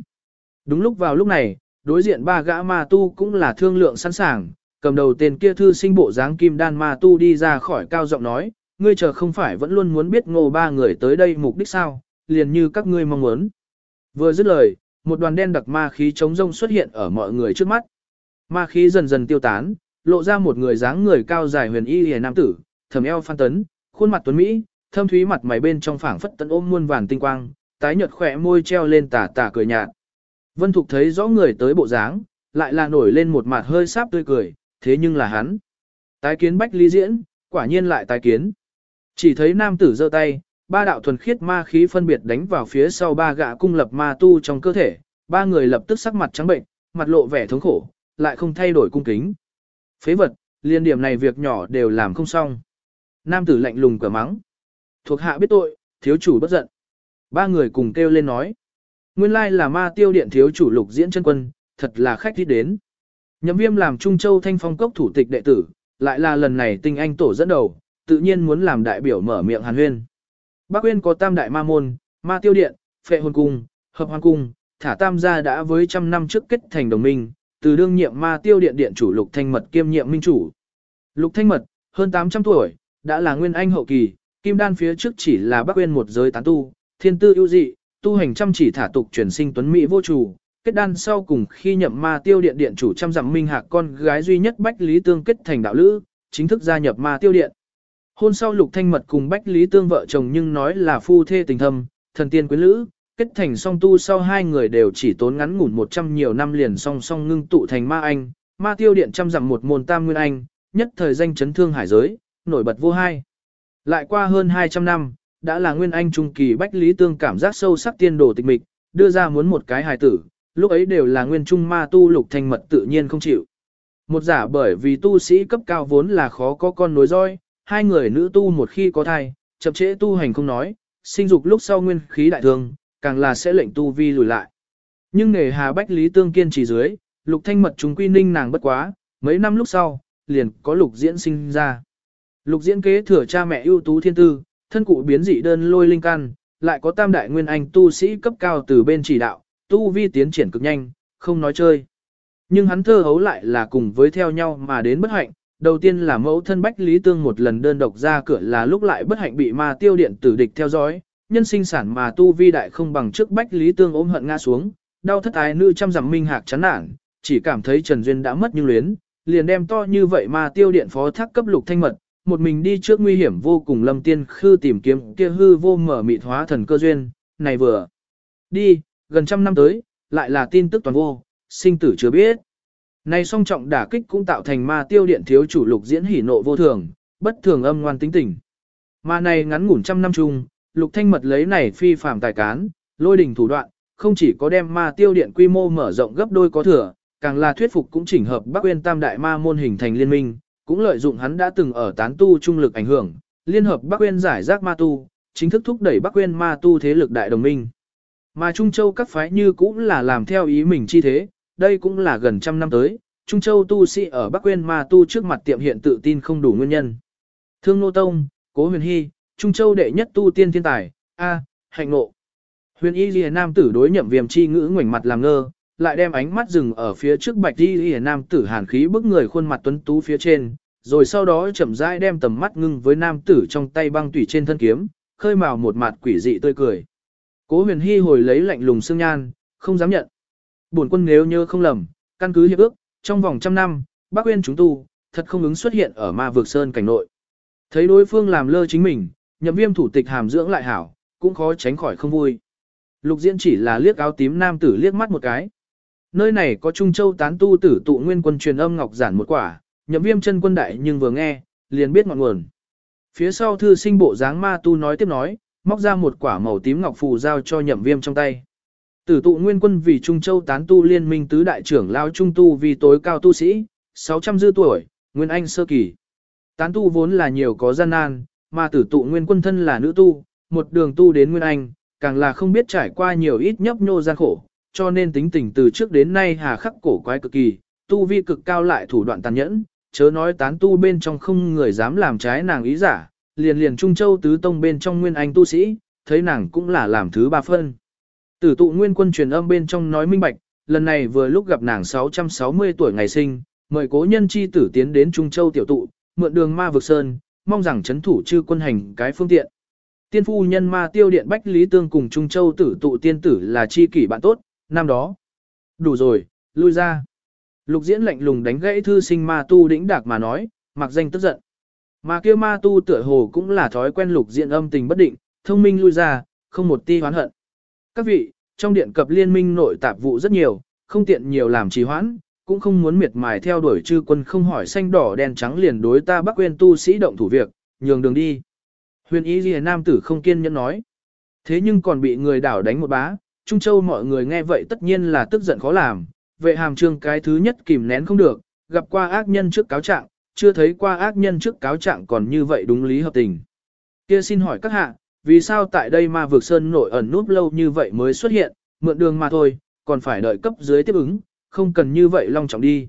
Đúng lúc vào lúc này, đối diện ba gã ma tu cũng là thương lượng sẵn sàng, cầm đầu tên kia thư sinh bộ dáng kim đan ma tu đi ra khỏi cao giọng nói, ngươi chờ không phải vẫn luôn muốn biết ngô ba người tới đây mục đích sao, liền như các ngươi mong muốn. Vừa dứt lời, một đoàn đen đặc ma khí chống rông xuất hiện ở mọi người trước mắt. Ma khí dần dần tiêu tán, lộ ra một người dáng người cao dài huyền y hề nam tử, thầm eo phan tấn, khuôn mặt tuấn Mỹ, thâm thúy mặt mày bên trong phảng phất tấn ôm muôn vàn tinh quang, tái nhợt khỏe môi treo lên tà tà cười nhạt. Vân Thục thấy rõ người tới bộ dáng, lại là nổi lên một mặt hơi sáp tươi cười, thế nhưng là hắn. Tái kiến bách ly diễn, quả nhiên lại tái kiến. Chỉ thấy nam tử giơ tay, ba đạo thuần khiết ma khí phân biệt đánh vào phía sau ba gã cung lập ma tu trong cơ thể, ba người lập tức sắc mặt trắng bệnh, mặt lộ vẻ thống khổ, lại không thay đổi cung kính. Phế vật, liên điểm này việc nhỏ đều làm không xong. Nam tử lạnh lùng cửa mắng. Thuộc hạ biết tội, thiếu chủ bất giận. Ba người cùng kêu lên nói. Nguyên lai là ma tiêu điện thiếu chủ lục diễn chân quân, thật là khách thích đến. Nhậm viêm làm Trung Châu Thanh Phong Cốc thủ tịch đệ tử, lại là lần này tinh anh tổ dẫn đầu, tự nhiên muốn làm đại biểu mở miệng hàn huyên. Bắc Uyên có tam đại ma môn, ma tiêu điện, phệ hồn cung, hợp hoan cung, thả tam gia đã với trăm năm trước kết thành đồng minh, từ đương nhiệm ma tiêu điện điện chủ Lục Thanh Mật kiêm nhiệm minh chủ. Lục Thanh Mật, hơn 800 tuổi, đã là nguyên anh hậu kỳ, kim đan phía trước chỉ là Bắc nguyên một giới tán tu, thiên tư ưu dị, tu hành chăm chỉ thả tục chuyển sinh tuấn mỹ vô chủ, kết đan sau cùng khi nhậm ma tiêu điện điện chủ trăm dặm minh hạc con gái duy nhất Bách Lý Tương kết thành đạo lữ, chính thức gia nhập ma tiêu điện. Hôn sau lục thanh mật cùng Bách Lý Tương vợ chồng nhưng nói là phu thê tình thâm, thần tiên quyến lữ, kết thành song tu sau hai người đều chỉ tốn ngắn ngủn một trăm nhiều năm liền song song ngưng tụ thành ma anh, ma tiêu điện trăm dặm một môn tam nguyên anh, nhất thời danh chấn thương hải giới, nổi bật vô hai. Lại qua hơn 200 năm, đã là nguyên anh trung kỳ Bách Lý Tương cảm giác sâu sắc tiên đồ tịch mịch, đưa ra muốn một cái hài tử, lúc ấy đều là nguyên trung ma tu lục thanh mật tự nhiên không chịu. Một giả bởi vì tu sĩ cấp cao vốn là khó có con nối roi, hai người nữ tu một khi có thai, chậm trễ tu hành không nói, sinh dục lúc sau nguyên khí đại thương, càng là sẽ lệnh tu vi lùi lại. Nhưng nghề hà bách lý tương kiên trì dưới, lục thanh mật chúng quy ninh nàng bất quá, mấy năm lúc sau, liền có lục diễn sinh ra. Lục diễn kế thừa cha mẹ ưu tú thiên tư, thân cụ biến dị đơn lôi linh căn, lại có tam đại nguyên anh tu sĩ cấp cao từ bên chỉ đạo, tu vi tiến triển cực nhanh, không nói chơi. Nhưng hắn thơ hấu lại là cùng với theo nhau mà đến bất hạnh, đầu tiên là mẫu thân Bách Lý Tương một lần đơn độc ra cửa là lúc lại bất hạnh bị ma tiêu điện tử địch theo dõi, nhân sinh sản mà tu vi đại không bằng trước Bách Lý Tương ôm hận ngã xuống, đau thất ái nữ trăm dặm minh hạc chán nản, chỉ cảm thấy Trần Duyên đã mất như luyến, liền đem to như vậy mà tiêu điện phó thác cấp lục thanh mật, một mình đi trước nguy hiểm vô cùng lâm tiên khư tìm kiếm kia hư vô mở mịt hóa thần cơ duyên, này vừa đi, gần trăm năm tới, lại là tin tức toàn vô, sinh tử chưa biết. Này song trọng đả kích cũng tạo thành ma tiêu điện thiếu chủ lục diễn hỉ nộ vô thường, bất thường âm ngoan tính tình. Mà này ngắn ngủn trăm năm chung, lục thanh mật lấy này phi phàm tài cán, lôi đình thủ đoạn, không chỉ có đem ma tiêu điện quy mô mở rộng gấp đôi có thừa, càng là thuyết phục cũng chỉnh hợp Bắc Uyên Tam đại ma môn hình thành liên minh, cũng lợi dụng hắn đã từng ở tán tu trung lực ảnh hưởng, liên hợp Bắc Uyên giải rác ma tu, chính thức thúc đẩy Bắc Uyên ma tu thế lực đại đồng minh. Mà Trung Châu các phái như cũng là làm theo ý mình chi thế, đây cũng là gần trăm năm tới, Trung Châu tu sĩ ở Bắc Uyên ma tu trước mặt tiệm hiện tự tin không đủ nguyên nhân. Thương Nô Tông, Cố Huyền Hy, Trung Châu đệ nhất tu tiên thiên tài, A, hạnh nộ. Huyền Y Lìa Nam tử đối nhậm viêm chi ngữ ngoảnh mặt làm ngơ, lại đem ánh mắt dừng ở phía trước Bạch Y hề Nam tử hàn khí bức người khuôn mặt tuấn tú phía trên, rồi sau đó chậm rãi đem tầm mắt ngưng với nam tử trong tay băng tủy trên thân kiếm, khơi mào một mặt quỷ dị tươi cười. Cố huyền hy hồi lấy lạnh lùng xương nhan, không dám nhận. Bổn quân nếu nhớ không lầm, căn cứ hiệp ước, trong vòng trăm năm, bác quên chúng tu, thật không ứng xuất hiện ở ma vực sơn cảnh nội. Thấy đối phương làm lơ chính mình, nhậm viêm thủ tịch hàm dưỡng lại hảo, cũng khó tránh khỏi không vui. Lục diễn chỉ là liếc áo tím nam tử liếc mắt một cái. Nơi này có Trung Châu tán tu tử tụ nguyên quân truyền âm ngọc giản một quả, nhậm viêm chân quân đại nhưng vừa nghe, liền biết ngọn nguồn. Phía sau thư sinh bộ dáng ma tu nói tiếp nói, móc ra một quả màu tím ngọc phù giao cho nhậm viêm trong tay. Tử tụ nguyên quân vì Trung Châu tán tu liên minh tứ đại trưởng lao trung tu vì tối cao tu sĩ, 600 dư tuổi, nguyên anh sơ kỳ. Tán tu vốn là nhiều có gian nan, mà tử tụ nguyên quân thân là nữ tu, một đường tu đến nguyên anh, càng là không biết trải qua nhiều ít nhấp nhô gian khổ, cho nên tính tình từ trước đến nay hà khắc cổ quái cực kỳ, tu vi cực cao lại thủ đoạn tàn nhẫn, chớ nói tán tu bên trong không người dám làm trái nàng ý giả, liền liền Trung Châu tứ tông bên trong nguyên anh tu sĩ, thấy nàng cũng là làm thứ ba phân. Tử tụ nguyên quân truyền âm bên trong nói minh bạch, lần này vừa lúc gặp nàng 660 tuổi ngày sinh, mời cố nhân chi tử tiến đến Trung Châu tiểu tụ, mượn đường ma vực sơn, mong rằng chấn thủ chư quân hành cái phương tiện. Tiên phu nhân ma tiêu điện Bách Lý Tương cùng Trung Châu tử tụ tiên tử là chi kỷ bạn tốt, năm đó. Đủ rồi, lui ra. Lục diễn lạnh lùng đánh gãy thư sinh ma tu đĩnh đạc mà nói, mặc danh tức giận. Mà kia ma tu tựa hồ cũng là thói quen lục diễn âm tình bất định, thông minh lui ra, không một ti hoán hận. Các vị, trong điện cập liên minh nội tạp vụ rất nhiều, không tiện nhiều làm trì hoãn, cũng không muốn miệt mài theo đuổi chư quân không hỏi xanh đỏ đen trắng liền đối ta bắc quên tu sĩ động thủ việc, nhường đường đi. Huyền ý ghi nam tử không kiên nhẫn nói. Thế nhưng còn bị người đảo đánh một bá, Trung Châu mọi người nghe vậy tất nhiên là tức giận khó làm, vệ hàm trương cái thứ nhất kìm nén không được, gặp qua ác nhân trước cáo trạng, chưa thấy qua ác nhân trước cáo trạng còn như vậy đúng lý hợp tình. Kia xin hỏi các hạ, vì sao tại đây ma vực sơn nội ẩn núp lâu như vậy mới xuất hiện, mượn đường mà thôi, còn phải đợi cấp dưới tiếp ứng, không cần như vậy long trọng đi.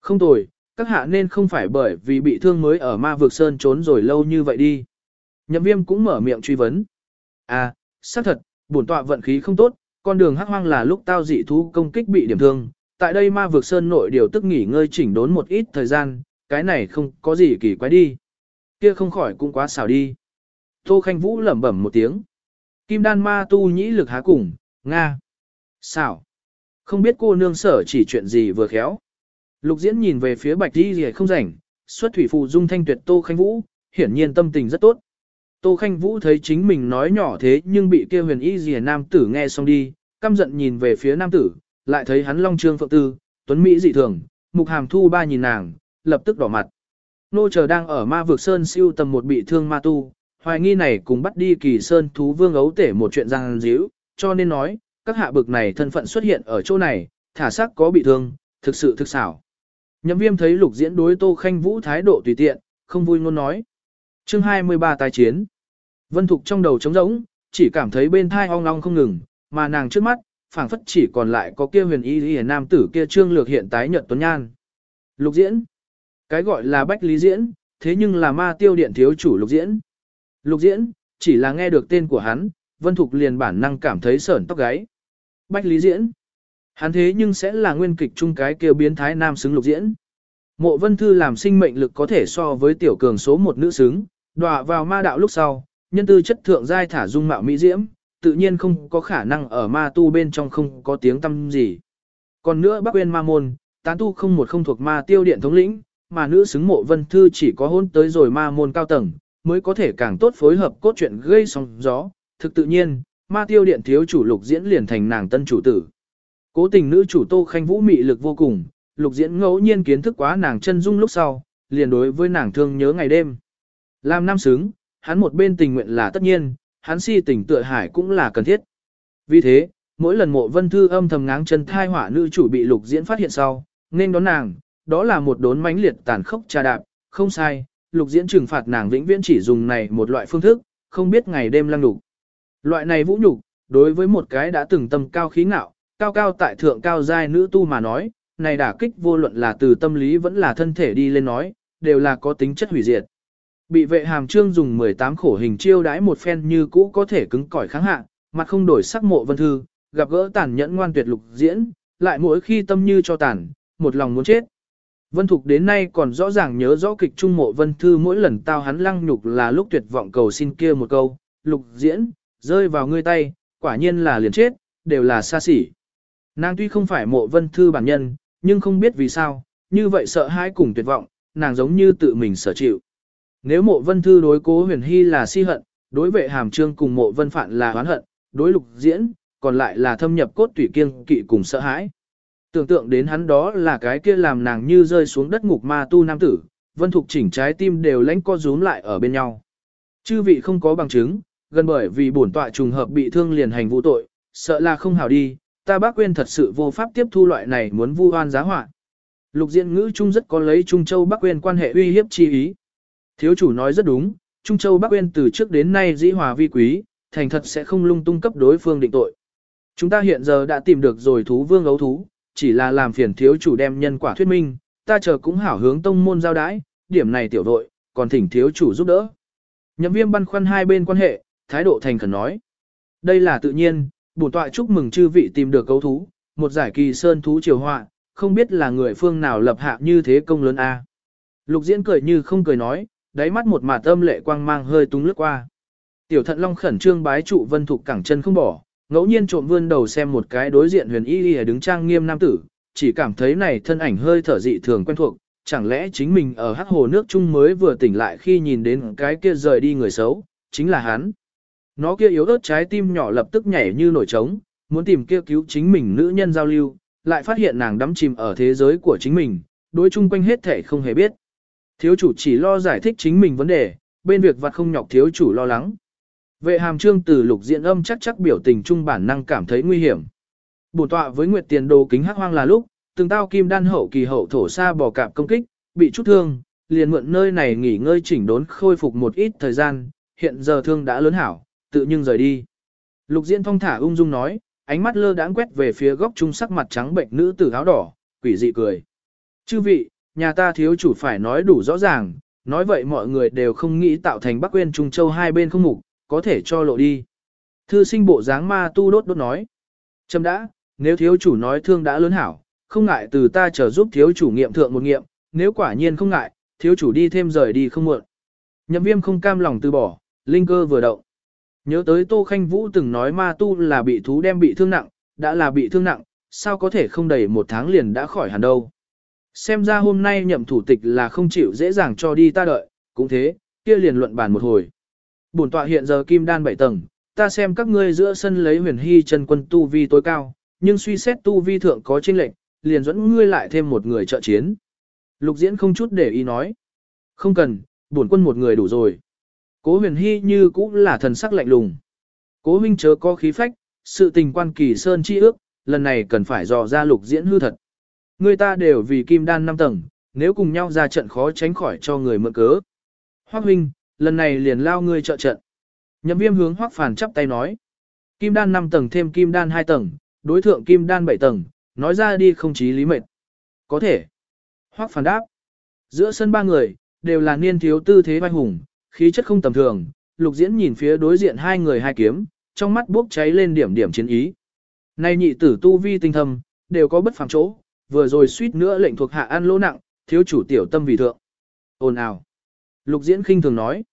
Không tồi, các hạ nên không phải bởi vì bị thương mới ở ma vực sơn trốn rồi lâu như vậy đi. Nhậm viêm cũng mở miệng truy vấn. À, xác thật, bổn tọa vận khí không tốt, con đường hắc hoang là lúc tao dị thú công kích bị điểm thương. Tại đây ma vực sơn nội điều tức nghỉ ngơi chỉnh đốn một ít thời gian, cái này không có gì kỳ quái đi. Kia không khỏi cũng quá xảo đi. Tô Khanh Vũ lẩm bẩm một tiếng. Kim đan ma tu nhĩ lực há cùng, Nga. Xảo. Không biết cô nương sở chỉ chuyện gì vừa khéo. Lục diễn nhìn về phía bạch đi gì không rảnh, xuất thủy phù dung thanh tuyệt Tô Khanh Vũ, hiển nhiên tâm tình rất tốt. Tô Khanh Vũ thấy chính mình nói nhỏ thế nhưng bị kia huyền y rìa nam tử nghe xong đi, căm giận nhìn về phía nam tử, lại thấy hắn long trương phượng tư, tuấn Mỹ dị thường, mục hàm thu ba nhìn nàng, lập tức đỏ mặt. Nô chờ đang ở ma vực sơn siêu tầm một bị thương ma tu, hoài nghi này cùng bắt đi kỳ sơn thú vương ấu tể một chuyện giang díu, cho nên nói, các hạ bực này thân phận xuất hiện ở chỗ này, thả xác có bị thương, thực sự thực xảo. Nhậm viêm thấy lục diễn đối tô khanh vũ thái độ tùy tiện, không vui ngôn nói. chương 23 tài chiến. Vân Thục trong đầu trống rỗng, chỉ cảm thấy bên thai ong ong không ngừng, mà nàng trước mắt, phảng phất chỉ còn lại có kia huyền y y nam tử kia trương lược hiện tái nhợt tuấn nhan. Lục diễn. Cái gọi là bách lý diễn, thế nhưng là ma tiêu điện thiếu chủ lục diễn. Lục diễn, chỉ là nghe được tên của hắn, Vân Thục liền bản năng cảm thấy sởn tóc gáy. Bách lý diễn. Hắn thế nhưng sẽ là nguyên kịch chung cái kia biến thái nam xứng lục diễn. Mộ Vân Thư làm sinh mệnh lực có thể so với tiểu cường số một nữ xứng, đọa vào ma đạo lúc sau, nhân tư chất thượng giai thả dung mạo mỹ diễm, tự nhiên không có khả năng ở ma tu bên trong không có tiếng tâm gì. Còn nữa bác quên ma môn, tán tu không một không thuộc ma tiêu điện thống lĩnh, mà nữ xứng mộ vân thư chỉ có hôn tới rồi ma môn cao tầng, mới có thể càng tốt phối hợp cốt truyện gây sóng gió. Thực tự nhiên, ma tiêu điện thiếu chủ lục diễn liền thành nàng tân chủ tử. Cố tình nữ chủ tô khanh vũ mị lực vô cùng, lục diễn ngẫu nhiên kiến thức quá nàng chân dung lúc sau, liền đối với nàng thương nhớ ngày đêm. Làm nam xứng, hắn một bên tình nguyện là tất nhiên, hắn si tình tựa hải cũng là cần thiết. Vì thế, mỗi lần mộ vân thư âm thầm ngáng chân thai hỏa nữ chủ bị lục diễn phát hiện sau, nên đón nàng, đó là một đốn mãnh liệt tàn khốc trà đạp, không sai, lục diễn trừng phạt nàng vĩnh viễn chỉ dùng này một loại phương thức, không biết ngày đêm lăng đục. Loại này vũ nhục, đối với một cái đã từng tâm cao khí ngạo, cao cao tại thượng cao giai nữ tu mà nói, này đả kích vô luận là từ tâm lý vẫn là thân thể đi lên nói, đều là có tính chất hủy diệt. Bị vệ hàm trương dùng 18 khổ hình chiêu đãi một phen như cũ có thể cứng cỏi kháng hạ, mặt không đổi sắc mộ vân thư, gặp gỡ tàn nhẫn ngoan tuyệt lục diễn, lại mỗi khi tâm như cho tàn, một lòng muốn chết. Vân Thục đến nay còn rõ ràng nhớ rõ kịch trung mộ vân thư mỗi lần tao hắn lăng nhục là lúc tuyệt vọng cầu xin kia một câu, lục diễn, rơi vào ngươi tay, quả nhiên là liền chết, đều là xa xỉ. Nàng tuy không phải mộ vân thư bản nhân, nhưng không biết vì sao, như vậy sợ hãi cùng tuyệt vọng, nàng giống như tự mình sở chịu. Nếu mộ vân thư đối cố huyền hy là si hận, đối vệ hàm trương cùng mộ vân phạn là oán hận, đối lục diễn, còn lại là thâm nhập cốt tủy kiêng kỵ cùng sợ hãi. Tưởng tượng đến hắn đó là cái kia làm nàng như rơi xuống đất ngục ma tu nam tử, vân thục chỉnh trái tim đều lãnh co rúm lại ở bên nhau. Chư vị không có bằng chứng, gần bởi vì bổn tọa trùng hợp bị thương liền hành vụ tội, sợ là không hảo đi, ta bác quên thật sự vô pháp tiếp thu loại này muốn vu oan giá họa. Lục diện ngữ trung rất có lấy Trung Châu Bắc quên quan hệ uy hiếp chi ý. Thiếu chủ nói rất đúng, Trung Châu Bắc uyên từ trước đến nay dĩ hòa vi quý, thành thật sẽ không lung tung cấp đối phương định tội. Chúng ta hiện giờ đã tìm được rồi thú vương ấu thú, chỉ là làm phiền thiếu chủ đem nhân quả thuyết minh, ta chờ cũng hảo hướng tông môn giao đái, điểm này tiểu đội, còn thỉnh thiếu chủ giúp đỡ. Nhậm viêm băn khoăn hai bên quan hệ, thái độ thành khẩn nói. Đây là tự nhiên, bổn tọa chúc mừng chư vị tìm được cấu thú, một giải kỳ sơn thú triều họa, không biết là người phương nào lập hạ như thế công lớn a. Lục diễn cười như không cười nói, đáy mắt một mạt âm lệ quang mang hơi tung lướt qua. Tiểu thận long khẩn trương bái trụ vân thục cẳng chân không bỏ, ngẫu nhiên trộm vươn đầu xem một cái đối diện huyền y y đứng trang nghiêm nam tử, chỉ cảm thấy này thân ảnh hơi thở dị thường quen thuộc, chẳng lẽ chính mình ở hắc hồ nước chung mới vừa tỉnh lại khi nhìn đến cái kia rời đi người xấu, chính là hắn. Nó kia yếu ớt trái tim nhỏ lập tức nhảy như nổi trống, muốn tìm kia cứu chính mình nữ nhân giao lưu, lại phát hiện nàng đắm chìm ở thế giới của chính mình, đối chung quanh hết thể không hề biết. Thiếu chủ chỉ lo giải thích chính mình vấn đề, bên việc vặt không nhọc thiếu chủ lo lắng. Vệ hàm trương từ lục diện âm chắc chắc biểu tình trung bản năng cảm thấy nguy hiểm. Bổ tọa với Nguyệt Tiền Đồ kính hắc hoang là lúc, từng tao kim đan hậu kỳ hậu thổ xa bò cạp công kích, bị chút thương, liền mượn nơi này nghỉ ngơi chỉnh đốn khôi phục một ít thời gian, hiện giờ thương đã lớn hảo, tự nhưng rời đi. Lục Diễn phong thả ung dung nói, ánh mắt lơ đãng quét về phía góc trung sắc mặt trắng bệnh nữ tử áo đỏ, quỷ dị cười. Chư vị, nhà ta thiếu chủ phải nói đủ rõ ràng, nói vậy mọi người đều không nghĩ tạo thành Bắc Quyên Trung Châu hai bên không mục, có thể cho lộ đi. Thư sinh bộ dáng ma tu đốt đốt nói. Trâm đã, nếu thiếu chủ nói thương đã lớn hảo, không ngại từ ta chờ giúp thiếu chủ nghiệm thượng một nghiệm, nếu quả nhiên không ngại, thiếu chủ đi thêm rời đi không muộn. Nhậm viêm không cam lòng từ bỏ, linh cơ vừa động. Nhớ tới Tô Khanh Vũ từng nói ma tu là bị thú đem bị thương nặng, đã là bị thương nặng, sao có thể không đầy một tháng liền đã khỏi hẳn đâu. Xem ra hôm nay nhậm thủ tịch là không chịu dễ dàng cho đi ta đợi, cũng thế, kia liền luận bàn một hồi. Bổn tọa hiện giờ kim đan bảy tầng, ta xem các ngươi giữa sân lấy huyền hy chân quân tu vi tối cao, nhưng suy xét tu vi thượng có chênh lệnh, liền dẫn ngươi lại thêm một người trợ chiến. Lục diễn không chút để ý nói. Không cần, bổn quân một người đủ rồi. Cố huyền hy như cũng là thần sắc lạnh lùng. Cố huynh chớ có khí phách, sự tình quan kỳ sơn chi ước, lần này cần phải dò ra lục diễn hư thật. Người ta đều vì kim đan năm tầng, nếu cùng nhau ra trận khó tránh khỏi cho người mượn cớ. Hoác huynh, lần này liền lao ngươi trợ trận. Nhậm viêm hướng hoác phản chắp tay nói. Kim đan 5 tầng thêm kim đan 2 tầng, đối thượng kim đan 7 tầng, nói ra đi không chí lý mệt. Có thể. Hoác phản đáp. Giữa sân ba người, đều là niên thiếu tư thế vai hùng, khí chất không tầm thường, lục diễn nhìn phía đối diện hai người hai kiếm, trong mắt bốc cháy lên điểm điểm chiến ý. Nay nhị tử tu vi tinh thâm, đều có bất phàm chỗ, vừa rồi suýt nữa lệnh thuộc hạ ăn lỗ nặng, thiếu chủ tiểu tâm vì thượng. Ồn ào. Lục diễn khinh thường nói.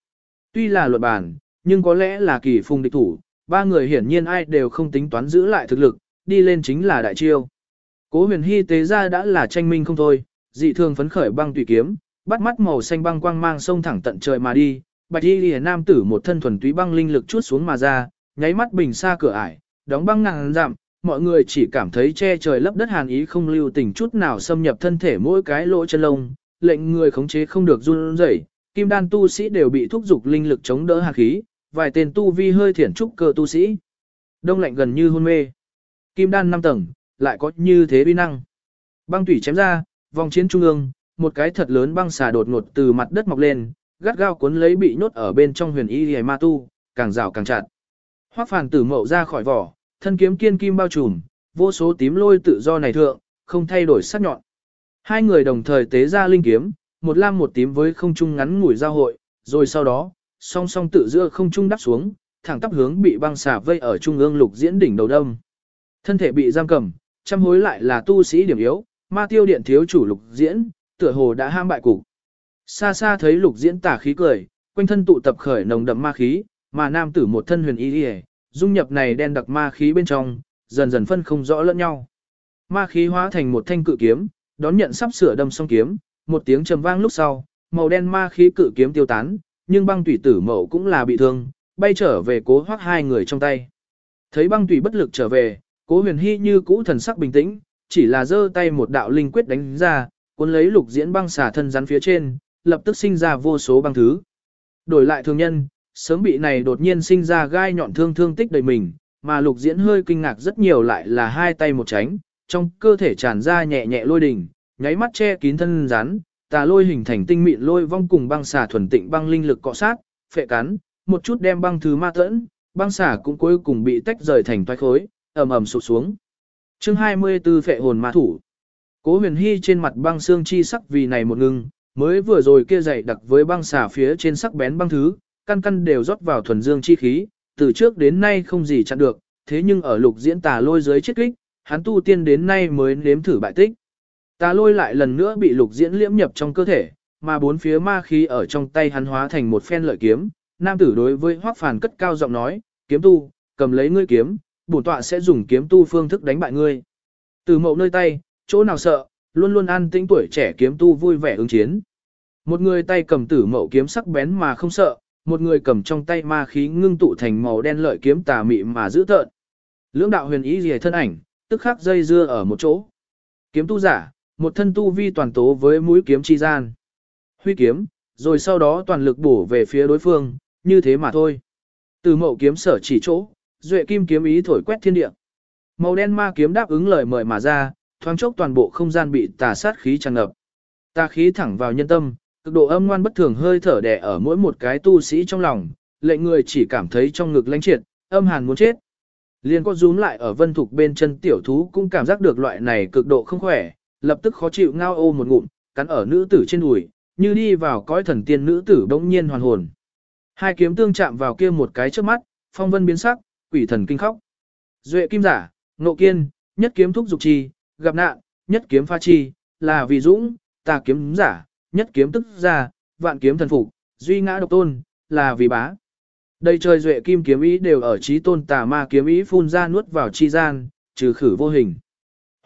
Tuy là luật bản, nhưng có lẽ là kỳ phùng địch thủ, ba người hiển nhiên ai đều không tính toán giữ lại thực lực, đi lên chính là đại chiêu. Cố huyền hy tế ra đã là tranh minh không thôi, dị thường phấn khởi băng tùy kiếm, bắt mắt màu xanh băng quang mang sông thẳng tận trời mà đi, bạch y lìa nam tử một thân thuần túy băng linh lực chút xuống mà ra, nháy mắt bình xa cửa ải, đóng băng ngàn dặm, mọi người chỉ cảm thấy che trời lấp đất hàn ý không lưu tình chút nào xâm nhập thân thể mỗi cái lỗ chân lông, lệnh người khống chế không được run rẩy. Kim đan tu sĩ đều bị thúc dục linh lực chống đỡ hàn khí, vài tên tu vi hơi thiển trúc cơ tu sĩ. Đông lạnh gần như hôn mê. Kim đan 5 tầng, lại có như thế uy năng. Băng tủy chém ra, vòng chiến trung ương, một cái thật lớn băng xà đột ngột từ mặt đất mọc lên, gắt gao cuốn lấy bị nhốt ở bên trong huyền y hề ma tu, càng rào càng chặt. Hoắc phàn tử mậu ra khỏi vỏ, thân kiếm kiên kim bao trùm, vô số tím lôi tự do này thượng, không thay đổi sắc nhọn. Hai người đồng thời tế ra linh kiếm, một lam một tím với không trung ngắn ngủi giao hội, rồi sau đó, song song tự giữa không trung đắp xuống, thẳng tắp hướng bị băng xà vây ở trung ương lục diễn đỉnh đầu đông. Thân thể bị giam cầm, trăm hối lại là tu sĩ điểm yếu, ma tiêu điện thiếu chủ lục diễn, tựa hồ đã ham bại cục. Xa xa thấy lục diễn tả khí cười, quanh thân tụ tập khởi nồng đậm ma khí, mà nam tử một thân huyền y y, dung nhập này đen đặc ma khí bên trong, dần dần phân không rõ lẫn nhau. Ma khí hóa thành một thanh cự kiếm, đón nhận sắp sửa đâm xong kiếm, một tiếng trầm vang lúc sau, màu đen ma khí cự kiếm tiêu tán, nhưng băng tủy tử mậu cũng là bị thương, bay trở về cố hoắc hai người trong tay. Thấy băng tủy bất lực trở về, cố huyền hy như cũ thần sắc bình tĩnh, chỉ là giơ tay một đạo linh quyết đánh ra, cuốn lấy lục diễn băng xả thân rắn phía trên, lập tức sinh ra vô số băng thứ. Đổi lại thường nhân, sớm bị này đột nhiên sinh ra gai nhọn thương thương tích đầy mình, mà lục diễn hơi kinh ngạc rất nhiều lại là hai tay một tránh, trong cơ thể tràn ra nhẹ nhẹ lôi đỉnh, nháy mắt che kín thân rắn, tà lôi hình thành tinh mịn lôi vong cùng băng xả thuần tịnh băng linh lực cọ sát, phệ cắn, một chút đem băng thứ ma tẫn, băng xả cũng cuối cùng bị tách rời thành toái khối, ầm ầm sụp xuống. Chương 24 phệ hồn ma thủ. Cố Huyền Hy trên mặt băng xương chi sắc vì này một ngưng, mới vừa rồi kia dày đặc với băng xả phía trên sắc bén băng thứ, căn căn đều rót vào thuần dương chi khí, từ trước đến nay không gì chặn được, thế nhưng ở lục diễn tà lôi dưới chết kích, hắn tu tiên đến nay mới nếm thử bại tích. Tà lôi lại lần nữa bị lục diễn liễm nhập trong cơ thể, mà bốn phía ma khí ở trong tay hắn hóa thành một phen lợi kiếm. Nam tử đối với Hoắc Phàn cất cao giọng nói, kiếm tu, cầm lấy ngươi kiếm, bổn tọa sẽ dùng kiếm tu phương thức đánh bại ngươi. Từ mậu nơi tay, chỗ nào sợ, luôn luôn an tĩnh tuổi trẻ kiếm tu vui vẻ ứng chiến. Một người tay cầm tử mậu kiếm sắc bén mà không sợ, một người cầm trong tay ma khí ngưng tụ thành màu đen lợi kiếm tà mị mà giữ tợn. Lưỡng đạo huyền ý rìa thân ảnh, tức khắc dây dưa ở một chỗ. Kiếm tu giả, một thân tu vi toàn tố với mũi kiếm chi gian. Huy kiếm, rồi sau đó toàn lực bổ về phía đối phương, như thế mà thôi. Từ mậu kiếm sở chỉ chỗ, duệ kim kiếm ý thổi quét thiên địa. Màu đen ma kiếm đáp ứng lời mời mà ra, thoáng chốc toàn bộ không gian bị tà sát khí tràn ngập. Tà khí thẳng vào nhân tâm, cực độ âm ngoan bất thường hơi thở đè ở mỗi một cái tu sĩ trong lòng, lệnh người chỉ cảm thấy trong ngực lãnh triệt, âm hàn muốn chết. Liên có rúm lại ở vân thục bên chân tiểu thú cũng cảm giác được loại này cực độ không khỏe, lập tức khó chịu ngao ô một ngụm, cắn ở nữ tử trên đùi, như đi vào cõi thần tiên nữ tử bỗng nhiên hoàn hồn. Hai kiếm tương chạm vào kia một cái trước mắt, phong vân biến sắc, quỷ thần kinh khóc. Duệ kim giả, ngộ kiên, nhất kiếm thúc dục chi, gặp nạn, nhất kiếm pha chi, là vì dũng, ta kiếm giả, nhất kiếm tức ra, vạn kiếm thần phục, duy ngã độc tôn, là vì bá. Đây trời duệ kim kiếm ý đều ở trí tôn tà ma kiếm ý phun ra nuốt vào chi gian, trừ khử vô hình.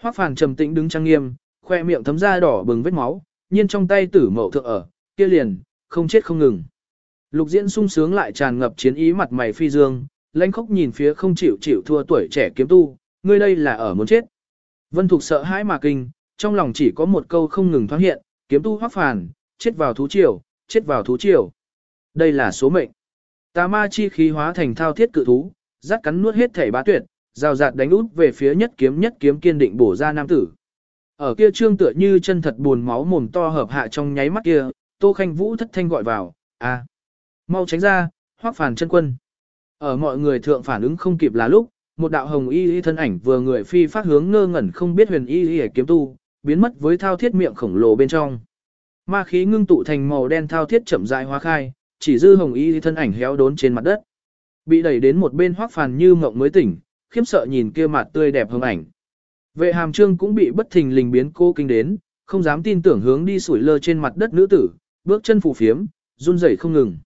Hoắc Phàn trầm tĩnh đứng trang nghiêm, khoe miệng thấm ra đỏ bừng vết máu, nhiên trong tay tử mậu thượng ở, kia liền, không chết không ngừng. Lục diễn sung sướng lại tràn ngập chiến ý mặt mày phi dương, lãnh khốc nhìn phía không chịu chịu thua tuổi trẻ kiếm tu, ngươi đây là ở muốn chết. Vân Thục sợ hãi mà kinh, trong lòng chỉ có một câu không ngừng thoáng hiện, kiếm tu hoắc phàn, chết vào thú triều, chết vào thú triều. Đây là số mệnh. Tà ma chi khí hóa thành thao thiết cự thú, rát cắn nuốt hết thể bá tuyệt, rào rạt đánh út về phía nhất kiếm nhất kiếm kiên định bổ ra nam tử. Ở kia trương tựa như chân thật buồn máu mồm to hợp hạ trong nháy mắt kia, Tô Khanh Vũ thất thanh gọi vào, a, mau tránh ra, hoắc phàn chân quân. Ở mọi người thượng phản ứng không kịp là lúc, một đạo hồng y y thân ảnh vừa người phi phát hướng ngơ ngẩn không biết huyền y y kiếm tu, biến mất với thao thiết miệng khổng lồ bên trong. Ma khí ngưng tụ thành màu đen thao thiết chậm rãi hóa khai, chỉ dư hồng y thân ảnh héo đốn trên mặt đất. Bị đẩy đến một bên hoắc phàn như mộng mới tỉnh, khiếp sợ nhìn kia mặt tươi đẹp hồng ảnh. Vệ hàm trương cũng bị bất thình lình biến cô kinh đến, không dám tin tưởng hướng đi sủi lơ trên mặt đất nữ tử, bước chân phù phiếm, run rẩy không ngừng.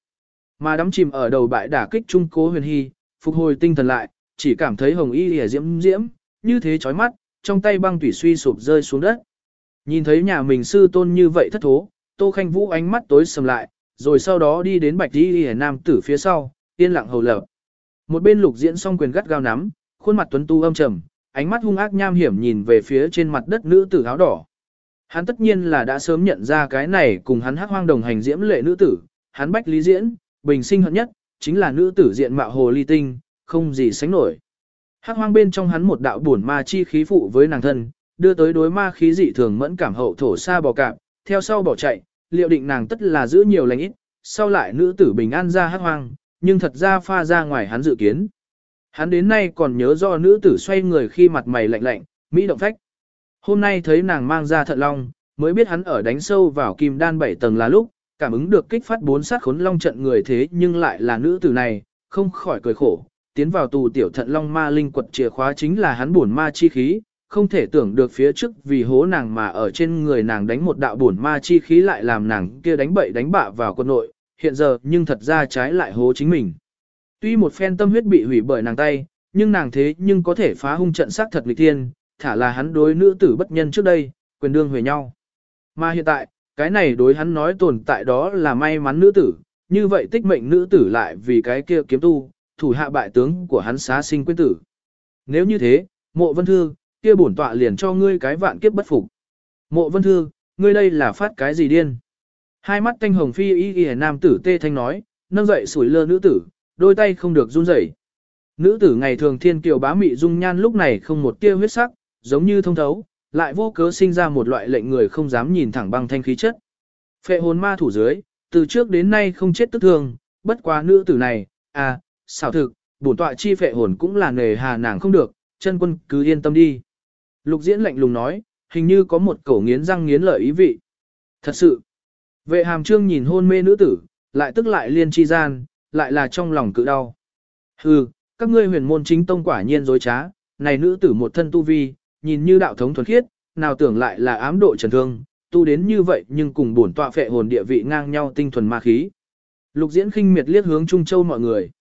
Mà đắm chìm ở đầu bại đả kích trung cố huyền hy, phục hồi tinh thần lại, chỉ cảm thấy hồng y lìa diễm diễm, như thế chói mắt, trong tay băng tủy suy sụp rơi xuống đất. Nhìn thấy nhà mình sư tôn như vậy thất thố, Tô Khanh Vũ ánh mắt tối sầm lại, rồi sau đó đi đến bạch đi lìa nam tử phía sau, yên lặng hầu lập. Một bên lục diễn song quyền gắt gao nắm, khuôn mặt tuấn tu âm trầm, ánh mắt hung ác nham hiểm nhìn về phía trên mặt đất nữ tử áo đỏ. Hắn tất nhiên là đã sớm nhận ra cái này cùng hắn hắc hoang đồng hành diễm lệ nữ tử, hắn bách lý diễn, bình sinh hận nhất, chính là nữ tử diện mạo hồ ly tinh, không gì sánh nổi. Hắc hoang bên trong hắn một đạo buồn ma chi khí phụ với nàng thân, đưa tới đối ma khí dị thường mẫn cảm hậu thổ xa bò cạp, theo sau bỏ chạy, liệu định nàng tất là giữ nhiều lành ít, sau lại nữ tử bình an ra hắc hoang, nhưng thật ra pha ra ngoài hắn dự kiến. Hắn đến nay còn nhớ do nữ tử xoay người khi mặt mày lạnh lạnh, mỹ động phách. Hôm nay thấy nàng mang ra thận long, mới biết hắn ở đánh sâu vào kim đan bảy tầng là lúc, cảm ứng được kích phát bốn sát khốn long trận người thế nhưng lại là nữ tử này, không khỏi cười khổ, tiến vào tù tiểu thận long ma linh quật chìa khóa chính là hắn bổn ma chi khí, không thể tưởng được phía trước vì hố nàng mà ở trên người nàng đánh một đạo bổn ma chi khí lại làm nàng kia đánh bậy đánh bạ vào quân nội, hiện giờ nhưng thật ra trái lại hố chính mình. Tuy một phen tâm huyết bị hủy bởi nàng tay, nhưng nàng thế nhưng có thể phá hung trận sát thật nghịch thiên, thả là hắn đối nữ tử bất nhân trước đây, quyền đương huề nhau. Mà hiện tại, cái này đối hắn nói tồn tại đó là may mắn nữ tử, như vậy tích mệnh nữ tử lại vì cái kia kiếm tu, thủ hạ bại tướng của hắn xá sinh quyến tử. Nếu như thế, mộ vân thư, kia bổn tọa liền cho ngươi cái vạn kiếp bất phục. Mộ vân thư, ngươi đây là phát cái gì điên? Hai mắt thanh hồng phi y y nam tử tê thanh nói, nâng dậy sủi lơ nữ tử, đôi tay không được run rẩy. Nữ tử ngày thường thiên kiều bá mị dung nhan lúc này không một tia huyết sắc, giống như thông thấu, lại vô cớ sinh ra một loại lệnh người không dám nhìn thẳng băng thanh khí chất. Phệ hồn ma thủ dưới, từ trước đến nay không chết tức thường, bất quá nữ tử này, à, xảo thực, bổn tọa chi phệ hồn cũng là nề hà nàng không được, chân quân cứ yên tâm đi. Lục diễn lạnh lùng nói, hình như có một cổ nghiến răng nghiến lợi ý vị. Thật sự, vệ hàm trương nhìn hôn mê nữ tử, lại tức lại liên chi gian, lại là trong lòng cự đau. Hừ, các ngươi huyền môn chính tông quả nhiên dối trá, này nữ tử một thân tu vi, nhìn như đạo thống thuần khiết, nào tưởng lại là ám độ trần thương, tu đến như vậy nhưng cùng bổn tọa phệ hồn địa vị ngang nhau tinh thuần ma khí. Lục diễn khinh miệt liếc hướng Trung Châu mọi người.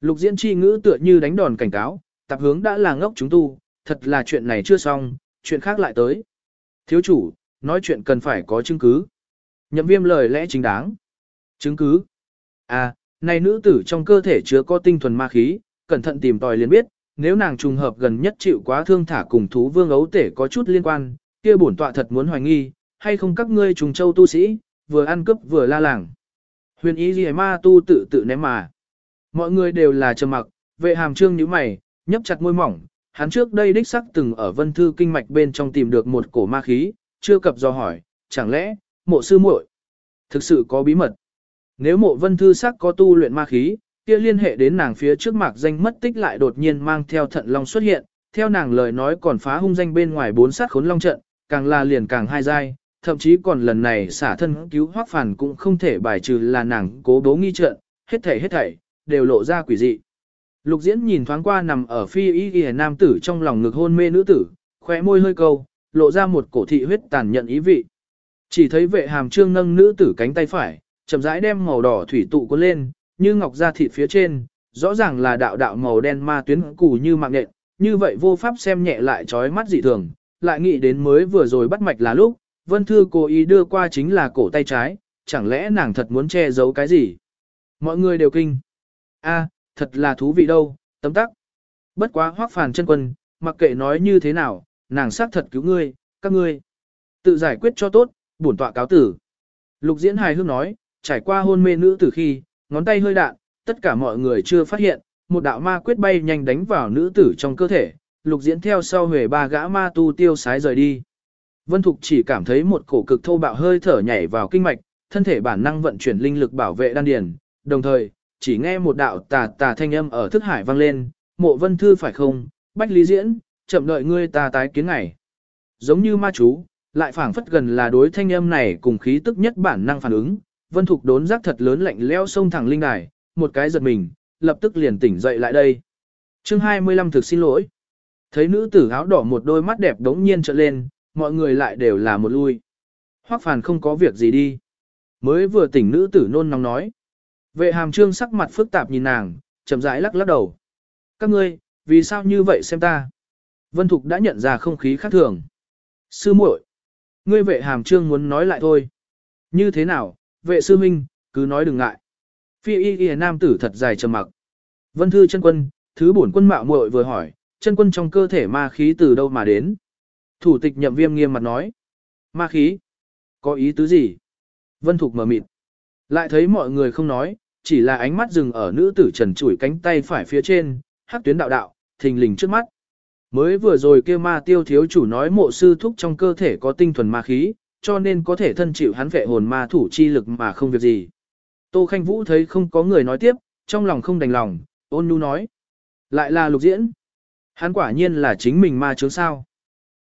Lục diễn chi ngữ tựa như đánh đòn cảnh cáo, tạp hướng đã là ngốc chúng tu, thật là chuyện này chưa xong, chuyện khác lại tới. Thiếu chủ, nói chuyện cần phải có chứng cứ. Nhậm viêm lời lẽ chính đáng. Chứng cứ. À, này nữ tử trong cơ thể chứa có tinh thuần ma khí, cẩn thận tìm tòi liền biết, nếu nàng trùng hợp gần nhất chịu quá thương thả cùng thú vương ấu tể có chút liên quan, kia bổn tọa thật muốn hoài nghi, hay không các ngươi trùng châu tu sĩ, vừa ăn cướp vừa la làng. Huyền ý gì ma tu tự tự ném mà. Mọi người đều là trầm mặc, vệ hàm trương như mày, nhấp chặt môi mỏng, hắn trước đây đích sắc từng ở vân thư kinh mạch bên trong tìm được một cổ ma khí, chưa cập do hỏi, chẳng lẽ, mộ sư muội thực sự có bí mật. Nếu mộ vân thư sắc có tu luyện ma khí, kia liên hệ đến nàng phía trước mạc danh mất tích lại đột nhiên mang theo thận long xuất hiện, theo nàng lời nói còn phá hung danh bên ngoài bốn sát khốn long trận, càng là liền càng hai dai, thậm chí còn lần này xả thân cứu hoác phản cũng không thể bài trừ là nàng cố bố nghi trận, hết thảy hết thảy, đều lộ ra quỷ dị. Lục diễn nhìn thoáng qua nằm ở phi y ghi nam tử trong lòng ngực hôn mê nữ tử, khóe môi hơi câu, lộ ra một cổ thị huyết tàn nhận ý vị. Chỉ thấy vệ hàm trương nâng nữ tử cánh tay phải, chậm rãi đem màu đỏ thủy tụ cuốn lên, như ngọc ra thịt phía trên, rõ ràng là đạo đạo màu đen ma tuyến củ như mạng nhện, như vậy vô pháp xem nhẹ lại trói mắt dị thường, lại nghĩ đến mới vừa rồi bắt mạch là lúc, Vân Thư cố ý đưa qua chính là cổ tay trái, chẳng lẽ nàng thật muốn che giấu cái gì? Mọi người đều kinh. A, thật là thú vị đâu, tấm tắc. Bất quá hoác phàn chân quân, mặc kệ nói như thế nào, nàng xác thật cứu ngươi, các ngươi. Tự giải quyết cho tốt, bổn tọa cáo tử. Lục diễn hài hước nói, trải qua hôn mê nữ tử khi, ngón tay hơi đạn, tất cả mọi người chưa phát hiện, một đạo ma quyết bay nhanh đánh vào nữ tử trong cơ thể, lục diễn theo sau huề ba gã ma tu tiêu sái rời đi. Vân Thục chỉ cảm thấy một cổ cực thô bạo hơi thở nhảy vào kinh mạch, thân thể bản năng vận chuyển linh lực bảo vệ đan điền, đồng thời, chỉ nghe một đạo tà tà thanh âm ở thức hải vang lên, mộ vân thư phải không, bách lý diễn, chậm đợi ngươi ta tái kiến ngày. Giống như ma chú, lại phảng phất gần là đối thanh âm này cùng khí tức nhất bản năng phản ứng, vân thục đốn giác thật lớn lạnh leo sông thẳng linh đài, một cái giật mình, lập tức liền tỉnh dậy lại đây. chương 25 thực xin lỗi. Thấy nữ tử áo đỏ một đôi mắt đẹp đống nhiên trợn lên, mọi người lại đều là một lui. Hoắc phàn không có việc gì đi. Mới vừa tỉnh nữ tử nôn nóng nói. Vệ hàm trương sắc mặt phức tạp nhìn nàng, chậm rãi lắc lắc đầu. Các ngươi, vì sao như vậy xem ta? Vân Thục đã nhận ra không khí khác thường. Sư muội, ngươi vệ hàm trương muốn nói lại thôi. Như thế nào, vệ sư minh, cứ nói đừng ngại. Phi y y nam tử thật dài trầm mặc. Vân thư chân quân, thứ bổn quân mạo muội vừa hỏi, chân quân trong cơ thể ma khí từ đâu mà đến? Thủ tịch nhậm viêm nghiêm mặt nói. Ma khí? Có ý tứ gì? Vân Thục mở mịt. Lại thấy mọi người không nói, chỉ là ánh mắt dừng ở nữ tử trần trụi cánh tay phải phía trên, hắc tuyến đạo đạo, thình lình trước mắt. Mới vừa rồi kia ma tiêu thiếu chủ nói mộ sư thúc trong cơ thể có tinh thuần ma khí, cho nên có thể thân chịu hắn vệ hồn ma thủ chi lực mà không việc gì. Tô Khanh Vũ thấy không có người nói tiếp, trong lòng không đành lòng, ôn nhu nói. Lại là lục diễn. Hắn quả nhiên là chính mình ma chướng sao.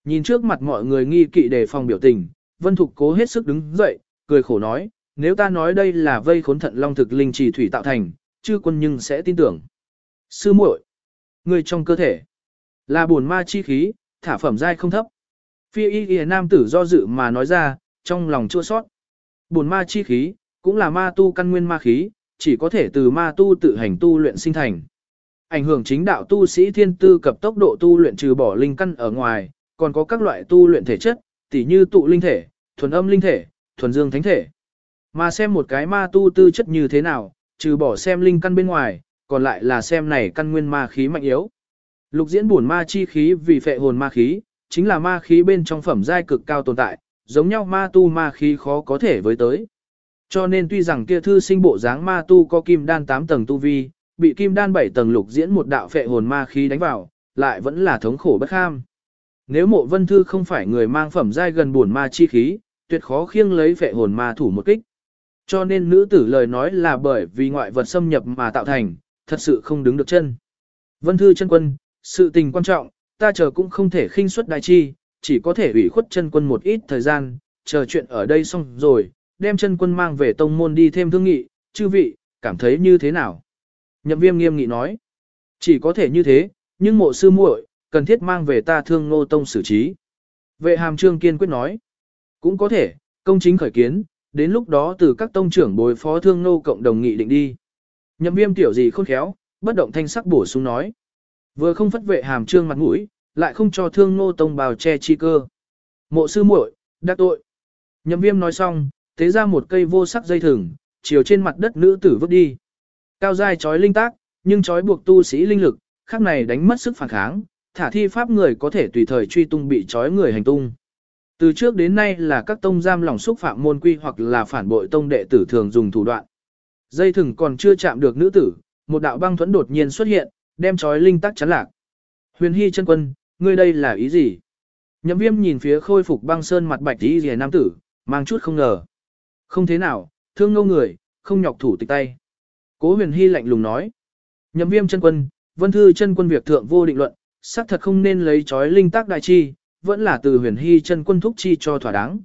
Nhìn trước mặt mọi người nghi kỵ đề phòng biểu tình, Vân Thục cố hết sức đứng dậy, cười khổ nói, nếu ta nói đây là vây khốn thận long thực linh trì thủy tạo thành, chư quân nhưng sẽ tin tưởng. Sư muội, người trong cơ thể, là buồn ma chi khí, thả phẩm giai không thấp. Phi y y nam tử do dự mà nói ra, trong lòng chua sót. Buồn ma chi khí, cũng là ma tu căn nguyên ma khí, chỉ có thể từ ma tu tự hành tu luyện sinh thành. Ảnh hưởng chính đạo tu sĩ thiên tư cập tốc độ tu luyện trừ bỏ linh căn ở ngoài, còn có các loại tu luyện thể chất, tỉ như tụ linh thể, thuần âm linh thể, thuần dương thánh thể. Mà xem một cái ma tu tư chất như thế nào, trừ bỏ xem linh căn bên ngoài, còn lại là xem này căn nguyên ma khí mạnh yếu. Lục diễn bổn ma chi khí vì phệ hồn ma khí, chính là ma khí bên trong phẩm giai cực cao tồn tại, giống nhau ma tu ma khí khó có thể với tới. Cho nên tuy rằng kia thư sinh bộ dáng ma tu có kim đan 8 tầng tu vi, bị kim đan 7 tầng lục diễn một đạo phệ hồn ma khí đánh vào, lại vẫn là thống khổ bất kham. Nếu mộ vân thư không phải người mang phẩm giai gần buồn ma chi khí, tuyệt khó khiêng lấy phệ hồn ma thủ một kích. Cho nên nữ tử lời nói là bởi vì ngoại vật xâm nhập mà tạo thành, thật sự không đứng được chân. Vân thư chân quân, sự tình quan trọng, ta chờ cũng không thể khinh suất đại chi, chỉ có thể ủy khuất chân quân một ít thời gian, chờ chuyện ở đây xong rồi, đem chân quân mang về tông môn đi thêm thương nghị, chư vị, cảm thấy như thế nào? Nhậm viêm nghiêm nghị nói, chỉ có thể như thế, nhưng mộ sư muội cần thiết mang về ta thương ngô tông xử trí. Vệ hàm trương kiên quyết nói, cũng có thể, công chính khởi kiến, đến lúc đó từ các tông trưởng bồi phó thương nô cộng đồng nghị định đi. Nhậm viêm tiểu gì khôn khéo, bất động thanh sắc bổ sung nói. Vừa không phất vệ hàm trương mặt mũi, lại không cho thương nô tông bào che chi cơ. Mộ sư muội, đắc tội. Nhậm viêm nói xong, thế ra một cây vô sắc dây thừng, chiều trên mặt đất nữ tử vứt đi. Cao dai chói linh tác, nhưng chói buộc tu sĩ linh lực, khác này đánh mất sức phản kháng, thả thi pháp người có thể tùy thời truy tung bị chói người hành tung. Từ trước đến nay là các tông giam lỏng xúc phạm môn quy hoặc là phản bội tông đệ tử thường dùng thủ đoạn. Dây thừng còn chưa chạm được nữ tử, một đạo băng thuẫn đột nhiên xuất hiện, đem chói linh tắc chắn lạc. Huyền Hy chân quân, ngươi đây là ý gì? Nhậm viêm nhìn phía khôi phục băng sơn mặt bạch tí rìa nam tử, mang chút không ngờ. Không thế nào, thương ngâu người, không nhọc thủ tịch tay. Cố huyền hy lạnh lùng nói. Nhậm viêm chân quân, vân thư chân quân việc thượng vô định luận, xác thật không nên lấy chói linh tác đại chi, vẫn là từ huyền hy chân quân thúc chi cho thỏa đáng.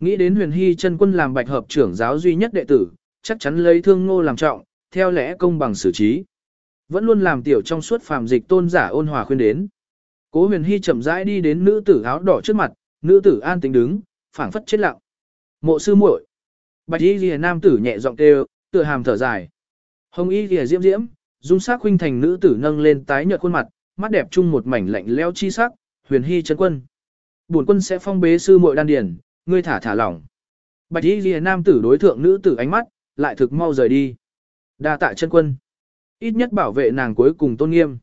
Nghĩ đến huyền hy chân quân làm bạch hợp trưởng giáo duy nhất đệ tử, chắc chắn lấy thương ngô làm trọng, theo lẽ công bằng xử trí. Vẫn luôn làm tiểu trong suốt phàm dịch tôn giả ôn hòa khuyên đến. Cố huyền hy chậm rãi đi đến nữ tử áo đỏ trước mặt, nữ tử an tính đứng, phảng phất chết lặng. Mộ sư muội. Bạch y lìa nam tử nhẹ giọng kêu, tựa hàm thở dài. Hồng y lìa diễm diễm, dung sắc huynh thành nữ tử nâng lên tái nhợt khuôn mặt, mắt đẹp chung một mảnh lạnh leo chi sắc, huyền hy chân quân. Bổn quân sẽ phong bế sư muội đan điển, ngươi thả thả lỏng. Bạch y ghi nam tử đối thượng nữ tử ánh mắt, lại thực mau rời đi. Đa tạ chân quân. Ít nhất bảo vệ nàng cuối cùng tôn nghiêm.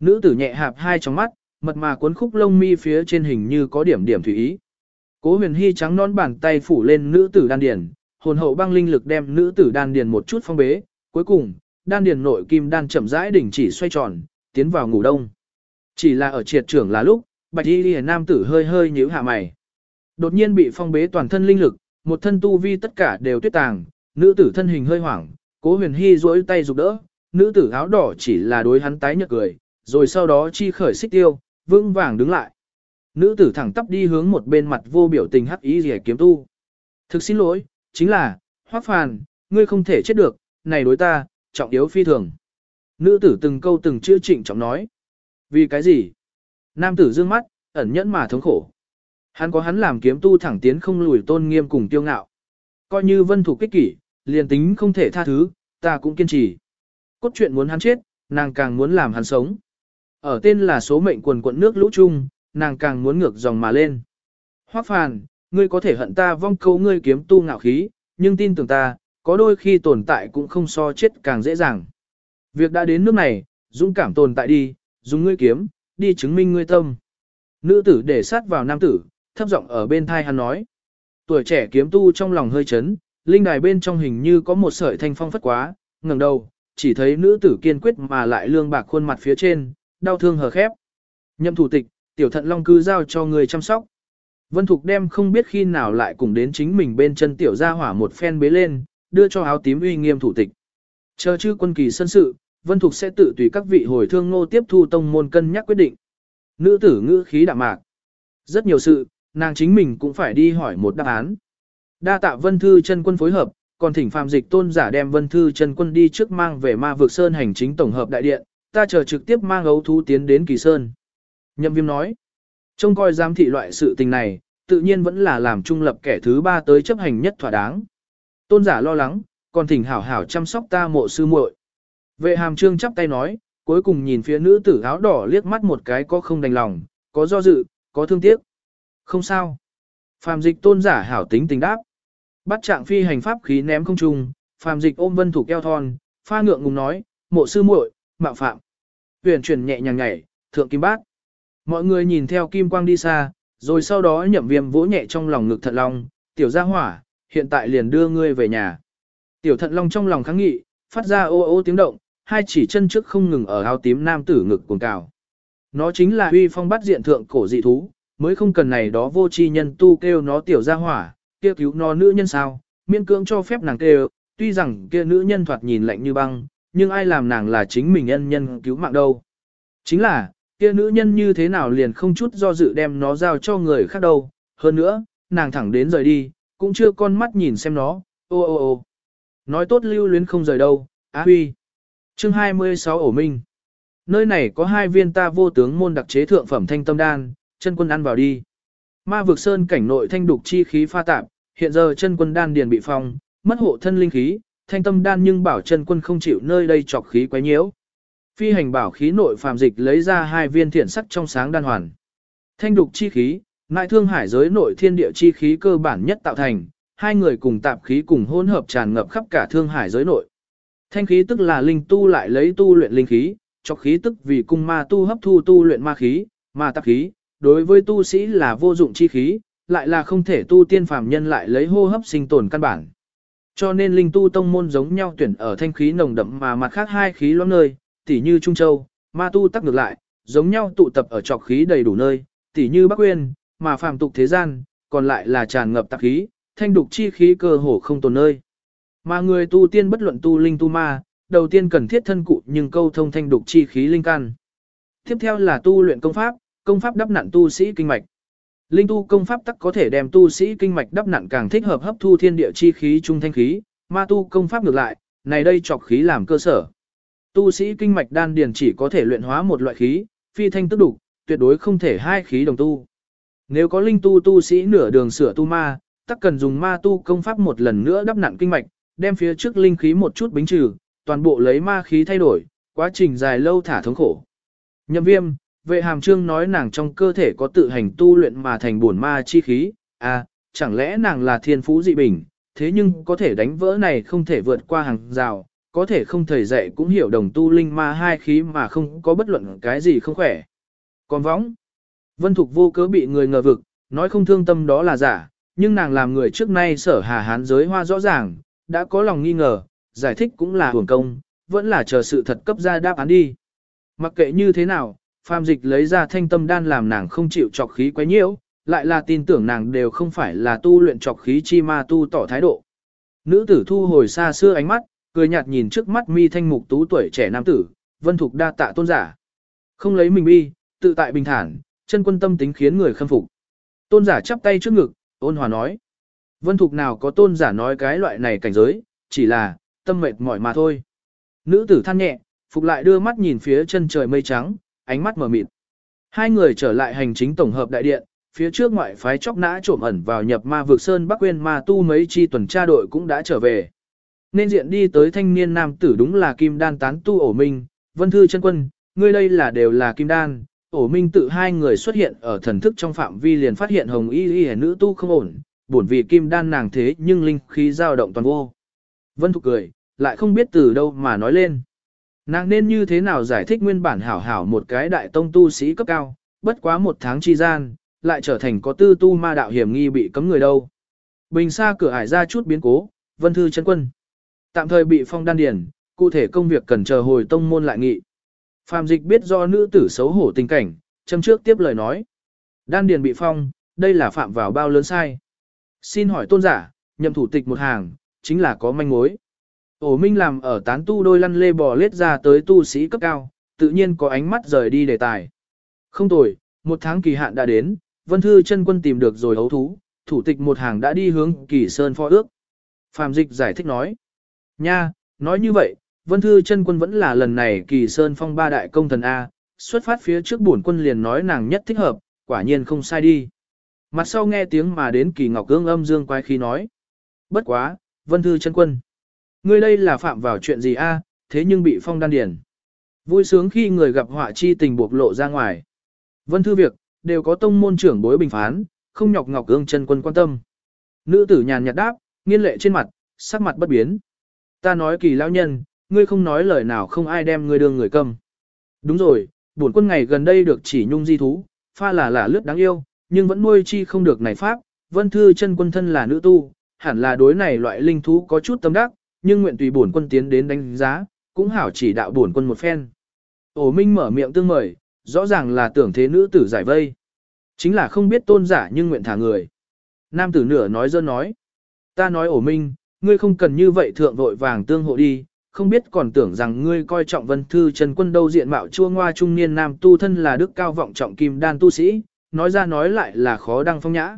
Nữ tử nhẹ hạp hai trong mắt, mật mà cuốn khúc lông mi phía trên hình như có điểm điểm thủy ý. Cố huyền hy trắng non bàn tay phủ lên nữ tử đan điền, hồn hậu băng linh lực đem nữ tử đan điền một chút phong bế, cuối cùng, đan điền nội kim đan chậm rãi đỉnh chỉ xoay tròn, tiến vào ngủ đông. Chỉ là ở triệt trưởng là lúc, bạch y liễu nam tử hơi hơi nhíu hạ mày. Đột nhiên bị phong bế toàn thân linh lực, một thân tu vi tất cả đều tuyết tàng, nữ tử thân hình hơi hoảng, cố huyền hy duỗi tay giúp đỡ, nữ tử áo đỏ chỉ là đối hắn tái nhợt cười, rồi sau đó chi khởi xích tiêu, vững vàng đứng lại. Nữ tử thẳng tắp đi hướng một bên mặt vô biểu tình hắc ý rỉa kiếm tu. Thực xin lỗi, chính là, hoắc phàn, ngươi không thể chết được, này đối ta, trọng yếu phi thường. Nữ tử từng câu từng chữ trịnh trọng nói. Vì cái gì? Nam tử dương mắt, ẩn nhẫn mà thống khổ. Hắn có hắn làm kiếm tu thẳng tiến không lùi tôn nghiêm cùng tiêu ngạo. Coi như vân thủ kích kỷ, liền tính không thể tha thứ, ta cũng kiên trì. Cốt truyện muốn hắn chết, nàng càng muốn làm hắn sống. Ở tên là số mệnh quần quận nước lũ chung, nàng càng muốn ngược dòng mà lên. Hoắc phàn, ngươi có thể hận ta vong câu ngươi kiếm tu ngạo khí, nhưng tin tưởng ta, có đôi khi tồn tại cũng không so chết càng dễ dàng. Việc đã đến nước này, dũng cảm tồn tại đi, dùng ngươi kiếm, đi chứng minh ngươi tâm. Nữ tử để sát vào nam tử, thấp giọng ở bên thai hắn nói. Tuổi trẻ kiếm tu trong lòng hơi chấn, linh đài bên trong hình như có một sợi thanh phong phất quá, ngẩng đầu, chỉ thấy nữ tử kiên quyết mà lại lương bạc khuôn mặt phía trên, đau thương hờ khép. Nhậm thủ tịch, tiểu thận long cư giao cho người chăm sóc. Vân Thục đem không biết khi nào lại cùng đến chính mình bên chân tiểu gia hỏa một phen bế lên, đưa cho áo tím uy nghiêm thủ tịch. Chờ chư quân kỳ sân sự, Vân Thục sẽ tự tùy các vị hồi thương ngô tiếp thu tông môn cân nhắc quyết định. Nữ tử ngữ khí đạm mạc. Rất nhiều sự, nàng chính mình cũng phải đi hỏi một đáp án. Đa tạ Vân Thư chân quân phối hợp, còn thỉnh phàm dịch tôn giả đem Vân Thư chân quân đi trước mang về ma vực sơn hành chính tổng hợp đại điện, ta chờ trực tiếp mang ấu thú tiến đến kỳ sơn. Nhậm viêm nói, trông coi giám thị loại sự tình này, tự nhiên vẫn là làm trung lập kẻ thứ ba tới chấp hành nhất thỏa đáng. Tôn giả lo lắng, còn thỉnh hảo hảo chăm sóc ta mộ sư muội. Vệ hàm trương chắp tay nói, cuối cùng nhìn phía nữ tử áo đỏ liếc mắt một cái có không đành lòng, có do dự, có thương tiếc. Không sao. Phàm dịch tôn giả hảo tính tình đáp. Bắt trạng phi hành pháp khí ném không trung, phàm dịch ôm vân thủ keo thon, pha ngượng ngùng nói, mộ sư muội, mạo phạm. Huyền chuyển nhẹ nhàng nhảy, thượng kim bát. Mọi người nhìn theo kim quang đi xa, rồi sau đó nhậm viêm vỗ nhẹ trong lòng ngực thận long, tiểu gia hỏa, hiện tại liền đưa ngươi về nhà. Tiểu thận long trong lòng kháng nghị, phát ra ô ô tiếng động, hai chỉ chân trước không ngừng ở áo tím nam tử ngực cuồng cào. Nó chính là huy phong bắt diện thượng cổ dị thú, mới không cần này đó vô tri nhân tu kêu nó tiểu gia hỏa, kia cứu nó nữ nhân sao, miễn cưỡng cho phép nàng kêu, tuy rằng kia nữ nhân thoạt nhìn lạnh như băng, nhưng ai làm nàng là chính mình nhân nhân cứu mạng đâu. Chính là, kia nữ nhân như thế nào liền không chút do dự đem nó giao cho người khác đâu, hơn nữa, nàng thẳng đến rời đi, cũng chưa con mắt nhìn xem nó, ô ô ô. Nói tốt lưu luyến không rời đâu, á huy. Chương 26 ổ minh. Nơi này có hai viên ta vô tướng môn đặc chế thượng phẩm thanh tâm đan, chân quân ăn vào đi. Ma vực sơn cảnh nội thanh đục chi khí pha tạp, hiện giờ chân quân đan điền bị phong, mất hộ thân linh khí, thanh tâm đan nhưng bảo chân quân không chịu nơi đây chọc khí quấy nhiễu. Phi hành bảo khí nội phàm dịch lấy ra hai viên thiện sắc trong sáng đan hoàn. Thanh đục chi khí, ngại thương hải giới nội thiên địa chi khí cơ bản nhất tạo thành, hai người cùng tạp khí cùng hỗn hợp tràn ngập khắp cả thương hải giới nội. Thanh khí tức là linh tu lại lấy tu luyện linh khí, chọc khí tức vì cung ma tu hấp thu tu luyện ma khí, ma tạp khí, đối với tu sĩ là vô dụng chi khí, lại là không thể tu tiên phàm nhân lại lấy hô hấp sinh tồn căn bản. Cho nên linh tu tông môn giống nhau tuyển ở thanh khí nồng đậm mà mặt khác hai khí loãng nơi, tỉ như Trung Châu, ma tu tắc ngược lại, giống nhau tụ tập ở trọc khí đầy đủ nơi, tỉ như Bắc Uyên, mà phàm tục thế gian, còn lại là tràn ngập tạp khí, thanh đục chi khí cơ hồ không tồn nơi. Mà người tu tiên bất luận tu linh tu ma, đầu tiên cần thiết thân cụ nhưng câu thông thanh đục chi khí linh căn. Tiếp theo là tu luyện công pháp, công pháp đắp nặn tu sĩ kinh mạch. Linh tu công pháp tắc có thể đem tu sĩ kinh mạch đắp nặn càng thích hợp hấp thu thiên địa chi khí trung thanh khí, ma tu công pháp ngược lại, này đây chọc khí làm cơ sở. Tu sĩ kinh mạch đan điền chỉ có thể luyện hóa một loại khí, phi thanh tức đục, tuyệt đối không thể hai khí đồng tu. Nếu có linh tu tu sĩ nửa đường sửa tu ma, tắc cần dùng ma tu công pháp một lần nữa đắp nặn kinh mạch, đem phía trước linh khí một chút bính trừ, toàn bộ lấy ma khí thay đổi, quá trình dài lâu thả thống khổ. Nhậm viêm, vệ hàm trương nói nàng trong cơ thể có tự hành tu luyện mà thành bổn ma chi khí, à, chẳng lẽ nàng là thiên phú dị bình, thế nhưng có thể đánh vỡ này không thể vượt qua hàng rào, có thể không thầy dạy cũng hiểu đồng tu linh ma hai khí mà không có bất luận cái gì không khỏe. Còn võng, vân thục vô cớ bị người ngờ vực, nói không thương tâm đó là giả, nhưng nàng làm người trước nay sở hà hán giới hoa rõ ràng, đã có lòng nghi ngờ, giải thích cũng là hưởng công, vẫn là chờ sự thật cấp ra đáp án đi. Mặc kệ như thế nào, phàm dịch lấy ra thanh tâm đan làm nàng không chịu trọc khí quấy nhiễu, lại là tin tưởng nàng đều không phải là tu luyện trọc khí chi ma tu tỏ thái độ. Nữ tử thu hồi xa xưa ánh mắt, cười nhạt nhìn trước mắt mi thanh mục tú tuổi trẻ nam tử, vân thục đa tạ tôn giả. Không lấy mình bi, tự tại bình thản, chân quân tâm tính khiến người khâm phục. Tôn giả chắp tay trước ngực, ôn hòa nói. Vân thục nào có tôn giả nói cái loại này cảnh giới, chỉ là, tâm mệt mỏi mà thôi. Nữ tử than nhẹ, phục lại đưa mắt nhìn phía chân trời mây trắng, ánh mắt mở mịt. Hai người trở lại hành chính tổng hợp đại điện, phía trước ngoại phái chóc nã trộm ẩn vào nhập ma vực sơn Bắc Quyên ma tu mấy chi tuần tra đội cũng đã trở về. Nên diện đi tới thanh niên nam tử đúng là kim đan tán tu ổ minh, vân thư chân quân, ngươi đây là đều là kim đan. Ổ minh tự hai người xuất hiện ở thần thức trong phạm vi liền phát hiện hồng y y nữ tu không ổn, buồn vì kim đan nàng thế nhưng linh khí dao động toàn vô. Vân thục cười, lại không biết từ đâu mà nói lên. Nàng nên như thế nào giải thích nguyên bản hảo hảo một cái đại tông tu sĩ cấp cao, bất quá một tháng chi gian, lại trở thành có tư tu ma đạo hiểm nghi bị cấm người đâu. Bình xa cửa ải ra chút biến cố, vân thư chân quân. Tạm thời bị phong đan điển, cụ thể công việc cần chờ hồi tông môn lại nghị. Phạm dịch biết do nữ tử xấu hổ tình cảnh, châm trước tiếp lời nói. Đan điền bị phong, đây là phạm vào bao lớn sai. Xin hỏi tôn giả, nhậm thủ tịch một hàng, chính là có manh mối. Ổ Minh làm ở tán tu đôi lăn lê bò lết ra tới tu sĩ cấp cao, tự nhiên có ánh mắt rời đi đề tài. Không tồi, một tháng kỳ hạn đã đến, Vân Thư chân quân tìm được rồi hấu thú, thủ tịch một hàng đã đi hướng kỳ sơn phó ước. Phạm Dịch giải thích nói. Nha, nói như vậy, Vân Thư chân quân vẫn là lần này kỳ sơn phong ba đại công thần A, xuất phát phía trước bổn quân liền nói nàng nhất thích hợp, quả nhiên không sai đi. Mặt sau nghe tiếng mà đến kỳ ngọc cương âm dương quái khí nói. Bất quá, Vân Thư chân quân. Ngươi đây là phạm vào chuyện gì a? thế nhưng bị phong đan điển. Vui sướng khi người gặp họa chi tình buộc lộ ra ngoài. Vân Thư việc, đều có tông môn trưởng bối bình phán, không nhọc ngọc cương chân quân quan tâm. Nữ tử nhàn nhạt đáp, nghiên lệ trên mặt, sắc mặt bất biến. Ta nói kỳ lão nhân, ngươi không nói lời nào không ai đem ngươi đương người cầm. Đúng rồi, bổn quân ngày gần đây được chỉ nhung di thú, pha là là lướt đáng yêu, nhưng vẫn nuôi chi không được này pháp, vân thư chân quân thân là nữ tu, hẳn là đối này loại linh thú có chút tâm đắc, nhưng nguyện tùy bổn quân tiến đến đánh giá, cũng hảo chỉ đạo bổn quân một phen. Ổ Minh mở miệng tương mời, rõ ràng là tưởng thế nữ tử giải vây. Chính là không biết tôn giả nhưng nguyện thả người. Nam tử nửa nói dơ nói. Ta nói ổ minh, ngươi không cần như vậy thượng vội vàng tương hộ đi, không biết còn tưởng rằng ngươi coi trọng vân thư trần quân đâu diện mạo chua ngoa trung niên nam tu thân là đức cao vọng trọng kim đan tu sĩ, nói ra nói lại là khó đăng phong nhã.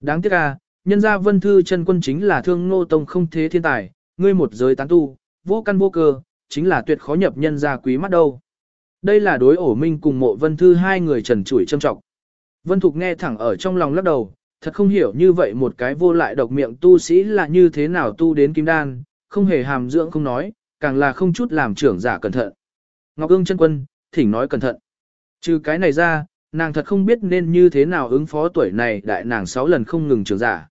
Đáng tiếc à, nhân gia vân thư chân quân chính là thương ngô tông không thế thiên tài, ngươi một giới tán tu, vô căn vô cơ, chính là tuyệt khó nhập nhân gia quý mắt đâu. Đây là đối ổ minh cùng mộ vân thư hai người trần chủi châm trọng. Vân Thục nghe thẳng ở trong lòng lắc đầu, thật không hiểu như vậy một cái vô lại độc miệng tu sĩ là như thế nào tu đến kim đan, không hề hàm dưỡng không nói, càng là không chút làm trưởng giả cẩn thận. Ngọc ương chân quân, thỉnh nói cẩn thận. Trừ cái này ra, nàng thật không biết nên như thế nào ứng phó tuổi này đại nàng sáu lần không ngừng trưởng giả.